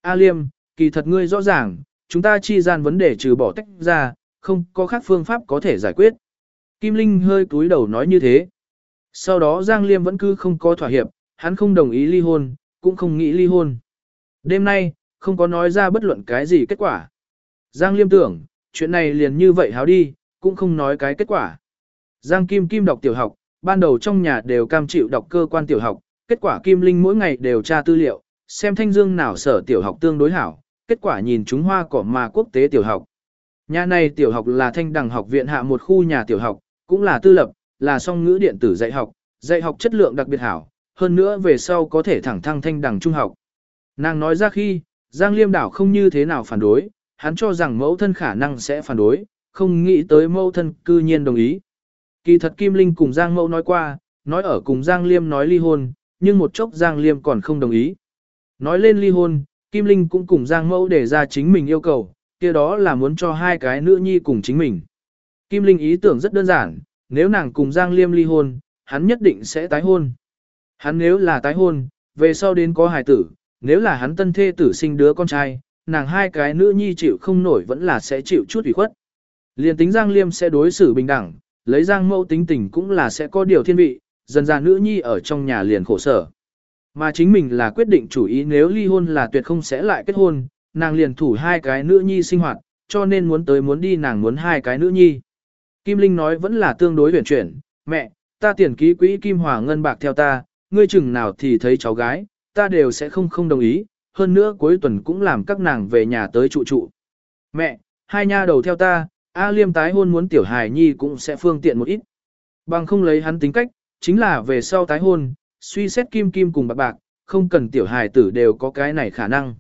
A Liêm, kỳ thật ngươi rõ ràng, chúng ta chi gian vấn đề trừ bỏ tách ra, không có khác phương pháp có thể giải quyết. Kim Linh hơi cúi đầu nói như thế. Sau đó Giang Liêm vẫn cứ không có thỏa hiệp, hắn không đồng ý ly hôn, cũng không nghĩ ly hôn. Đêm nay, không có nói ra bất luận cái gì kết quả. Giang Liêm tưởng, chuyện này liền như vậy háo đi, cũng không nói cái kết quả. Giang Kim Kim đọc tiểu học, ban đầu trong nhà đều cam chịu đọc cơ quan tiểu học, kết quả Kim Linh mỗi ngày đều tra tư liệu, xem thanh dương nào sở tiểu học tương đối hảo, kết quả nhìn chúng hoa cỏ mà quốc tế tiểu học. Nhà này tiểu học là thanh đằng học viện hạ một khu nhà tiểu học, cũng là tư lập, là song ngữ điện tử dạy học, dạy học chất lượng đặc biệt hảo, hơn nữa về sau có thể thẳng thăng thanh đằng trung học. Nàng nói ra khi, Giang Liêm đảo không như thế nào phản đối, hắn cho rằng mẫu thân khả năng sẽ phản đối, không nghĩ tới mẫu thân cư nhiên đồng ý. Kỳ thật Kim Linh cùng Giang mẫu nói qua, nói ở cùng Giang Liêm nói ly hôn, nhưng một chốc Giang Liêm còn không đồng ý. Nói lên ly hôn, Kim Linh cũng cùng Giang mẫu để ra chính mình yêu cầu, kia đó là muốn cho hai cái nữ nhi cùng chính mình. Kim Linh ý tưởng rất đơn giản, nếu nàng cùng Giang Liêm ly hôn, hắn nhất định sẽ tái hôn. Hắn nếu là tái hôn, về sau đến có hài tử, nếu là hắn tân thê tử sinh đứa con trai, nàng hai cái nữ nhi chịu không nổi vẫn là sẽ chịu chút ủy khuất. Liên tính Giang Liêm sẽ đối xử bình đẳng, lấy Giang mẫu tính tình cũng là sẽ có điều thiên vị, dần ra nữ nhi ở trong nhà liền khổ sở. Mà chính mình là quyết định chủ ý nếu ly hôn là tuyệt không sẽ lại kết hôn, nàng liền thủ hai cái nữ nhi sinh hoạt, cho nên muốn tới muốn đi nàng muốn hai cái nữ nhi. Kim Linh nói vẫn là tương đối huyền chuyển, mẹ, ta tiền ký quỹ Kim Hòa Ngân bạc theo ta, ngươi chừng nào thì thấy cháu gái, ta đều sẽ không không đồng ý, hơn nữa cuối tuần cũng làm các nàng về nhà tới trụ trụ. Mẹ, hai nha đầu theo ta, A Liêm tái hôn muốn tiểu hài nhi cũng sẽ phương tiện một ít. Bằng không lấy hắn tính cách, chính là về sau tái hôn, suy xét kim kim cùng bạc bạc, không cần tiểu hài tử đều có cái này khả năng.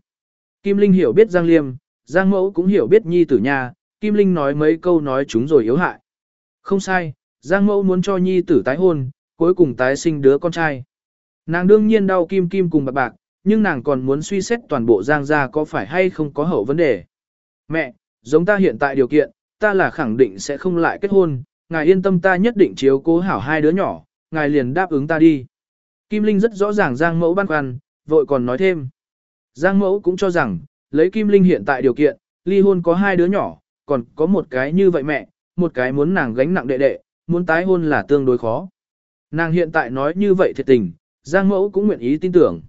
Kim Linh hiểu biết Giang Liêm, Giang Mẫu cũng hiểu biết nhi tử nha, Kim Linh nói mấy câu nói chúng rồi yếu hại. Không sai, Giang Mẫu muốn cho nhi tử tái hôn, cuối cùng tái sinh đứa con trai. Nàng đương nhiên đau kim kim cùng bạc bạc, nhưng nàng còn muốn suy xét toàn bộ Giang gia có phải hay không có hậu vấn đề. Mẹ, giống ta hiện tại điều kiện, ta là khẳng định sẽ không lại kết hôn, ngài yên tâm ta nhất định chiếu cố hảo hai đứa nhỏ, ngài liền đáp ứng ta đi. Kim Linh rất rõ ràng Giang Mẫu băn khoăn, vội còn nói thêm. Giang Mẫu cũng cho rằng, lấy Kim Linh hiện tại điều kiện, ly hôn có hai đứa nhỏ, còn có một cái như vậy mẹ, một cái muốn nàng gánh nặng đệ đệ, muốn tái hôn là tương đối khó. Nàng hiện tại nói như vậy thiệt tình, Giang Mẫu cũng nguyện ý tin tưởng.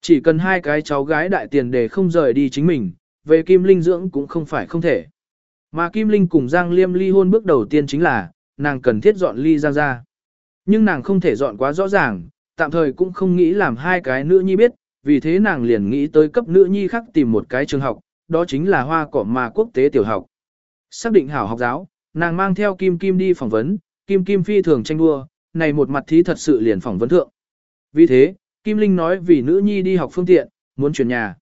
Chỉ cần hai cái cháu gái đại tiền để không rời đi chính mình, về Kim Linh dưỡng cũng không phải không thể. Mà Kim Linh cùng Giang Liêm ly hôn bước đầu tiên chính là, nàng cần thiết dọn ly Giang ra. Nhưng nàng không thể dọn quá rõ ràng, tạm thời cũng không nghĩ làm hai cái nữ nhi biết, vì thế nàng liền nghĩ tới cấp nữ nhi khác tìm một cái trường học, đó chính là hoa cỏ mà quốc tế tiểu học. Xác định hảo học giáo, nàng mang theo Kim Kim đi phỏng vấn, Kim Kim phi thường tranh đua, này một mặt thí thật sự liền phỏng vấn thượng. Vì thế, Kim Linh nói vì nữ nhi đi học phương tiện, muốn chuyển nhà.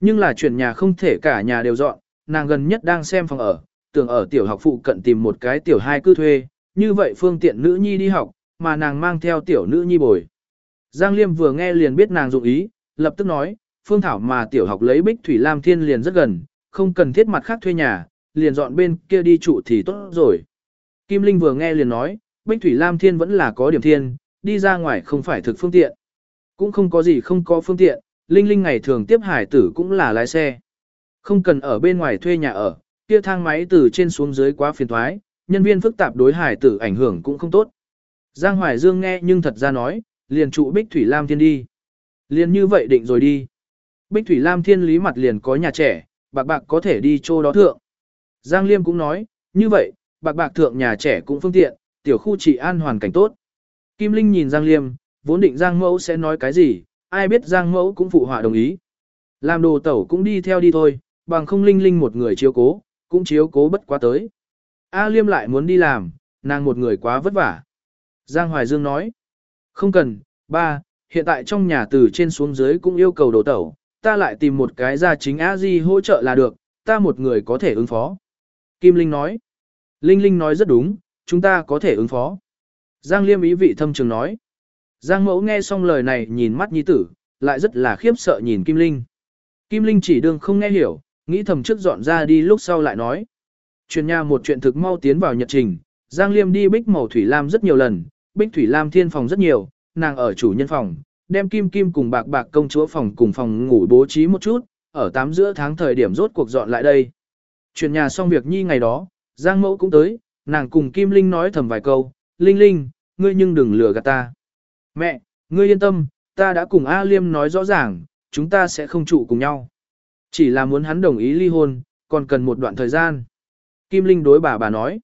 Nhưng là chuyển nhà không thể cả nhà đều dọn, nàng gần nhất đang xem phòng ở, tưởng ở tiểu học phụ cận tìm một cái tiểu hai cư thuê, như vậy phương tiện nữ nhi đi học, mà nàng mang theo tiểu nữ nhi bồi. Giang Liêm vừa nghe liền biết nàng dụng ý, lập tức nói, phương thảo mà tiểu học lấy bích thủy lam thiên liền rất gần, không cần thiết mặt khác thuê nhà, liền dọn bên kia đi trụ thì tốt rồi. Kim Linh vừa nghe liền nói, bích thủy lam thiên vẫn là có điểm thiên, đi ra ngoài không phải thực phương tiện. Cũng không có gì không có phương tiện, Linh Linh ngày thường tiếp hải tử cũng là lái xe. Không cần ở bên ngoài thuê nhà ở, kia thang máy từ trên xuống dưới quá phiền thoái, nhân viên phức tạp đối hải tử ảnh hưởng cũng không tốt. Giang Hoài Dương nghe nhưng thật ra nói, liền trụ Bích Thủy Lam Thiên đi. Liền như vậy định rồi đi. Bích Thủy Lam Thiên lý mặt liền có nhà trẻ, bạc bạc có thể đi chỗ đó thượng. Giang Liêm cũng nói, như vậy, bạc bạc thượng nhà trẻ cũng phương tiện, tiểu khu trị an hoàn cảnh tốt. Kim Linh nhìn Giang Liêm, vốn định Giang Mẫu sẽ nói cái gì, ai biết Giang Mẫu cũng phụ họa đồng ý. Làm đồ tẩu cũng đi theo đi thôi, bằng không Linh Linh một người chiếu cố, cũng chiếu cố bất quá tới. A Liêm lại muốn đi làm, nàng một người quá vất vả. Giang Hoài Dương nói, không cần, ba, hiện tại trong nhà từ trên xuống dưới cũng yêu cầu đồ tẩu, ta lại tìm một cái gia chính a di hỗ trợ là được, ta một người có thể ứng phó. Kim Linh nói, Linh Linh nói rất đúng, chúng ta có thể ứng phó. Giang Liêm ý vị thâm trường nói. Giang Mẫu nghe xong lời này nhìn mắt nhi tử, lại rất là khiếp sợ nhìn Kim Linh. Kim Linh chỉ đương không nghe hiểu, nghĩ thầm trước dọn ra đi lúc sau lại nói. Truyền nhà một chuyện thực mau tiến vào nhật trình, Giang Liêm đi bích màu thủy lam rất nhiều lần, bích thủy lam thiên phòng rất nhiều, nàng ở chủ nhân phòng, đem kim kim cùng bạc bạc công chúa phòng cùng phòng ngủ bố trí một chút, ở tám giữa tháng thời điểm rốt cuộc dọn lại đây. Truyền nhà xong việc nhi ngày đó, Giang Mẫu cũng tới, nàng cùng Kim Linh nói thầm vài câu, Linh Linh, ngươi nhưng đừng lừa gạt ta. Mẹ, ngươi yên tâm, ta đã cùng A Liêm nói rõ ràng, chúng ta sẽ không trụ cùng nhau. Chỉ là muốn hắn đồng ý ly hôn, còn cần một đoạn thời gian. Kim Linh đối bà bà nói.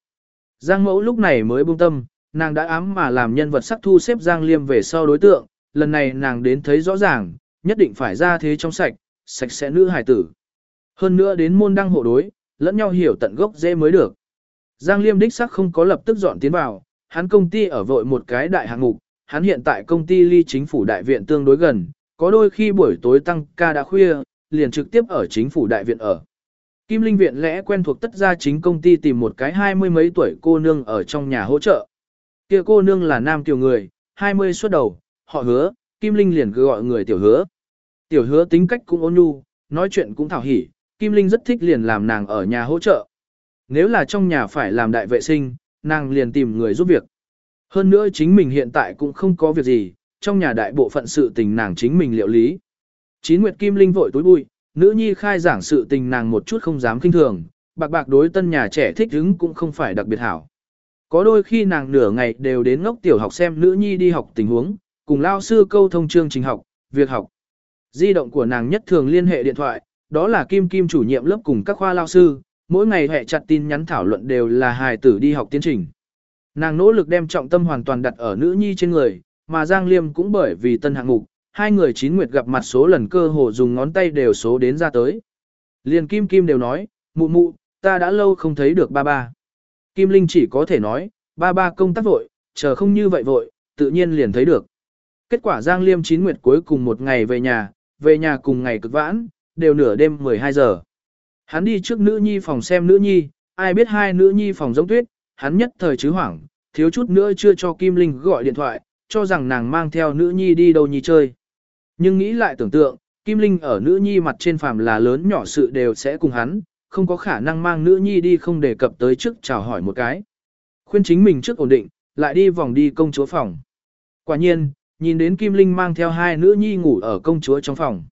Giang mẫu lúc này mới buông tâm, nàng đã ám mà làm nhân vật sắc thu xếp Giang Liêm về sau đối tượng, lần này nàng đến thấy rõ ràng, nhất định phải ra thế trong sạch, sạch sẽ nữ hài tử. Hơn nữa đến môn đăng hộ đối, lẫn nhau hiểu tận gốc dễ mới được. Giang Liêm đích sắc không có lập tức dọn tiến vào, hắn công ty ở vội một cái đại hạng mục, hắn hiện tại công ty ly chính phủ đại viện tương đối gần, có đôi khi buổi tối tăng ca đã khuya, liền trực tiếp ở chính phủ đại viện ở. Kim Linh viện lẽ quen thuộc tất ra chính công ty tìm một cái hai mươi mấy tuổi cô nương ở trong nhà hỗ trợ. Kia cô nương là nam tiểu người, 20 xuất đầu, họ hứa, Kim Linh liền cứ gọi người tiểu hứa. Tiểu hứa tính cách cũng ôn nhu, nói chuyện cũng thảo hỉ, Kim Linh rất thích liền làm nàng ở nhà hỗ trợ. Nếu là trong nhà phải làm đại vệ sinh, nàng liền tìm người giúp việc. Hơn nữa chính mình hiện tại cũng không có việc gì, trong nhà đại bộ phận sự tình nàng chính mình liệu lý. Chín Nguyệt Kim Linh vội tối bụi, nữ nhi khai giảng sự tình nàng một chút không dám kinh thường, bạc bạc đối tân nhà trẻ thích hứng cũng không phải đặc biệt hảo. Có đôi khi nàng nửa ngày đều đến ngốc tiểu học xem nữ nhi đi học tình huống, cùng lao sư câu thông chương trình học, việc học. Di động của nàng nhất thường liên hệ điện thoại, đó là Kim Kim chủ nhiệm lớp cùng các khoa lao sư, mỗi ngày hệ chặt tin nhắn thảo luận đều là hài tử đi học tiến trình. Nàng nỗ lực đem trọng tâm hoàn toàn đặt ở nữ nhi trên người, mà Giang Liêm cũng bởi vì tân hạng mục, hai người chín nguyệt gặp mặt số lần cơ hồ dùng ngón tay đều số đến ra tới. Liền Kim Kim đều nói, mụ mụ, ta đã lâu không thấy được ba ba. Kim Linh chỉ có thể nói, ba ba công tác vội, chờ không như vậy vội, tự nhiên liền thấy được. Kết quả Giang Liêm chín nguyệt cuối cùng một ngày về nhà, về nhà cùng ngày cực vãn, đều nửa đêm 12 giờ. Hắn đi trước nữ nhi phòng xem nữ nhi, ai biết hai nữ nhi phòng giống tuyết, hắn nhất thời chứ hoảng, thiếu chút nữa chưa cho Kim Linh gọi điện thoại, cho rằng nàng mang theo nữ nhi đi đâu nhi chơi. Nhưng nghĩ lại tưởng tượng, Kim Linh ở nữ nhi mặt trên phàm là lớn nhỏ sự đều sẽ cùng hắn, không có khả năng mang nữ nhi đi không đề cập tới trước chào hỏi một cái. Khuyên chính mình trước ổn định, lại đi vòng đi công chúa phòng. Quả nhiên, nhìn đến Kim Linh mang theo hai nữ nhi ngủ ở công chúa trong phòng.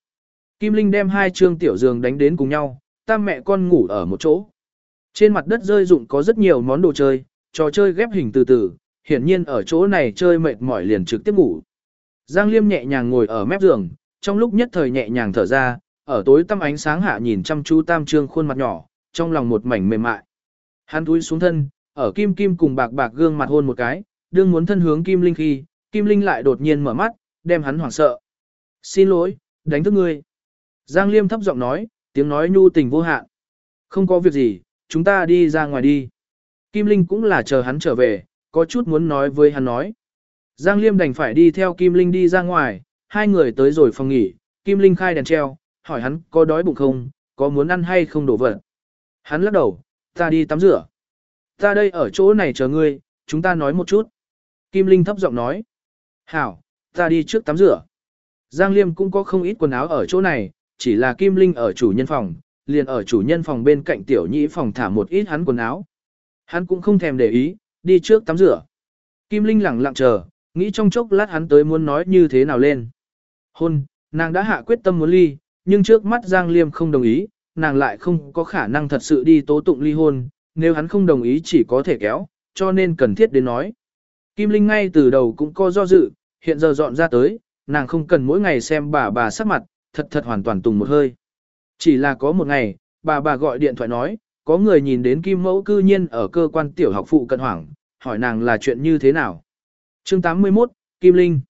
Kim Linh đem hai trương tiểu giường đánh đến cùng nhau, tam mẹ con ngủ ở một chỗ. Trên mặt đất rơi dụng có rất nhiều món đồ chơi, trò chơi ghép hình từ từ, hiển nhiên ở chỗ này chơi mệt mỏi liền trực tiếp ngủ. Giang Liêm nhẹ nhàng ngồi ở mép giường, trong lúc nhất thời nhẹ nhàng thở ra, ở tối tăm ánh sáng hạ nhìn chăm chú tam trương khuôn mặt nhỏ, trong lòng một mảnh mềm mại. Hắn túi xuống thân, ở kim kim cùng bạc bạc gương mặt hôn một cái, đương muốn thân hướng kim linh khi, kim linh lại đột nhiên mở mắt, đem hắn hoảng sợ. Xin lỗi, đánh thức ngươi. Giang Liêm thấp giọng nói, tiếng nói nhu tình vô hạn. Không có việc gì, chúng ta đi ra ngoài đi. Kim Linh cũng là chờ hắn trở về, có chút muốn nói với hắn nói. Giang Liêm đành phải đi theo Kim Linh đi ra ngoài, hai người tới rồi phòng nghỉ, Kim Linh khai đèn treo, hỏi hắn có đói bụng không, có muốn ăn hay không đổ vật. Hắn lắc đầu, ta đi tắm rửa. Ta đây ở chỗ này chờ ngươi, chúng ta nói một chút. Kim Linh thấp giọng nói. Hảo, ta đi trước tắm rửa. Giang Liêm cũng có không ít quần áo ở chỗ này, chỉ là Kim Linh ở chủ nhân phòng, liền ở chủ nhân phòng bên cạnh tiểu nhĩ phòng thả một ít hắn quần áo. Hắn cũng không thèm để ý, đi trước tắm rửa. Kim Linh lặng lặng chờ, nghĩ trong chốc lát hắn tới muốn nói như thế nào lên. Hôn, nàng đã hạ quyết tâm muốn ly, nhưng trước mắt Giang Liêm không đồng ý, nàng lại không có khả năng thật sự đi tố tụng ly hôn, nếu hắn không đồng ý chỉ có thể kéo, cho nên cần thiết đến nói. Kim Linh ngay từ đầu cũng có do dự, hiện giờ dọn ra tới, nàng không cần mỗi ngày xem bà bà sắc mặt, thật thật hoàn toàn tùng một hơi. Chỉ là có một ngày, bà bà gọi điện thoại nói, có người nhìn đến Kim Mẫu cư nhiên ở cơ quan tiểu học phụ cận hoảng, hỏi nàng là chuyện như thế nào. Chương 81, Kim Linh.